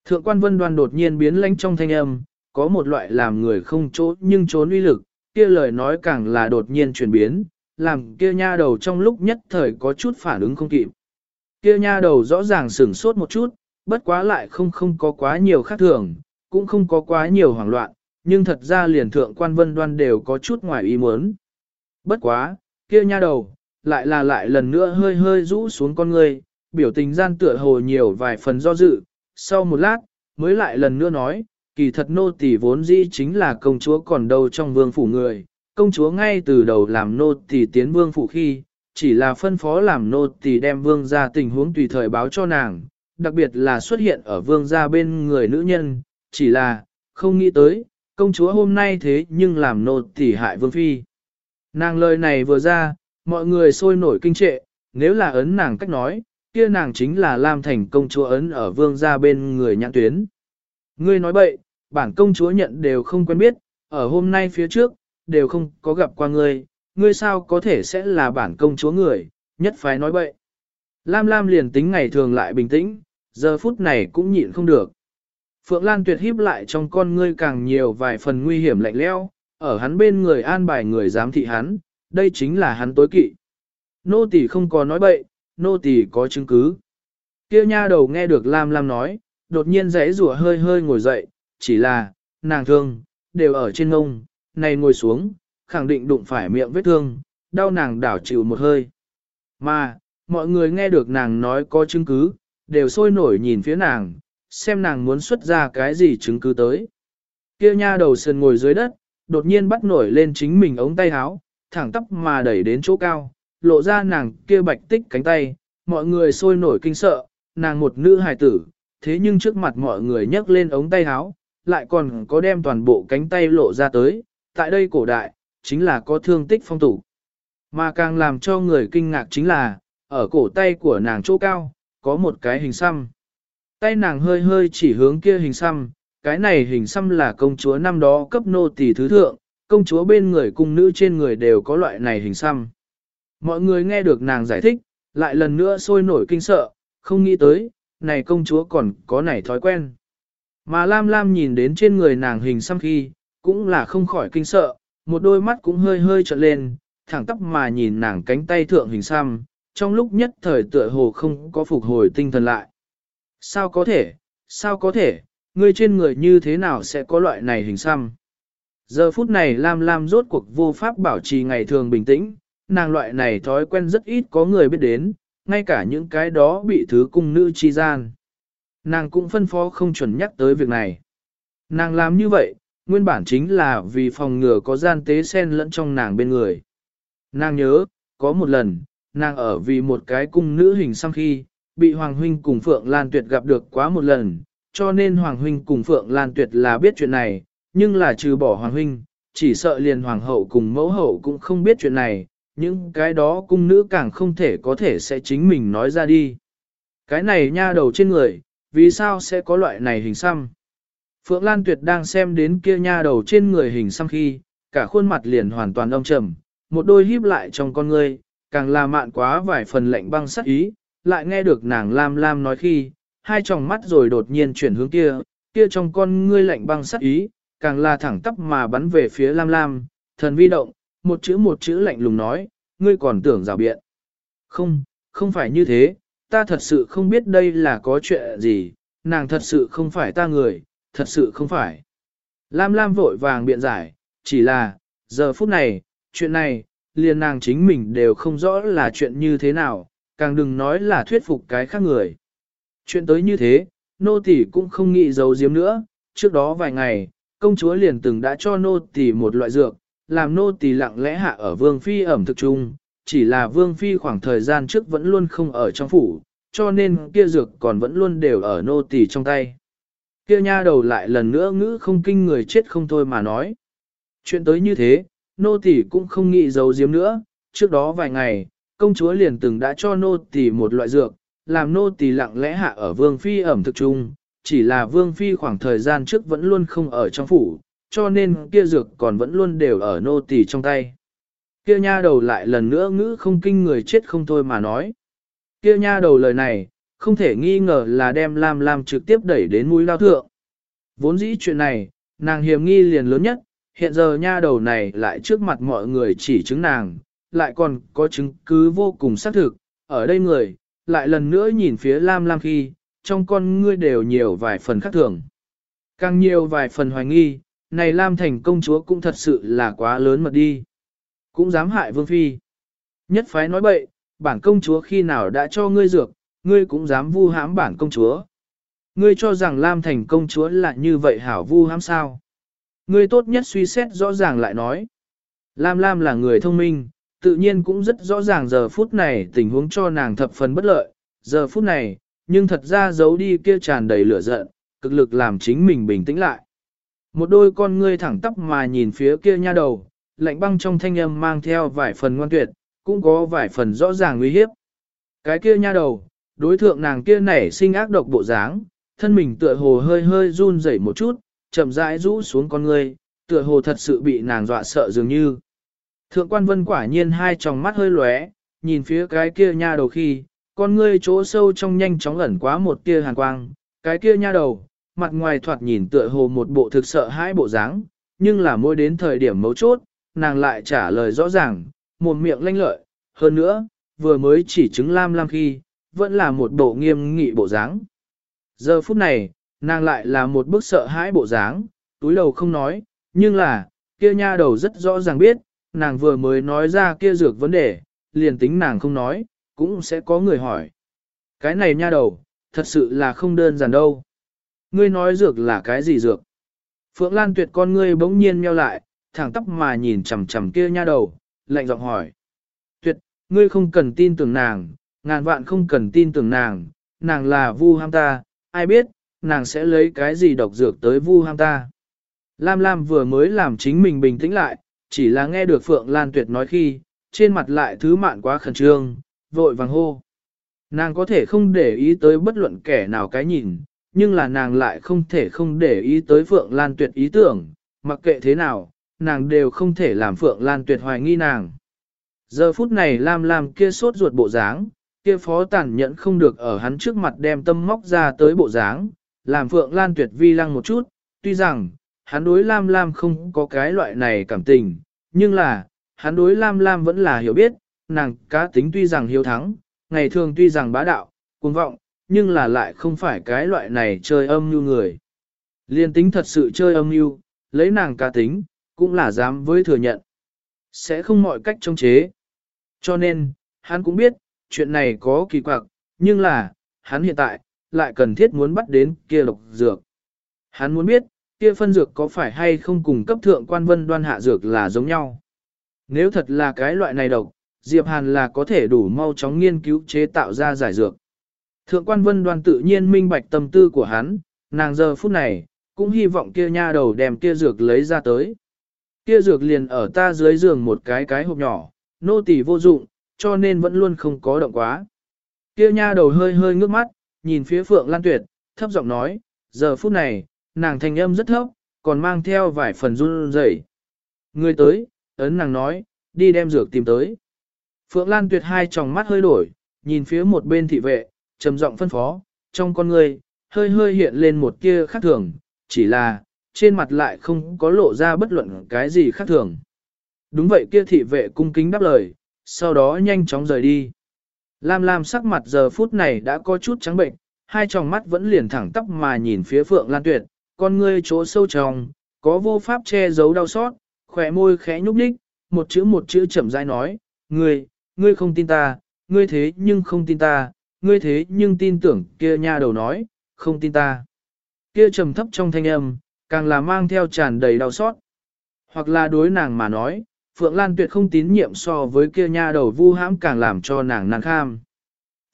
Thượng quan vân đoan đột nhiên biến lãnh trong thanh âm, có một loại làm người không trốn nhưng trốn uy lực, kia lời nói càng là đột nhiên chuyển biến, làm kia nha đầu trong lúc nhất thời có chút phản ứng không kịp. Kia nha đầu rõ ràng sửng sốt một chút, bất quá lại không không có quá nhiều khác thường, cũng không có quá nhiều hoảng loạn, nhưng thật ra liền thượng quan vân đoan đều có chút ngoài ý muốn. Bất quá, kia nha đầu, lại là lại lần nữa hơi hơi rũ xuống con người, biểu tình gian tựa hồ nhiều vài phần do dự, sau một lát, mới lại lần nữa nói, kỳ thật nô tỳ vốn dĩ chính là công chúa còn đâu trong vương phủ người, công chúa ngay từ đầu làm nô tỳ tiến vương phủ khi, chỉ là phân phó làm nô tỳ đem vương ra tình huống tùy thời báo cho nàng, đặc biệt là xuất hiện ở vương gia bên người nữ nhân, chỉ là, không nghĩ tới, công chúa hôm nay thế nhưng làm nô tỳ hại vương phi. Nàng lời này vừa ra, mọi người sôi nổi kinh trệ, nếu là ấn nàng cách nói, kia nàng chính là Lam Thành công chúa ấn ở vương gia bên người nhãn tuyến. Ngươi nói bậy, bản công chúa nhận đều không quen biết, ở hôm nay phía trước, đều không có gặp qua ngươi, ngươi sao có thể sẽ là bản công chúa người, nhất phái nói bậy. Lam Lam liền tính ngày thường lại bình tĩnh, giờ phút này cũng nhịn không được. Phượng Lan tuyệt híp lại trong con ngươi càng nhiều vài phần nguy hiểm lạnh lẽo, ở hắn bên người an bài người giám thị hắn, đây chính là hắn tối kỵ. Nô tỳ không có nói bậy, nô tỳ có chứng cứ. Kia nha đầu nghe được Lam Lam nói, đột nhiên rẽ rủa hơi hơi ngồi dậy, chỉ là, nàng thương, đều ở trên ngông, này ngồi xuống, khẳng định đụng phải miệng vết thương, đau nàng đảo chịu một hơi. Mà, mọi người nghe được nàng nói có chứng cứ, đều sôi nổi nhìn phía nàng, xem nàng muốn xuất ra cái gì chứng cứ tới. Kia nha đầu sườn ngồi dưới đất, đột nhiên bắt nổi lên chính mình ống tay áo, thẳng tắp mà đẩy đến chỗ cao, lộ ra nàng kia bạch tích cánh tay, mọi người sôi nổi kinh sợ, nàng một nữ hài tử, thế nhưng trước mặt mọi người nhấc lên ống tay áo, lại còn có đem toàn bộ cánh tay lộ ra tới, tại đây cổ đại, chính là có thương tích phong tục. Mà càng làm cho người kinh ngạc chính là, ở cổ tay của nàng chỗ cao, có một cái hình xăm. Tay nàng hơi hơi chỉ hướng kia hình xăm, cái này hình xăm là công chúa năm đó cấp nô tỳ thứ thượng, công chúa bên người cung nữ trên người đều có loại này hình xăm. Mọi người nghe được nàng giải thích, lại lần nữa sôi nổi kinh sợ, không nghĩ tới, này công chúa còn có này thói quen. Mà Lam Lam nhìn đến trên người nàng hình xăm khi, cũng là không khỏi kinh sợ, một đôi mắt cũng hơi hơi trợn lên, thẳng tóc mà nhìn nàng cánh tay thượng hình xăm, trong lúc nhất thời tựa hồ không có phục hồi tinh thần lại. Sao có thể, sao có thể, ngươi trên người như thế nào sẽ có loại này hình xăm? Giờ phút này Lam Lam rốt cuộc vô pháp bảo trì ngày thường bình tĩnh, nàng loại này thói quen rất ít có người biết đến, ngay cả những cái đó bị thứ cung nữ chi gian. Nàng cũng phân phó không chuẩn nhắc tới việc này. Nàng làm như vậy, nguyên bản chính là vì phòng ngừa có gian tế sen lẫn trong nàng bên người. Nàng nhớ, có một lần, nàng ở vì một cái cung nữ hình xăm khi, bị Hoàng Huynh cùng Phượng Lan Tuyệt gặp được quá một lần, cho nên Hoàng Huynh cùng Phượng Lan Tuyệt là biết chuyện này, nhưng là trừ bỏ Hoàng Huynh, chỉ sợ liền Hoàng hậu cùng mẫu hậu cũng không biết chuyện này, những cái đó cung nữ càng không thể có thể sẽ chính mình nói ra đi. Cái này nha đầu trên người, vì sao sẽ có loại này hình xăm? Phượng Lan Tuyệt đang xem đến kia nha đầu trên người hình xăm khi, cả khuôn mặt liền hoàn toàn âm trầm, một đôi híp lại trong con ngươi, càng là mạn quá vài phần lạnh băng sắc ý, lại nghe được nàng lam lam nói khi, hai tròng mắt rồi đột nhiên chuyển hướng kia, kia trong con ngươi lạnh băng sắc ý, càng là thẳng tắp mà bắn về phía lam lam, thần vi động, một chữ một chữ lạnh lùng nói, ngươi còn tưởng rào biện. Không, không phải như thế, ta thật sự không biết đây là có chuyện gì, nàng thật sự không phải ta người, thật sự không phải. Lam Lam vội vàng biện giải, chỉ là, giờ phút này, chuyện này, liền nàng chính mình đều không rõ là chuyện như thế nào, càng đừng nói là thuyết phục cái khác người. Chuyện tới như thế, nô tỳ cũng không nghĩ giấu giếm nữa, trước đó vài ngày, công chúa liền từng đã cho nô tỳ một loại dược, làm nô tỳ lặng lẽ hạ ở vương phi ẩm thực chung, chỉ là vương phi khoảng thời gian trước vẫn luôn không ở trong phủ, cho nên kia dược còn vẫn luôn đều ở nô tỳ trong tay. Kia nha đầu lại lần nữa ngữ không kinh người chết không thôi mà nói. Chuyện tới như thế, nô tỳ cũng không nghĩ giấu giếm nữa, trước đó vài ngày, công chúa liền từng đã cho nô tỳ một loại dược, làm nô tỳ lặng lẽ hạ ở vương phi ẩm thực chung, chỉ là vương phi khoảng thời gian trước vẫn luôn không ở trong phủ, cho nên kia dược còn vẫn luôn đều ở nô tỳ trong tay. Kia nha đầu lại lần nữa ngữ không kinh người chết không thôi mà nói. Kia nha đầu lời này, không thể nghi ngờ là đem Lam Lam trực tiếp đẩy đến mũi lao thượng. Vốn dĩ chuyện này, nàng hiểm nghi liền lớn nhất, hiện giờ nha đầu này lại trước mặt mọi người chỉ chứng nàng, lại còn có chứng cứ vô cùng xác thực, ở đây người, lại lần nữa nhìn phía Lam Lam khi, trong con ngươi đều nhiều vài phần khác thường. Càng nhiều vài phần hoài nghi, này Lam thành công chúa cũng thật sự là quá lớn mật đi. Cũng dám hại vương phi. Nhất phái nói bậy, bản công chúa khi nào đã cho ngươi dược, ngươi cũng dám vu hãm bản công chúa. Ngươi cho rằng Lam thành công chúa là như vậy hảo vu hãm sao. Ngươi tốt nhất suy xét rõ ràng lại nói. Lam Lam là người thông minh, tự nhiên cũng rất rõ ràng giờ phút này tình huống cho nàng thập phần bất lợi. Giờ phút này, nhưng thật ra giấu đi kia tràn đầy lửa giận, cực lực làm chính mình bình tĩnh lại. Một đôi con ngươi thẳng tắp mà nhìn phía kia nha đầu, lạnh băng trong thanh âm mang theo vài phần ngoan tuyệt, cũng có vài phần rõ ràng nguy hiếp. Cái kia nha đầu, đối thượng nàng kia nảy sinh ác độc bộ dáng, thân mình tựa hồ hơi hơi run rẩy một chút, chậm rãi rũ xuống con ngươi, tựa hồ thật sự bị nàng dọa sợ dường như. Thượng quan vân quả nhiên hai tròng mắt hơi lóe, nhìn phía cái kia nha đầu khi, con ngươi chỗ sâu trong nhanh chóng ẩn quá một tia hàn quang, cái kia nha đầu, mặt ngoài thoạt nhìn tựa hồ một bộ thực sợ hãi bộ dáng, nhưng là mỗi đến thời điểm mấu chốt, nàng lại trả lời rõ ràng, một miệng lanh lợi, hơn nữa, vừa mới chỉ chứng lam lam khi, vẫn là một bộ nghiêm nghị bộ dáng. Giờ phút này, nàng lại là một bức sợ hãi bộ dáng, túi đầu không nói, nhưng là, kia nha đầu rất rõ ràng biết, nàng vừa mới nói ra kia dược vấn đề, liền tính nàng không nói, cũng sẽ có người hỏi. Cái này nha đầu, thật sự là không đơn giản đâu. Ngươi nói dược là cái gì dược? Phượng Lan tuyệt con ngươi bỗng nhiên meo lại, thẳng tóc mà nhìn chằm chằm kia nha đầu, lạnh giọng hỏi. Tuyệt, ngươi không cần tin tưởng nàng, ngàn vạn không cần tin tưởng nàng, nàng là vu ham ta, ai biết, nàng sẽ lấy cái gì độc dược tới vu ham ta. Lam Lam vừa mới làm chính mình bình tĩnh lại, chỉ là nghe được Phượng Lan Tuyệt nói khi, trên mặt lại thứ mạn quá khẩn trương, vội vàng hô. Nàng có thể không để ý tới bất luận kẻ nào cái nhìn, nhưng là nàng lại không thể không để ý tới Phượng Lan Tuyệt ý tưởng, mặc kệ thế nào, nàng đều không thể làm Phượng Lan Tuyệt hoài nghi nàng. Giờ phút này Lam Lam kia sốt ruột bộ dáng, kia phó tàn nhẫn không được ở hắn trước mặt đem tâm móc ra tới bộ dáng, làm Phượng Lan Tuyệt vi lăng một chút, tuy rằng, hắn đối Lam Lam không có cái loại này cảm tình, nhưng là, hắn đối Lam Lam vẫn là hiểu biết, nàng cá tính tuy rằng hiếu thắng, ngày thường tuy rằng bá đạo, cuồng vọng, nhưng là lại không phải cái loại này chơi âm như người. Liên tính thật sự chơi âm như, lấy nàng cá tính, cũng là dám với thừa nhận. Sẽ không mọi cách chống chế. Cho nên, hắn cũng biết, chuyện này có kỳ quặc, nhưng là, hắn hiện tại, lại cần thiết muốn bắt đến kia lục dược. Hắn muốn biết, kia phân dược có phải hay không cùng cấp thượng quan vân đoan hạ dược là giống nhau. Nếu thật là cái loại này độc, Diệp Hàn là có thể đủ mau chóng nghiên cứu chế tạo ra giải dược. Thượng quan vân đoan tự nhiên minh bạch tâm tư của hắn, nàng giờ phút này, cũng hy vọng kia nha đầu đem kia dược lấy ra tới. Kia dược liền ở ta dưới giường một cái cái hộp nhỏ, nô tỳ vô dụng, cho nên vẫn luôn không có động quá. Kia nha đầu hơi hơi ngước mắt, nhìn phía Phượng Lan Tuyệt, thấp giọng nói, giờ phút này, nàng thanh âm rất thấp, còn mang theo vài phần run rẩy. Người tới, ấn nàng nói, đi đem dược tìm tới. Phượng Lan Tuyệt hai tròng mắt hơi đổi, nhìn phía một bên thị vệ, trầm giọng phân phó, trong con người, hơi hơi hiện lên một kia khác thường, chỉ là, trên mặt lại không có lộ ra bất luận cái gì khác thường. Đúng vậy kia thị vệ cung kính đáp lời, sau đó nhanh chóng rời đi. Lam Lam sắc mặt giờ phút này đã có chút trắng bệnh, hai tròng mắt vẫn liền thẳng tắp mà nhìn phía Phượng Lan Tuyệt, con ngươi chỗ sâu trong, có vô pháp che giấu đau xót, khỏe môi khẽ nhúc nhích, một chữ một chữ chậm rãi nói, ngươi, ngươi không tin ta, ngươi thế nhưng không tin ta, ngươi thế nhưng tin tưởng kia nha đầu nói, không tin ta. Kia trầm thấp trong thanh âm, càng là mang theo tràn đầy đau xót. Hoặc là đối nàng mà nói, Phượng Lan Tuyệt không tín nhiệm so với kia nha đầu vu hãm càng làm cho nàng nàng kham.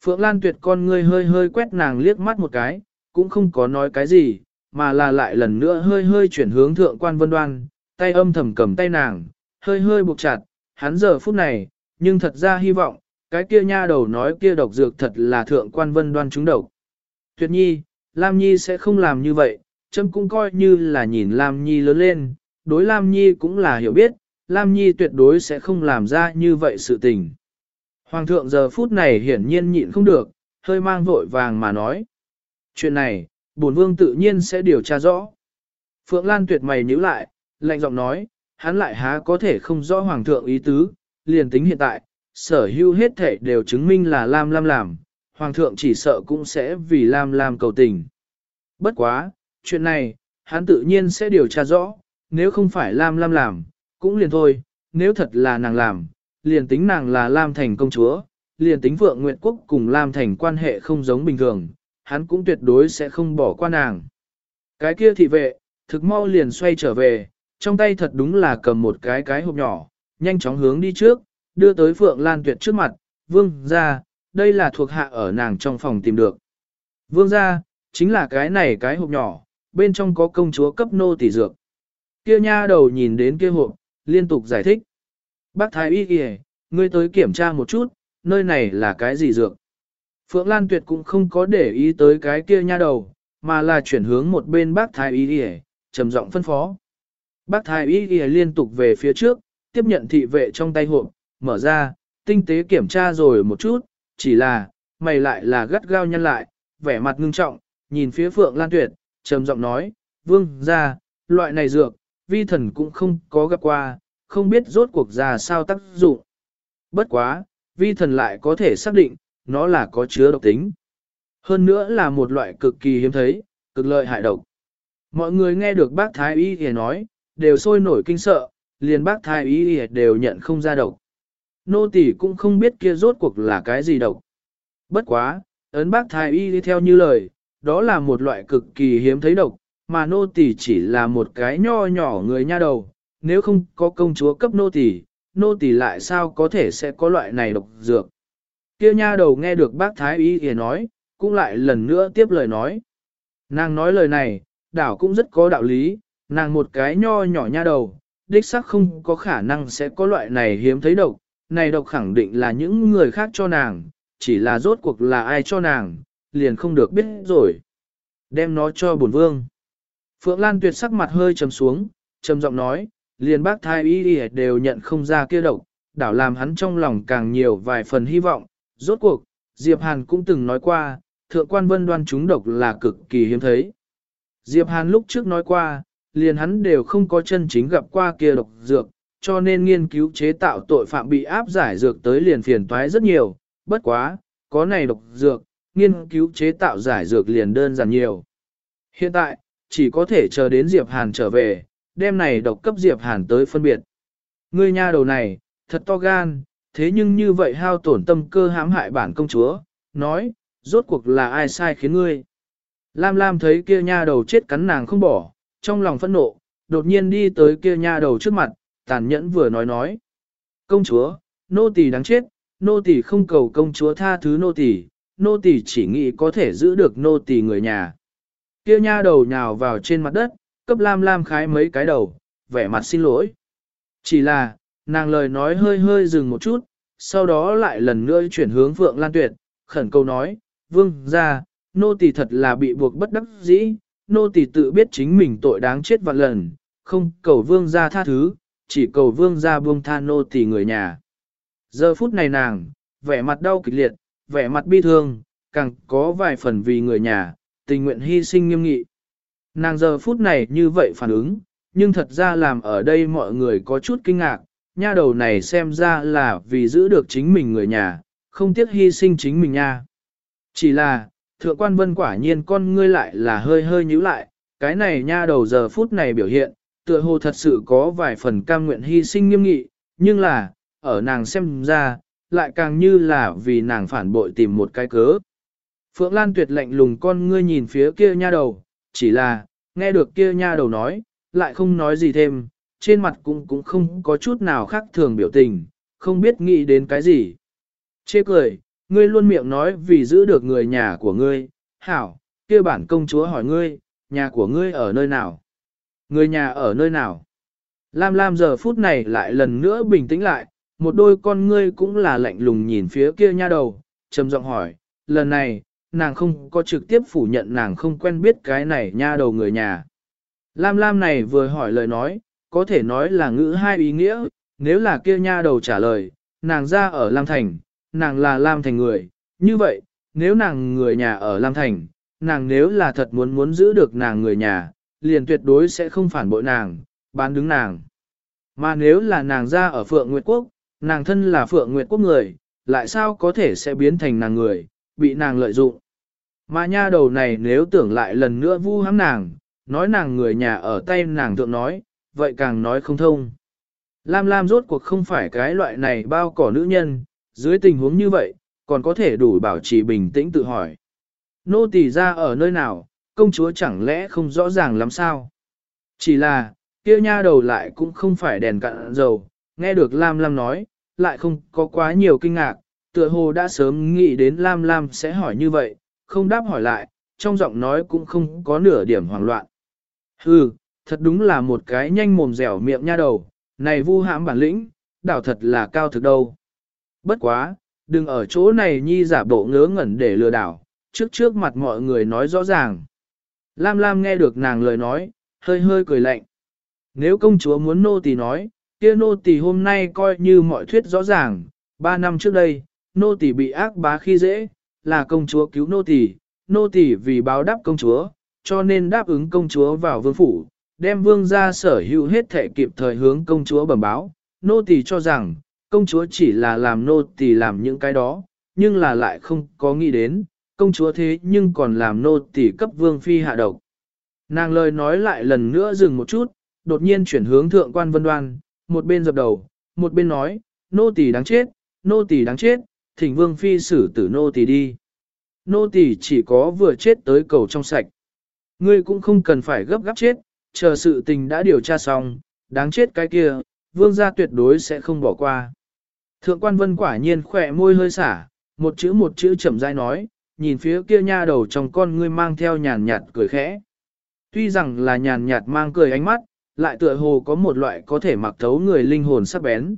Phượng Lan Tuyệt con ngươi hơi hơi quét nàng liếc mắt một cái, cũng không có nói cái gì, mà là lại lần nữa hơi hơi chuyển hướng thượng quan vân đoan, tay âm thầm cầm tay nàng, hơi hơi buộc chặt, hắn giờ phút này, nhưng thật ra hy vọng, cái kia nha đầu nói kia độc dược thật là thượng quan vân đoan trúng độc. Tuyệt nhi, Lam Nhi sẽ không làm như vậy, châm cũng coi như là nhìn Lam Nhi lớn lên, đối Lam Nhi cũng là hiểu biết, Lam Nhi tuyệt đối sẽ không làm ra như vậy sự tình. Hoàng thượng giờ phút này hiển nhiên nhịn không được, hơi mang vội vàng mà nói. Chuyện này, bổn vương tự nhiên sẽ điều tra rõ. Phượng Lan tuyệt mày nhíu lại, lạnh giọng nói, hắn lại há có thể không rõ hoàng thượng ý tứ, liền tính hiện tại, sở hữu hết thể đều chứng minh là Lam Lam làm, hoàng thượng chỉ sợ cũng sẽ vì Lam Lam cầu tình. Bất quá, chuyện này, hắn tự nhiên sẽ điều tra rõ, nếu không phải Lam Lam làm, cũng liền thôi, nếu thật là nàng làm, liền tính nàng là Lam Thành công chúa, liền tính Phượng Nguyệt Quốc cùng Lam Thành quan hệ không giống bình thường, hắn cũng tuyệt đối sẽ không bỏ qua nàng. Cái kia thị vệ, thực mau liền xoay trở về, trong tay thật đúng là cầm một cái cái hộp nhỏ, nhanh chóng hướng đi trước, đưa tới Phượng Lan Tuyệt trước mặt, vương ra, đây là thuộc hạ ở nàng trong phòng tìm được. Vương ra, chính là cái này cái hộp nhỏ, bên trong có công chúa cấp nô tỷ dược. Kia nha đầu nhìn đến kia hộp, liên tục giải thích. Bác Thái Y kìa, ngươi tới kiểm tra một chút, nơi này là cái gì dược. Phượng Lan Tuyệt cũng không có để ý tới cái kia nha đầu, mà là chuyển hướng một bên bác Thái Y đi trầm giọng phân phó. Bác Thái Y đi liên tục về phía trước, tiếp nhận thị vệ trong tay hộp, mở ra, tinh tế kiểm tra rồi một chút, chỉ là, mày lại là gắt gao nhăn lại, vẻ mặt ngưng trọng, nhìn phía Phượng Lan Tuyệt, trầm giọng nói, vương ra, loại này dược, vi thần cũng không có gặp qua, không biết rốt cuộc ra sao tác dụng. Bất quá, vi thần lại có thể xác định, nó là có chứa độc tính. Hơn nữa là một loại cực kỳ hiếm thấy, cực lợi hại độc. Mọi người nghe được bác Thái Y thì nói, đều sôi nổi kinh sợ, liền bác Thái Y đều nhận không ra độc. Nô tỷ cũng không biết kia rốt cuộc là cái gì độc. Bất quá, ấn bác Thái Y đi theo như lời, đó là một loại cực kỳ hiếm thấy độc, mà nô tỳ chỉ là một cái nho nhỏ người nha đầu, nếu không có công chúa cấp nô tỳ, nô tỳ lại sao có thể sẽ có loại này độc dược. Kia nha đầu nghe được bác Thái Y thì nói, cũng lại lần nữa tiếp lời nói. Nàng nói lời này, đảo cũng rất có đạo lý, nàng một cái nho nhỏ nha đầu, đích xác không có khả năng sẽ có loại này hiếm thấy độc, này độc khẳng định là những người khác cho nàng, chỉ là rốt cuộc là ai cho nàng, liền không được biết rồi. Đem nó cho bổn vương. Phượng Lan tuyệt sắc mặt hơi trầm xuống, trầm giọng nói, liền bác thái y đều nhận không ra kia độc, đảo làm hắn trong lòng càng nhiều vài phần hy vọng. Rốt cuộc, Diệp Hàn cũng từng nói qua, thượng quan vân đoan chúng độc là cực kỳ hiếm thấy. Diệp Hàn lúc trước nói qua, liền hắn đều không có chân chính gặp qua kia độc dược, cho nên nghiên cứu chế tạo tội phạm bị áp giải dược tới liền phiền toái rất nhiều, bất quá, có này độc dược, nghiên cứu chế tạo giải dược liền đơn giản nhiều. Hiện tại, chỉ có thể chờ đến Diệp Hàn trở về, đêm này độc cấp Diệp Hàn tới phân biệt. Ngươi nha đầu này, thật to gan, thế nhưng như vậy hao tổn tâm cơ hãm hại bản công chúa, nói, rốt cuộc là ai sai khiến ngươi. Lam Lam thấy kia nha đầu chết cắn nàng không bỏ, trong lòng phẫn nộ, đột nhiên đi tới kia nha đầu trước mặt, tàn nhẫn vừa nói nói. Công chúa, nô tỳ đáng chết, nô tỳ không cầu công chúa tha thứ nô tỳ, nô tỳ chỉ nghĩ có thể giữ được nô tỳ người nhà. Kia nha đầu nhào vào trên mặt đất, cấp Lam Lam khái mấy cái đầu, vẻ mặt xin lỗi. Chỉ là, nàng lời nói hơi hơi dừng một chút, sau đó lại lần nữa chuyển hướng Phượng Lan Tuyệt, khẩn cầu nói, vương ra, nô tỳ thật là bị buộc bất đắc dĩ, nô tỳ tự biết chính mình tội đáng chết vạn lần, không cầu vương ra tha thứ, chỉ cầu vương ra buông tha nô tỳ người nhà. Giờ phút này nàng, vẻ mặt đau kịch liệt, vẻ mặt bi thương, càng có vài phần vì người nhà, tình nguyện hy sinh nghiêm nghị. Nàng giờ phút này như vậy phản ứng, nhưng thật ra làm ở đây mọi người có chút kinh ngạc, nha đầu này xem ra là vì giữ được chính mình người nhà, không tiếc hy sinh chính mình nha. Chỉ là, thượng quan vân quả nhiên con ngươi lại là hơi hơi nhíu lại, cái này nha đầu giờ phút này biểu hiện, tựa hồ thật sự có vài phần cam nguyện hy sinh nghiêm nghị, nhưng là, ở nàng xem ra, lại càng như là vì nàng phản bội tìm một cái cớ. Phượng Lan tuyệt lạnh lùng con ngươi nhìn phía kia nha đầu, chỉ là, nghe được kia nha đầu nói, lại không nói gì thêm, trên mặt cũng cũng không có chút nào khác thường biểu tình, không biết nghĩ đến cái gì. Chê cười, ngươi luôn miệng nói vì giữ được người nhà của ngươi, hảo, kia bản công chúa hỏi ngươi, nhà của ngươi ở nơi nào? Người nhà ở nơi nào? Lam Lam giờ phút này lại lần nữa bình tĩnh lại, một đôi con ngươi cũng là lạnh lùng nhìn phía kia nha đầu, trầm giọng hỏi, lần này, nàng không có trực tiếp phủ nhận nàng không quen biết cái này nha đầu người nhà. Lam Lam này vừa hỏi lời nói, có thể nói là ngữ hai ý nghĩa, nếu là kia nha đầu trả lời, nàng ra ở Lam Thành, nàng là Lam Thành người, như vậy, nếu nàng người nhà ở Lam Thành, nàng nếu là thật muốn muốn giữ được nàng người nhà, liền tuyệt đối sẽ không phản bội nàng, bán đứng nàng. Mà nếu là nàng ra ở Phượng Nguyệt Quốc, nàng thân là Phượng Nguyệt Quốc người, lại sao có thể sẽ biến thành nàng người, bị nàng lợi dụng. Mà nha đầu này nếu tưởng lại lần nữa vu hãm nàng, nói nàng người nhà ở tay nàng thượng nói, vậy càng nói không thông. Lam Lam rốt cuộc không phải cái loại này bao cỏ nữ nhân, dưới tình huống như vậy, còn có thể đủ bảo trì bình tĩnh tự hỏi. Nô tỳ ra ở nơi nào, công chúa chẳng lẽ không rõ ràng lắm sao? Chỉ là, kia nha đầu lại cũng không phải đèn cạn dầu, nghe được Lam Lam nói, lại không có quá nhiều kinh ngạc, tựa hồ đã sớm nghĩ đến Lam Lam sẽ hỏi như vậy, không đáp hỏi lại, trong giọng nói cũng không có nửa điểm hoảng loạn. Hừ, thật đúng là một cái nhanh mồm dẻo miệng nha đầu, này vu hãm bản lĩnh, đảo thật là cao thực đâu. Bất quá, đừng ở chỗ này nhi giả bộ ngớ ngẩn để lừa đảo, trước trước mặt mọi người nói rõ ràng. Lam Lam nghe được nàng lời nói, hơi hơi cười lạnh. Nếu công chúa muốn nô tỳ nói, kia nô tỳ hôm nay coi như mọi thuyết rõ ràng, ba năm trước đây, nô tỳ bị ác bá khi dễ, là công chúa cứu nô tỳ, nô tỳ vì báo đáp công chúa, cho nên đáp ứng công chúa vào vương phủ, đem vương gia sở hữu hết thể kịp thời hướng công chúa bẩm báo. Nô tỳ cho rằng, công chúa chỉ là làm nô tỳ làm những cái đó, nhưng là lại không có nghĩ đến, công chúa thế nhưng còn làm nô tỳ cấp vương phi hạ độc. Nàng lời nói lại lần nữa dừng một chút, đột nhiên chuyển hướng thượng quan vân đoan, một bên dập đầu, một bên nói, nô tỳ đáng chết, nô tỳ đáng chết, thỉnh vương phi xử tử nô tỳ đi. Nô tỳ chỉ có vừa chết tới cầu trong sạch. Ngươi cũng không cần phải gấp gáp chết, chờ sự tình đã điều tra xong, đáng chết cái kia, vương gia tuyệt đối sẽ không bỏ qua. Thượng quan vân quả nhiên khỏe môi hơi xả, một chữ một chữ chậm rãi nói, nhìn phía kia nha đầu trong con ngươi mang theo nhàn nhạt cười khẽ. Tuy rằng là nhàn nhạt mang cười ánh mắt, lại tựa hồ có một loại có thể mặc thấu người linh hồn sắc bén.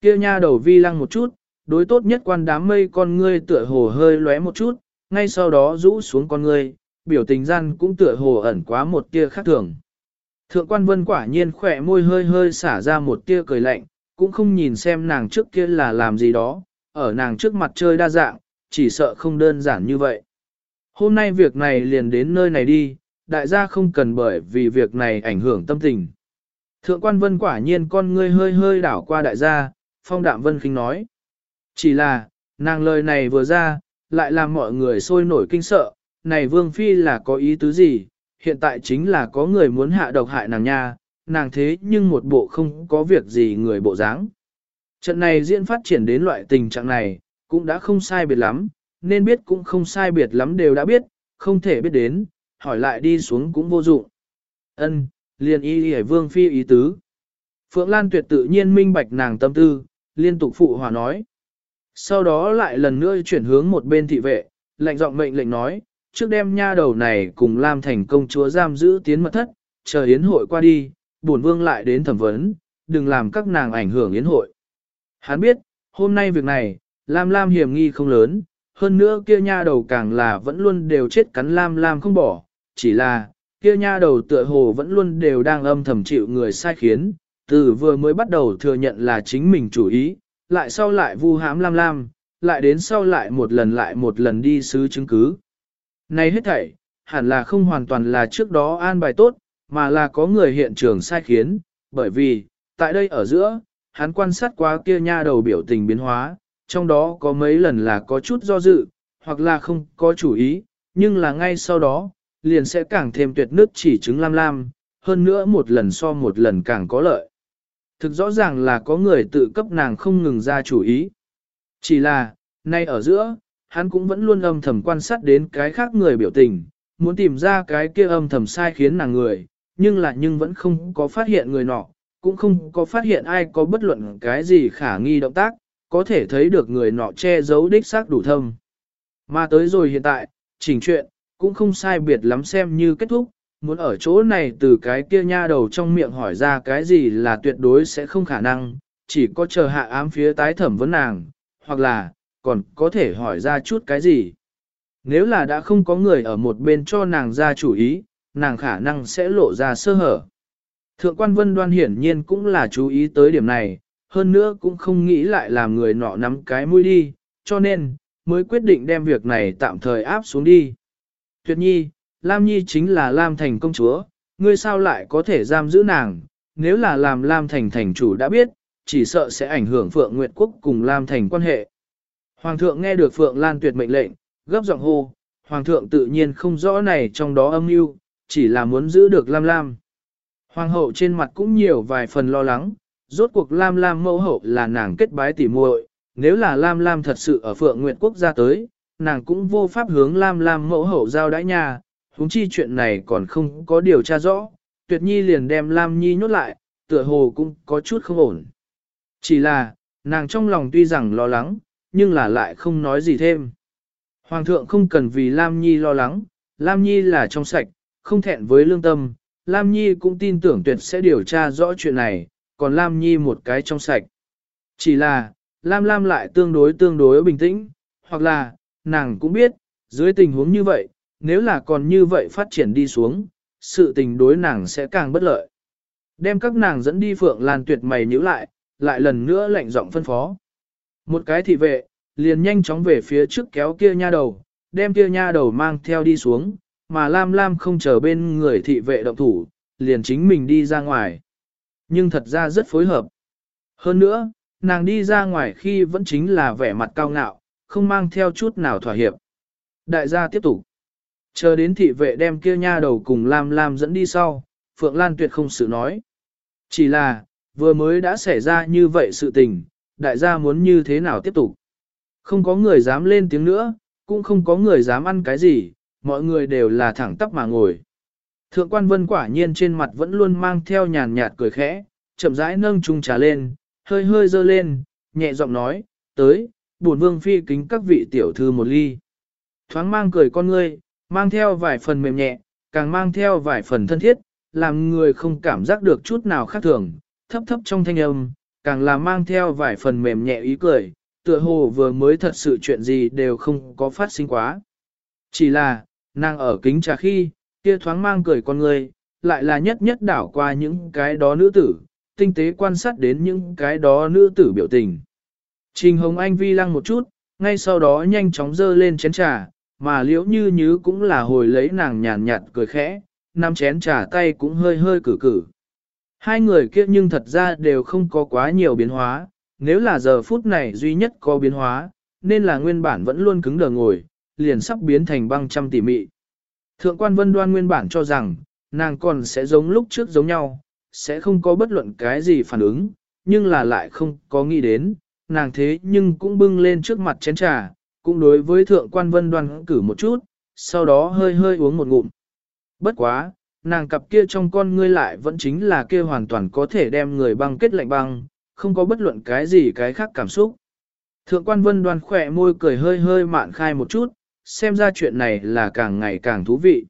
Kia nha đầu vi lăng một chút, đối tốt nhất quan đám mây con ngươi tựa hồ hơi lóe một chút, ngay sau đó rũ xuống con ngươi, biểu tình gian cũng tựa hồ ẩn quá một tia khác thường. Thượng quan vân quả nhiên khỏe môi hơi hơi xả ra một tia cười lạnh, cũng không nhìn xem nàng trước kia là làm gì đó, ở nàng trước mặt chơi đa dạng, chỉ sợ không đơn giản như vậy. Hôm nay việc này liền đến nơi này đi, đại gia không cần bởi vì việc này ảnh hưởng tâm tình. Thượng quan vân quả nhiên con ngươi hơi hơi đảo qua đại gia, phong đạm vân khinh nói. Chỉ là, nàng lời này vừa ra, lại làm mọi người sôi nổi kinh sợ, này vương phi là có ý tứ gì, hiện tại chính là có người muốn hạ độc hại nàng nha, nàng thế nhưng một bộ không có việc gì người bộ dáng. Trận này diễn phát triển đến loại tình trạng này, cũng đã không sai biệt lắm, nên biết cũng không sai biệt lắm đều đã biết, không thể biết đến, hỏi lại đi xuống cũng vô dụng. Ân, liền y y vương phi ý tứ. Phượng Lan tuyệt tự nhiên minh bạch nàng tâm tư, liên tục phụ hòa nói. Sau đó lại lần nữa chuyển hướng một bên thị vệ, lệnh giọng mệnh lệnh nói, trước đem nha đầu này cùng Lam thành công chúa giam giữ tiến mật thất, chờ yến hội qua đi, bổn vương lại đến thẩm vấn, đừng làm các nàng ảnh hưởng yến hội. Hắn biết, hôm nay việc này, Lam Lam hiểm nghi không lớn, hơn nữa kia nha đầu càng là vẫn luôn đều chết cắn Lam Lam không bỏ, chỉ là, kia nha đầu tựa hồ vẫn luôn đều đang âm thầm chịu người sai khiến, từ vừa mới bắt đầu thừa nhận là chính mình chủ ý, lại sau lại vu hãm Lam Lam, lại đến sau lại một lần lại một lần đi xứ chứng cứ. Này hết thảy, hẳn là không hoàn toàn là trước đó an bài tốt, mà là có người hiện trường sai khiến, bởi vì, tại đây ở giữa, hắn quan sát qua kia nha đầu biểu tình biến hóa, trong đó có mấy lần là có chút do dự, hoặc là không có chủ ý, nhưng là ngay sau đó, liền sẽ càng thêm tuyệt nước chỉ chứng lam lam, hơn nữa một lần so một lần càng có lợi. Thực rõ ràng là có người tự cấp nàng không ngừng ra chủ ý. Chỉ là, nay ở giữa, hắn cũng vẫn luôn âm thầm quan sát đến cái khác người biểu tình, muốn tìm ra cái kia âm thầm sai khiến nàng người, nhưng lại nhưng vẫn không có phát hiện người nọ, cũng không có phát hiện ai có bất luận cái gì khả nghi động tác, có thể thấy được người nọ che giấu đích xác đủ thâm. Mà tới rồi hiện tại, chỉnh chuyện, cũng không sai biệt lắm xem như kết thúc, muốn ở chỗ này từ cái kia nha đầu trong miệng hỏi ra cái gì là tuyệt đối sẽ không khả năng, chỉ có chờ hạ ám phía tái thẩm vấn nàng, hoặc là, còn có thể hỏi ra chút cái gì. Nếu là đã không có người ở một bên cho nàng ra chủ ý, nàng khả năng sẽ lộ ra sơ hở. Thượng quan vân đoan hiển nhiên cũng là chú ý tới điểm này, hơn nữa cũng không nghĩ lại làm người nọ nắm cái mũi đi, cho nên, mới quyết định đem việc này tạm thời áp xuống đi. Tuyệt nhi, Lam Nhi chính là Lam Thành công chúa, ngươi sao lại có thể giam giữ nàng, nếu là làm Lam Thành thành chủ đã biết, chỉ sợ sẽ ảnh hưởng Phượng Nguyệt Quốc cùng Lam Thành quan hệ. Hoàng thượng nghe được Phượng Lan tuyệt mệnh lệnh, gấp giọng hô, Hoàng thượng tự nhiên không rõ này trong đó âm mưu, chỉ là muốn giữ được Lam Lam. Hoàng hậu trên mặt cũng nhiều vài phần lo lắng, rốt cuộc Lam Lam mẫu hậu là nàng kết bái tỉ muội, nếu là Lam Lam thật sự ở Phượng Nguyệt Quốc gia tới, nàng cũng vô pháp hướng Lam Lam mẫu hậu giao đãi nhà, huống chi chuyện này còn không có điều tra rõ, tuyệt nhi liền đem Lam Nhi nhốt lại, tựa hồ cũng có chút không ổn. Chỉ là, nàng trong lòng tuy rằng lo lắng, nhưng là lại không nói gì thêm. Hoàng thượng không cần vì Lam Nhi lo lắng, Lam Nhi là trong sạch, không thẹn với lương tâm, Lam Nhi cũng tin tưởng tuyệt sẽ điều tra rõ chuyện này, còn Lam Nhi một cái trong sạch. Chỉ là, Lam Lam lại tương đối tương đối bình tĩnh, hoặc là, nàng cũng biết, dưới tình huống như vậy, nếu là còn như vậy phát triển đi xuống, sự tình đối nàng sẽ càng bất lợi. Đem các nàng dẫn đi Phượng Lan tuyệt mày nhíu lại, lại lần nữa lệnh giọng phân phó. Một cái thị vệ, liền nhanh chóng về phía trước kéo kia nha đầu, đem kia nha đầu mang theo đi xuống, mà Lam Lam không chờ bên người thị vệ động thủ, liền chính mình đi ra ngoài. Nhưng thật ra rất phối hợp. Hơn nữa, nàng đi ra ngoài khi vẫn chính là vẻ mặt cao ngạo, không mang theo chút nào thỏa hiệp. Đại gia tiếp tục. Chờ đến thị vệ đem kia nha đầu cùng Lam Lam dẫn đi sau, Phượng Lan tuyệt không sự nói. Chỉ là, vừa mới đã xảy ra như vậy sự tình, đại gia muốn như thế nào tiếp tục. Không có người dám lên tiếng nữa, cũng không có người dám ăn cái gì, mọi người đều là thẳng tắp mà ngồi. Thượng quan vân quả nhiên trên mặt vẫn luôn mang theo nhàn nhạt cười khẽ, chậm rãi nâng chung trà lên, hơi hơi dơ lên, nhẹ giọng nói, tới, bổn vương phi kính các vị tiểu thư một ly. Thoáng mang cười con ngươi, mang theo vài phần mềm nhẹ, càng mang theo vài phần thân thiết, làm người không cảm giác được chút nào khác thường, thấp thấp trong thanh âm, càng là mang theo vài phần mềm nhẹ ý cười, tựa hồ vừa mới thật sự chuyện gì đều không có phát sinh quá. Chỉ là, nàng ở kính trà khi, kia thoáng mang cười con người, lại là nhất nhất đảo qua những cái đó nữ tử, tinh tế quan sát đến những cái đó nữ tử biểu tình. Trình Hồng Anh vi lăng một chút, ngay sau đó nhanh chóng dơ lên chén trà, mà liễu như như cũng là hồi lấy nàng nhàn nhạt cười khẽ, nắm chén trà tay cũng hơi hơi cử cử. Hai người kia nhưng thật ra đều không có quá nhiều biến hóa, nếu là giờ phút này duy nhất có biến hóa, nên là nguyên bản vẫn luôn cứng đờ ngồi, liền sắp biến thành băng trăm tỉ mị. Thượng quan vân đoan nguyên bản cho rằng, nàng còn sẽ giống lúc trước giống nhau, sẽ không có bất luận cái gì phản ứng, nhưng là lại không có nghĩ đến, nàng thế nhưng cũng bưng lên trước mặt chén trà, cũng đối với thượng quan vân đoan cử một chút, sau đó hơi hơi uống một ngụm. Bất quá, nàng cặp kia trong con ngươi lại vẫn chính là kia hoàn toàn có thể đem người băng kết lạnh băng, không có bất luận cái gì cái khác cảm xúc. Thượng quan vân đoan khỏe môi cười hơi hơi mạn khai một chút, xem ra chuyện này là càng ngày càng thú vị.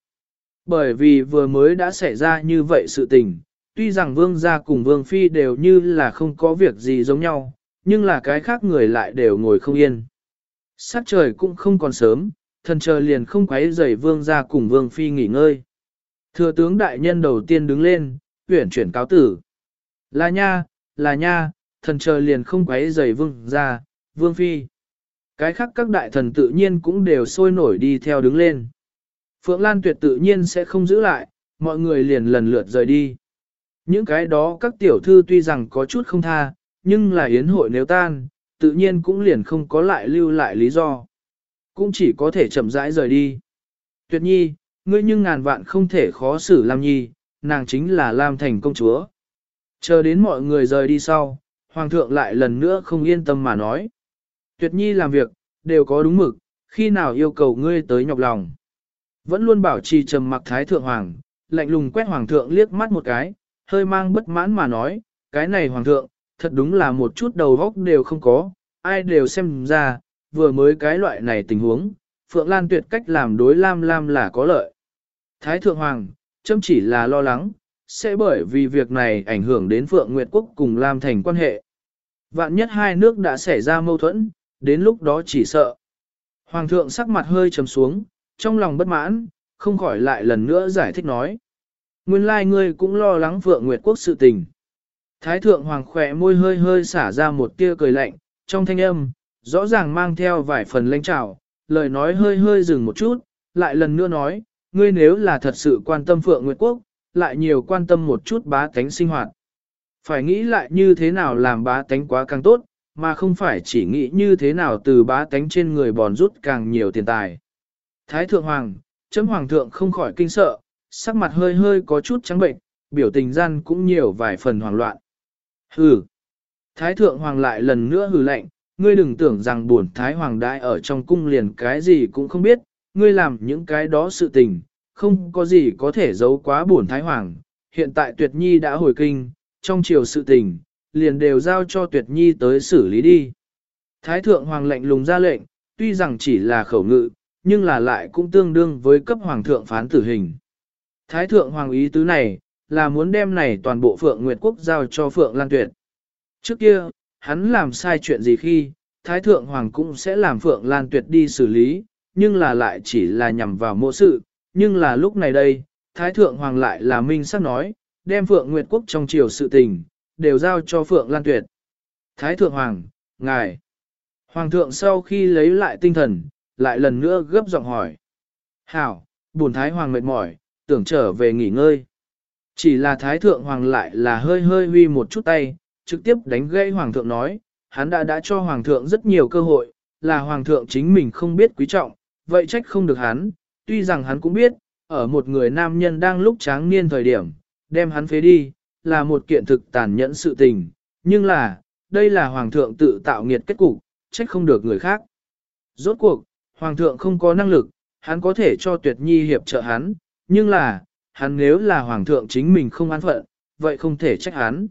Bởi vì vừa mới đã xảy ra như vậy sự tình, tuy rằng vương gia cùng vương phi đều như là không có việc gì giống nhau, nhưng là cái khác người lại đều ngồi không yên. Sát trời cũng không còn sớm, thần chờ liền không quấy rầy vương gia cùng vương phi nghỉ ngơi. Thừa tướng đại nhân đầu tiên đứng lên, tuyển chuyển cáo tử. Là nha, là nha, thần chờ liền không quấy rầy vương gia, vương phi. Cái khác các đại thần tự nhiên cũng đều sôi nổi đi theo đứng lên. Phượng Lan tuyệt tự nhiên sẽ không giữ lại, mọi người liền lần lượt rời đi. Những cái đó các tiểu thư tuy rằng có chút không tha, nhưng là yến hội nếu tan, tự nhiên cũng liền không có lại lưu lại lý do. Cũng chỉ có thể chậm rãi rời đi. Tuyệt nhi, ngươi nhưng ngàn vạn không thể khó xử Lam Nhi, nàng chính là Lam Thành công chúa. Chờ đến mọi người rời đi sau, Hoàng thượng lại lần nữa không yên tâm mà nói. Tuyệt nhi làm việc, đều có đúng mực, khi nào yêu cầu ngươi tới nhọc lòng. Vẫn luôn bảo trì trầm mặc thái thượng hoàng, lạnh lùng quét hoàng thượng liếc mắt một cái, hơi mang bất mãn mà nói, cái này hoàng thượng, thật đúng là một chút đầu góc đều không có, ai đều xem ra, vừa mới cái loại này tình huống, Phượng Lan tuyệt cách làm đối Lam Lam là có lợi. Thái thượng hoàng, châm chỉ là lo lắng, sẽ bởi vì việc này ảnh hưởng đến Phượng Nguyệt Quốc cùng Lam Thành quan hệ. Vạn nhất hai nước đã xảy ra mâu thuẫn, đến lúc đó chỉ sợ. Hoàng thượng sắc mặt hơi trầm xuống, trong lòng bất mãn, không khỏi lại lần nữa giải thích nói. Nguyên lai like ngươi cũng lo lắng Phượng Nguyệt Quốc sự tình. Thái thượng hoàng khỏe môi hơi hơi xả ra một tia cười lạnh, trong thanh âm, rõ ràng mang theo vài phần lãnh trào, lời nói hơi hơi dừng một chút, lại lần nữa nói, ngươi nếu là thật sự quan tâm Phượng Nguyệt Quốc, lại nhiều quan tâm một chút bá tánh sinh hoạt. Phải nghĩ lại như thế nào làm bá tánh quá càng tốt, mà không phải chỉ nghĩ như thế nào từ bá tánh trên người bòn rút càng nhiều tiền tài. Thái thượng hoàng, chấm hoàng thượng không khỏi kinh sợ, sắc mặt hơi hơi có chút trắng bệnh, biểu tình gian cũng nhiều vài phần hoảng loạn. Hừ. Thái thượng hoàng lại lần nữa hừ lạnh, ngươi đừng tưởng rằng buồn thái hoàng đại ở trong cung liền cái gì cũng không biết, ngươi làm những cái đó sự tình, không có gì có thể giấu quá buồn thái hoàng. Hiện tại tuyệt nhi đã hồi kinh, trong chiều sự tình, liền đều giao cho tuyệt nhi tới xử lý đi. Thái thượng hoàng lệnh lùng ra lệnh, tuy rằng chỉ là khẩu ngự, nhưng là lại cũng tương đương với cấp hoàng thượng phán tử hình. Thái thượng hoàng ý tứ này, là muốn đem này toàn bộ Phượng Nguyệt Quốc giao cho Phượng Lan Tuyệt. Trước kia, hắn làm sai chuyện gì khi, Thái Thượng Hoàng cũng sẽ làm Phượng Lan Tuyệt đi xử lý, nhưng là lại chỉ là nhằm vào mộ sự, nhưng là lúc này đây, Thái Thượng Hoàng lại là minh sắc nói, đem Phượng Nguyệt Quốc trong triều sự tình, đều giao cho Phượng Lan Tuyệt. Thái Thượng Hoàng, Ngài. Hoàng thượng sau khi lấy lại tinh thần, lại lần nữa gấp giọng hỏi. Hảo, buồn Thái Hoàng mệt mỏi, tưởng trở về nghỉ ngơi. Chỉ là Thái Thượng Hoàng lại là hơi hơi huy một chút tay, trực tiếp đánh gây Hoàng thượng nói, hắn đã đã cho Hoàng thượng rất nhiều cơ hội, là Hoàng thượng chính mình không biết quý trọng, vậy trách không được hắn, tuy rằng hắn cũng biết, ở một người nam nhân đang lúc tráng niên thời điểm, đem hắn phế đi, là một kiện thực tàn nhẫn sự tình, nhưng là, đây là Hoàng thượng tự tạo nghiệt kết cục, trách không được người khác. Rốt cuộc, Hoàng thượng không có năng lực, hắn có thể cho tuyệt nhi hiệp trợ hắn, nhưng là, hắn nếu là Hoàng thượng chính mình không an phận, vậy không thể trách hắn.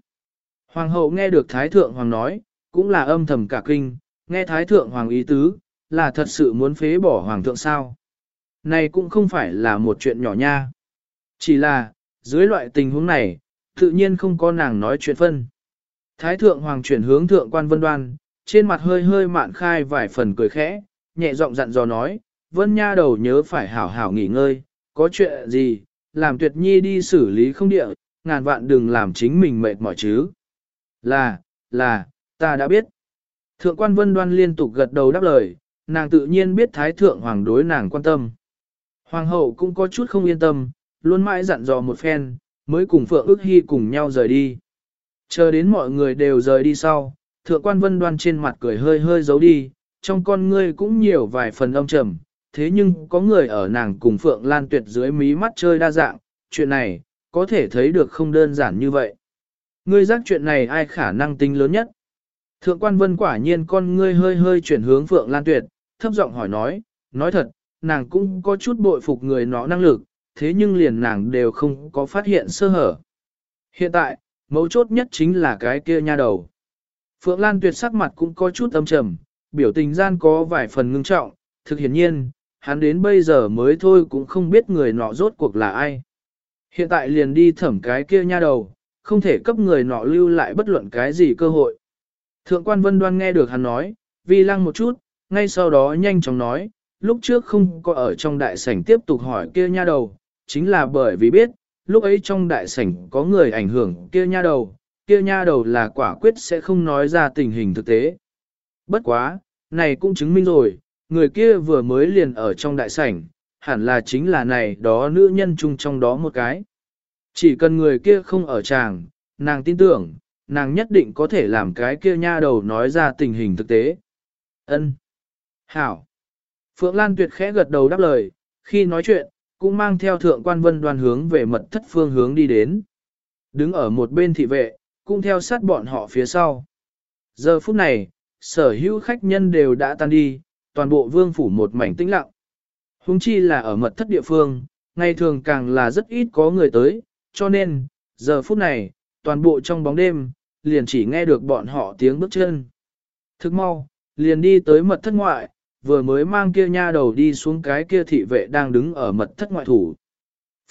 Hoàng hậu nghe được Thái Thượng Hoàng nói, cũng là âm thầm cả kinh, nghe Thái Thượng Hoàng ý tứ, là thật sự muốn phế bỏ Hoàng thượng sao. Này cũng không phải là một chuyện nhỏ nha. Chỉ là, dưới loại tình huống này, tự nhiên không có nàng nói chuyện phân. Thái thượng hoàng chuyển hướng thượng quan vân đoan, trên mặt hơi hơi mạn khai vài phần cười khẽ, nhẹ giọng dặn dò nói, vân nha đầu nhớ phải hảo hảo nghỉ ngơi, có chuyện gì, làm tuyệt nhi đi xử lý không địa, ngàn vạn đừng làm chính mình mệt mỏi chứ. Là, là, ta đã biết. Thượng quan vân đoan liên tục gật đầu đáp lời, nàng tự nhiên biết thái thượng hoàng đối nàng quan tâm. Hoàng hậu cũng có chút không yên tâm, luôn mãi dặn dò một phen, mới cùng Phượng ước hy cùng nhau rời đi. Chờ đến mọi người đều rời đi sau, thượng quan vân đoan trên mặt cười hơi hơi giấu đi, trong con ngươi cũng nhiều vài phần âm trầm, thế nhưng có người ở nàng cùng Phượng Lan Tuyệt dưới mí mắt chơi đa dạng, chuyện này, có thể thấy được không đơn giản như vậy. Ngươi giác chuyện này ai khả năng tính lớn nhất? Thượng quan vân quả nhiên con ngươi hơi hơi chuyển hướng Phượng Lan Tuyệt, thấp giọng hỏi nói, nói thật, nàng cũng có chút bội phục người nó năng lực, thế nhưng liền nàng đều không có phát hiện sơ hở. Hiện tại, mấu chốt nhất chính là cái kia nha đầu. Phượng Lan Tuyệt sắc mặt cũng có chút âm trầm, biểu tình gian có vài phần ngưng trọng, thực hiển nhiên, hắn đến bây giờ mới thôi cũng không biết người nọ rốt cuộc là ai. Hiện tại liền đi thẩm cái kia nha đầu, không thể cấp người nọ lưu lại bất luận cái gì cơ hội. Thượng quan vân đoan nghe được hắn nói, vi lăng một chút, ngay sau đó nhanh chóng nói, lúc trước không có ở trong đại sảnh tiếp tục hỏi kia nha đầu, chính là bởi vì biết, lúc ấy trong đại sảnh có người ảnh hưởng kia nha đầu, kia nha đầu là quả quyết sẽ không nói ra tình hình thực tế. Bất quá, này cũng chứng minh rồi, người kia vừa mới liền ở trong đại sảnh, hẳn là chính là này đó nữ nhân chung trong đó một cái. Chỉ cần người kia không ở chàng nàng tin tưởng, nàng nhất định có thể làm cái kia nha đầu nói ra tình hình thực tế. Ân, Hảo. Phượng Lan tuyệt khẽ gật đầu đáp lời, khi nói chuyện, cũng mang theo thượng quan vân đoàn hướng về mật thất phương hướng đi đến. Đứng ở một bên thị vệ, cũng theo sát bọn họ phía sau. Giờ phút này, sở hữu khách nhân đều đã tan đi, toàn bộ vương phủ một mảnh tĩnh lặng. Hùng chi là ở mật thất địa phương, ngày thường càng là rất ít có người tới, cho nên, giờ phút này, toàn bộ trong bóng đêm, liền chỉ nghe được bọn họ tiếng bước chân. Thức mau, liền đi tới mật thất ngoại, vừa mới mang kia nha đầu đi xuống cái kia thị vệ đang đứng ở mật thất ngoại thủ.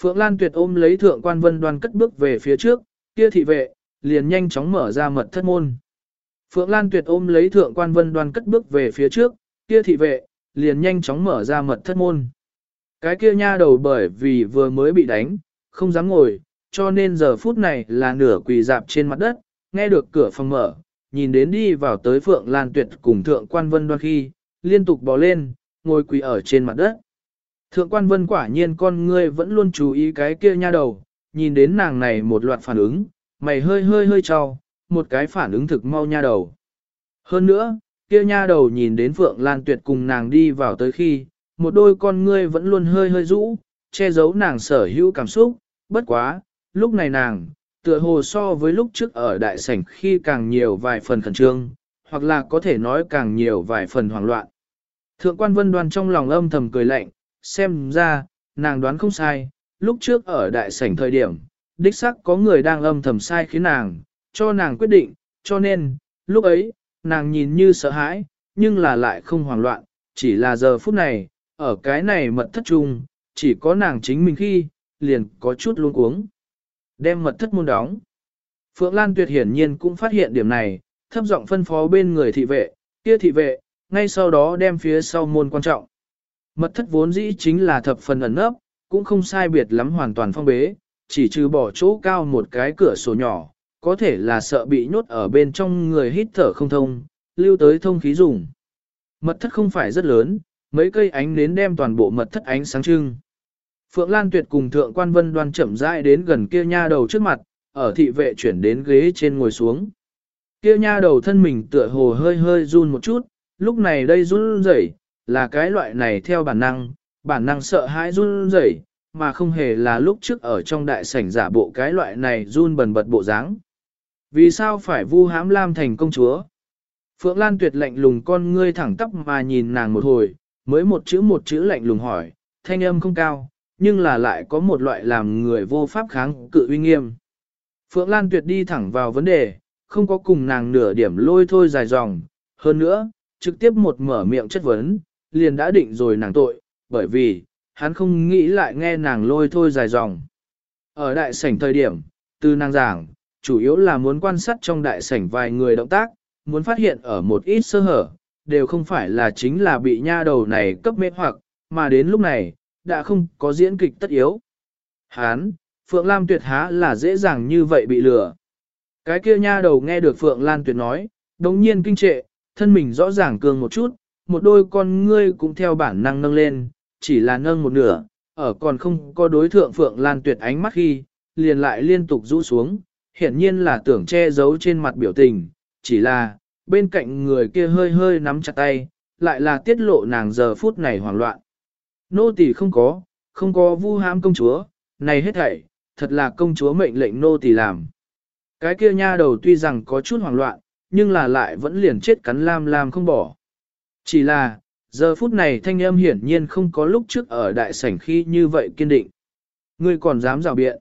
Phượng Lan Tuyệt ôm lấy thượng quan vân đoan cất bước về phía trước, kia thị vệ, liền nhanh chóng mở ra mật thất môn. Phượng Lan Tuyệt ôm lấy thượng quan vân đoan cất bước về phía trước, kia thị vệ, liền nhanh chóng mở ra mật thất môn. Cái kia nha đầu bởi vì vừa mới bị đánh, không dám ngồi, cho nên giờ phút này là nửa quỳ dạp trên mặt đất, nghe được cửa phòng mở, nhìn đến đi vào tới Phượng Lan Tuyệt cùng Thượng Quan Vân Đoan khi, liên tục bò lên, ngồi quỳ ở trên mặt đất. Thượng Quan Vân quả nhiên con ngươi vẫn luôn chú ý cái kia nha đầu, nhìn đến nàng này một loạt phản ứng, mày hơi hơi hơi trao, một cái phản ứng thực mau nha đầu. Hơn nữa, kia nha đầu nhìn đến Phượng Lan Tuyệt cùng nàng đi vào tới khi, một đôi con ngươi vẫn luôn hơi hơi rũ, che giấu nàng sở hữu cảm xúc, bất quá, lúc này nàng, tựa hồ so với lúc trước ở đại sảnh khi càng nhiều vài phần khẩn trương, hoặc là có thể nói càng nhiều vài phần hoảng loạn. Thượng quan vân đoan trong lòng âm thầm cười lạnh, xem ra, nàng đoán không sai, lúc trước ở đại sảnh thời điểm, đích xác có người đang âm thầm sai khiến nàng, cho nàng quyết định, cho nên, lúc ấy, nàng nhìn như sợ hãi, nhưng là lại không hoảng loạn, chỉ là giờ phút này, ở cái này mật thất trung, chỉ có nàng chính mình khi, liền có chút luống cuống. Đem mật thất môn đóng. Phượng Lan Tuyệt hiển nhiên cũng phát hiện điểm này, thấp giọng phân phó bên người thị vệ, kia thị vệ, ngay sau đó đem phía sau môn quan trọng. Mật thất vốn dĩ chính là thập phần ẩn nấp, cũng không sai biệt lắm hoàn toàn phong bế, chỉ trừ bỏ chỗ cao một cái cửa sổ nhỏ, có thể là sợ bị nhốt ở bên trong người hít thở không thông, lưu tới thông khí dùng. Mật thất không phải rất lớn, mấy cây ánh nến đem toàn bộ mật thất ánh sáng trưng. Phượng Lan Tuyệt cùng Thượng Quan Vân đoan chậm rãi đến gần kia nha đầu trước mặt, ở thị vệ chuyển đến ghế trên ngồi xuống. Kia nha đầu thân mình tựa hồ hơi hơi run một chút, lúc này đây run rẩy là cái loại này theo bản năng, bản năng sợ hãi run rẩy, mà không hề là lúc trước ở trong đại sảnh giả bộ cái loại này run bần bật bộ dáng. Vì sao phải vu hãm Lam thành công chúa? Phượng Lan tuyệt lạnh lùng con ngươi thẳng tắp mà nhìn nàng một hồi, mới một chữ một chữ lạnh lùng hỏi, thanh âm không cao, nhưng là lại có một loại làm người vô pháp kháng cự uy nghiêm. Phượng Lan tuyệt đi thẳng vào vấn đề, không có cùng nàng nửa điểm lôi thôi dài dòng, hơn nữa, trực tiếp một mở miệng chất vấn, liền đã định rồi nàng tội, bởi vì, hắn không nghĩ lại nghe nàng lôi thôi dài dòng. Ở đại sảnh thời điểm, từ nàng giảng, chủ yếu là muốn quan sát trong đại sảnh vài người động tác, muốn phát hiện ở một ít sơ hở, đều không phải là chính là bị nha đầu này cấp mê hoặc, mà đến lúc này, đã không có diễn kịch tất yếu. Hán, Phượng Lam Tuyệt há là dễ dàng như vậy bị lừa. Cái kia nha đầu nghe được Phượng Lan Tuyệt nói, đồng nhiên kinh trệ, thân mình rõ ràng cường một chút, một đôi con ngươi cũng theo bản năng nâng lên, chỉ là nâng một nửa, ở còn không có đối thượng Phượng Lan Tuyệt ánh mắt khi, liền lại liên tục rũ xuống, hiển nhiên là tưởng che giấu trên mặt biểu tình, chỉ là, bên cạnh người kia hơi hơi nắm chặt tay, lại là tiết lộ nàng giờ phút này hoảng loạn. Nô tỳ không có, không có vu hãm công chúa, này hết thảy, thật là công chúa mệnh lệnh nô tỳ làm. Cái kia nha đầu tuy rằng có chút hoảng loạn, nhưng là lại vẫn liền chết cắn lam lam không bỏ. Chỉ là, giờ phút này thanh âm hiển nhiên không có lúc trước ở đại sảnh khi như vậy kiên định. Ngươi còn dám rào biện.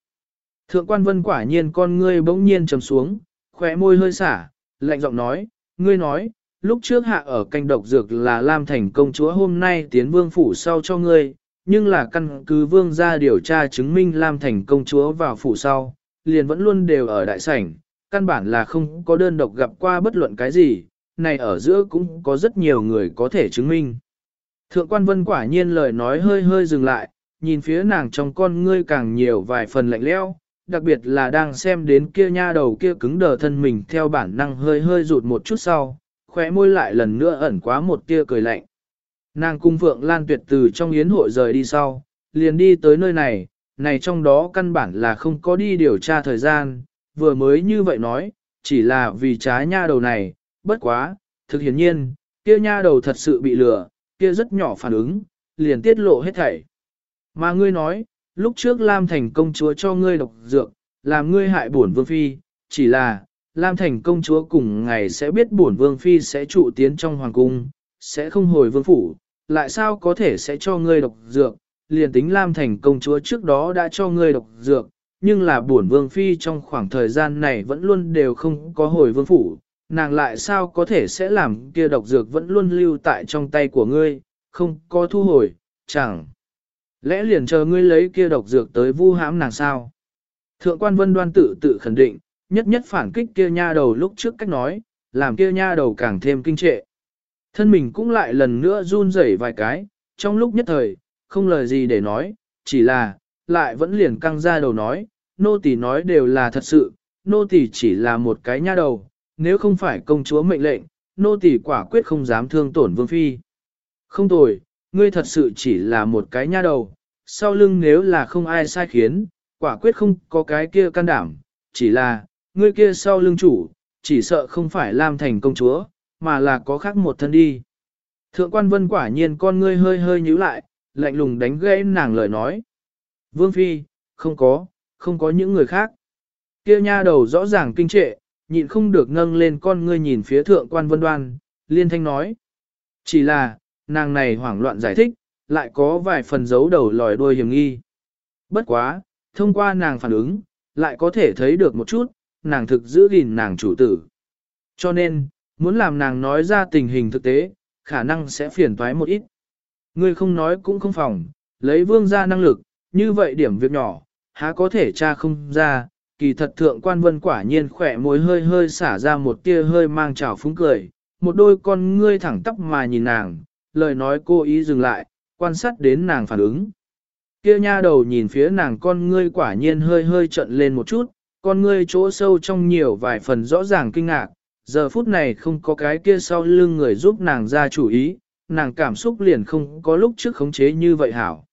Thượng quan vân quả nhiên con ngươi bỗng nhiên trầm xuống, khóe môi hơi xả, lạnh giọng nói, ngươi nói, lúc trước hạ ở canh độc dược là Lam Thành công chúa hôm nay tiến vương phủ sau cho ngươi, nhưng là căn cứ vương gia điều tra chứng minh Lam Thành công chúa vào phủ sau, liền vẫn luôn đều ở đại sảnh, căn bản là không có đơn độc gặp qua bất luận cái gì, này ở giữa cũng có rất nhiều người có thể chứng minh. Thượng quan vân quả nhiên lời nói hơi hơi dừng lại, nhìn phía nàng trong con ngươi càng nhiều vài phần lạnh leo, đặc biệt là đang xem đến kia nha đầu kia cứng đờ thân mình theo bản năng hơi hơi rụt một chút sau, khóe môi lại lần nữa ẩn quá một tia cười lạnh. Nàng cung Phượng Lan Tuyệt từ trong yến hội rời đi sau, liền đi tới nơi này, này trong đó căn bản là không có đi điều tra thời gian, vừa mới như vậy nói, chỉ là vì trái nha đầu này, bất quá, thực hiển nhiên, kia nha đầu thật sự bị lừa, kia rất nhỏ phản ứng, liền tiết lộ hết thảy. Mà ngươi nói, lúc trước Lam Thành công chúa cho ngươi độc dược, làm ngươi hại bổn vương phi, chỉ là, Lam Thành công chúa cùng ngày sẽ biết bổn vương phi sẽ trụ tiến trong hoàng cung, sẽ không hồi vương phủ, lại sao có thể sẽ cho ngươi độc dược, liền tính Lam Thành công chúa trước đó đã cho ngươi độc dược, nhưng là buồn vương phi trong khoảng thời gian này vẫn luôn đều không có hồi vương phủ, nàng lại sao có thể sẽ làm kia độc dược vẫn luôn lưu tại trong tay của ngươi, không có thu hồi, chẳng. Lẽ liền chờ ngươi lấy kia độc dược tới vu hãm nàng sao? Thượng quan vân đoan tự tự khẳng định, nhất nhất phản kích kia nha đầu lúc trước cách nói, làm kia nha đầu càng thêm kinh trệ. Thân mình cũng lại lần nữa run rẩy vài cái, trong lúc nhất thời, không lời gì để nói, chỉ là, lại vẫn liền căng ra đầu nói, nô tỳ nói đều là thật sự, nô tỳ chỉ là một cái nha đầu, nếu không phải công chúa mệnh lệnh, nô tỳ quả quyết không dám thương tổn vương phi. Không tồi, ngươi thật sự chỉ là một cái nha đầu, sau lưng nếu là không ai sai khiến, quả quyết không có cái kia can đảm, chỉ là, ngươi kia sau lưng chủ, chỉ sợ không phải làm Thành công chúa, mà là có khác một thân đi. Thượng quan vân quả nhiên con ngươi hơi hơi nhíu lại, lạnh lùng đánh gãy nàng lời nói. Vương Phi, không có, không có những người khác. Kia nha đầu rõ ràng kinh trệ, nhịn không được nâng lên con ngươi nhìn phía thượng quan vân đoan, liên thanh nói. Chỉ là, nàng này hoảng loạn giải thích, lại có vài phần giấu đầu lòi đuôi hiểm nghi. Bất quá, thông qua nàng phản ứng, lại có thể thấy được một chút, nàng thực giữ gìn nàng chủ tử. Cho nên, muốn làm nàng nói ra tình hình thực tế, khả năng sẽ phiền toái một ít. Ngươi không nói cũng không phòng, lấy vương ra năng lực, như vậy điểm việc nhỏ, há có thể tra không ra, kỳ thật thượng quan vân quả nhiên khỏe môi hơi hơi xả ra một tia hơi mang trào phúng cười, một đôi con ngươi thẳng tắp mà nhìn nàng, lời nói cô ý dừng lại, quan sát đến nàng phản ứng. Kia nha đầu nhìn phía nàng con ngươi quả nhiên hơi hơi trận lên một chút, con ngươi chỗ sâu trong nhiều vài phần rõ ràng kinh ngạc, giờ phút này không có cái kia sau lưng người giúp nàng ra chủ ý, nàng cảm xúc liền không có lúc trước khống chế như vậy hảo.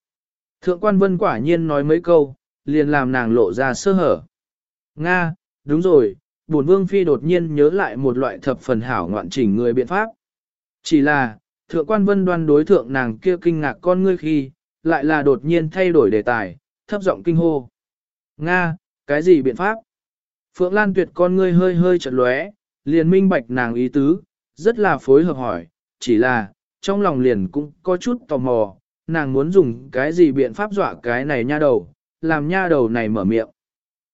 Thượng quan vân quả nhiên nói mấy câu, liền làm nàng lộ ra sơ hở. Nga, đúng rồi, bổn vương phi đột nhiên nhớ lại một loại thập phần hảo ngoạn chỉnh người biện pháp. Chỉ là, thượng quan vân đoan đối thượng nàng kia kinh ngạc con ngươi khi, lại là đột nhiên thay đổi đề tài, thấp giọng kinh hô. Nga, cái gì biện pháp? Phượng Lan tuyệt con ngươi hơi hơi chật lóe, liền minh bạch nàng ý tứ, rất là phối hợp hỏi, chỉ là, trong lòng liền cũng có chút tò mò, nàng muốn dùng cái gì biện pháp dọa cái này nha đầu, làm nha đầu này mở miệng.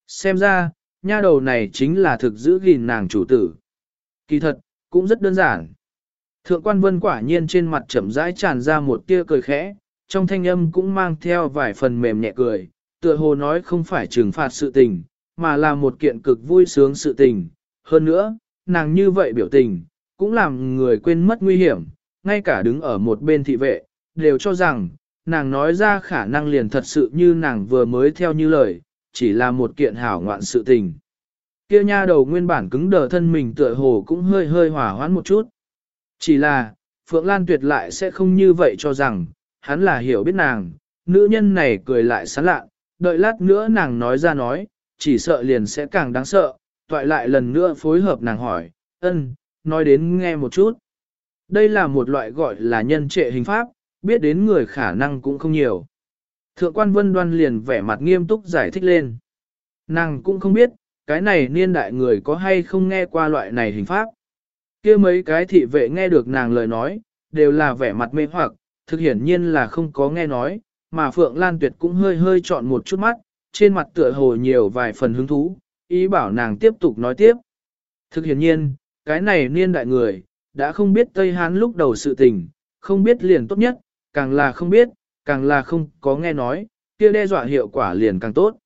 Xem ra, nha đầu này chính là thực giữ gìn nàng chủ tử. Kỳ thật, cũng rất đơn giản. Thượng quan vân quả nhiên trên mặt chậm rãi tràn ra một tia cười khẽ, trong thanh âm cũng mang theo vài phần mềm nhẹ cười, tựa hồ nói không phải trừng phạt sự tình, mà là một kiện cực vui sướng sự tình. Hơn nữa, nàng như vậy biểu tình, cũng làm người quên mất nguy hiểm, ngay cả đứng ở một bên thị vệ, đều cho rằng, nàng nói ra khả năng liền thật sự như nàng vừa mới theo như lời, chỉ là một kiện hảo ngoạn sự tình. Kia nha đầu nguyên bản cứng đờ thân mình tựa hồ cũng hơi hơi hỏa hoãn một chút. Chỉ là, Phượng Lan tuyệt lại sẽ không như vậy cho rằng, hắn là hiểu biết nàng, nữ nhân này cười lại sán lạ, đợi lát nữa nàng nói ra nói, chỉ sợ liền sẽ càng đáng sợ, toại lại lần nữa phối hợp nàng hỏi, ân, nói đến nghe một chút. Đây là một loại gọi là nhân trệ hình pháp, biết đến người khả năng cũng không nhiều. Thượng quan vân đoan liền vẻ mặt nghiêm túc giải thích lên. Nàng cũng không biết, cái này niên đại người có hay không nghe qua loại này hình pháp. kia mấy cái thị vệ nghe được nàng lời nói, đều là vẻ mặt mê hoặc, thực hiển nhiên là không có nghe nói, mà Phượng Lan Tuyệt cũng hơi hơi chọn một chút mắt, trên mặt tựa hồ nhiều vài phần hứng thú, ý bảo nàng tiếp tục nói tiếp. Thực hiển nhiên, cái này niên đại người, đã không biết Tây Hán lúc đầu sự tình, không biết liền tốt nhất, càng là không biết, càng là không có nghe nói, kia đe dọa hiệu quả liền càng tốt.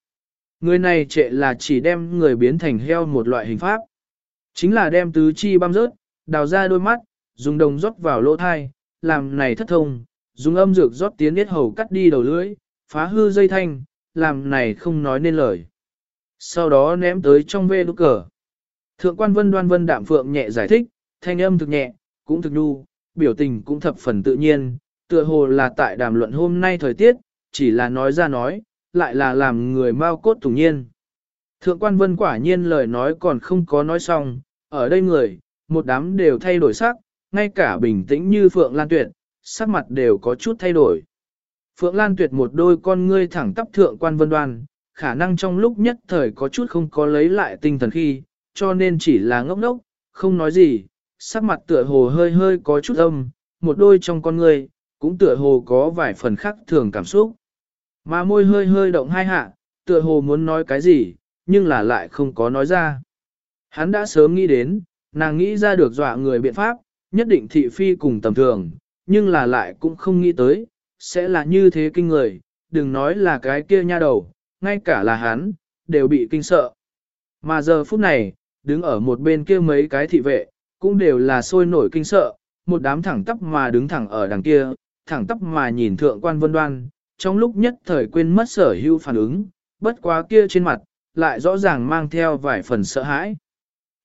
Người này trệ là chỉ đem người biến thành heo một loại hình pháp. Chính là đem tứ chi băm rớt, đào ra đôi mắt, dùng đồng rót vào lỗ thai, làm này thất thông, dùng âm dược rót tiến yết hầu cắt đi đầu lưỡi, phá hư dây thanh, làm này không nói nên lời. Sau đó ném tới trong vê đúc cờ. Thượng quan vân đoan vân đạm phượng nhẹ giải thích, thanh âm thực nhẹ, cũng thực nhu, biểu tình cũng thập phần tự nhiên, tựa hồ là tại đàm luận hôm nay thời tiết, chỉ là nói ra nói, lại là làm người mau cốt tủng nhiên. Thượng quan vân quả nhiên lời nói còn không có nói xong, ở đây người, một đám đều thay đổi sắc, ngay cả bình tĩnh như Phượng Lan Tuyệt, sắc mặt đều có chút thay đổi. Phượng Lan Tuyệt một đôi con ngươi thẳng tắp thượng quan vân đoan, khả năng trong lúc nhất thời có chút không có lấy lại tinh thần khi, cho nên chỉ là ngốc ngốc, không nói gì, sắc mặt tựa hồ hơi hơi có chút âm, một đôi trong con người cũng tựa hồ có vài phần khác thường cảm xúc. Mà môi hơi hơi động hai hạ, tựa hồ muốn nói cái gì, nhưng là lại không có nói ra. Hắn đã sớm nghĩ đến, nàng nghĩ ra được dọa người biện pháp, nhất định thị phi cùng tầm thường, nhưng là lại cũng không nghĩ tới, sẽ là như thế kinh người, đừng nói là cái kia nha đầu, ngay cả là hắn, đều bị kinh sợ. Mà giờ phút này, đứng ở một bên kia mấy cái thị vệ, cũng đều là sôi nổi kinh sợ, một đám thẳng tắp mà đứng thẳng ở đằng kia, thẳng tắp mà nhìn thượng quan vân đoan, trong lúc nhất thời quên mất sở hữu phản ứng, bất quá kia trên mặt, lại rõ ràng mang theo vài phần sợ hãi.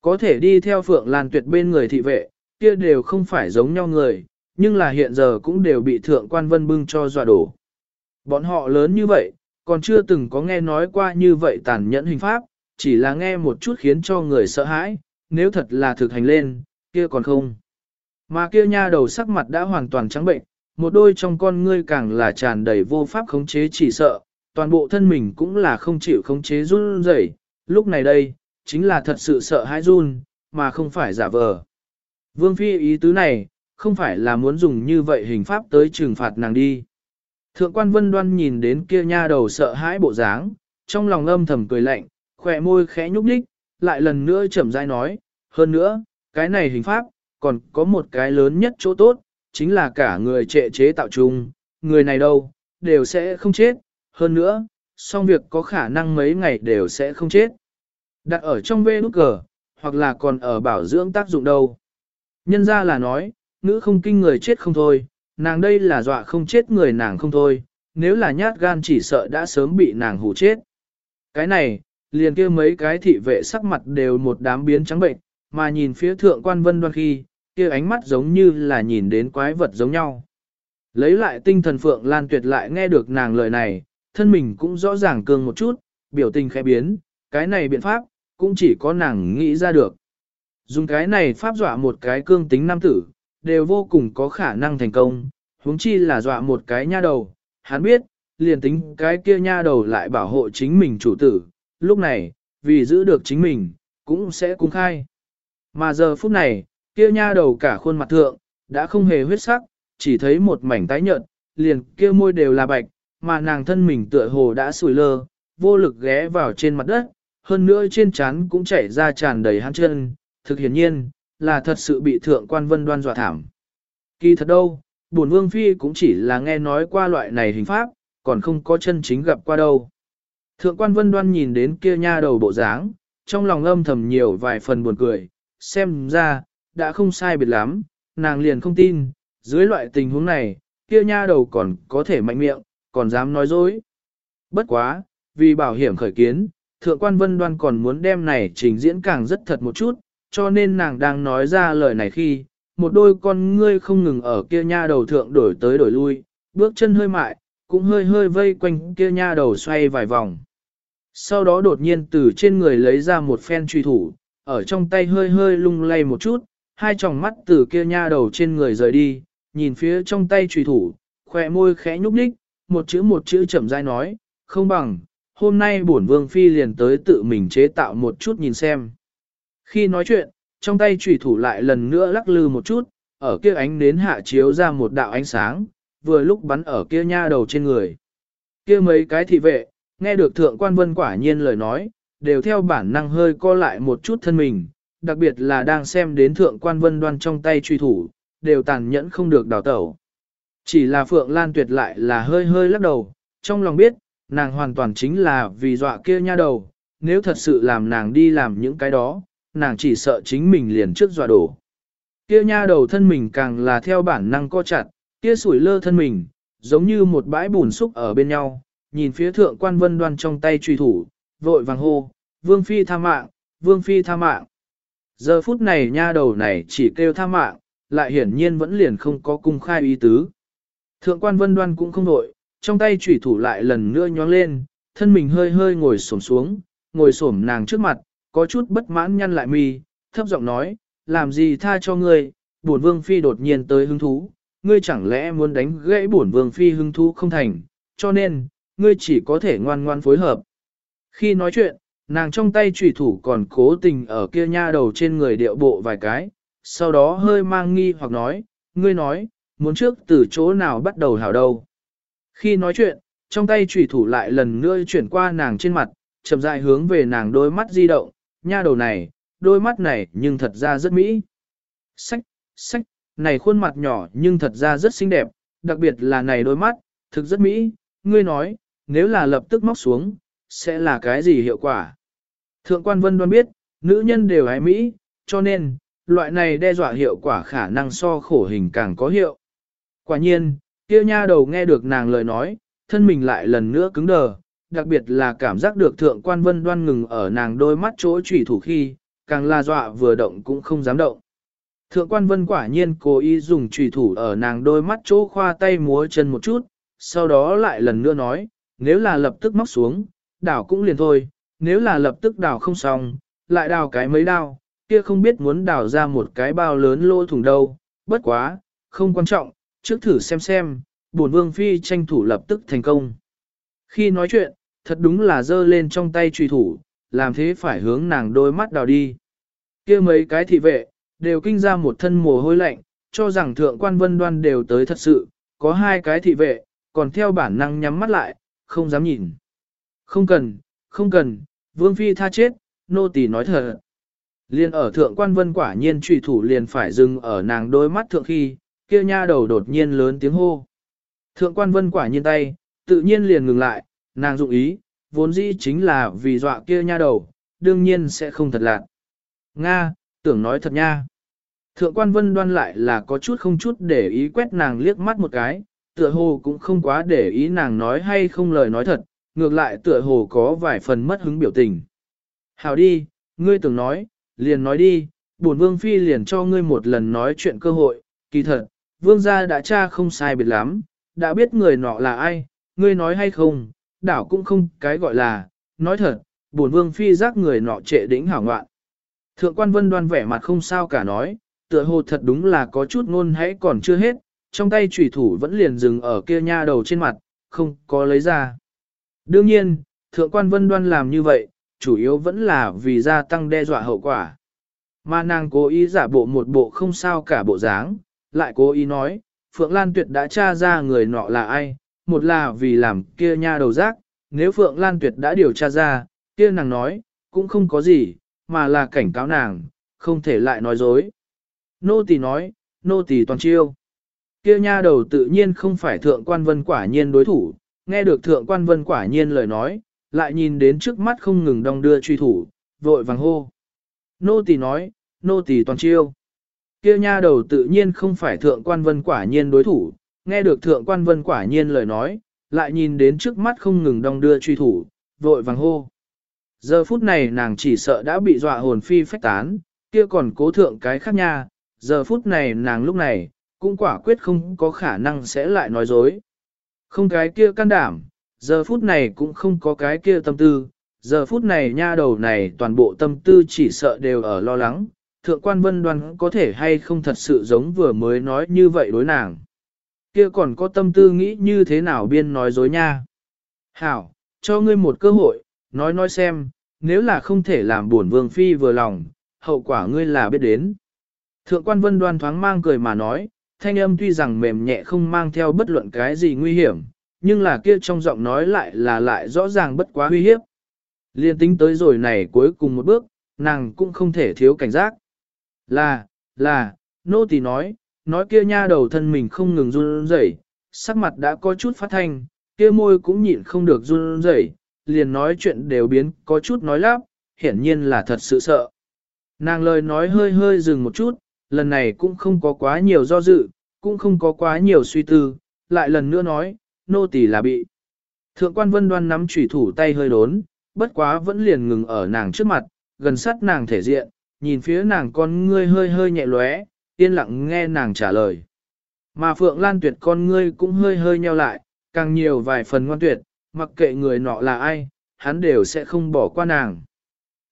Có thể đi theo Phượng Lan Tuyệt bên người thị vệ, kia đều không phải giống nhau người, nhưng là hiện giờ cũng đều bị thượng quan vân bưng cho dọa đổ. Bọn họ lớn như vậy, còn chưa từng có nghe nói qua như vậy tàn nhẫn hình pháp, chỉ là nghe một chút khiến cho người sợ hãi, nếu thật là thực hành lên, kia còn không. Mà kia nha đầu sắc mặt đã hoàn toàn trắng bệnh, một đôi trong con ngươi càng là tràn đầy vô pháp khống chế chỉ sợ, toàn bộ thân mình cũng là không chịu khống chế run rẩy. lúc này đây, chính là thật sự sợ hãi run, mà không phải giả vờ. Vương Phi ý tứ này, không phải là muốn dùng như vậy hình pháp tới trừng phạt nàng đi. Thượng quan vân đoan nhìn đến kia nha đầu sợ hãi bộ dáng, trong lòng âm thầm cười lạnh, khỏe môi khẽ nhúc nhích, lại lần nữa chậm rãi nói, hơn nữa, cái này hình pháp, còn có một cái lớn nhất chỗ tốt, chính là cả người trệ chế tạo chung, người này đâu, đều sẽ không chết, hơn nữa, song việc có khả năng mấy ngày đều sẽ không chết. Đặt ở trong vê nút cờ, hoặc là còn ở bảo dưỡng tác dụng đâu. Nhân ra là nói, nữ không kinh người chết không thôi, nàng đây là dọa không chết người nàng không thôi, nếu là nhát gan chỉ sợ đã sớm bị nàng hủ chết. Cái này, liền kia mấy cái thị vệ sắc mặt đều một đám biến trắng bệnh, mà nhìn phía thượng quan vân đoan khi, kia ánh mắt giống như là nhìn đến quái vật giống nhau. Lấy lại tinh thần Phượng Lan Tuyệt lại nghe được nàng lời này, thân mình cũng rõ ràng cương một chút, biểu tình khẽ biến, cái này biện pháp, cũng chỉ có nàng nghĩ ra được. Dùng cái này pháp dọa một cái cương tính nam tử, đều vô cùng có khả năng thành công, huống chi là dọa một cái nha đầu, hắn biết, liền tính cái kia nha đầu lại bảo hộ chính mình chủ tử, lúc này, vì giữ được chính mình, cũng sẽ cung khai. Mà giờ phút này, kia nha đầu cả khuôn mặt thượng, đã không hề huyết sắc, chỉ thấy một mảnh tái nhợt, liền kia môi đều là bạch, mà nàng thân mình tựa hồ đã sùi lơ, vô lực ghé vào trên mặt đất, hơn nữa trên trán cũng chảy ra tràn đầy hắn chân, thực hiển nhiên, là thật sự bị thượng quan vân đoan dọa thảm. Kỳ thật đâu, bổn vương phi cũng chỉ là nghe nói qua loại này hình pháp, còn không có chân chính gặp qua đâu. Thượng quan vân đoan nhìn đến kia nha đầu bộ dáng, trong lòng âm thầm nhiều vài phần buồn cười, xem ra, đã không sai biệt lắm, nàng liền không tin, dưới loại tình huống này, kia nha đầu còn có thể mạnh miệng, còn dám nói dối. Bất quá, vì bảo hiểm khởi kiến, thượng quan vân đoan còn muốn đem này trình diễn càng rất thật một chút, cho nên nàng đang nói ra lời này khi, một đôi con ngươi không ngừng ở kia nha đầu thượng đổi tới đổi lui, bước chân hơi mại, cũng hơi hơi vây quanh kia nha đầu xoay vài vòng. Sau đó đột nhiên từ trên người lấy ra một phen truy thủ, ở trong tay hơi hơi lung lay một chút, hai tròng mắt từ kia nha đầu trên người rời đi, nhìn phía trong tay trùy thủ, khỏe môi khẽ nhúc nhích, một chữ một chữ chậm rãi nói, không bằng, hôm nay bổn vương phi liền tới tự mình chế tạo một chút nhìn xem. Khi nói chuyện, trong tay trùy thủ lại lần nữa lắc lư một chút, ở kia ánh nến hạ chiếu ra một đạo ánh sáng, vừa lúc bắn ở kia nha đầu trên người. Kia mấy cái thị vệ, nghe được thượng quan vân quả nhiên lời nói, đều theo bản năng hơi co lại một chút thân mình, đặc biệt là đang xem đến thượng quan vân đoan trong tay truy thủ, đều tàn nhẫn không được đào tẩu. Chỉ là Phượng Lan Tuyệt lại là hơi hơi lắc đầu, trong lòng biết, nàng hoàn toàn chính là vì dọa kia nha đầu, nếu thật sự làm nàng đi làm những cái đó, nàng chỉ sợ chính mình liền trước dọa đổ. Kia nha đầu thân mình càng là theo bản năng co chặt, kia sủi lơ thân mình, giống như một bãi bùn xúc ở bên nhau, nhìn phía thượng quan vân đoan trong tay truy thủ, vội vàng hô, vương phi tha mạng, vương phi tha mạng. Giờ phút này nha đầu này chỉ kêu tha mạng, lại hiển nhiên vẫn liền không có cung khai ý tứ. Thượng quan vân đoan cũng không đội, trong tay chủy thủ lại lần nữa nhóng lên, thân mình hơi hơi ngồi xổm xuống, ngồi xổm nàng trước mặt, có chút bất mãn nhăn lại mi, thấp giọng nói, làm gì tha cho ngươi, bổn vương phi đột nhiên tới hứng thú, ngươi chẳng lẽ muốn đánh gãy bổn vương phi hứng thú không thành, cho nên, ngươi chỉ có thể ngoan ngoan phối hợp. Khi nói chuyện, nàng trong tay chủy thủ còn cố tình ở kia nha đầu trên người điệu bộ vài cái, sau đó hơi mang nghi hoặc nói, ngươi nói, muốn trước từ chỗ nào bắt đầu hảo đâu. Khi nói chuyện, trong tay chủy thủ lại lần nữa chuyển qua nàng trên mặt, chậm rãi hướng về nàng đôi mắt di động, nha đầu này, đôi mắt này nhưng thật ra rất mỹ. Sách, sách, này khuôn mặt nhỏ nhưng thật ra rất xinh đẹp, đặc biệt là này đôi mắt, thực rất mỹ, ngươi nói, nếu là lập tức móc xuống, sẽ là cái gì hiệu quả? Thượng quan vân đoan biết, nữ nhân đều hái mỹ, cho nên, loại này đe dọa hiệu quả khả năng so khổ hình càng có hiệu. Quả nhiên, kia nha đầu nghe được nàng lời nói, thân mình lại lần nữa cứng đờ, đặc biệt là cảm giác được thượng quan vân đoan ngừng ở nàng đôi mắt chỗ trùy thủ khi, càng la dọa vừa động cũng không dám động. Thượng quan vân quả nhiên cố ý dùng trùy thủ ở nàng đôi mắt chỗ khoa tay múa chân một chút, sau đó lại lần nữa nói, nếu là lập tức móc xuống, đảo cũng liền thôi, nếu là lập tức đảo không xong, lại đào cái mấy đao, kia không biết muốn đào ra một cái bao lớn lỗ thủng đâu, bất quá, không quan trọng, trước thử xem xem, bổn vương phi tranh thủ lập tức thành công. Khi nói chuyện, thật đúng là giơ lên trong tay truy thủ, làm thế phải hướng nàng đôi mắt đào đi. kia mấy cái thị vệ, đều kinh ra một thân mồ hôi lạnh, cho rằng thượng quan vân đoan đều tới thật sự, có hai cái thị vệ, còn theo bản năng nhắm mắt lại, không dám nhìn. Không cần, không cần, vương phi tha chết, nô tỳ nói thật. Liên ở thượng quan vân quả nhiên trùy thủ liền phải dừng ở nàng đôi mắt thượng khi, kia nha đầu đột nhiên lớn tiếng hô. Thượng quan vân quả nhiên tay, tự nhiên liền ngừng lại, nàng dụng ý, vốn dĩ chính là vì dọa kia nha đầu, đương nhiên sẽ không thật lạc. Nga, tưởng nói thật nha. Thượng quan vân đoan lại là có chút không chút để ý quét nàng liếc mắt một cái, tựa hồ cũng không quá để ý nàng nói hay không lời nói thật, ngược lại tựa hồ có vài phần mất hứng biểu tình. Hào đi, ngươi tưởng nói, liền nói đi, bổn vương phi liền cho ngươi một lần nói chuyện cơ hội, kỳ thật, vương gia đã tra không sai biệt lắm, đã biết người nọ là ai, ngươi nói hay không, đảo cũng không cái gọi là, nói thật, bổn vương phi giác người nọ trệ đỉnh hảo ngoạn. Thượng quan vân đoan vẻ mặt không sao cả nói, tựa hồ thật đúng là có chút ngôn hãy còn chưa hết, trong tay trùy thủ vẫn liền dừng ở kia nha đầu trên mặt, không có lấy ra. Đương nhiên, thượng quan vân đoan làm như vậy, chủ yếu vẫn là vì gia tăng đe dọa hậu quả. Mà nàng cố ý giả bộ một bộ không sao cả bộ dáng, lại cố ý nói, Phượng Lan Tuyệt đã tra ra người nọ là ai, một là vì làm kia nha đầu giác, nếu Phượng Lan Tuyệt đã điều tra ra, kia nàng nói, cũng không có gì, mà là cảnh cáo nàng, không thể lại nói dối. Nô tỳ nói, nô tỳ toàn chiêu. Kia nha đầu tự nhiên không phải thượng quan vân quả nhiên đối thủ, nghe được thượng quan vân quả nhiên lời nói, lại nhìn đến trước mắt không ngừng đong đưa truy thủ, vội vàng hô. Nô tỳ nói, nô tỳ toàn chiêu. Kia nha đầu tự nhiên không phải thượng quan vân quả nhiên đối thủ, nghe được thượng quan vân quả nhiên lời nói, lại nhìn đến trước mắt không ngừng đong đưa truy thủ, vội vàng hô. Giờ phút này nàng chỉ sợ đã bị dọa hồn phi phách tán, kia còn cố thượng cái khác nha, giờ phút này nàng lúc này, cũng quả quyết không có khả năng sẽ lại nói dối. Không cái kia can đảm, giờ phút này cũng không có cái kia tâm tư, giờ phút này nha đầu này toàn bộ tâm tư chỉ sợ đều ở lo lắng, thượng quan vân đoan có thể hay không thật sự giống vừa mới nói như vậy đối nàng. Kia còn có tâm tư nghĩ như thế nào biên nói dối nha. Hảo, cho ngươi một cơ hội, nói nói xem, nếu là không thể làm buồn vương phi vừa lòng, hậu quả ngươi là biết đến. Thượng quan vân đoan thoáng mang cười mà nói, thanh âm tuy rằng mềm nhẹ không mang theo bất luận cái gì nguy hiểm, nhưng là kia trong giọng nói lại là lại rõ ràng bất quá uy hiếp. Liên tính tới rồi này cuối cùng một bước, nàng cũng không thể thiếu cảnh giác. Là, là, nô tỳ nói, nói kia nha đầu thân mình không ngừng run rẩy, sắc mặt đã có chút phát thanh, kia môi cũng nhịn không được run rẩy, liền nói chuyện đều biến có chút nói lắp, hiển nhiên là thật sự sợ. Nàng lời nói hơi hơi dừng một chút, lần này cũng không có quá nhiều do dự, cũng không có quá nhiều suy tư, lại lần nữa nói, nô tỳ là bị. Thượng quan vân đoan nắm chủy thủ tay hơi đốn, bất quá vẫn liền ngừng ở nàng trước mặt, gần sát nàng thể diện, nhìn phía nàng con ngươi hơi hơi nhẹ lóe, yên lặng nghe nàng trả lời. Mà Phượng Lan Tuyệt con ngươi cũng hơi hơi nheo lại, càng nhiều vài phần ngoan tuyệt, mặc kệ người nọ là ai, hắn đều sẽ không bỏ qua nàng.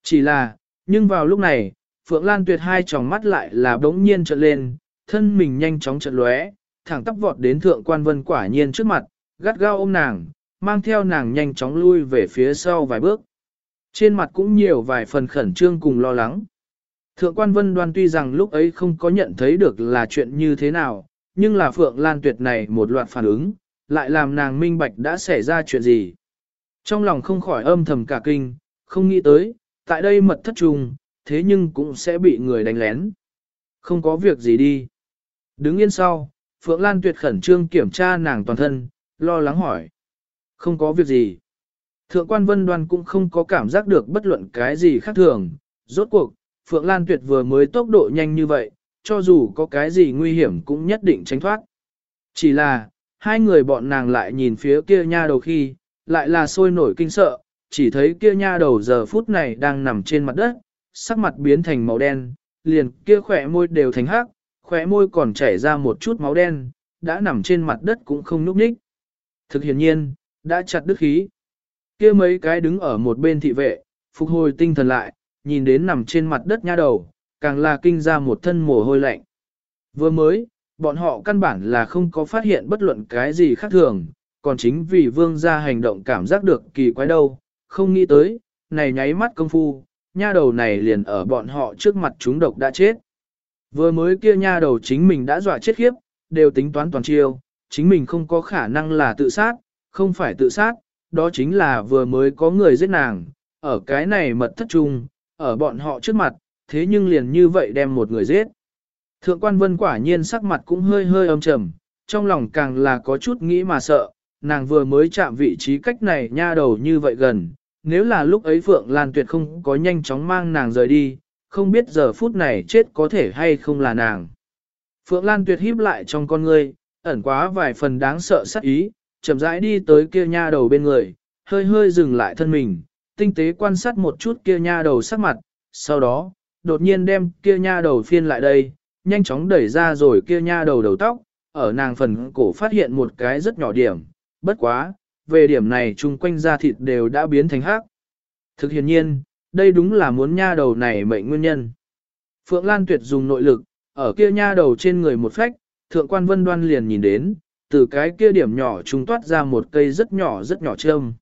Chỉ là, nhưng vào lúc này, Phượng Lan Tuyệt hai tròng mắt lại là đống nhiên trợn lên, thân mình nhanh chóng trợn lóe, thẳng tắp vọt đến thượng quan vân quả nhiên trước mặt, gắt gao ôm nàng, mang theo nàng nhanh chóng lui về phía sau vài bước. Trên mặt cũng nhiều vài phần khẩn trương cùng lo lắng. Thượng quan vân đoan tuy rằng lúc ấy không có nhận thấy được là chuyện như thế nào, nhưng là Phượng Lan Tuyệt này một loạt phản ứng, lại làm nàng minh bạch đã xảy ra chuyện gì. Trong lòng không khỏi âm thầm cả kinh, không nghĩ tới, tại đây mật thất trùng, thế nhưng cũng sẽ bị người đánh lén. Không có việc gì đi. Đứng yên sau, Phượng Lan Tuyệt khẩn trương kiểm tra nàng toàn thân, lo lắng hỏi. Không có việc gì. Thượng quan vân đoan cũng không có cảm giác được bất luận cái gì khác thường. Rốt cuộc, Phượng Lan Tuyệt vừa mới tốc độ nhanh như vậy, cho dù có cái gì nguy hiểm cũng nhất định tránh thoát. Chỉ là, hai người bọn nàng lại nhìn phía kia nha đầu khi, lại là sôi nổi kinh sợ, chỉ thấy kia nha đầu giờ phút này đang nằm trên mặt đất, sắc mặt biến thành màu đen, liền kia khỏe môi đều thành hắc, khỏe môi còn chảy ra một chút máu đen, đã nằm trên mặt đất cũng không núp ních. Thực hiện nhiên, đã chặt đứt khí. kia mấy cái đứng ở một bên thị vệ, phục hồi tinh thần lại, nhìn đến nằm trên mặt đất nha đầu, càng là kinh ra một thân mồ hôi lạnh. Vừa mới, bọn họ căn bản là không có phát hiện bất luận cái gì khác thường, còn chính vì vương gia hành động cảm giác được kỳ quái đâu, không nghĩ tới, này nháy mắt công phu, nha đầu này liền ở bọn họ trước mặt chúng độc đã chết. Vừa mới kia nha đầu chính mình đã dọa chết khiếp, đều tính toán toàn chiêu, chính mình không có khả năng là tự sát, không phải tự sát, đó chính là vừa mới có người giết nàng, ở cái này mật thất trung, ở bọn họ trước mặt, thế nhưng liền như vậy đem một người giết. Thượng quan vân quả nhiên sắc mặt cũng hơi hơi âm trầm, trong lòng càng là có chút nghĩ mà sợ, nàng vừa mới chạm vị trí cách này nha đầu như vậy gần, nếu là lúc ấy Phượng Lan Tuyệt không có nhanh chóng mang nàng rời đi, không biết giờ phút này chết có thể hay không là nàng. Phượng Lan Tuyệt híp lại trong con ngươi, ẩn quá vài phần đáng sợ sắc ý, chậm rãi đi tới kia nha đầu bên người, hơi hơi dừng lại thân mình, tinh tế quan sát một chút kia nha đầu sắc mặt, sau đó, đột nhiên đem kia nha đầu phiên lại đây, nhanh chóng đẩy ra rồi kia nha đầu đầu tóc, ở nàng phần cổ phát hiện một cái rất nhỏ điểm, bất quá, về điểm này chung quanh da thịt đều đã biến thành hắc. Thực hiện nhiên, đây đúng là muốn nha đầu này mệnh nguyên nhân. Phượng Lan Tuyệt dùng nội lực, ở kia nha đầu trên người một phách, thượng quan vân đoan liền nhìn đến, từ cái kia điểm nhỏ trung toát ra một cây rất nhỏ rất nhỏ châm.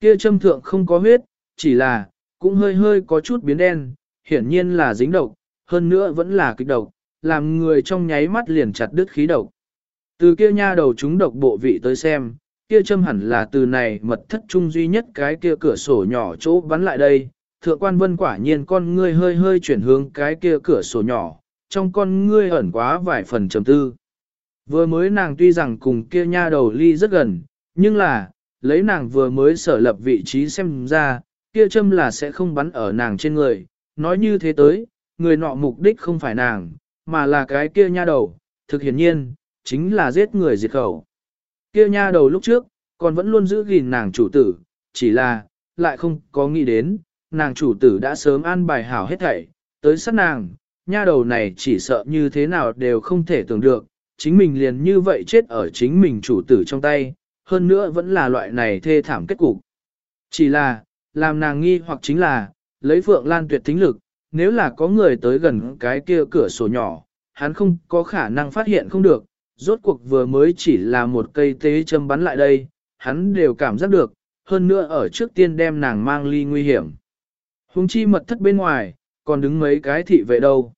Kia châm thượng không có huyết, chỉ là, cũng hơi hơi có chút biến đen, hiển nhiên là dính độc, hơn nữa vẫn là kịch độc, làm người trong nháy mắt liền chặt đứt khí độc. Từ kia nha đầu chúng độc bộ vị tới xem, kia châm hẳn là từ này mật thất trung duy nhất cái kia cửa sổ nhỏ chỗ bắn lại đây. Thượng quan vân quả nhiên con ngươi hơi hơi chuyển hướng cái kia cửa sổ nhỏ, trong con ngươi ẩn quá vài phần trầm tư. Vừa mới nàng tuy rằng cùng kia nha đầu ly rất gần, nhưng là, lấy nàng vừa mới sở lập vị trí xem ra, kia châm là sẽ không bắn ở nàng trên người, nói như thế tới, người nọ mục đích không phải nàng, mà là cái kia nha đầu, thực hiển nhiên, chính là giết người diệt khẩu. Kia nha đầu lúc trước, còn vẫn luôn giữ gìn nàng chủ tử, chỉ là, lại không có nghĩ đến, nàng chủ tử đã sớm an bài hảo hết thảy, tới sát nàng, nha đầu này chỉ sợ như thế nào đều không thể tưởng được, chính mình liền như vậy chết ở chính mình chủ tử trong tay, hơn nữa vẫn là loại này thê thảm kết cục. Chỉ là, làm nàng nghi hoặc chính là, lấy Phượng Lan tuyệt tính lực, nếu là có người tới gần cái kia cửa sổ nhỏ, hắn không có khả năng phát hiện không được, rốt cuộc vừa mới chỉ là một cây tế châm bắn lại đây, hắn đều cảm giác được, hơn nữa ở trước tiên đem nàng mang ly nguy hiểm. Hùng chi mật thất bên ngoài, còn đứng mấy cái thị vệ đâu.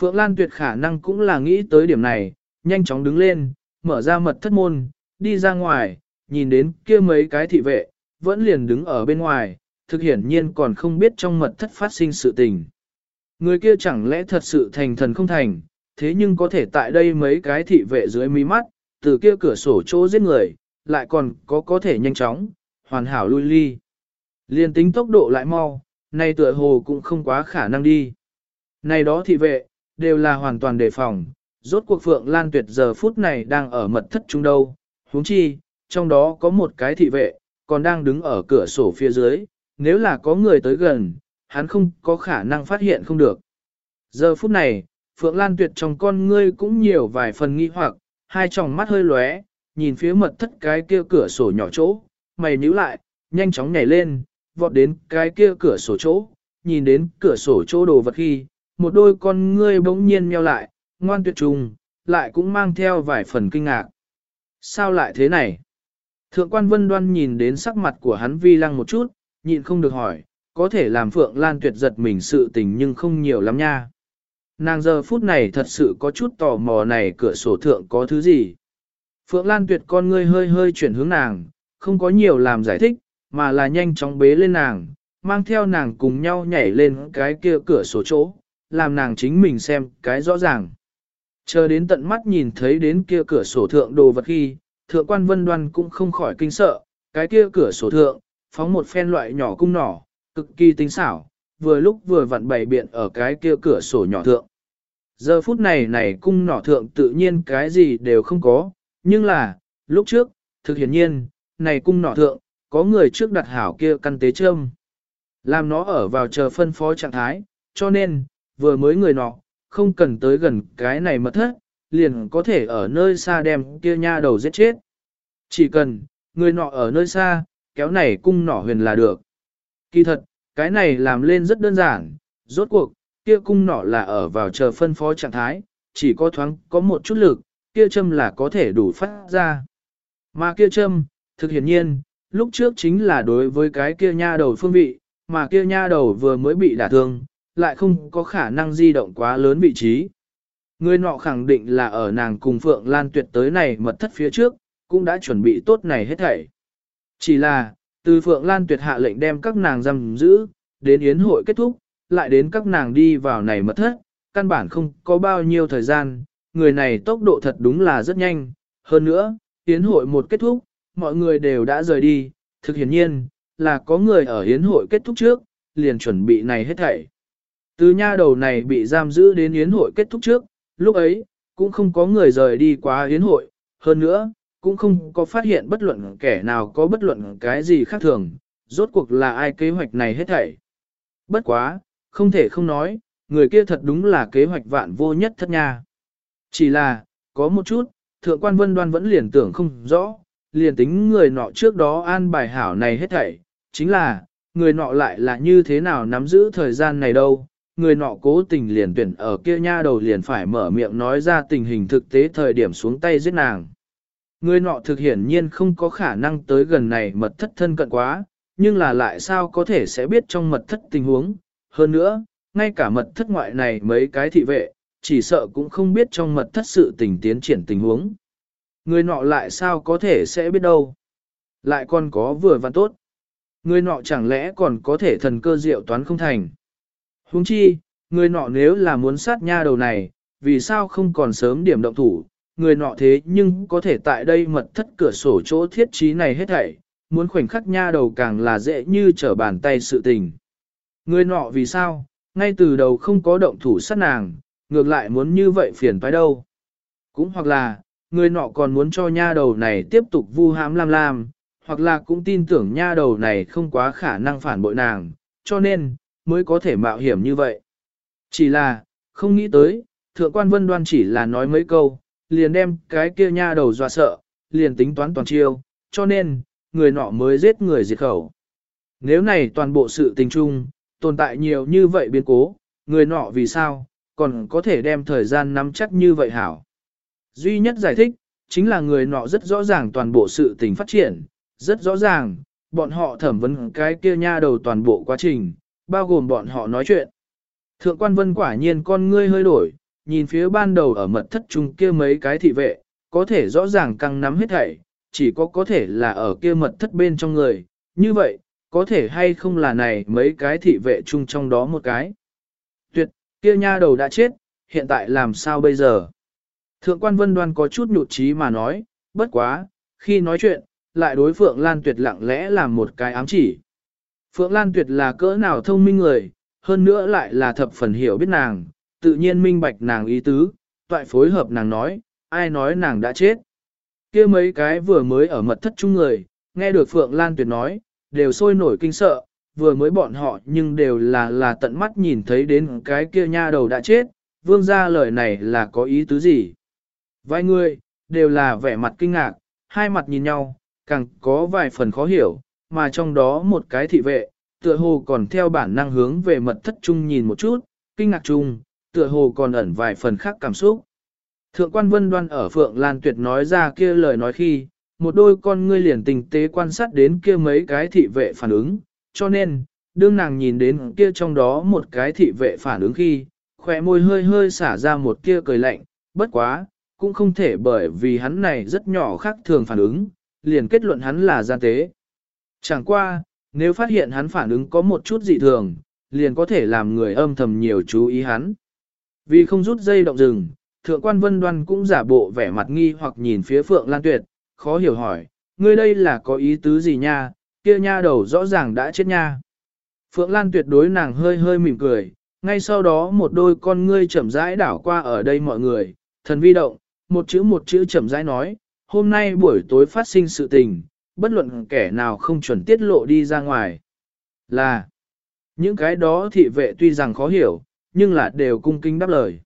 Phượng Lan tuyệt khả năng cũng là nghĩ tới điểm này, nhanh chóng đứng lên, mở ra mật thất môn, đi ra ngoài, nhìn đến kia mấy cái thị vệ, vẫn liền đứng ở bên ngoài, thực hiển nhiên còn không biết trong mật thất phát sinh sự tình. Người kia chẳng lẽ thật sự thành thần không thành, thế nhưng có thể tại đây mấy cái thị vệ dưới mí mắt, từ kia cửa sổ chỗ giết người, lại còn có có thể nhanh chóng, hoàn hảo lui ly. Liên tính tốc độ lại mau, nay tựa hồ cũng không quá khả năng đi. Này đó thị vệ, đều là hoàn toàn đề phòng, rốt cuộc Phượng Lan Tuyệt giờ phút này đang ở mật thất trung đâu, huống chi, trong đó có một cái thị vệ, còn đang đứng ở cửa sổ phía dưới, nếu là có người tới gần, hắn không có khả năng phát hiện không được. Giờ phút này, Phượng Lan Tuyệt trong con ngươi cũng nhiều vài phần nghi hoặc, hai tròng mắt hơi lóe, nhìn phía mật thất cái kia cửa sổ nhỏ chỗ, mày nhíu lại, nhanh chóng nhảy lên, vọt đến cái kia cửa sổ chỗ, nhìn đến cửa sổ chỗ đồ vật khi, một đôi con ngươi bỗng nhiên meo lại, ngoan tuyệt trùng, lại cũng mang theo vài phần kinh ngạc. Sao lại thế này? Thượng quan vân đoan nhìn đến sắc mặt của hắn vi lăng một chút, nhịn không được hỏi, có thể làm Phượng Lan tuyệt giật mình sự tình nhưng không nhiều lắm nha. Nàng giờ phút này thật sự có chút tò mò này cửa sổ thượng có thứ gì. Phượng Lan tuyệt con ngươi hơi hơi chuyển hướng nàng, không có nhiều làm giải thích, mà là nhanh chóng bế lên nàng, mang theo nàng cùng nhau nhảy lên cái kia cửa sổ chỗ, làm nàng chính mình xem cái rõ ràng. Chờ đến tận mắt nhìn thấy đến kia cửa sổ thượng đồ vật khi, thượng quan vân đoan cũng không khỏi kinh sợ, cái kia cửa sổ thượng, phóng một phen loại nhỏ cung nỏ, cực kỳ tinh xảo, vừa lúc vừa vặn bày biện ở cái kia cửa sổ nhỏ thượng. Giờ phút này này cung nỏ thượng tự nhiên cái gì đều không có, nhưng là, lúc trước, thực hiển nhiên, này cung nỏ thượng, có người trước đặt hảo kia căn tế châm. Làm nó ở vào chờ phân phó trạng thái, cho nên, vừa mới người nọ, không cần tới gần cái này mật thất, liền có thể ở nơi xa đem kia nha đầu giết chết. Chỉ cần, người nọ ở nơi xa, kéo này cung nỏ huyền là được. Kỳ thật, cái này làm lên rất đơn giản, rốt cuộc, kia cung nỏ là ở vào chờ phân phó trạng thái, chỉ có thoáng có một chút lực, kia châm là có thể đủ phát ra. Mà kia châm, thực hiển nhiên, lúc trước chính là đối với cái kia nha đầu phương vị, mà kia nha đầu vừa mới bị đả thương, lại không có khả năng di động quá lớn vị trí. Người nọ khẳng định là ở nàng cùng Phượng Lan Tuyệt tới này mật thất phía trước, cũng đã chuẩn bị tốt này hết thảy. Chỉ là, từ Phượng Lan Tuyệt hạ lệnh đem các nàng giam giữ, đến yến hội kết thúc, lại đến các nàng đi vào này mật thất, căn bản không có bao nhiêu thời gian, người này tốc độ thật đúng là rất nhanh. Hơn nữa, yến hội một kết thúc, mọi người đều đã rời đi, thực hiển nhiên, là có người ở yến hội kết thúc trước, liền chuẩn bị này hết thảy. Từ nha đầu này bị giam giữ đến yến hội kết thúc trước, lúc ấy, cũng không có người rời đi quá yến hội, hơn nữa, cũng không có phát hiện bất luận kẻ nào có bất luận cái gì khác thường, rốt cuộc là ai kế hoạch này hết thảy. Bất quá, không thể không nói, người kia thật đúng là kế hoạch vạn vô nhất thất nha. Chỉ là, có một chút, thượng quan vân đoan vẫn liền tưởng không rõ, liền tính người nọ trước đó an bài hảo này hết thảy, chính là, người nọ lại là như thế nào nắm giữ thời gian này đâu, người nọ cố tình liền tuyển ở kia nha đầu liền phải mở miệng nói ra tình hình thực tế thời điểm xuống tay giết nàng. Người nọ thực hiển nhiên không có khả năng tới gần này mật thất thân cận quá, nhưng là lại sao có thể sẽ biết trong mật thất tình huống. Hơn nữa, ngay cả mật thất ngoại này mấy cái thị vệ, chỉ sợ cũng không biết trong mật thất sự tình tiến triển tình huống. Người nọ lại sao có thể sẽ biết đâu. Lại còn có vừa văn tốt. Người nọ chẳng lẽ còn có thể thần cơ diệu toán không thành. Huống chi, người nọ nếu là muốn sát nha đầu này, vì sao không còn sớm điểm động thủ, người nọ thế nhưng có thể tại đây mật thất cửa sổ chỗ thiết trí này hết thảy, muốn khoảnh khắc nha đầu càng là dễ như trở bàn tay sự tình. Người nọ vì sao, ngay từ đầu không có động thủ sát nàng, ngược lại muốn như vậy phiền phải đâu. Cũng hoặc là, người nọ còn muốn cho nha đầu này tiếp tục vu hãm lam lam, hoặc là cũng tin tưởng nha đầu này không quá khả năng phản bội nàng, cho nên, mới có thể mạo hiểm như vậy. Chỉ là, không nghĩ tới, thượng quan vân đoan chỉ là nói mấy câu, liền đem cái kia nha đầu dọa sợ, liền tính toán toàn chiêu, cho nên, người nọ mới giết người diệt khẩu. Nếu này toàn bộ sự tình chung, tồn tại nhiều như vậy biến cố, người nọ vì sao, còn có thể đem thời gian nắm chắc như vậy hảo. Duy nhất giải thích, chính là người nọ rất rõ ràng toàn bộ sự tình phát triển, rất rõ ràng, bọn họ thẩm vấn cái kia nha đầu toàn bộ quá trình, bao gồm bọn họ nói chuyện. Thượng quan vân quả nhiên con ngươi hơi đổi, nhìn phía ban đầu ở mật thất trung kia mấy cái thị vệ, có thể rõ ràng căng nắm hết thảy, chỉ có có thể là ở kia mật thất bên trong người, như vậy, có thể hay không là này mấy cái thị vệ chung trong đó một cái. Tuyệt, kia nha đầu đã chết, hiện tại làm sao bây giờ? Thượng quan vân đoan có chút nhụt chí mà nói, bất quá, khi nói chuyện, lại đối Phượng Lan Tuyệt lặng lẽ làm một cái ám chỉ. Phượng Lan Tuyệt là cỡ nào thông minh người, hơn nữa lại là thập phần hiểu biết nàng, tự nhiên minh bạch nàng ý tứ, toại phối hợp nàng nói, ai nói nàng đã chết. kia mấy cái vừa mới ở mật thất chung người, nghe được Phượng Lan Tuyệt nói, đều sôi nổi kinh sợ, vừa mới bọn họ nhưng đều là là tận mắt nhìn thấy đến cái kia nha đầu đã chết, vương ra lời này là có ý tứ gì. Vài người, đều là vẻ mặt kinh ngạc, hai mặt nhìn nhau, càng có vài phần khó hiểu, mà trong đó một cái thị vệ, tựa hồ còn theo bản năng hướng về mật thất chung nhìn một chút, kinh ngạc chung, tựa hồ còn ẩn vài phần khác cảm xúc. Thượng quan vân đoan ở Phượng Lan Tuyệt nói ra kia lời nói khi, một đôi con ngươi liền tình tế quan sát đến kia mấy cái thị vệ phản ứng, cho nên, đương nàng nhìn đến kia trong đó một cái thị vệ phản ứng khi, khỏe môi hơi hơi xả ra một kia cười lạnh, bất quá, cũng không thể bởi vì hắn này rất nhỏ khác thường phản ứng, liền kết luận hắn là gian tế. Chẳng qua, nếu phát hiện hắn phản ứng có một chút dị thường, liền có thể làm người âm thầm nhiều chú ý hắn. Vì không rút dây động rừng, thượng quan vân đoan cũng giả bộ vẻ mặt nghi hoặc nhìn phía Phượng Lan Tuyệt, khó hiểu hỏi, ngươi đây là có ý tứ gì nha, kia nha đầu rõ ràng đã chết nha. Phượng Lan Tuyệt đối nàng hơi hơi mỉm cười, ngay sau đó một đôi con ngươi chậm rãi đảo qua ở đây mọi người, thần vi động, một chữ một chữ chậm rãi nói, hôm nay buổi tối phát sinh sự tình, bất luận kẻ nào không chuẩn tiết lộ đi ra ngoài. Là, những cái đó thị vệ tuy rằng khó hiểu, nhưng là đều cung kính đáp lời.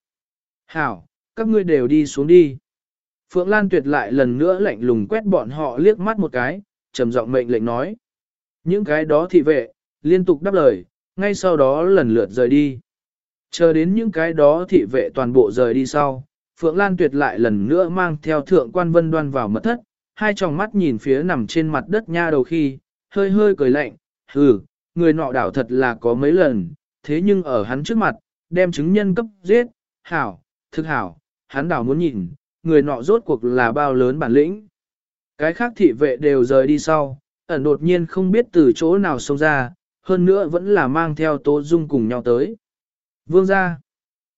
Hảo, các ngươi đều đi xuống đi. Phượng Lan tuyệt lại lần nữa lạnh lùng quét bọn họ liếc mắt một cái, trầm giọng mệnh lệnh nói. Những cái đó thị vệ, liên tục đáp lời, ngay sau đó lần lượt rời đi. Chờ đến những cái đó thị vệ toàn bộ rời đi sau, Phượng Lan tuyệt lại lần nữa mang theo thượng quan vân đoan vào mật thất, hai tròng mắt nhìn phía nằm trên mặt đất nha đầu khi, hơi hơi cười lạnh, hừ, người nọ đảo thật là có mấy lần, thế nhưng ở hắn trước mặt, đem chứng nhân cấp giết, hảo, thực hảo, hắn đảo muốn nhìn, người nọ rốt cuộc là bao lớn bản lĩnh. Cái khác thị vệ đều rời đi sau, ẩn đột nhiên không biết từ chỗ nào xông ra, hơn nữa vẫn là mang theo tố dung cùng nhau tới. Vương ra,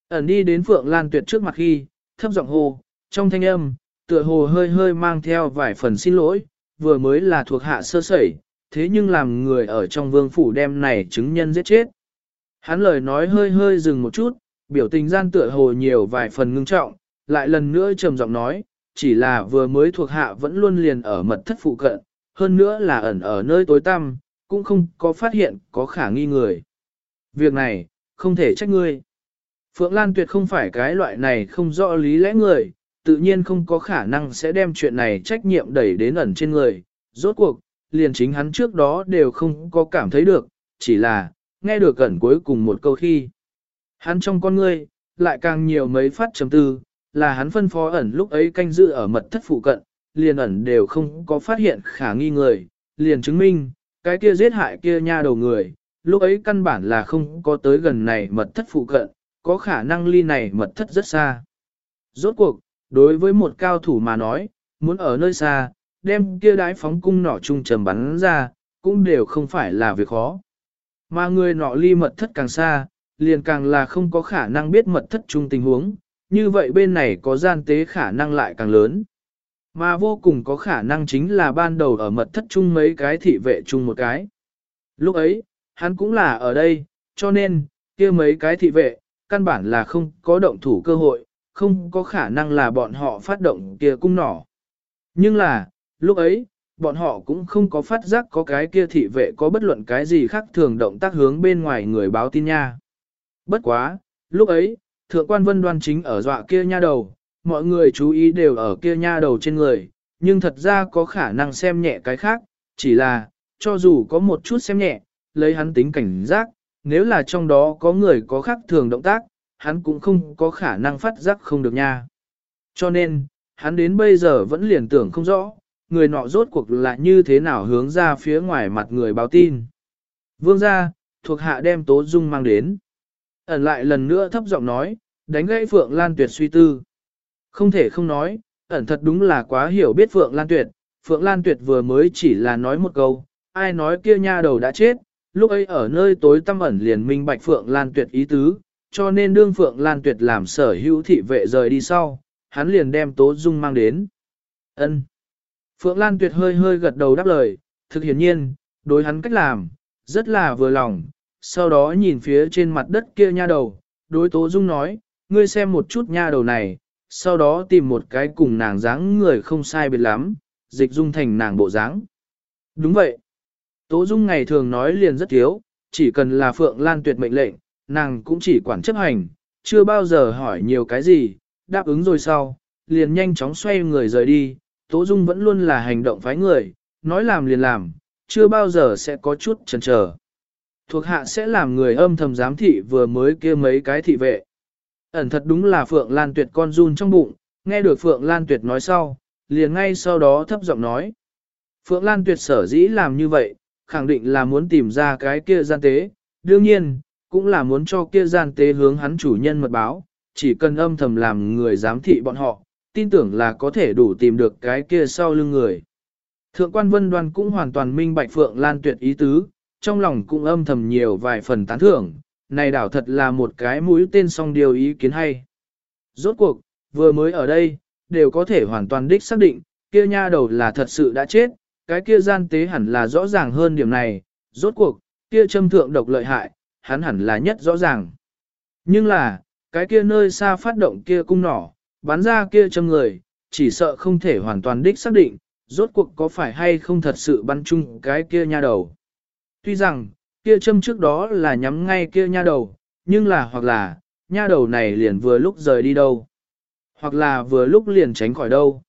ẩn đi đến Phượng Lan Tuyệt trước mặt khi, thấp giọng Hồ trong thanh âm, tựa hồ hơi hơi mang theo vài phần xin lỗi, vừa mới là thuộc hạ sơ sẩy, thế nhưng làm người ở trong vương phủ đem này chứng nhân giết chết. Hắn lời nói hơi hơi dừng một chút, biểu tình gian tựa hồ nhiều vài phần ngưng trọng, lại lần nữa trầm giọng nói, chỉ là vừa mới thuộc hạ vẫn luôn liền ở mật thất phụ cận, hơn nữa là ẩn ở nơi tối tăm, cũng không có phát hiện có khả nghi người. Việc này, không thể trách ngươi. Phượng Lan Tuyệt không phải cái loại này không rõ lý lẽ người, tự nhiên không có khả năng sẽ đem chuyện này trách nhiệm đẩy đến ẩn trên người. Rốt cuộc, liền chính hắn trước đó đều không có cảm thấy được, chỉ là, nghe được ẩn cuối cùng một câu khi. Hắn trong con ngươi, lại càng nhiều mấy phát chấm tư, là hắn phân phó ẩn lúc ấy canh giữ ở mật thất phụ cận, liền ẩn đều không có phát hiện khả nghi người, liền chứng minh, cái kia giết hại kia nha đầu người, lúc ấy căn bản là không có tới gần này mật thất phụ cận, có khả năng ly này mật thất rất xa. Rốt cuộc, đối với một cao thủ mà nói, muốn ở nơi xa, đem kia đái phóng cung nỏ trung trầm bắn ra, cũng đều không phải là việc khó. Mà người nọ ly mật thất càng xa, liền càng là không có khả năng biết mật thất trung tình huống, như vậy bên này có gian tế khả năng lại càng lớn. Mà vô cùng có khả năng chính là ban đầu ở mật thất chung mấy cái thị vệ chung một cái. Lúc ấy, hắn cũng là ở đây, cho nên, kia mấy cái thị vệ, căn bản là không có động thủ cơ hội, không có khả năng là bọn họ phát động kia cung nỏ. Nhưng là, lúc ấy, bọn họ cũng không có phát giác có cái kia thị vệ có bất luận cái gì khác thường động tác hướng bên ngoài người báo tin nha. Bất quá, lúc ấy, thượng quan vân đoan chính ở dọa kia nha đầu, mọi người chú ý đều ở kia nha đầu trên người, nhưng thật ra có khả năng xem nhẹ cái khác, chỉ là, cho dù có một chút xem nhẹ, lấy hắn tính cảnh giác, nếu là trong đó có người có khác thường động tác, hắn cũng không có khả năng phát giác không được nha. Cho nên, hắn đến bây giờ vẫn liền tưởng không rõ, người nọ rốt cuộc là như thế nào hướng ra phía ngoài mặt người báo tin. Vương gia, thuộc hạ đem Tố Dung mang đến. Ẩn lại lần nữa thấp giọng nói, đánh gãy Phượng Lan Tuyệt suy tư. Không thể không nói, ẩn thật đúng là quá hiểu biết Phượng Lan Tuyệt. Phượng Lan Tuyệt vừa mới chỉ là nói một câu, ai nói kia nha đầu đã chết, lúc ấy ở nơi tối tăm ẩn liền minh bạch Phượng Lan Tuyệt ý tứ, cho nên đương Phượng Lan Tuyệt làm sở hữu thị vệ rời đi sau, hắn liền đem Tố Dung mang đến. Ân. Phượng Lan Tuyệt hơi hơi gật đầu đáp lời, thực hiển nhiên, đối hắn cách làm, rất là vừa lòng, sau đó nhìn phía trên mặt đất kia nha đầu, đối Tố Dung nói, ngươi xem một chút nha đầu này, sau đó tìm một cái cùng nàng dáng người không sai biệt lắm, dịch dung thành nàng bộ dáng. Đúng vậy. Tố Dung ngày thường nói liền rất thiếu, chỉ cần là Phượng Lan Tuyệt mệnh lệnh, nàng cũng chỉ quản chấp hành, chưa bao giờ hỏi nhiều cái gì, đáp ứng rồi sau, liền nhanh chóng xoay người rời đi, Tố Dung vẫn luôn là hành động phái người, nói làm liền làm, chưa bao giờ sẽ có chút chần chờ. Thuộc hạ sẽ làm người âm thầm giám thị vừa mới kia mấy cái thị vệ. Ẩn thật đúng là Phượng Lan Tuyệt con run trong bụng, nghe được Phượng Lan Tuyệt nói sau, liền ngay sau đó thấp giọng nói. Phượng Lan Tuyệt sở dĩ làm như vậy, khẳng định là muốn tìm ra cái kia gian tế, đương nhiên, cũng là muốn cho kia gian tế hướng hắn chủ nhân mật báo, chỉ cần âm thầm làm người giám thị bọn họ, tin tưởng là có thể đủ tìm được cái kia sau lưng người. Thượng quan vân đoan cũng hoàn toàn minh bạch Phượng Lan tuyệt ý tứ, trong lòng cũng âm thầm nhiều vài phần tán thưởng, này đảo thật là một cái mũi tên song điều ý kiến hay. Rốt cuộc, vừa mới ở đây, đều có thể hoàn toàn đích xác định, kia nha đầu là thật sự đã chết, cái kia gian tế hẳn là rõ ràng hơn điểm này, rốt cuộc, kia châm thượng độc lợi hại, hắn hẳn là nhất rõ ràng. Nhưng là, cái kia nơi xa phát động kia cung nỏ, bắn ra kia châm người, chỉ sợ không thể hoàn toàn đích xác định, rốt cuộc có phải hay không thật sự bắn chung cái kia nha đầu. Tuy rằng, kia châm trước đó là nhắm ngay kia nha đầu, nhưng là hoặc là, nha đầu này liền vừa lúc rời đi đâu, hoặc là vừa lúc liền tránh khỏi đâu.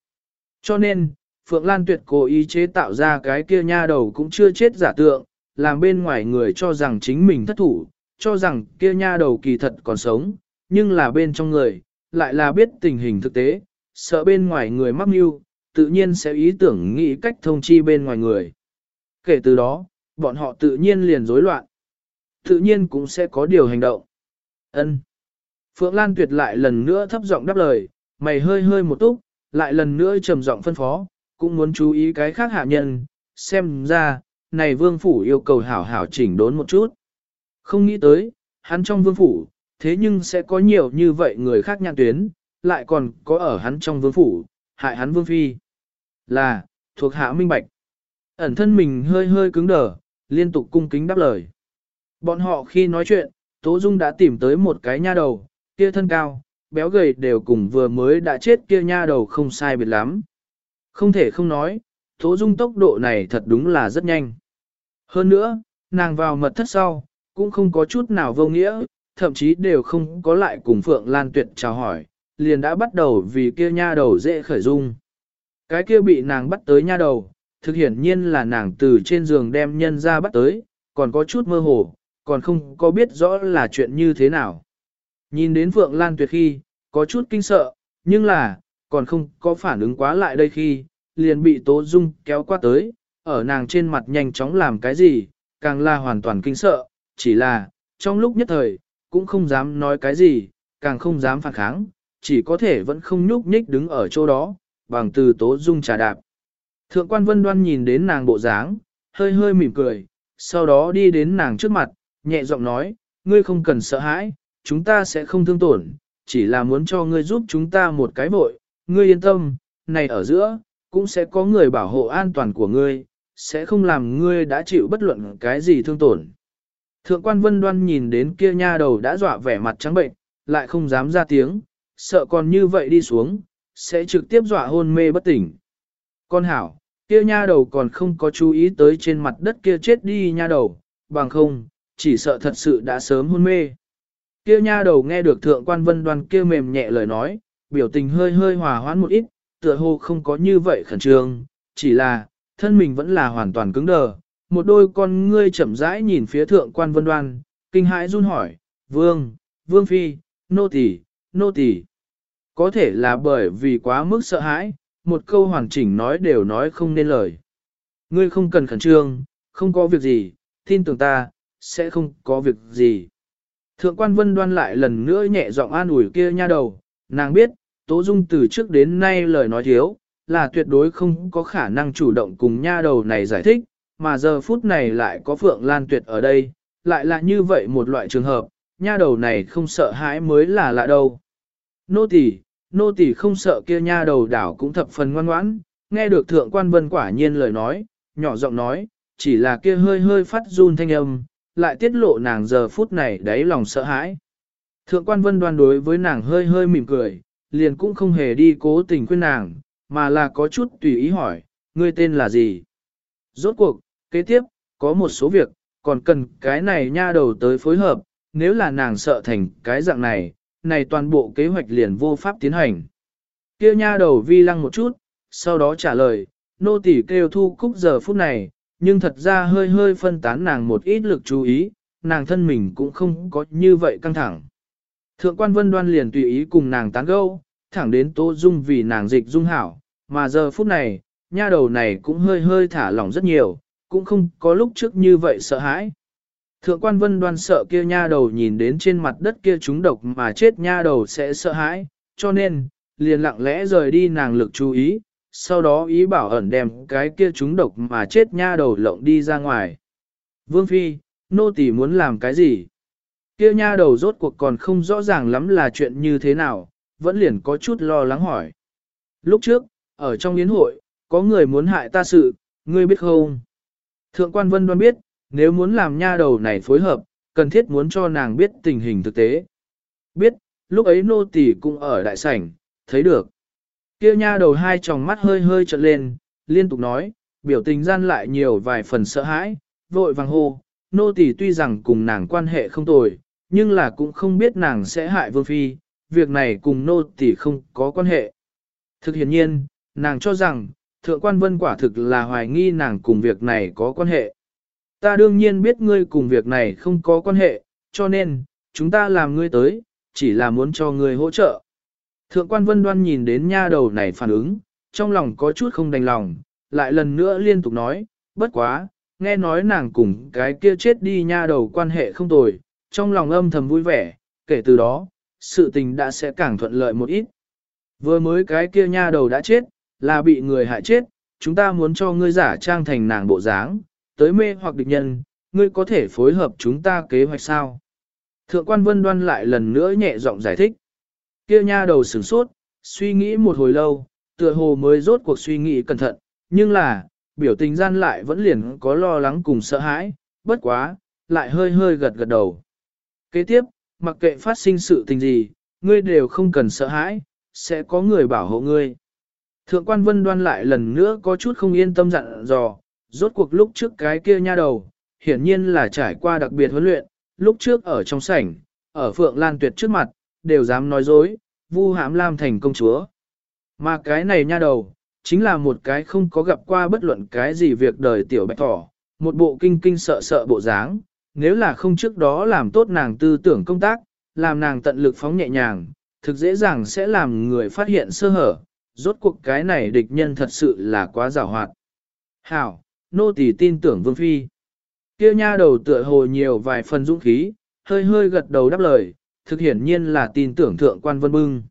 Cho nên, Phượng Lan Tuyệt cố ý chế tạo ra cái kia nha đầu cũng chưa chết giả tượng, làm bên ngoài người cho rằng chính mình thất thủ, cho rằng kia nha đầu kỳ thật còn sống, nhưng là bên trong người, lại là biết tình hình thực tế, sợ bên ngoài người mắc mưu, tự nhiên sẽ ý tưởng nghĩ cách thông chi bên ngoài người. Kể từ đó, bọn họ tự nhiên liền rối loạn. Tự nhiên cũng sẽ có điều hành động. Ân. Phượng Lan Tuyệt lại lần nữa thấp giọng đáp lời, mày hơi hơi một túc, lại lần nữa trầm giọng phân phó, cũng muốn chú ý cái khác hạ nhân, xem ra, này vương phủ yêu cầu hảo hảo chỉnh đốn một chút. Không nghĩ tới, hắn trong vương phủ, thế nhưng sẽ có nhiều như vậy người khác nhạc tuyến, lại còn có ở hắn trong vương phủ, hại hắn vương phi. Là, thuộc hạ minh bạch. Ẩn thân mình hơi hơi cứng đờ, liên tục cung kính đáp lời. Bọn họ khi nói chuyện, Tố Dung đã tìm tới một cái nha đầu, kia thân cao, béo gầy đều cùng vừa mới đã chết kia nha đầu không sai biệt lắm. Không thể không nói, Tố Dung tốc độ này thật đúng là rất nhanh. Hơn nữa, nàng vào mật thất sau, cũng không có chút nào vô nghĩa, thậm chí đều không có lại cùng Phượng Lan Tuyệt chào hỏi, liền đã bắt đầu vì kia nha đầu dễ khởi dung. Cái kia bị nàng bắt tới nha đầu, thực hiển nhiên là nàng từ trên giường đem nhân ra bắt tới, còn có chút mơ hồ, còn không có biết rõ là chuyện như thế nào. Nhìn đến Phượng Lan Tuyệt khi, có chút kinh sợ, nhưng là, còn không có phản ứng quá lại đây khi, liền bị Tố Dung kéo qua tới, ở nàng trên mặt nhanh chóng làm cái gì, càng là hoàn toàn kinh sợ, chỉ là, trong lúc nhất thời, cũng không dám nói cái gì, càng không dám phản kháng, chỉ có thể vẫn không nhúc nhích đứng ở chỗ đó, bằng từ Tố Dung trà đạp. Thượng quan vân đoan nhìn đến nàng bộ dáng, hơi hơi mỉm cười, sau đó đi đến nàng trước mặt, nhẹ giọng nói, ngươi không cần sợ hãi, chúng ta sẽ không thương tổn, chỉ là muốn cho ngươi giúp chúng ta một cái vội, ngươi yên tâm, này ở giữa, cũng sẽ có người bảo hộ an toàn của ngươi, sẽ không làm ngươi đã chịu bất luận cái gì thương tổn. Thượng quan vân đoan nhìn đến kia nha đầu đã dọa vẻ mặt trắng bệnh, lại không dám ra tiếng, sợ còn như vậy đi xuống, sẽ trực tiếp dọa hôn mê bất tỉnh. Con hảo, kia nha đầu còn không có chú ý tới trên mặt đất kia chết đi nha đầu, bằng không, chỉ sợ thật sự đã sớm hôn mê. Kia nha đầu nghe được thượng quan vân đoan kia mềm nhẹ lời nói, biểu tình hơi hơi hòa hoãn một ít, tựa hồ không có như vậy khẩn trương, chỉ là, thân mình vẫn là hoàn toàn cứng đờ. Một đôi con ngươi chậm rãi nhìn phía thượng quan vân đoan, kinh hãi run hỏi, vương, vương phi, nô tỳ, nô tỳ. Có thể là bởi vì quá mức sợ hãi, một câu hoàn chỉnh nói đều nói không nên lời. Ngươi không cần khẩn trương, không có việc gì, tin tưởng ta, sẽ không có việc gì. Thượng quan vân đoan lại lần nữa nhẹ giọng an ủi kia nha đầu, nàng biết, Tố Dung từ trước đến nay lời nói thiếu, là tuyệt đối không có khả năng chủ động cùng nha đầu này giải thích, mà giờ phút này lại có Phượng Lan Tuyệt ở đây, lại là như vậy một loại trường hợp, nha đầu này không sợ hãi mới là lạ đâu. Nô tỳ, nô tỳ không sợ kia nha đầu đảo cũng thập phần ngoan ngoãn, nghe được thượng quan vân quả nhiên lời nói, nhỏ giọng nói, chỉ là kia hơi hơi phát run thanh âm, lại tiết lộ nàng giờ phút này đáy lòng sợ hãi. Thượng quan vân đoan đối với nàng hơi hơi mỉm cười, liền cũng không hề đi cố tình khuyên nàng, mà là có chút tùy ý hỏi, ngươi tên là gì? Rốt cuộc, kế tiếp, có một số việc, còn cần cái này nha đầu tới phối hợp, nếu là nàng sợ thành cái dạng này, này toàn bộ kế hoạch liền vô pháp tiến hành. Kêu nha đầu vi lăng một chút, sau đó trả lời, nô tỳ kêu thu cúc giờ phút này, nhưng thật ra hơi hơi phân tán nàng một ít lực chú ý, nàng thân mình cũng không có như vậy căng thẳng. Thượng quan vân đoan liền tùy ý cùng nàng tán gẫu, thẳng đến Tô Dung vì nàng dịch dung hảo, mà giờ phút này, nha đầu này cũng hơi hơi thả lỏng rất nhiều, cũng không có lúc trước như vậy sợ hãi. Thượng quan vân đoan sợ kia nha đầu nhìn đến trên mặt đất kia chúng độc mà chết nha đầu sẽ sợ hãi, cho nên, liền lặng lẽ rời đi nàng lực chú ý, sau đó ý bảo ẩn đem cái kia chúng độc mà chết nha đầu lộng đi ra ngoài. Vương Phi, nô tỳ muốn làm cái gì? Kia nha đầu rốt cuộc còn không rõ ràng lắm là chuyện như thế nào, vẫn liền có chút lo lắng hỏi. Lúc trước, ở trong yến hội, có người muốn hại ta sự, ngươi biết không? Thượng quan vân đoan biết, nếu muốn làm nha đầu này phối hợp, cần thiết muốn cho nàng biết tình hình thực tế. Biết, lúc ấy nô tỳ cũng ở đại sảnh, thấy được. Kia nha đầu hai tròng mắt hơi hơi trợn lên, liên tục nói, biểu tình gian lại nhiều vài phần sợ hãi, vội vàng hô, nô tỳ tuy rằng cùng nàng quan hệ không tồi, nhưng là cũng không biết nàng sẽ hại vương phi, việc này cùng nô tỳ không có quan hệ. Thực hiện nhiên, nàng cho rằng, thượng quan vân quả thực là hoài nghi nàng cùng việc này có quan hệ. Ta đương nhiên biết ngươi cùng việc này không có quan hệ, cho nên, chúng ta làm ngươi tới, chỉ là muốn cho ngươi hỗ trợ. Thượng quan vân đoan nhìn đến nha đầu này phản ứng, trong lòng có chút không đành lòng, lại lần nữa liên tục nói, bất quá, nghe nói nàng cùng cái kia chết đi nha đầu quan hệ không tồi, trong lòng âm thầm vui vẻ, kể từ đó, sự tình đã sẽ càng thuận lợi một ít. Vừa mới cái kia nha đầu đã chết, là bị người hại chết, chúng ta muốn cho ngươi giả trang thành nàng bộ dáng, tới mê hoặc địch nhân, ngươi có thể phối hợp chúng ta kế hoạch sao? Thượng quan vân đoan lại lần nữa nhẹ giọng giải thích. Kia nha đầu sửng sốt, suy nghĩ một hồi lâu, tựa hồ mới rốt cuộc suy nghĩ cẩn thận, nhưng là, biểu tình gian lại vẫn liền có lo lắng cùng sợ hãi, bất quá, lại hơi hơi gật gật đầu. Kế tiếp, mặc kệ phát sinh sự tình gì, ngươi đều không cần sợ hãi, sẽ có người bảo hộ ngươi. Thượng quan vân đoan lại lần nữa có chút không yên tâm dặn dò, rốt cuộc lúc trước cái kia nha đầu, hiển nhiên là trải qua đặc biệt huấn luyện, lúc trước ở trong sảnh, ở Phượng Lan Tuyệt trước mặt, đều dám nói dối, vu hãm Lam thành công chúa. Mà cái này nha đầu, chính là một cái không có gặp qua bất luận cái gì việc đời tiểu bạch thỏ, một bộ kinh kinh sợ sợ bộ dáng, nếu là không trước đó làm tốt nàng tư tưởng công tác, làm nàng tận lực phóng nhẹ nhàng, thực dễ dàng sẽ làm người phát hiện sơ hở, rốt cuộc cái này địch nhân thật sự là quá giàu hoạt. Hảo, nô tỳ tin tưởng Vương Phi. Kia nha đầu tựa hồ nhiều vài phần dũng khí, hơi hơi gật đầu đáp lời, thực hiển nhiên là tin tưởng thượng quan vân bưng.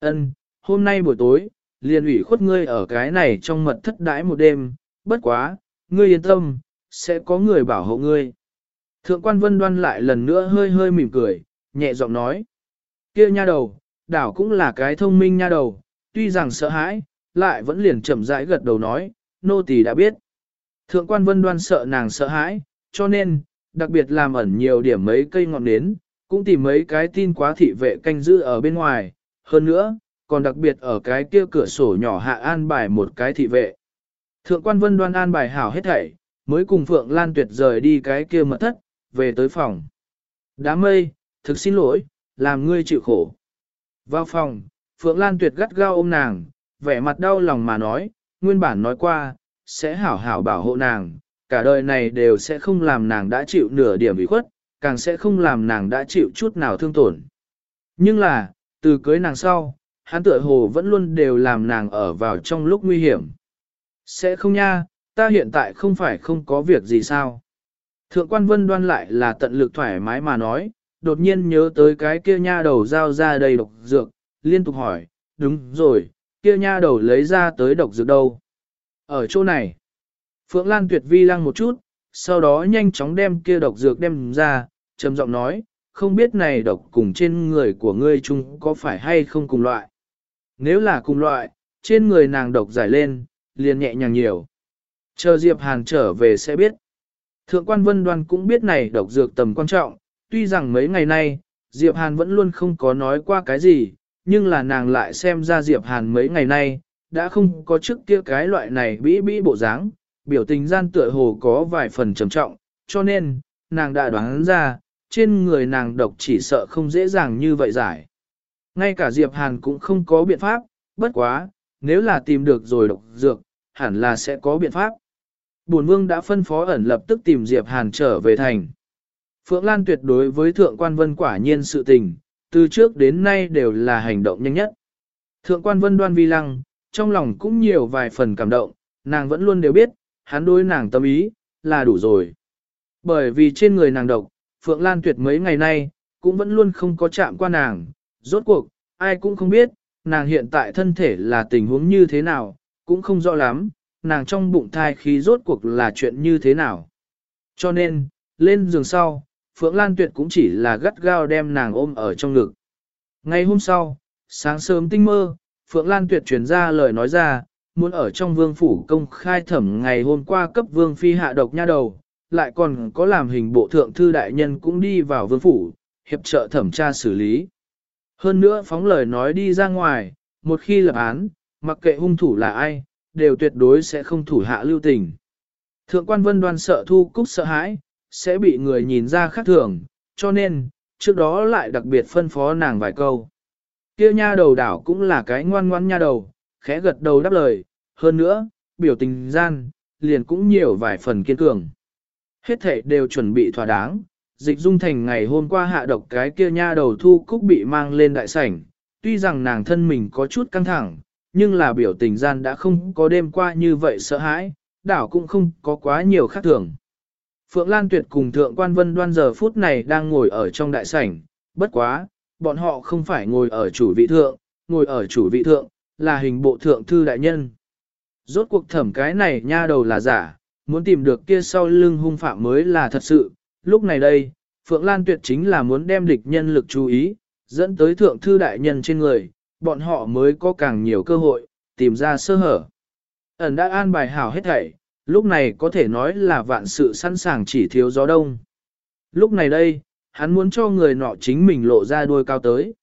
Ân, hôm nay buổi tối, liền ủy khuất ngươi ở cái này trong mật thất đãi một đêm, bất quá, ngươi yên tâm, sẽ có người bảo hộ ngươi. Thượng quan vân đoan lại lần nữa hơi hơi mỉm cười, nhẹ giọng nói. kia nha đầu, đảo cũng là cái thông minh nha đầu, tuy rằng sợ hãi, lại vẫn liền chậm rãi gật đầu nói, nô tỳ đã biết. Thượng quan vân đoan sợ nàng sợ hãi, cho nên, đặc biệt làm ẩn nhiều điểm mấy cây ngọn nến, cũng tìm mấy cái tin quá thị vệ canh giữ ở bên ngoài, hơn nữa, còn đặc biệt ở cái kia cửa sổ nhỏ hạ an bài một cái thị vệ. Thượng quan vân đoan an bài hảo hết thảy, mới cùng Phượng Lan Tuyệt rời đi cái kia mật thất, về tới phòng. Đám mây, thực xin lỗi, làm ngươi chịu khổ. Vào phòng, Phượng Lan Tuyệt gắt gao ôm nàng, vẻ mặt đau lòng mà nói, nguyên bản nói qua, sẽ hảo hảo bảo hộ nàng, cả đời này đều sẽ không làm nàng đã chịu nửa điểm ủy khuất, càng sẽ không làm nàng đã chịu chút nào thương tổn. Nhưng là, từ cưới nàng sau, hắn tựa hồ vẫn luôn đều làm nàng ở vào trong lúc nguy hiểm. Sẽ không nha, ta hiện tại không phải không có việc gì sao. Thượng quan vân đoan lại là tận lực thoải mái mà nói, đột nhiên nhớ tới cái kia nha đầu giao ra đầy độc dược, liên tục hỏi, đúng rồi, kia nha đầu lấy ra tới độc dược đâu. Ở chỗ này, Phượng Lan tuyệt vi lăng một chút, sau đó nhanh chóng đem kia độc dược đem ra, trầm giọng nói, không biết này độc cùng trên người của ngươi chung có phải hay không cùng loại. Nếu là cùng loại, trên người nàng độc giải lên, liền nhẹ nhàng nhiều. Chờ Diệp Hàn trở về sẽ biết. Thượng quan Vân Đoan cũng biết này độc dược tầm quan trọng, tuy rằng mấy ngày nay, Diệp Hàn vẫn luôn không có nói qua cái gì, nhưng là nàng lại xem ra Diệp Hàn mấy ngày nay, đã không có trước kia cái loại này bĩ bĩ bộ dáng, biểu tình gian tựa hồ có vài phần trầm trọng, cho nên, nàng đã đoán ra, trên người nàng độc chỉ sợ không dễ dàng như vậy giải. Ngay cả Diệp Hàn cũng không có biện pháp, bất quá, nếu là tìm được rồi độc dược, hẳn là sẽ có biện pháp. Bổn vương đã phân phó ẩn lập tức tìm Diệp Hàn trở về thành. Phượng Lan tuyệt đối với thượng quan vân quả nhiên sự tình, từ trước đến nay đều là hành động nhanh nhất. Thượng quan vân đoan vi lăng, trong lòng cũng nhiều vài phần cảm động, nàng vẫn luôn đều biết, hắn đối nàng tâm ý, là đủ rồi. Bởi vì trên người nàng độc, Phượng Lan tuyệt mấy ngày nay, cũng vẫn luôn không có chạm qua nàng, rốt cuộc, ai cũng không biết, nàng hiện tại thân thể là tình huống như thế nào, cũng không rõ lắm, nàng trong bụng thai khí rốt cuộc là chuyện như thế nào. Cho nên, lên giường sau, Phượng Lan Tuyệt cũng chỉ là gắt gao đem nàng ôm ở trong ngực. Ngày hôm sau, sáng sớm tinh mơ, Phượng Lan Tuyệt truyền ra lời nói ra, muốn ở trong vương phủ công khai thẩm ngày hôm qua cấp vương phi hạ độc nha đầu, lại còn có làm hình bộ thượng thư đại nhân cũng đi vào vương phủ, hiệp trợ thẩm tra xử lý. Hơn nữa phóng lời nói đi ra ngoài, một khi lập án, mặc kệ hung thủ là ai, đều tuyệt đối sẽ không thủ hạ lưu tình. Thượng quan vân đoan sợ thu cúc sợ hãi, sẽ bị người nhìn ra khác thường, cho nên, trước đó lại đặc biệt phân phó nàng vài câu. Kia nha đầu đảo cũng là cái ngoan ngoan nha đầu, khẽ gật đầu đáp lời, hơn nữa, biểu tình gian, liền cũng nhiều vài phần kiên cường. Hết thể đều chuẩn bị thỏa đáng, dịch dung thành ngày hôm qua hạ độc cái kia nha đầu thu cúc bị mang lên đại sảnh, tuy rằng nàng thân mình có chút căng thẳng, nhưng là biểu tình gian đã không có đêm qua như vậy sợ hãi, đảo cũng không có quá nhiều khác thường. Phượng Lan Tuyệt cùng Thượng Quan Vân đoan giờ phút này đang ngồi ở trong đại sảnh, bất quá, bọn họ không phải ngồi ở chủ vị thượng, ngồi ở chủ vị thượng, là hình bộ thượng thư đại nhân. Rốt cuộc thẩm cái này nha đầu là giả, muốn tìm được kia sau lưng hung phạm mới là thật sự, lúc này đây, Phượng Lan Tuyệt chính là muốn đem địch nhân lực chú ý, dẫn tới thượng thư đại nhân trên người, bọn họ mới có càng nhiều cơ hội, tìm ra sơ hở. Ẩn đã an bài hảo hết thảy, lúc này có thể nói là vạn sự sẵn sàng chỉ thiếu gió đông. Lúc này đây, hắn muốn cho người nọ chính mình lộ ra đuôi cao tới.